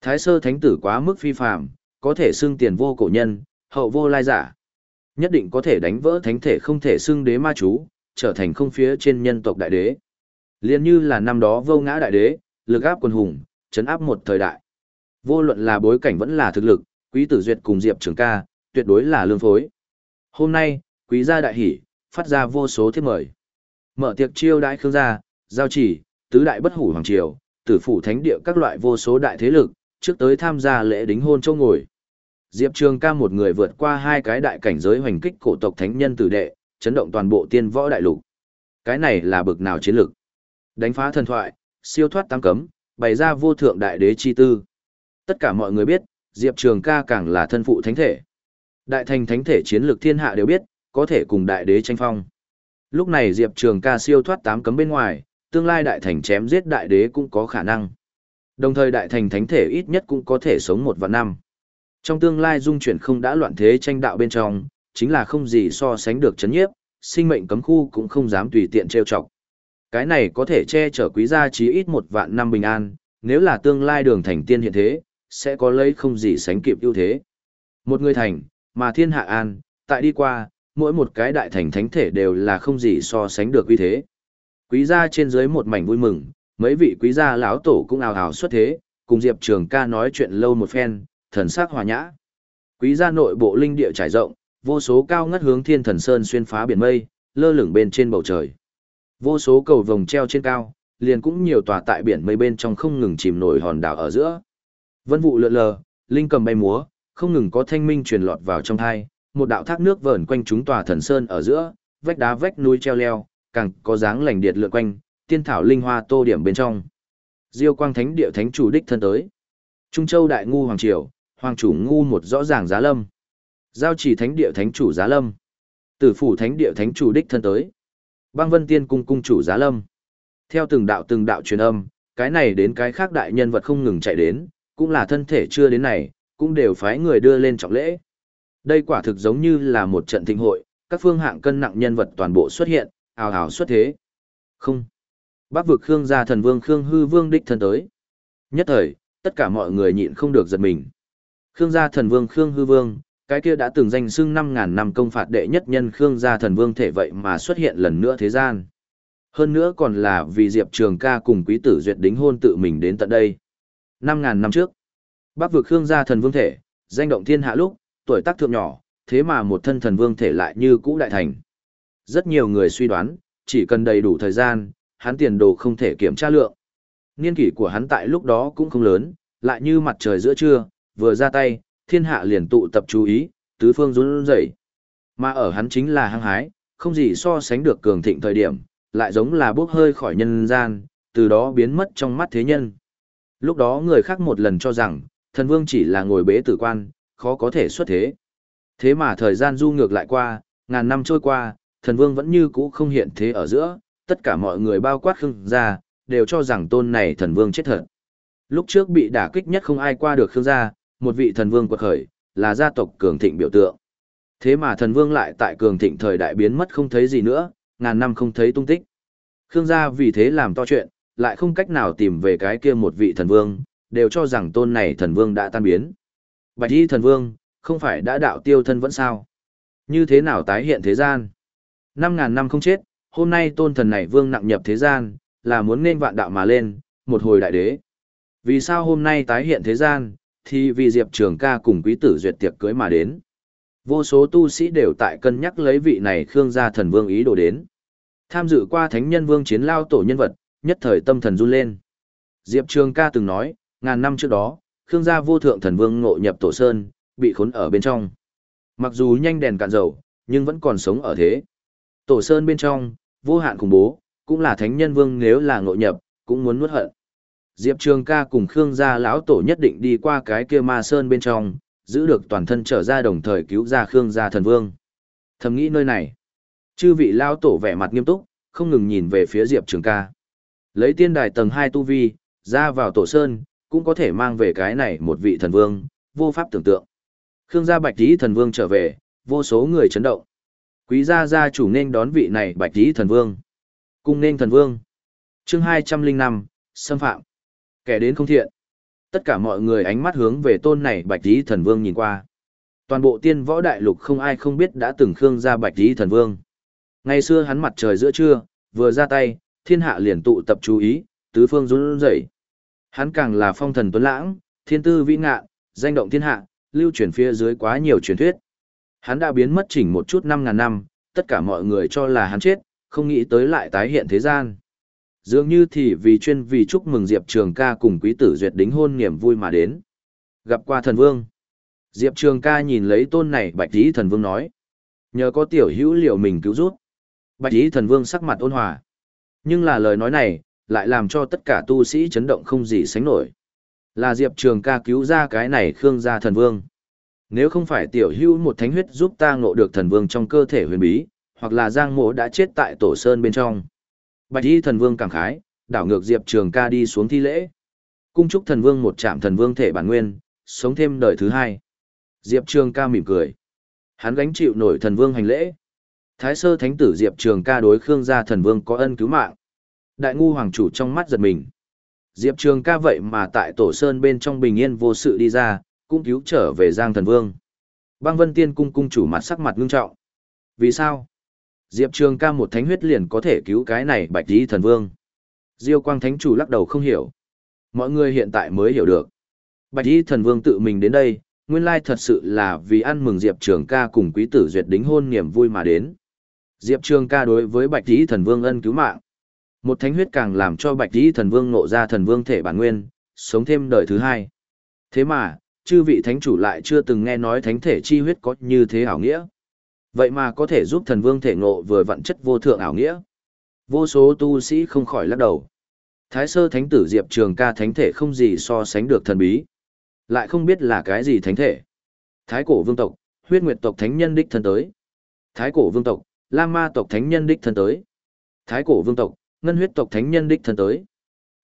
Thái sơ thánh tử quá mức phi phàm, có thể xưng tiền vô cổ nhân, hậu vô lai giả. Nhất định có thể đánh vỡ thánh thể không thể xưng đế ma chú, trở thành không phía trên nhân tộc đại đế. Liên như là năm đó vô ngã đại đế, lực áp quân hùng, chấn áp một thời đại. Vô luận là bối cảnh vẫn là thực lực, quý tử duyệt cùng Diệp Trường ca, tuyệt đối là lương phối. Hôm nay, quý gia đại hỷ, phát ra vô số thiết mời. Mở tiệc chiêu đãi khương gia, giao chỉ, tứ đại bất hủ hoàng triều, tử phủ thánh địa các loại vô số đại thế lực, trước tới tham gia lễ đính hôn châu ngồi. Diệp Trường ca một người vượt qua hai cái đại cảnh giới hoành kích cổ tộc thánh nhân tử đệ, chấn động toàn bộ tiên võ đại lục. Cái này là bực nào chiến lực? Đánh phá thần thoại, siêu thoát tăng cấm, bày ra vô thượng đại đế chi tư. Tất cả mọi người biết, Diệp Trường ca càng là thân phụ thánh thể. Đại thành thánh thể chiến lược thiên hạ đều biết, có thể cùng đại đế tranh phong. Lúc này Diệp Trường ca siêu thoát tám cấm bên ngoài, tương lai đại thành chém giết đại đế cũng có khả năng. Đồng thời đại thành thánh thể ít nhất cũng có thể sống một vạn năm. Trong tương lai dung chuyển không đã loạn thế tranh đạo bên trong, chính là không gì so sánh được chấn nhiếp, sinh mệnh cấm khu cũng không dám tùy tiện trêu chọc. Cái này có thể che chở quý gia chí ít một vạn năm bình an, nếu là tương lai đường thành tiên hiện thế, sẽ có lấy không gì sánh kịp ưu thế. Một người thành, mà thiên hạ an, tại đi qua, mỗi một cái đại thành thánh thể đều là không gì so sánh được uy thế. Quý gia trên dưới một mảnh vui mừng, mấy vị quý gia lão tổ cũng ào ào xuất thế, cùng Diệp Trường ca nói chuyện lâu một phen, thần sắc hòa nhã. Quý gia nội bộ linh địa trải rộng, vô số cao ngất hướng thiên thần sơn xuyên phá biển mây, lơ lửng bên trên bầu trời. Vô số cầu vồng treo trên cao, liền cũng nhiều tòa tại biển mây bên trong không ngừng chìm nổi hòn đảo ở giữa. Vân vụ lượn lờ, linh cầm bay múa, không ngừng có thanh minh truyền lọt vào trong thai, một đạo thác nước vờn quanh chúng tòa thần sơn ở giữa, vách đá vách núi treo leo, càng có dáng lành điệt lượn quanh, tiên thảo linh hoa tô điểm bên trong. Diêu Quang Thánh địa thánh chủ đích thân tới. Trung Châu đại ngu hoàng triều, hoàng chủ ngu một rõ ràng giá lâm. Giao chỉ thánh địa thánh chủ giá lâm. Tử phủ thánh địa thánh chủ đích thân tới. Băng Vân Tiên cung cung chủ giá lâm. Theo từng đạo từng đạo truyền âm, cái này đến cái khác đại nhân vật không ngừng chạy đến, cũng là thân thể chưa đến này, cũng đều phái người đưa lên trọng lễ. Đây quả thực giống như là một trận thịnh hội, các phương hạng cân nặng nhân vật toàn bộ xuất hiện, ào ào xuất thế. Không. Bác vực Khương gia thần vương Khương hư vương đích thân tới. Nhất thời, tất cả mọi người nhịn không được giật mình. Khương gia thần vương Khương hư vương, cái kia đã từng danh xưng 5.000 năm công phạt đệ nhất nhân Khương gia thần vương thể vậy mà xuất hiện lần nữa thế gian. Hơn nữa còn là vì Diệp Trường ca cùng quý tử duyệt đính hôn tự mình đến tận đây. 5.000 năm trước, bác vực Khương gia thần vương thể, danh động thiên hạ lúc, tuổi tác thượng nhỏ, thế mà một thân thần vương thể lại như cũ đại thành. Rất nhiều người suy đoán, chỉ cần đầy đủ thời gian, hắn tiền đồ không thể kiểm tra lượng. Niên kỷ của hắn tại lúc đó cũng không lớn, lại như mặt trời giữa trưa, vừa ra tay, thiên hạ liền tụ tập chú ý, tứ phương run rẩy. Mà ở hắn chính là hăng hái, không gì so sánh được cường thịnh thời điểm, lại giống là bước hơi khỏi nhân gian, từ đó biến mất trong mắt thế nhân. Lúc đó người khác một lần cho rằng, thần vương chỉ là ngồi bế tử quan, khó có thể xuất thế. Thế mà thời gian du ngược lại qua, ngàn năm trôi qua, thần vương vẫn như cũ không hiện thế ở giữa, tất cả mọi người bao quát khương gia, đều cho rằng tôn này thần vương chết thật. Lúc trước bị đả kích nhất không ai qua được khương gia, một vị thần vương quật khởi, là gia tộc cường thịnh biểu tượng. Thế mà thần vương lại tại cường thịnh thời đại biến mất không thấy gì nữa, ngàn năm không thấy tung tích. Khương gia vì thế làm to chuyện, lại không cách nào tìm về cái kia một vị thần vương, đều cho rằng tôn này thần vương đã tan biến. Bạch y thần vương, không phải đã đạo tiêu thân vẫn sao? Như thế nào tái hiện thế gian? Năm ngàn năm không chết, hôm nay tôn thần này vương nặng nhập thế gian, là muốn nên vạn đạo mà lên, một hồi đại đế. Vì sao hôm nay tái hiện thế gian, thì vì Diệp Trường ca cùng quý tử duyệt tiệc cưới mà đến. Vô số tu sĩ đều tại cân nhắc lấy vị này Khương gia thần vương ý đồ đến. Tham dự qua thánh nhân vương chiến lao tổ nhân vật, nhất thời tâm thần run lên. Diệp Trường ca từng nói, ngàn năm trước đó, Khương gia vô thượng thần vương ngộ nhập tổ sơn, bị khốn ở bên trong. Mặc dù nhanh đèn cạn dầu, nhưng vẫn còn sống ở thế. Tổ sơn bên trong, vô hạn khủng bố, cũng là thánh nhân vương nếu là ngộ nhập, cũng muốn nuốt hận. Diệp Trường ca cùng Khương gia lão tổ nhất định đi qua cái kia ma sơn bên trong, giữ được toàn thân trở ra đồng thời cứu ra Khương gia thần vương. Thầm nghĩ nơi này, chư vị lão tổ vẻ mặt nghiêm túc, không ngừng nhìn về phía Diệp Trường ca. Lấy tiên đài tầng 2 tu vi, ra vào tổ sơn, cũng có thể mang về cái này một vị thần vương, vô pháp tưởng tượng. Khương gia bạch tí thần vương trở về, vô số người chấn động. Quý gia gia chủ nên đón vị này bạch tí thần vương. Cung nên thần vương. chương 205, xâm phạm. Kẻ đến không thiện. Tất cả mọi người ánh mắt hướng về tôn này bạch tí thần vương nhìn qua. Toàn bộ tiên võ đại lục không ai không biết đã từng Khương gia bạch tí thần vương. Ngày xưa hắn mặt trời giữa trưa, vừa ra tay, thiên hạ liền tụ tập chú ý, tứ phương run rẩy. Hắn càng là phong thần tuấn lãng, thiên tư vĩ ngạ, danh động thiên hạ, lưu truyền phía dưới quá nhiều truyền thuyết. Hắn đã biến mất chỉnh một chút năm ngàn năm, tất cả mọi người cho là hắn chết, không nghĩ tới lại tái hiện thế gian. Dường như thì vì chuyên vì chúc mừng Diệp Trường ca cùng quý tử duyệt đính hôn niềm vui mà đến. Gặp qua thần vương. Diệp Trường ca nhìn lấy tôn này bạch tí thần vương nói. Nhờ có tiểu hữu liệu mình cứu rút. Bạch tí thần vương sắc mặt ôn hòa. Nhưng là lời nói này, lại làm cho tất cả tu sĩ chấn động không gì sánh nổi. Là Diệp Trường ca cứu ra cái này Khương gia thần vương. Nếu không phải tiểu hưu một thánh huyết giúp ta ngộ được thần vương trong cơ thể huyền bí, hoặc là Giang Mộ đã chết tại tổ sơn bên trong. Bạch Y thần vương cảm khái, đảo ngược Diệp Trường ca đi xuống thi lễ. Cung chúc thần vương một trạm thần vương thể bản nguyên, sống thêm đời thứ hai. Diệp Trường ca mỉm cười. Hắn gánh chịu nổi thần vương hành lễ. Thái sơ thánh tử Diệp Trường ca đối Khương gia thần vương có ân cứu mạng. Đại ngu hoàng chủ trong mắt giật mình. Diệp Trường ca vậy mà tại tổ sơn bên trong bình yên vô sự đi ra, cũng cứu trở về Giang thần vương. Băng Vân Tiên cung cung chủ mặt sắc mặt ngưng trọng. Vì sao? Diệp Trường ca một thánh huyết liền có thể cứu cái này bạch tí thần vương. Diêu quang thánh chủ lắc đầu không hiểu. Mọi người hiện tại mới hiểu được. Bạch y thần vương tự mình đến đây, nguyên lai thật sự là vì ăn mừng Diệp Trường ca cùng quý tử duyệt đính hôn niềm vui mà đến. Diệp Trường ca đối với bạch y thần vương ân cứu mạng. Một thánh huyết càng làm cho bạch tỷ thần vương nộ ra thần vương thể bản nguyên, sống thêm đời thứ hai. Thế mà, chư vị thánh chủ lại chưa từng nghe nói thánh thể chi huyết có như thế ảo nghĩa. Vậy mà có thể giúp thần vương thể ngộ vừa vận chất vô thượng ảo nghĩa. Vô số tu sĩ không khỏi lắc đầu. Thái sơ thánh tử Diệp Trường ca thánh thể không gì so sánh được thần bí. Lại không biết là cái gì thánh thể. Thái cổ vương tộc, huyết nguyệt tộc thánh nhân đích thân tới. Thái cổ vương tộc, Lam ma tộc thánh nhân đích thân tới. Thái cổ vương tộc, ngân huyết tộc thánh nhân đích thân tới.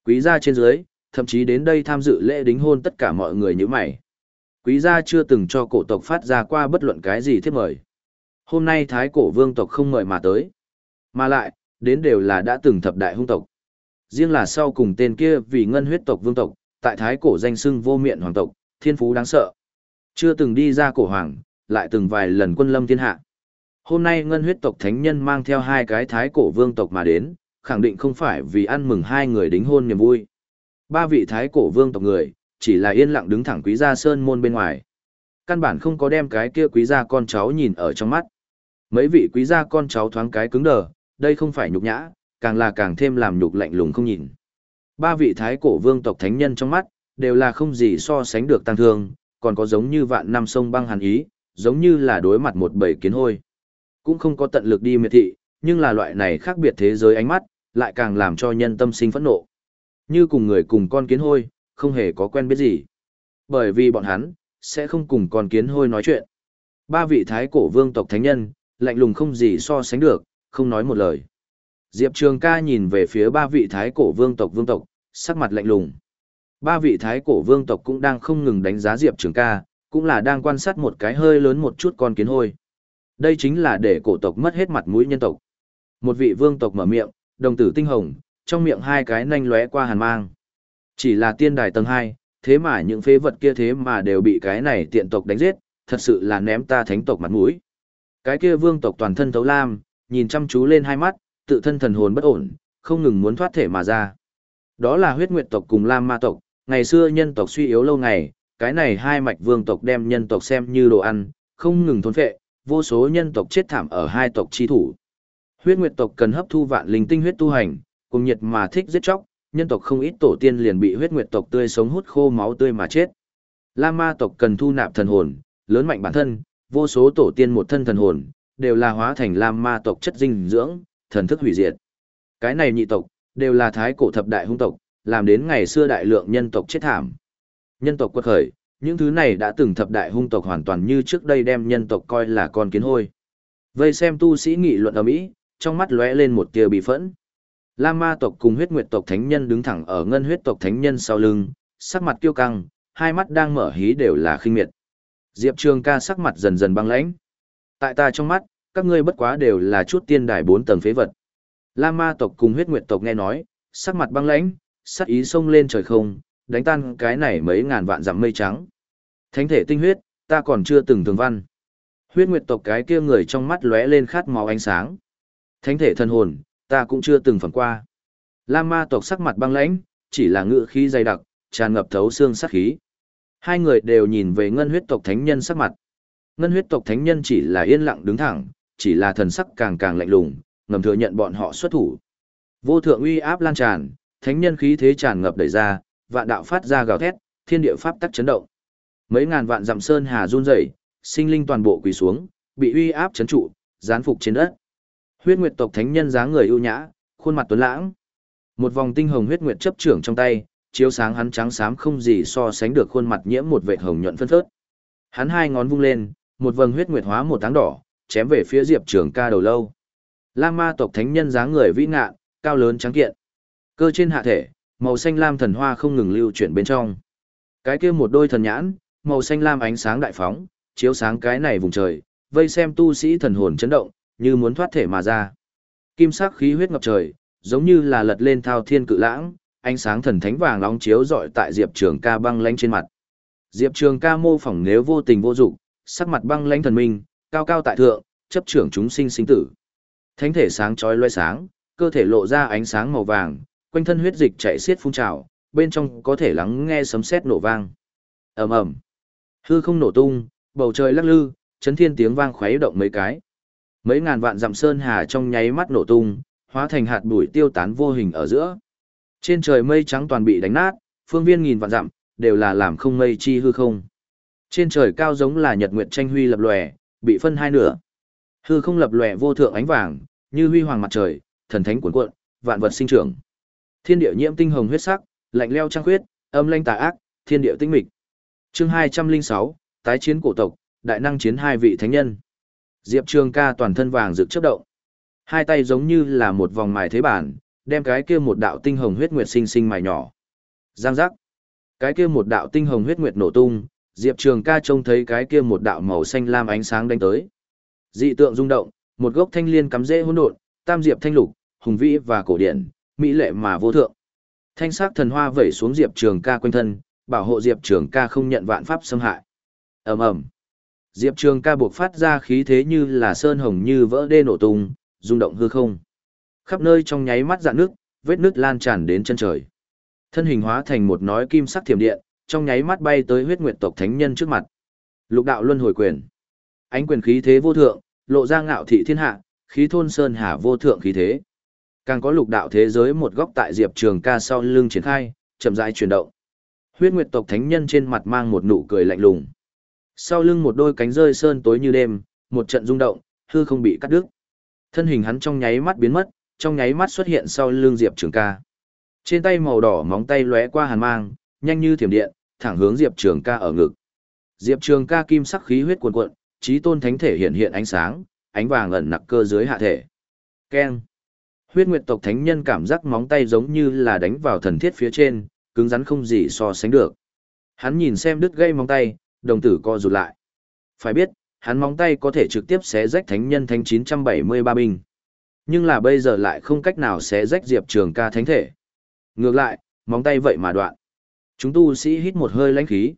Quý gia trên dưới, thậm chí đến đây tham dự lễ đính hôn tất cả mọi người như mày. Quý gia chưa từng cho cổ tộc phát ra qua bất luận cái gì thiết mời. Hôm nay thái cổ vương tộc không mời mà tới. Mà lại, đến đều là đã từng thập đại hung tộc. Riêng là sau cùng tên kia vì ngân huyết tộc vương tộc, tại thái cổ danh xưng vô miệng hoàng tộc, thiên phú đáng sợ. Chưa từng đi ra cổ hoàng, lại từng vài lần quân lâm thiên hạ. Hôm nay ngân huyết tộc thánh nhân mang theo hai cái thái cổ vương tộc mà đến, khẳng định không phải vì ăn mừng hai người đính hôn niềm vui. Ba vị thái cổ vương tộc người, chỉ là yên lặng đứng thẳng quý gia sơn môn bên ngoài. Căn bản không có đem cái kia quý gia con cháu nhìn ở trong mắt. Mấy vị quý gia con cháu thoáng cái cứng đờ, đây không phải nhục nhã, càng là càng thêm làm nhục lạnh lùng không nhìn. Ba vị thái cổ vương tộc thánh nhân trong mắt, đều là không gì so sánh được tăng thương, còn có giống như vạn năm sông băng hàn ý, giống như là đối mặt một bầy kiến hôi. Cũng không có tận lực đi miệt thị, nhưng là loại này khác biệt thế giới ánh mắt, lại càng làm cho nhân tâm sinh phẫn nộ. Như cùng người cùng con kiến hôi, không hề có quen biết gì. Bởi vì bọn hắn, sẽ không cùng con kiến hôi nói chuyện. Ba vị thái cổ vương tộc thánh nhân, lạnh lùng không gì so sánh được, không nói một lời. Diệp Trường ca nhìn về phía ba vị thái cổ vương tộc vương tộc, sắc mặt lạnh lùng. Ba vị thái cổ vương tộc cũng đang không ngừng đánh giá Diệp Trường ca, cũng là đang quan sát một cái hơi lớn một chút con kiến hôi. Đây chính là để cổ tộc mất hết mặt mũi nhân tộc. Một vị vương tộc mở miệng, đồng tử tinh hồng, trong miệng hai cái nanh lóe qua hàn mang. Chỉ là tiên đài tầng 2, thế mà những phế vật kia thế mà đều bị cái này tiện tộc đánh giết, thật sự là ném ta thánh tộc mặt mũi. Cái kia vương tộc toàn thân thấu lam, nhìn chăm chú lên hai mắt, tự thân thần hồn bất ổn, không ngừng muốn thoát thể mà ra. Đó là huyết nguyệt tộc cùng lam ma tộc, ngày xưa nhân tộc suy yếu lâu ngày, cái này hai mạch vương tộc đem nhân tộc xem như đồ ăn, không ngừng thôn phệ, vô số nhân tộc chết thảm ở hai tộc chi thủ. Huyết nguyệt tộc cần hấp thu vạn linh tinh huyết tu hành, cùng nhiệt mà thích giết chóc, nhân tộc không ít tổ tiên liền bị huyết nguyệt tộc tươi sống hút khô máu tươi mà chết. La ma tộc cần thu nạp thần hồn, lớn mạnh bản thân, vô số tổ tiên một thân thần hồn, đều là hóa thành la ma tộc chất dinh dưỡng, thần thức hủy diệt. Cái này nhị tộc, đều là thái cổ thập đại hung tộc, làm đến ngày xưa đại lượng nhân tộc chết thảm. Nhân tộc quật khởi, những thứ này đã từng thập đại hung tộc hoàn toàn như trước đây đem nhân tộc coi là con kiến hôi. Vây xem tu sĩ nghị luận ở mỹ, trong mắt lóe lên một tia bị phẫn. Lam ma tộc cùng huyết nguyệt tộc thánh nhân đứng thẳng ở ngân huyết tộc thánh nhân sau lưng, sắc mặt kiêu căng, hai mắt đang mở hí đều là khinh miệt. Diệp Trường ca sắc mặt dần dần băng lãnh. Tại ta trong mắt, các ngươi bất quá đều là chút tiên đài bốn tầng phế vật. Lam ma tộc cùng huyết nguyệt tộc nghe nói, sắc mặt băng lãnh, sắc ý xông lên trời không, đánh tan cái này mấy ngàn vạn dặm mây trắng. Thánh thể tinh huyết, ta còn chưa từng thường văn. Huyết nguyệt tộc cái kia người trong mắt lóe lên khát máu ánh sáng. Thánh thể thần hồn, ta cũng chưa từng phẩm qua. Lam ma tộc sắc mặt băng lãnh, chỉ là ngự khí dày đặc, tràn ngập thấu xương sát khí. Hai người đều nhìn về ngân huyết tộc thánh nhân sắc mặt. Ngân huyết tộc thánh nhân chỉ là yên lặng đứng thẳng, chỉ là thần sắc càng càng lạnh lùng, ngầm thừa nhận bọn họ xuất thủ. Vô thượng uy áp lan tràn, thánh nhân khí thế tràn ngập đẩy ra, vạn đạo phát ra gào thét, thiên địa pháp tắc chấn động. Mấy ngàn vạn dặm sơn hà run rẩy, sinh linh toàn bộ quỳ xuống, bị uy áp chấn trụ, gián phục trên đất. Huyết Nguyệt tộc thánh nhân dáng người ưu nhã, khuôn mặt tuấn lãng. Một vòng tinh hồng huyết nguyệt chấp trưởng trong tay, chiếu sáng hắn trắng xám không gì so sánh được khuôn mặt nhiễm một vệt hồng nhuận phân phớt. Hắn hai ngón vung lên, một vầng huyết nguyệt hóa một táng đỏ, chém về phía Diệp Trường Ca đầu lâu. Lam ma tộc thánh nhân dáng người vĩ ngạn, cao lớn trắng kiện. Cơ trên hạ thể, màu xanh lam thần hoa không ngừng lưu chuyển bên trong. Cái kia một đôi thần nhãn, màu xanh lam ánh sáng đại phóng, chiếu sáng cái này vùng trời, vây xem tu sĩ thần hồn chấn động, như muốn thoát thể mà ra. Kim sắc khí huyết ngập trời, giống như là lật lên thao thiên cự lãng, ánh sáng thần thánh vàng nóng chiếu rọi tại Diệp Trường Ca băng lánh trên mặt. Diệp Trường Ca mô phỏng nếu vô tình vô dụng, sắc mặt băng lánh thần minh, cao cao tại thượng, chấp trưởng chúng sinh sinh tử. Thánh thể sáng chói loé sáng, cơ thể lộ ra ánh sáng màu vàng, quanh thân huyết dịch chảy xiết phun trào, bên trong có thể lắng nghe sấm sét nổ vang. Ầm ầm. Hư không nổ tung, bầu trời lắc lư, chấn thiên tiếng vang khuấy động mấy cái. Mấy ngàn vạn dặm sơn hà trong nháy mắt nổ tung, hóa thành hạt bụi tiêu tán vô hình ở giữa. Trên trời mây trắng toàn bị đánh nát, phương viên nghìn vạn dặm, đều là làm không mây chi hư không. Trên trời cao giống là nhật nguyệt tranh huy lập lòe, bị phân hai nửa. Hư không lập lòe vô thượng ánh vàng, như huy hoàng mặt trời, thần thánh cuồn cuộn, vạn vật sinh trưởng. Thiên địa nhiễm tinh hồng huyết sắc, lạnh leo trăng khuyết, âm lanh tà ác, thiên địa tinh mịch. Chương 206, tái chiến cổ tộc, đại năng chiến hai vị thánh nhân. Diệp Trường Ca toàn thân vàng rực chớp động. Hai tay giống như là một vòng mài thế bản, đem cái kia một đạo tinh hồng huyết nguyệt sinh sinh mài nhỏ. Giang giác. Cái kia một đạo tinh hồng huyết nguyệt nổ tung, Diệp Trường Ca trông thấy cái kia một đạo màu xanh lam ánh sáng đánh tới. Dị tượng rung động, một gốc thanh liên cắm rễ hỗn độn, tam diệp thanh lục, hùng vĩ và cổ điển, mỹ lệ mà vô thượng. Thanh sắc thần hoa vẩy xuống Diệp Trường Ca quanh thân, bảo hộ Diệp Trường Ca không nhận vạn pháp xâm hại. Ầm ầm. Diệp Trường Ca buộc phát ra khí thế như là sơn hồng như vỡ đê nổ tung, rung động hư không. Khắp nơi trong nháy mắt dạn nước, vết nước lan tràn đến chân trời. Thân hình hóa thành một nói kim sắc thiểm điện, trong nháy mắt bay tới huyết nguyệt tộc thánh nhân trước mặt. Lục đạo luân hồi quyền. Ánh quyền khí thế vô thượng, lộ ra ngạo thị thiên hạ, khí thôn sơn hà vô thượng khí thế. Càng có lục đạo thế giới một góc tại Diệp Trường Ca sau lưng triển khai, chậm rãi chuyển động. Huyết Nguyệt tộc thánh nhân trên mặt mang một nụ cười lạnh lùng. Sau lưng một đôi cánh rơi sơn tối như đêm, một trận rung động, hư không bị cắt đứt. Thân hình hắn trong nháy mắt biến mất, trong nháy mắt xuất hiện sau lưng Diệp Trường Ca. Trên tay màu đỏ móng tay lóe qua hàn mang, nhanh như thiểm điện, thẳng hướng Diệp Trường Ca ở ngực. Diệp Trường Ca kim sắc khí huyết cuồn cuộn, chí tôn thánh thể hiện hiện ánh sáng, ánh vàng ẩn nặc cơ dưới hạ thể. Keng. Huyết Nguyệt tộc thánh nhân cảm giác móng tay giống như là đánh vào thần thiết phía trên, cứng rắn không gì so sánh được. Hắn nhìn xem đứt gây móng tay, đồng tử co rụt lại. Phải biết, hắn móng tay có thể trực tiếp xé rách thánh nhân thánh 973 binh. Nhưng là bây giờ lại không cách nào xé rách Diệp Trường ca thánh thể. Ngược lại, móng tay vậy mà đoạn. Chúng tu sĩ hít một hơi lãnh khí.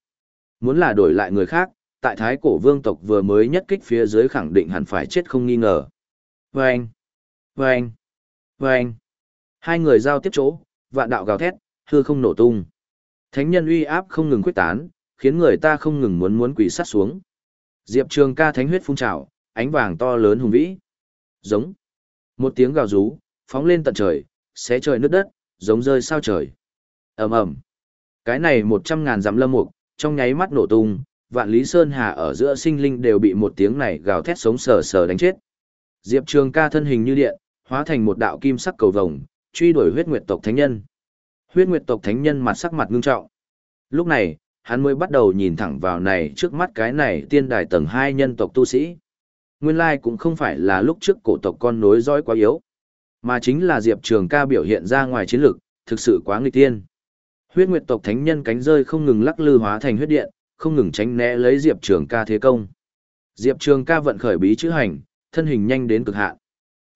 Muốn là đổi lại người khác, tại thái cổ vương tộc vừa mới nhất kích phía dưới khẳng định hẳn phải chết không nghi ngờ. Vâng! Vâng! Vâng! Hai người giao tiếp chỗ, vạn đạo gào thét, hư không nổ tung. Thánh nhân uy áp không ngừng quyết tán, khiến người ta không ngừng muốn muốn quỳ sát xuống. Diệp Trường ca thánh huyết phun trào, ánh vàng to lớn hùng vĩ. Giống. Một tiếng gào rú, phóng lên tận trời, xé trời nước đất, giống rơi sao trời. ầm ầm Cái này một trăm ngàn dặm lâm mục, trong nháy mắt nổ tung, vạn lý sơn hà ở giữa sinh linh đều bị một tiếng này gào thét sống sờ sờ đánh chết. Diệp Trường ca thân hình như điện, hóa thành một đạo kim sắc cầu vồng, truy đuổi huyết nguyệt tộc thánh nhân. Huyết nguyệt tộc thánh nhân mặt sắc mặt ngưng trọng. Lúc này, hắn mới bắt đầu nhìn thẳng vào này trước mắt cái này tiên đài tầng hai nhân tộc tu sĩ. Nguyên lai cũng không phải là lúc trước cổ tộc con nối dõi quá yếu, mà chính là Diệp Trường ca biểu hiện ra ngoài chiến lực, thực sự quá nghịch tiên. Huyết nguyệt tộc thánh nhân cánh rơi không ngừng lắc lư hóa thành huyết điện, không ngừng tránh né lấy Diệp Trường ca thế công. Diệp Trường ca vận khởi bí chữ hành, thân hình nhanh đến cực hạn.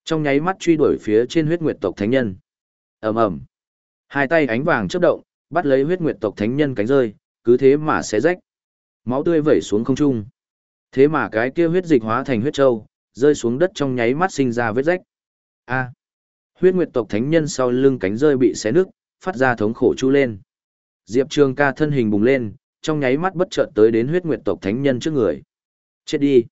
Trong nháy mắt truy đuổi phía trên huyết nguyệt tộc thánh nhân. Ầm ầm. Hai tay ánh vàng chớp động, bắt lấy huyết nguyệt tộc thánh nhân cánh rơi, cứ thế mà xé rách. Máu tươi vẩy xuống không trung. Thế mà cái kia huyết dịch hóa thành huyết châu, rơi xuống đất trong nháy mắt sinh ra vết rách. A. À. Huyết nguyệt tộc thánh nhân sau lưng cánh rơi bị xé nứt, phát ra thống khổ chu lên. Diệp Trường ca thân hình bùng lên, trong nháy mắt bất chợt tới đến huyết nguyệt tộc thánh nhân trước người. Chết đi.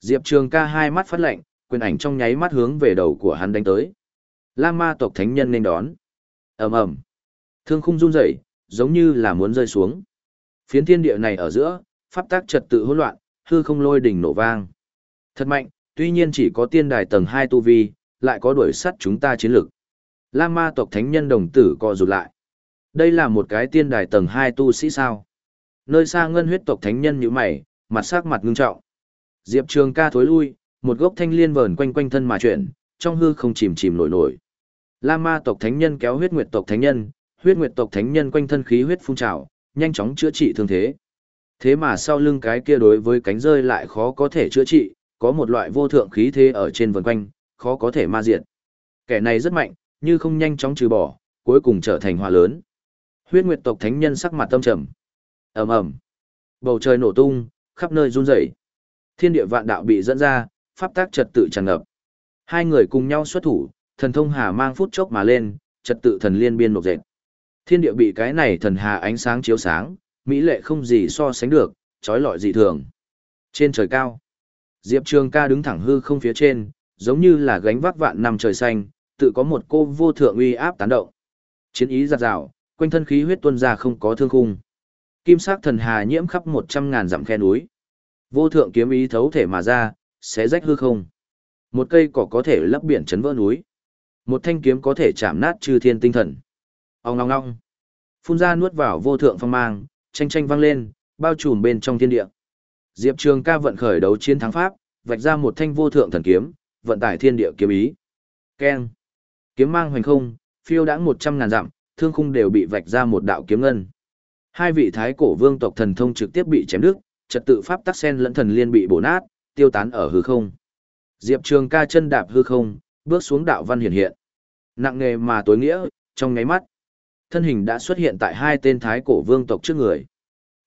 Diệp Trường ca hai mắt phát lạnh, quyền ảnh trong nháy mắt hướng về đầu của hắn đánh tới. Lam ma tộc thánh nhân nên đón. ầm ầm Thương khung run rẩy, giống như là muốn rơi xuống. Phiến thiên địa này ở giữa, pháp tác trật tự hỗn loạn, hư không lôi đỉnh nổ vang. Thật mạnh, tuy nhiên chỉ có tiên đài tầng 2 tu vi, lại có đuổi sắt chúng ta chiến lực. Lam ma tộc thánh nhân đồng tử co rụt lại. Đây là một cái tiên đài tầng 2 tu sĩ sao? Nơi xa ngân huyết tộc thánh nhân như mày, mặt sắc mặt ngưng trọng. Diệp Trường ca thối lui, một gốc thanh liên vờn quanh quanh thân mà chuyển, trong hư không chìm chìm nổi nổi. La ma tộc thánh nhân kéo huyết nguyệt tộc thánh nhân, huyết nguyệt tộc thánh nhân quanh thân khí huyết phun trào, nhanh chóng chữa trị thương thế. Thế mà sau lưng cái kia đối với cánh rơi lại khó có thể chữa trị, có một loại vô thượng khí thế ở trên vần quanh, khó có thể ma diệt. Kẻ này rất mạnh, như không nhanh chóng trừ bỏ, cuối cùng trở thành hỏa lớn. Huyết Nguyệt tộc thánh nhân sắc mặt tâm trầm. Ầm ầm. Bầu trời nổ tung, khắp nơi run rẩy. Thiên địa vạn đạo bị dẫn ra, pháp tác trật tự tràn ngập. Hai người cùng nhau xuất thủ, thần thông hà mang phút chốc mà lên, trật tự thần liên biên nộp dệt. Thiên địa bị cái này thần hà ánh sáng chiếu sáng, mỹ lệ không gì so sánh được, trói lọi dị thường. Trên trời cao, Diệp Trường ca đứng thẳng hư không phía trên, giống như là gánh vác vạn năm trời xanh, tự có một cô vô thượng uy áp tán động. Chiến ý giặt rào, quanh thân khí huyết tuôn ra không có thương khung. Kim sắc thần hà nhiễm khắp một trăm ngàn dặm khe núi. Vô thượng kiếm ý thấu thể mà ra, xé rách hư không. Một cây cỏ có thể lấp biển chấn vỡ núi. Một thanh kiếm có thể chạm nát chư thiên tinh thần. Ông ngong ngong. Phun ra nuốt vào vô thượng phong mang, tranh tranh vang lên, bao trùm bên trong thiên địa. Diệp Trường ca vận khởi đấu chiến thắng pháp, vạch ra một thanh vô thượng thần kiếm, vận tải thiên địa kiếm ý. Keng. Kiếm mang hoành không, phiêu đãng một trăm ngàn dặm, thương khung đều bị vạch ra một đạo kiếm ngân. Hai vị thái cổ vương tộc thần thông trực tiếp bị chém đứt, trật tự pháp tắc sen lẫn thần liên bị bổ nát, tiêu tán ở hư không. Diệp Trường ca chân đạp hư không, bước xuống đạo văn hiển hiện. Nặng nghề mà tối nghĩa, trong ngáy mắt. Thân hình đã xuất hiện tại hai tên thái cổ vương tộc trước người.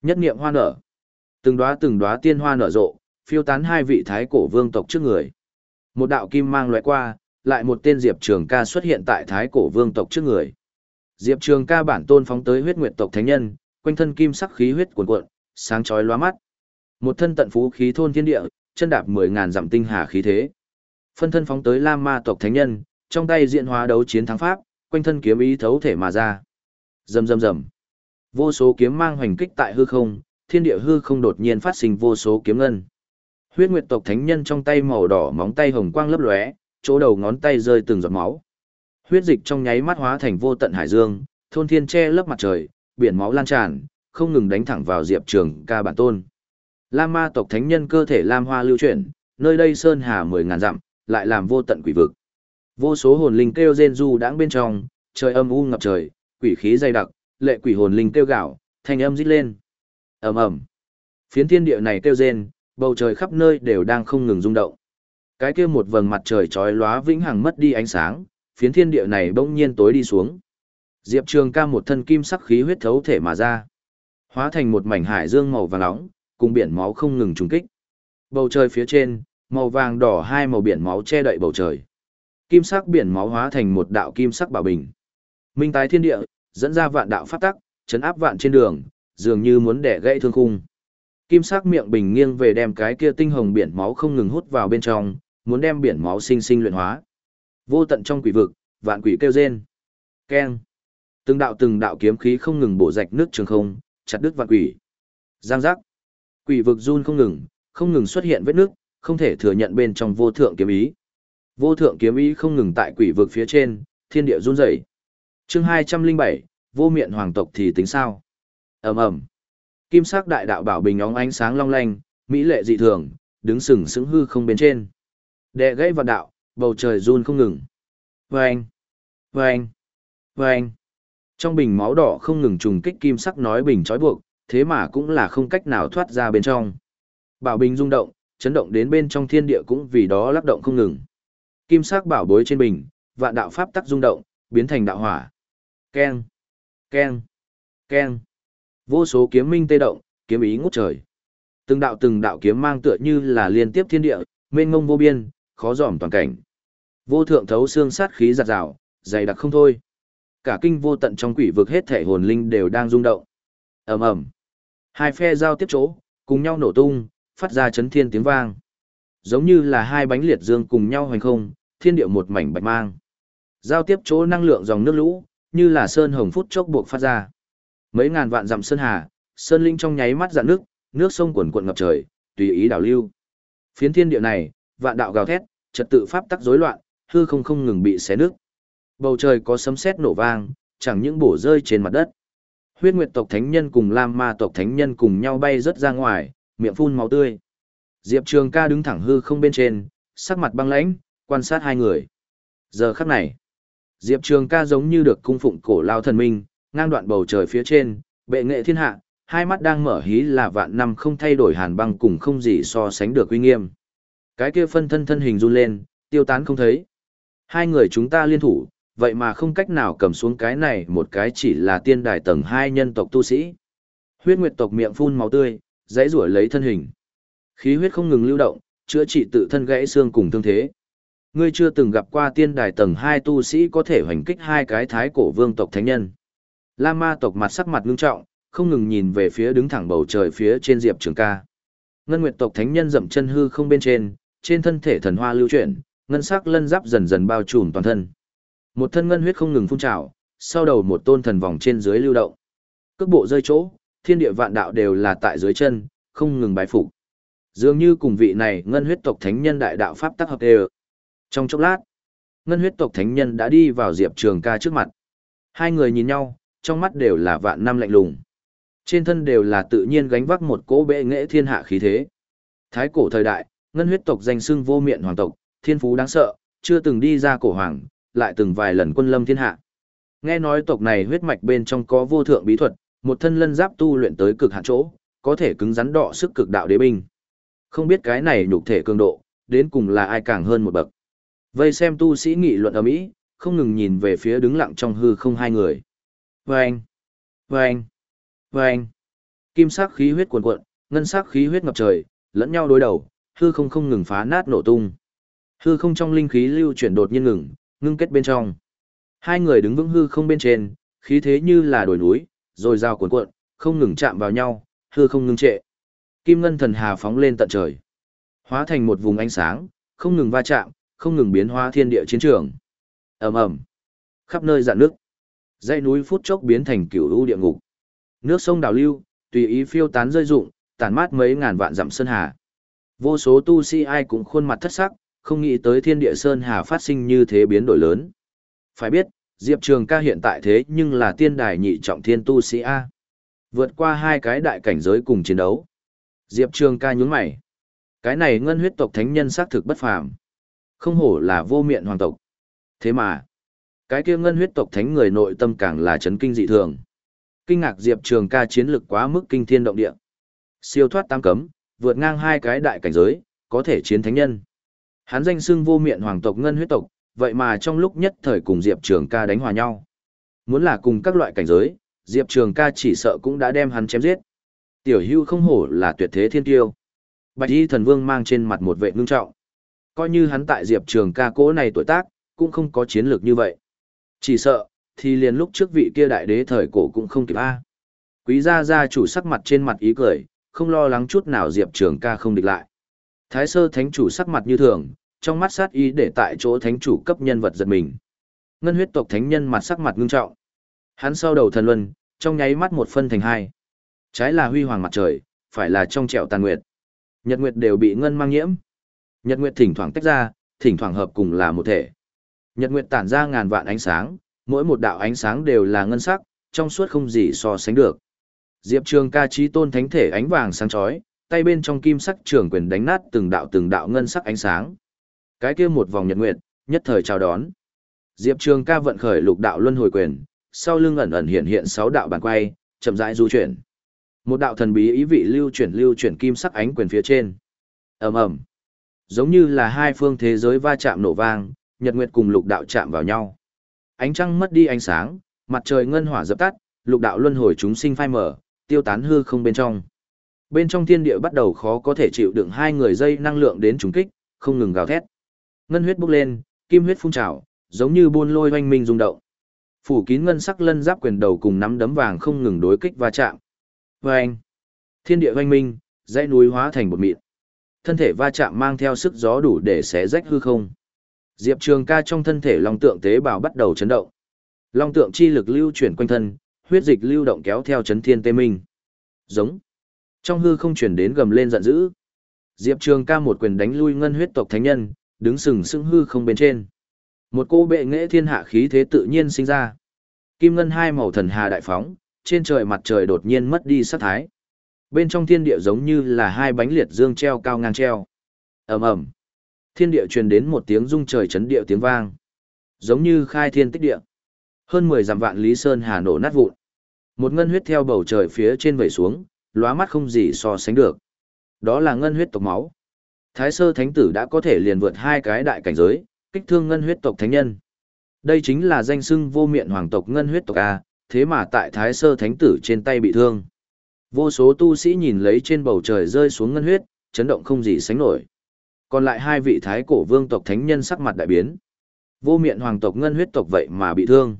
Nhất niệm hoa nở. Từng đóa từng đóa tiên hoa nở rộ, phiêu tán hai vị thái cổ vương tộc trước người. Một đạo kim mang lóe qua, lại một tên Diệp Trường ca xuất hiện tại thái cổ vương tộc trước người. Diệp Trường ca bản tôn phóng tới huyết nguyệt tộc thánh nhân, quanh thân kim sắc khí huyết cuồn cuộn, sáng chói lóa mắt. Một thân tận phú khí thôn thiên địa, chân đạp mười ngàn dặm tinh hà khí thế. Phân thân phóng tới Lam Ma tộc thánh nhân, trong tay diện hóa đấu chiến thắng pháp, quanh thân kiếm ý thấu thể mà ra. Rầm rầm rầm. Vô số kiếm mang hoành kích tại hư không, thiên địa hư không đột nhiên phát sinh vô số kiếm ngân. Huyết Nguyệt tộc thánh nhân trong tay màu đỏ móng tay hồng quang lấp lóe, chỗ đầu ngón tay rơi từng giọt máu. Huyết dịch trong nháy mắt hóa thành vô tận hải dương, thôn thiên che lấp mặt trời, biển máu lan tràn, không ngừng đánh thẳng vào Diệp Trường ca bản tôn. Lam ma tộc thánh nhân cơ thể lam hoa lưu chuyển, nơi đây sơn hà mười ngàn dặm, lại làm vô tận quỷ vực. Vô số hồn linh kêu rên du đãng bên trong, trời âm u ngập trời, quỷ khí dày đặc, lệ quỷ hồn linh kêu gạo, thanh âm rít lên. Ầm ầm. Phiến thiên địa này kêu rên, bầu trời khắp nơi đều đang không ngừng rung động. Cái kia một vầng mặt trời chói lóa vĩnh hằng mất đi ánh sáng, phiến thiên địa này bỗng nhiên tối đi xuống. Diệp Trường ca một thân kim sắc khí huyết thấu thể mà ra. Hóa thành một mảnh hải dương màu vàng nóng, cùng biển máu không ngừng trùng kích. Bầu trời phía trên, màu vàng đỏ hai màu biển máu che đậy bầu trời. Kim sắc biển máu hóa thành một đạo kim sắc bảo bình. Minh tái thiên địa, dẫn ra vạn đạo pháp tắc, chấn áp vạn trên đường, dường như muốn đẻ gãy thương khung. Kim sắc miệng bình nghiêng về đem cái kia tinh hồng biển máu không ngừng hút vào bên trong, muốn đem biển máu sinh sinh luyện hóa. Vô tận trong quỷ vực, vạn quỷ kêu rên. Keng. Từng đạo từng đạo kiếm khí không ngừng bổ rạch nước trường không, chặt đứt vạn quỷ. Giang giác. Quỷ vực run không ngừng, không ngừng xuất hiện vết nước, không thể thừa nhận bên trong vô thượng kiếm ý. Vô thượng kiếm ý không ngừng tại quỷ vực phía trên, thiên địa run rẩy. Chương 207, vô miệng hoàng tộc thì tính sao? Ầm ầm. Kim sắc đại đạo bảo bình óng ánh sáng long lanh, mỹ lệ dị thường, đứng sừng sững hư không bên trên. Đệ gãy vạn đạo, bầu trời run không ngừng. Vâng! Vâng! Vâng! Trong bình máu đỏ không ngừng trùng kích kim sắc nói bình trói buộc, thế mà cũng là không cách nào thoát ra bên trong. Bảo bình rung động, chấn động đến bên trong thiên địa cũng vì đó lắc động không ngừng. Kim sắc bảo bối trên bình, vạn đạo pháp tắc rung động, biến thành đạo hỏa. Keng! Keng! Keng! Vô số kiếm minh tê động, kiếm ý ngút trời. Từng đạo từng đạo kiếm mang tựa như là liên tiếp thiên địa, mênh mông vô biên, khó dòm toàn cảnh. Vô thượng thấu xương sát khí giạt rào, dày đặc không thôi. Cả kinh vô tận trong quỷ vực hết thể hồn linh đều đang rung động. ầm ầm, hai phe giao tiếp chỗ, cùng nhau nổ tung, phát ra chấn thiên tiếng vang. Giống như là hai bánh liệt dương cùng nhau hoành không, thiên địa một mảnh bạch mang. Giao tiếp chỗ năng lượng dòng nước lũ, như là sơn hồng phút chốc buộc phát ra. Mấy ngàn vạn dặm sơn hà, sơn linh trong nháy mắt dạn nước, nước sông cuồn cuộn ngập trời, tùy ý đảo lưu. Phiến thiên địa này, vạn đạo gào thét, trật tự pháp tắc rối loạn, hư không không ngừng bị xé nước. Bầu trời có sấm sét nổ vang, chẳng những bổ rơi trên mặt đất. Huyết Nguyệt tộc thánh nhân cùng Lam Ma tộc thánh nhân cùng nhau bay rất ra ngoài, miệng phun máu tươi. Diệp Trường Ca đứng thẳng hư không bên trên, sắc mặt băng lãnh, quan sát hai người. Giờ khắc này, Diệp Trường ca giống như được cung phụng cổ lao thần minh, ngang đoạn bầu trời phía trên, bệ nghệ thiên hạ, hai mắt đang mở hí là vạn năm không thay đổi hàn băng cùng không gì so sánh được uy nghiêm. Cái kia phân thân thân hình run lên, tiêu tán không thấy. Hai người chúng ta liên thủ, vậy mà không cách nào cầm xuống cái này một cái chỉ là tiên đài tầng hai nhân tộc tu sĩ. Huyết nguyệt tộc miệng phun máu tươi, dãy rủa lấy thân hình. Khí huyết không ngừng lưu động, chữa trị tự thân gãy xương cùng thương thế. Ngươi chưa từng gặp qua tiên đài tầng hai tu sĩ có thể hoành kích hai cái thái cổ vương tộc thánh nhân. La ma tộc mặt sắc mặt ngưng trọng, không ngừng nhìn về phía đứng thẳng bầu trời phía trên Diệp Trường ca. Ngân Nguyệt tộc thánh nhân dậm chân hư không bên trên, trên thân thể thần hoa lưu chuyển, ngân sắc lân giáp dần dần bao trùm toàn thân. Một thân ngân huyết không ngừng phun trào, sau đầu một tôn thần vòng trên dưới lưu động. Cước bộ rơi chỗ, thiên địa vạn đạo đều là tại dưới chân, không ngừng bái phục. Dường như cùng vị này ngân huyết tộc thánh nhân đại đạo pháp tác hợp đều. Trong chốc lát, ngân huyết tộc thánh nhân đã đi vào Diệp Trường ca trước mặt. Hai người nhìn nhau, trong mắt đều là vạn năm lạnh lùng. Trên thân đều là tự nhiên gánh vác một cỗ bệ nghệ thiên hạ khí thế. Thái cổ thời đại, ngân huyết tộc danh xưng vô miệng hoàng tộc, thiên phú đáng sợ, chưa từng đi ra cổ hoàng, lại từng vài lần quân lâm thiên hạ. Nghe nói tộc này huyết mạch bên trong có vô thượng bí thuật, một thân lân giáp tu luyện tới cực hạn chỗ, có thể cứng rắn đọ sức cực đạo đế binh. Không biết cái này nhục thể cường độ, đến cùng là ai càng hơn một bậc. Vây xem tu sĩ nghị luận ở mỹ, không ngừng nhìn về phía đứng lặng trong hư không hai người. Vâng! Vâng! Vâng! Kim sắc khí huyết cuồn cuộn, ngân sắc khí huyết ngập trời, lẫn nhau đối đầu, hư không không ngừng phá nát nổ tung. Hư không trong linh khí lưu chuyển đột nhiên ngừng, ngưng kết bên trong. Hai người đứng vững hư không bên trên, khí thế như là đồi núi, rồi giao cuộn cuộn, không ngừng chạm vào nhau, hư không ngưng trệ. Kim ngân thần hà phóng lên tận trời, hóa thành một vùng ánh sáng, không ngừng va chạm, không ngừng biến hóa thiên địa chiến trường. Ầm ầm, khắp nơi dạn nước. Dãy núi phút chốc biến thành cửu u địa ngục. Nước sông đào lưu, tùy ý phiêu tán rơi rụng, tàn mát mấy ngàn vạn dặm sơn hà. Vô số tu sĩ ai cũng khuôn mặt thất sắc, không nghĩ tới thiên địa sơn hà phát sinh như thế biến đổi lớn. Phải biết, Diệp Trường ca hiện tại thế nhưng là tiên đài nhị trọng thiên tu sĩ A. Vượt qua hai cái đại cảnh giới cùng chiến đấu. Diệp Trường ca nhún mày. Cái này ngân huyết tộc thánh nhân xác thực bất phàm. Không hổ là vô miệng hoàng tộc. Thế mà, cái kia ngân huyết tộc thánh người nội tâm càng là chấn kinh dị thường. Kinh ngạc Diệp Trường ca chiến lực quá mức kinh thiên động địa. Siêu thoát tam cấm, vượt ngang hai cái đại cảnh giới, có thể chiến thánh nhân. Hắn danh xưng vô miệng hoàng tộc ngân huyết tộc, vậy mà trong lúc nhất thời cùng Diệp Trường ca đánh hòa nhau. Muốn là cùng các loại cảnh giới, Diệp Trường ca chỉ sợ cũng đã đem hắn chém giết. Tiểu hưu không hổ là tuyệt thế thiên tiêu. Bạch y thần vương mang trên mặt một vệ ngưng trọng. Coi như hắn tại Diệp Trường ca cố này tuổi tác, cũng không có chiến lược như vậy. Chỉ sợ, thì liền lúc trước vị kia đại đế thời cổ cũng không kịp a. Quý gia gia chủ sắc mặt trên mặt ý cười, không lo lắng chút nào Diệp Trường ca không địch lại. Thái sơ thánh chủ sắc mặt như thường, trong mắt sát ý để tại chỗ thánh chủ cấp nhân vật giật mình. Ngân huyết tộc thánh nhân mặt sắc mặt ngưng trọng. Hắn sau đầu thần luân, trong nháy mắt một phân thành hai. Trái là huy hoàng mặt trời, phải là trong trẻo tàn nguyệt. Nhật nguyệt đều bị ngân mang nhiễm. Nhật nguyệt thỉnh thoảng tách ra, thỉnh thoảng hợp cùng là một thể. Nhật nguyệt tản ra ngàn vạn ánh sáng, mỗi một đạo ánh sáng đều là ngân sắc, trong suốt không gì so sánh được. Diệp Trường ca trí tôn thánh thể ánh vàng sáng chói, tay bên trong kim sắc trường quyền đánh nát từng đạo từng đạo ngân sắc ánh sáng. Cái kia một vòng nhật nguyệt, nhất thời chào đón. Diệp Trường ca vận khởi lục đạo luân hồi quyền, sau lưng ẩn ẩn hiện hiện sáu đạo bàn quay, chậm rãi du chuyển. Một đạo thần bí ý vị lưu chuyển lưu chuyển kim sắc ánh quyền phía trên. Ầm ầm. Giống như là hai phương thế giới va chạm nổ vang, nhật nguyệt cùng lục đạo chạm vào nhau. Ánh trăng mất đi ánh sáng, mặt trời ngân hỏa dập tắt, lục đạo luân hồi chúng sinh phai mở, tiêu tán hư không bên trong. Bên trong thiên địa bắt đầu khó có thể chịu đựng hai người dây năng lượng đến trùng kích, không ngừng gào thét. Ngân huyết bốc lên, kim huyết phun trào, giống như buôn lôi hoanh minh rung động. Phủ kín ngân sắc lân giáp quyền đầu cùng nắm đấm vàng không ngừng đối kích va chạm. Vâng! Thiên địa hoanh minh, dãy núi hóa thành một mịn. Thân thể va chạm mang theo sức gió đủ để xé rách hư không. Diệp Trường ca trong thân thể long tượng tế bào bắt đầu chấn động. Long tượng chi lực lưu chuyển quanh thân, huyết dịch lưu động kéo theo chấn thiên tê minh. Giống. Trong hư không chuyển đến gầm lên giận dữ. Diệp Trường ca một quyền đánh lui ngân huyết tộc thánh nhân, đứng sừng sững hư không bên trên. Một cô bệ nghệ thiên hạ khí thế tự nhiên sinh ra. Kim ngân hai màu thần hà đại phóng, trên trời mặt trời đột nhiên mất đi sát thái. Bên trong thiên địa giống như là hai bánh liệt dương treo cao ngang treo. Ầm ầm. Thiên địa truyền đến một tiếng rung trời chấn địa tiếng vang. Giống như khai thiên tích địa. Hơn 10 dặm vạn lý sơn hà nổ nát vụn. Một ngân huyết theo bầu trời phía trên vẩy xuống, lóa mắt không gì so sánh được. Đó là ngân huyết tộc máu. Thái sơ thánh tử đã có thể liền vượt hai cái đại cảnh giới, kích thương ngân huyết tộc thánh nhân. Đây chính là danh xưng vô miệng hoàng tộc ngân huyết tộc A, thế mà tại thái sơ thánh tử trên tay bị thương. Vô số tu sĩ nhìn lấy trên bầu trời rơi xuống ngân huyết, chấn động không gì sánh nổi. Còn lại hai vị thái cổ vương tộc thánh nhân sắc mặt đại biến. Vô miệng hoàng tộc ngân huyết tộc vậy mà bị thương.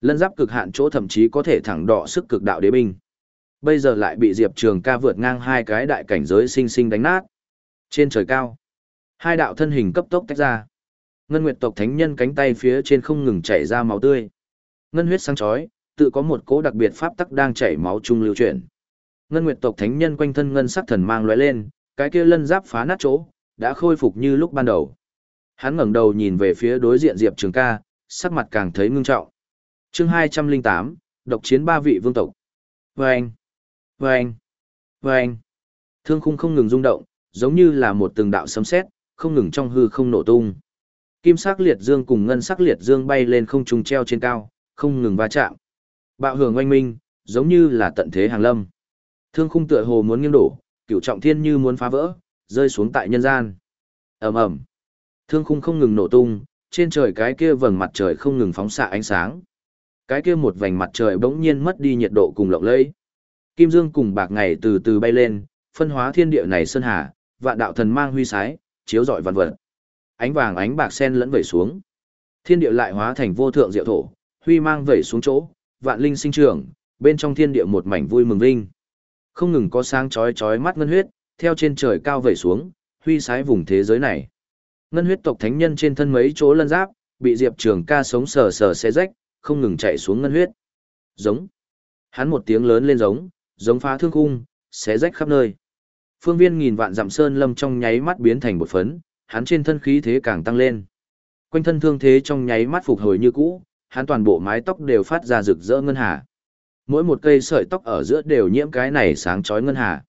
Lân giáp cực hạn chỗ thậm chí có thể thẳng đọ sức cực đạo đế binh. Bây giờ lại bị Diệp Trường ca vượt ngang hai cái đại cảnh giới sinh sinh đánh nát. Trên trời cao, hai đạo thân hình cấp tốc tách ra. Ngân Nguyệt tộc thánh nhân cánh tay phía trên không ngừng chảy ra máu tươi. Ngân huyết sáng chói, tự có một cỗ đặc biệt pháp tắc đang chảy máu chung lưu chuyển. Ngân Nguyệt tộc thánh nhân quanh thân ngân sắc thần mang lóe lên, cái kia lân giáp phá nát chỗ, đã khôi phục như lúc ban đầu. Hắn ngẩng đầu nhìn về phía đối diện Diệp Trường Ca, sắc mặt càng thấy ngưng trọng. Chương 208, độc chiến ba vị vương tộc. Vâng, vâng, vâng. Thương khung không ngừng rung động, giống như là một từng đạo sấm sét, không ngừng trong hư không nổ tung. Kim sắc liệt dương cùng ngân sắc liệt dương bay lên không trung treo trên cao, không ngừng va chạm. Bạo hưởng oanh minh, giống như là tận thế hàng lâm. Thương khung tựa hồ muốn nghiêng đổ, cửu trọng thiên như muốn phá vỡ, rơi xuống tại nhân gian. ầm ầm, thương khung không ngừng nổ tung, trên trời cái kia vầng mặt trời không ngừng phóng xạ ánh sáng. Cái kia một vành mặt trời bỗng nhiên mất đi nhiệt độ cùng lộng lẫy. Kim dương cùng bạc ngày từ từ bay lên, phân hóa thiên địa này sơn hà, vạn đạo thần mang huy sái, chiếu rọi vạn vật. Ánh vàng ánh bạc sen lẫn vẩy xuống. Thiên địa lại hóa thành vô thượng diệu thổ, huy mang vẩy xuống chỗ, vạn linh sinh trưởng, bên trong thiên địa một mảnh vui mừng vinh. Không ngừng có sáng chói chói mắt ngân huyết, theo trên trời cao vẩy xuống, huy sái vùng thế giới này. Ngân huyết tộc thánh nhân trên thân mấy chỗ lân giáp, bị Diệp Trường ca sống sờ sờ xé rách, không ngừng chạy xuống ngân huyết. Giống. Hắn một tiếng lớn lên giống, giống phá thương khung, xé rách khắp nơi. Phương viên nghìn vạn dặm sơn lâm trong nháy mắt biến thành một phấn, hắn trên thân khí thế càng tăng lên. Quanh thân thương thế trong nháy mắt phục hồi như cũ, hắn toàn bộ mái tóc đều phát ra rực rỡ ngân hà. Mỗi một cây sợi tóc ở giữa đều nhiễm cái này sáng chói ngân hà.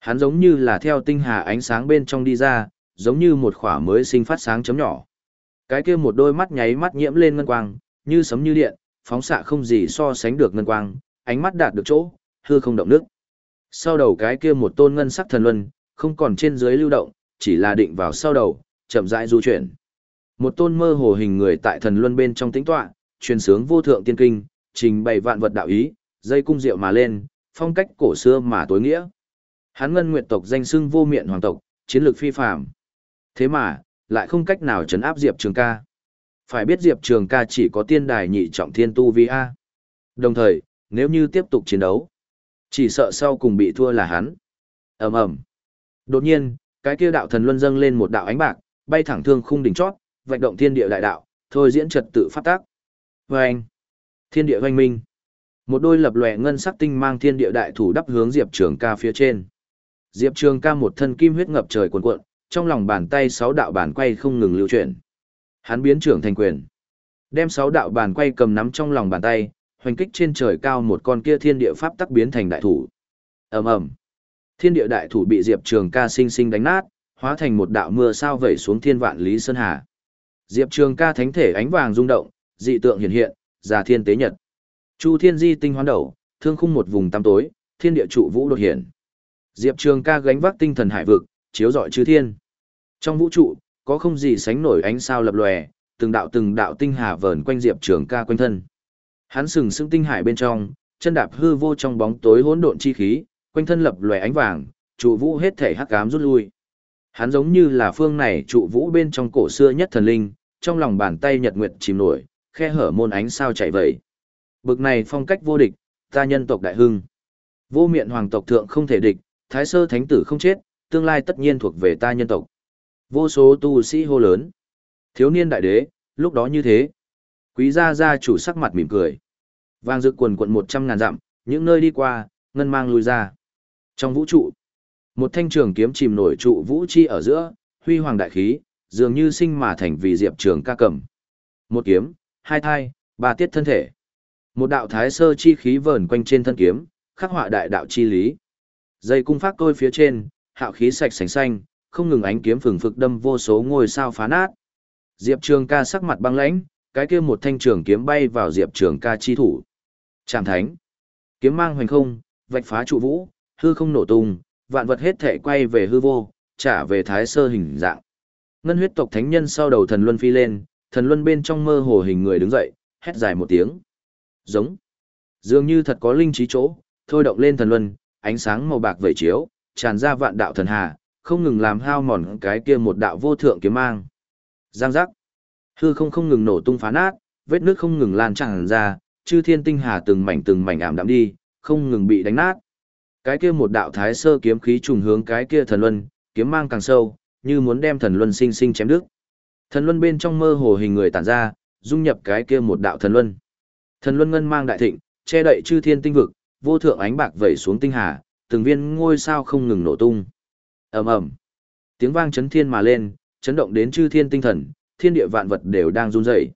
Hắn giống như là theo tinh hà ánh sáng bên trong đi ra, giống như một khỏa mới sinh phát sáng chấm nhỏ. Cái kia một đôi mắt nháy mắt nhiễm lên ngân quang, như sấm như điện, phóng xạ không gì so sánh được ngân quang, ánh mắt đạt được chỗ, hư không động nước. Sau đầu cái kia một tôn ngân sắc thần luân, không còn trên dưới lưu động, chỉ là định vào sau đầu, chậm rãi du chuyển. Một tôn mơ hồ hình người tại thần luân bên trong tĩnh tọa, truyền sướng vô thượng tiên kinh, trình bày vạn vật đạo ý, dây cung diệu mà lên, phong cách cổ xưa mà tối nghĩa. hắn ngân nguyệt tộc danh xưng vô miệng hoàng tộc, chiến lược phi phàm. Thế mà, lại không cách nào chấn áp Diệp Trường ca. Phải biết Diệp Trường ca chỉ có tiên đài nhị trọng thiên tu vi A. Đồng thời, nếu như tiếp tục chiến đấu, chỉ sợ sau cùng bị thua là hắn. ầm ầm Đột nhiên, cái kia đạo thần luân dâng lên một đạo ánh bạc, bay thẳng thương khung đỉnh chót, vạch động thiên địa đại đạo, thôi diễn trật tự phát tác. Oanh! Vâng. Thiên địa hoành minh. Một đôi lập lòe ngân sắc tinh mang thiên địa đại thủ đắp hướng Diệp Trường ca phía trên. Diệp Trường ca một thân kim huyết ngập trời cuồn cuộn, trong lòng bàn tay sáu đạo bàn quay không ngừng lưu chuyển. Hắn biến trưởng thành quyền. Đem sáu đạo bàn quay cầm nắm trong lòng bàn tay, hoành kích trên trời cao một con kia thiên địa pháp tắc biến thành đại thủ. Ầm ầm. Thiên địa đại thủ bị Diệp Trường Ca sinh sinh đánh nát, hóa thành một đạo mưa sao vẩy xuống thiên vạn lý sơn hà. Diệp Trường Ca thánh thể ánh vàng rung động, dị tượng hiện hiện, già thiên tế nhật. Chu Thiên Di tinh hoán đầu, thương khung một vùng tăm tối, thiên địa trụ vũ đột hiện. Diệp Trường Ca gánh vác tinh thần hải vực, chiếu rọi chư thiên. Trong vũ trụ, có không gì sánh nổi ánh sao lập lòe, từng đạo từng đạo tinh hà vờn quanh Diệp Trường Ca quanh thân. Hắn sừng sững tinh hải bên trong, chân đạp hư vô trong bóng tối hỗn độn chi khí, quanh thân lập lòe ánh vàng, trụ vũ hết thể hắc ám rút lui. Hắn giống như là phương này trụ vũ bên trong cổ xưa nhất thần linh, trong lòng bàn tay nhật nguyệt chìm nổi, khe hở môn ánh sao chạy vậy. Bực này phong cách vô địch, ta nhân tộc đại hưng. Vô miệng hoàng tộc thượng không thể địch, thái sơ thánh tử không chết, tương lai tất nhiên thuộc về ta nhân tộc. Vô số tu sĩ hô lớn. Thiếu niên đại đế, lúc đó như thế. Quý gia gia chủ sắc mặt mỉm cười. Vang dự quần quận một trăm ngàn dặm, những nơi đi qua, ngân mang lùi ra. Trong vũ trụ, một thanh trường kiếm chìm nổi trụ vũ chi ở giữa, huy hoàng đại khí, dường như sinh mà thành vì diệp trường ca cầm. Một kiếm, hai thai, ba tiết thân thể. Một đạo thái sơ chi khí vờn quanh trên thân kiếm, khắc họa đại đạo chi lý. Dây cung phát tôi phía trên, hạo khí sạch sành xanh, không ngừng ánh kiếm phừng phực đâm vô số ngôi sao phá nát. Diệp Trường ca sắc mặt băng lãnh, cái kia một thanh trường kiếm bay vào Diệp Trường ca chi thủ. Trảm thánh. Kiếm mang hoành không, vạch phá trụ vũ, hư không nổ tung, vạn vật hết thể quay về hư vô, trả về thái sơ hình dạng. Ngân huyết tộc thánh nhân sau đầu thần luân phi lên, thần luân bên trong mơ hồ hình người đứng dậy, hét dài một tiếng. Giống. Dường như thật có linh trí chỗ, thôi động lên thần luân, ánh sáng màu bạc vẩy chiếu, tràn ra vạn đạo thần hà, không ngừng làm hao mòn cái kia một đạo vô thượng kiếm mang. Giang giác. Hư không không ngừng nổ tung phá nát, vết nước không ngừng lan tràn ra, chư thiên tinh hà từng mảnh từng mảnh ảm đạm đi, không ngừng bị đánh nát. Cái kia một đạo thái sơ kiếm khí trùng hướng cái kia thần luân, kiếm mang càng sâu, như muốn đem thần luân sinh sinh chém đứt. Thần luân bên trong mơ hồ hình người tản ra, dung nhập cái kia một đạo thần luân. Thần luân ngân mang đại thịnh, che đậy chư thiên tinh vực, vô thượng ánh bạc vẩy xuống tinh hà, từng viên ngôi sao không ngừng nổ tung. Ầm ầm. Tiếng vang chấn thiên mà lên, chấn động đến chư thiên tinh thần, thiên địa vạn vật đều đang run rẩy.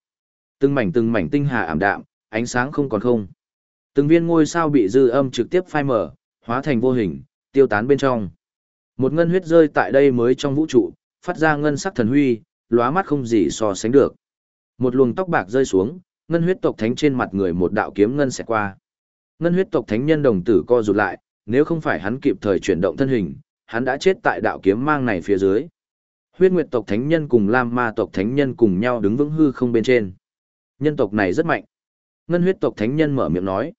Từng mảnh từng mảnh tinh hà ảm đạm, ánh sáng không còn không. Từng viên ngôi sao bị dư âm trực tiếp phai mở, hóa thành vô hình, tiêu tán bên trong. Một ngân huyết rơi tại đây mới trong vũ trụ, phát ra ngân sắc thần huy, lóa mắt không gì so sánh được. Một luồng tóc bạc rơi xuống, ngân huyết tộc thánh trên mặt người một đạo kiếm ngân sẽ qua. Ngân huyết tộc thánh nhân đồng tử co rụt lại, nếu không phải hắn kịp thời chuyển động thân hình, hắn đã chết tại đạo kiếm mang này phía dưới. Huyết Nguyệt tộc thánh nhân cùng Lam Ma tộc thánh nhân cùng nhau đứng vững hư không bên trên. Nhân tộc này rất mạnh. Ngân huyết tộc thánh nhân mở miệng nói.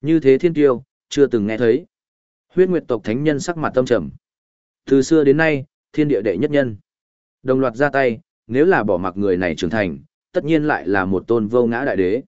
Như thế thiên tiêu, chưa từng nghe thấy. Huyết Nguyệt tộc thánh nhân sắc mặt tâm trầm. Từ xưa đến nay, thiên địa đệ nhất nhân. Đồng loạt ra tay, nếu là bỏ mặc người này trưởng thành, tất nhiên lại là một tôn vô ngã đại đế.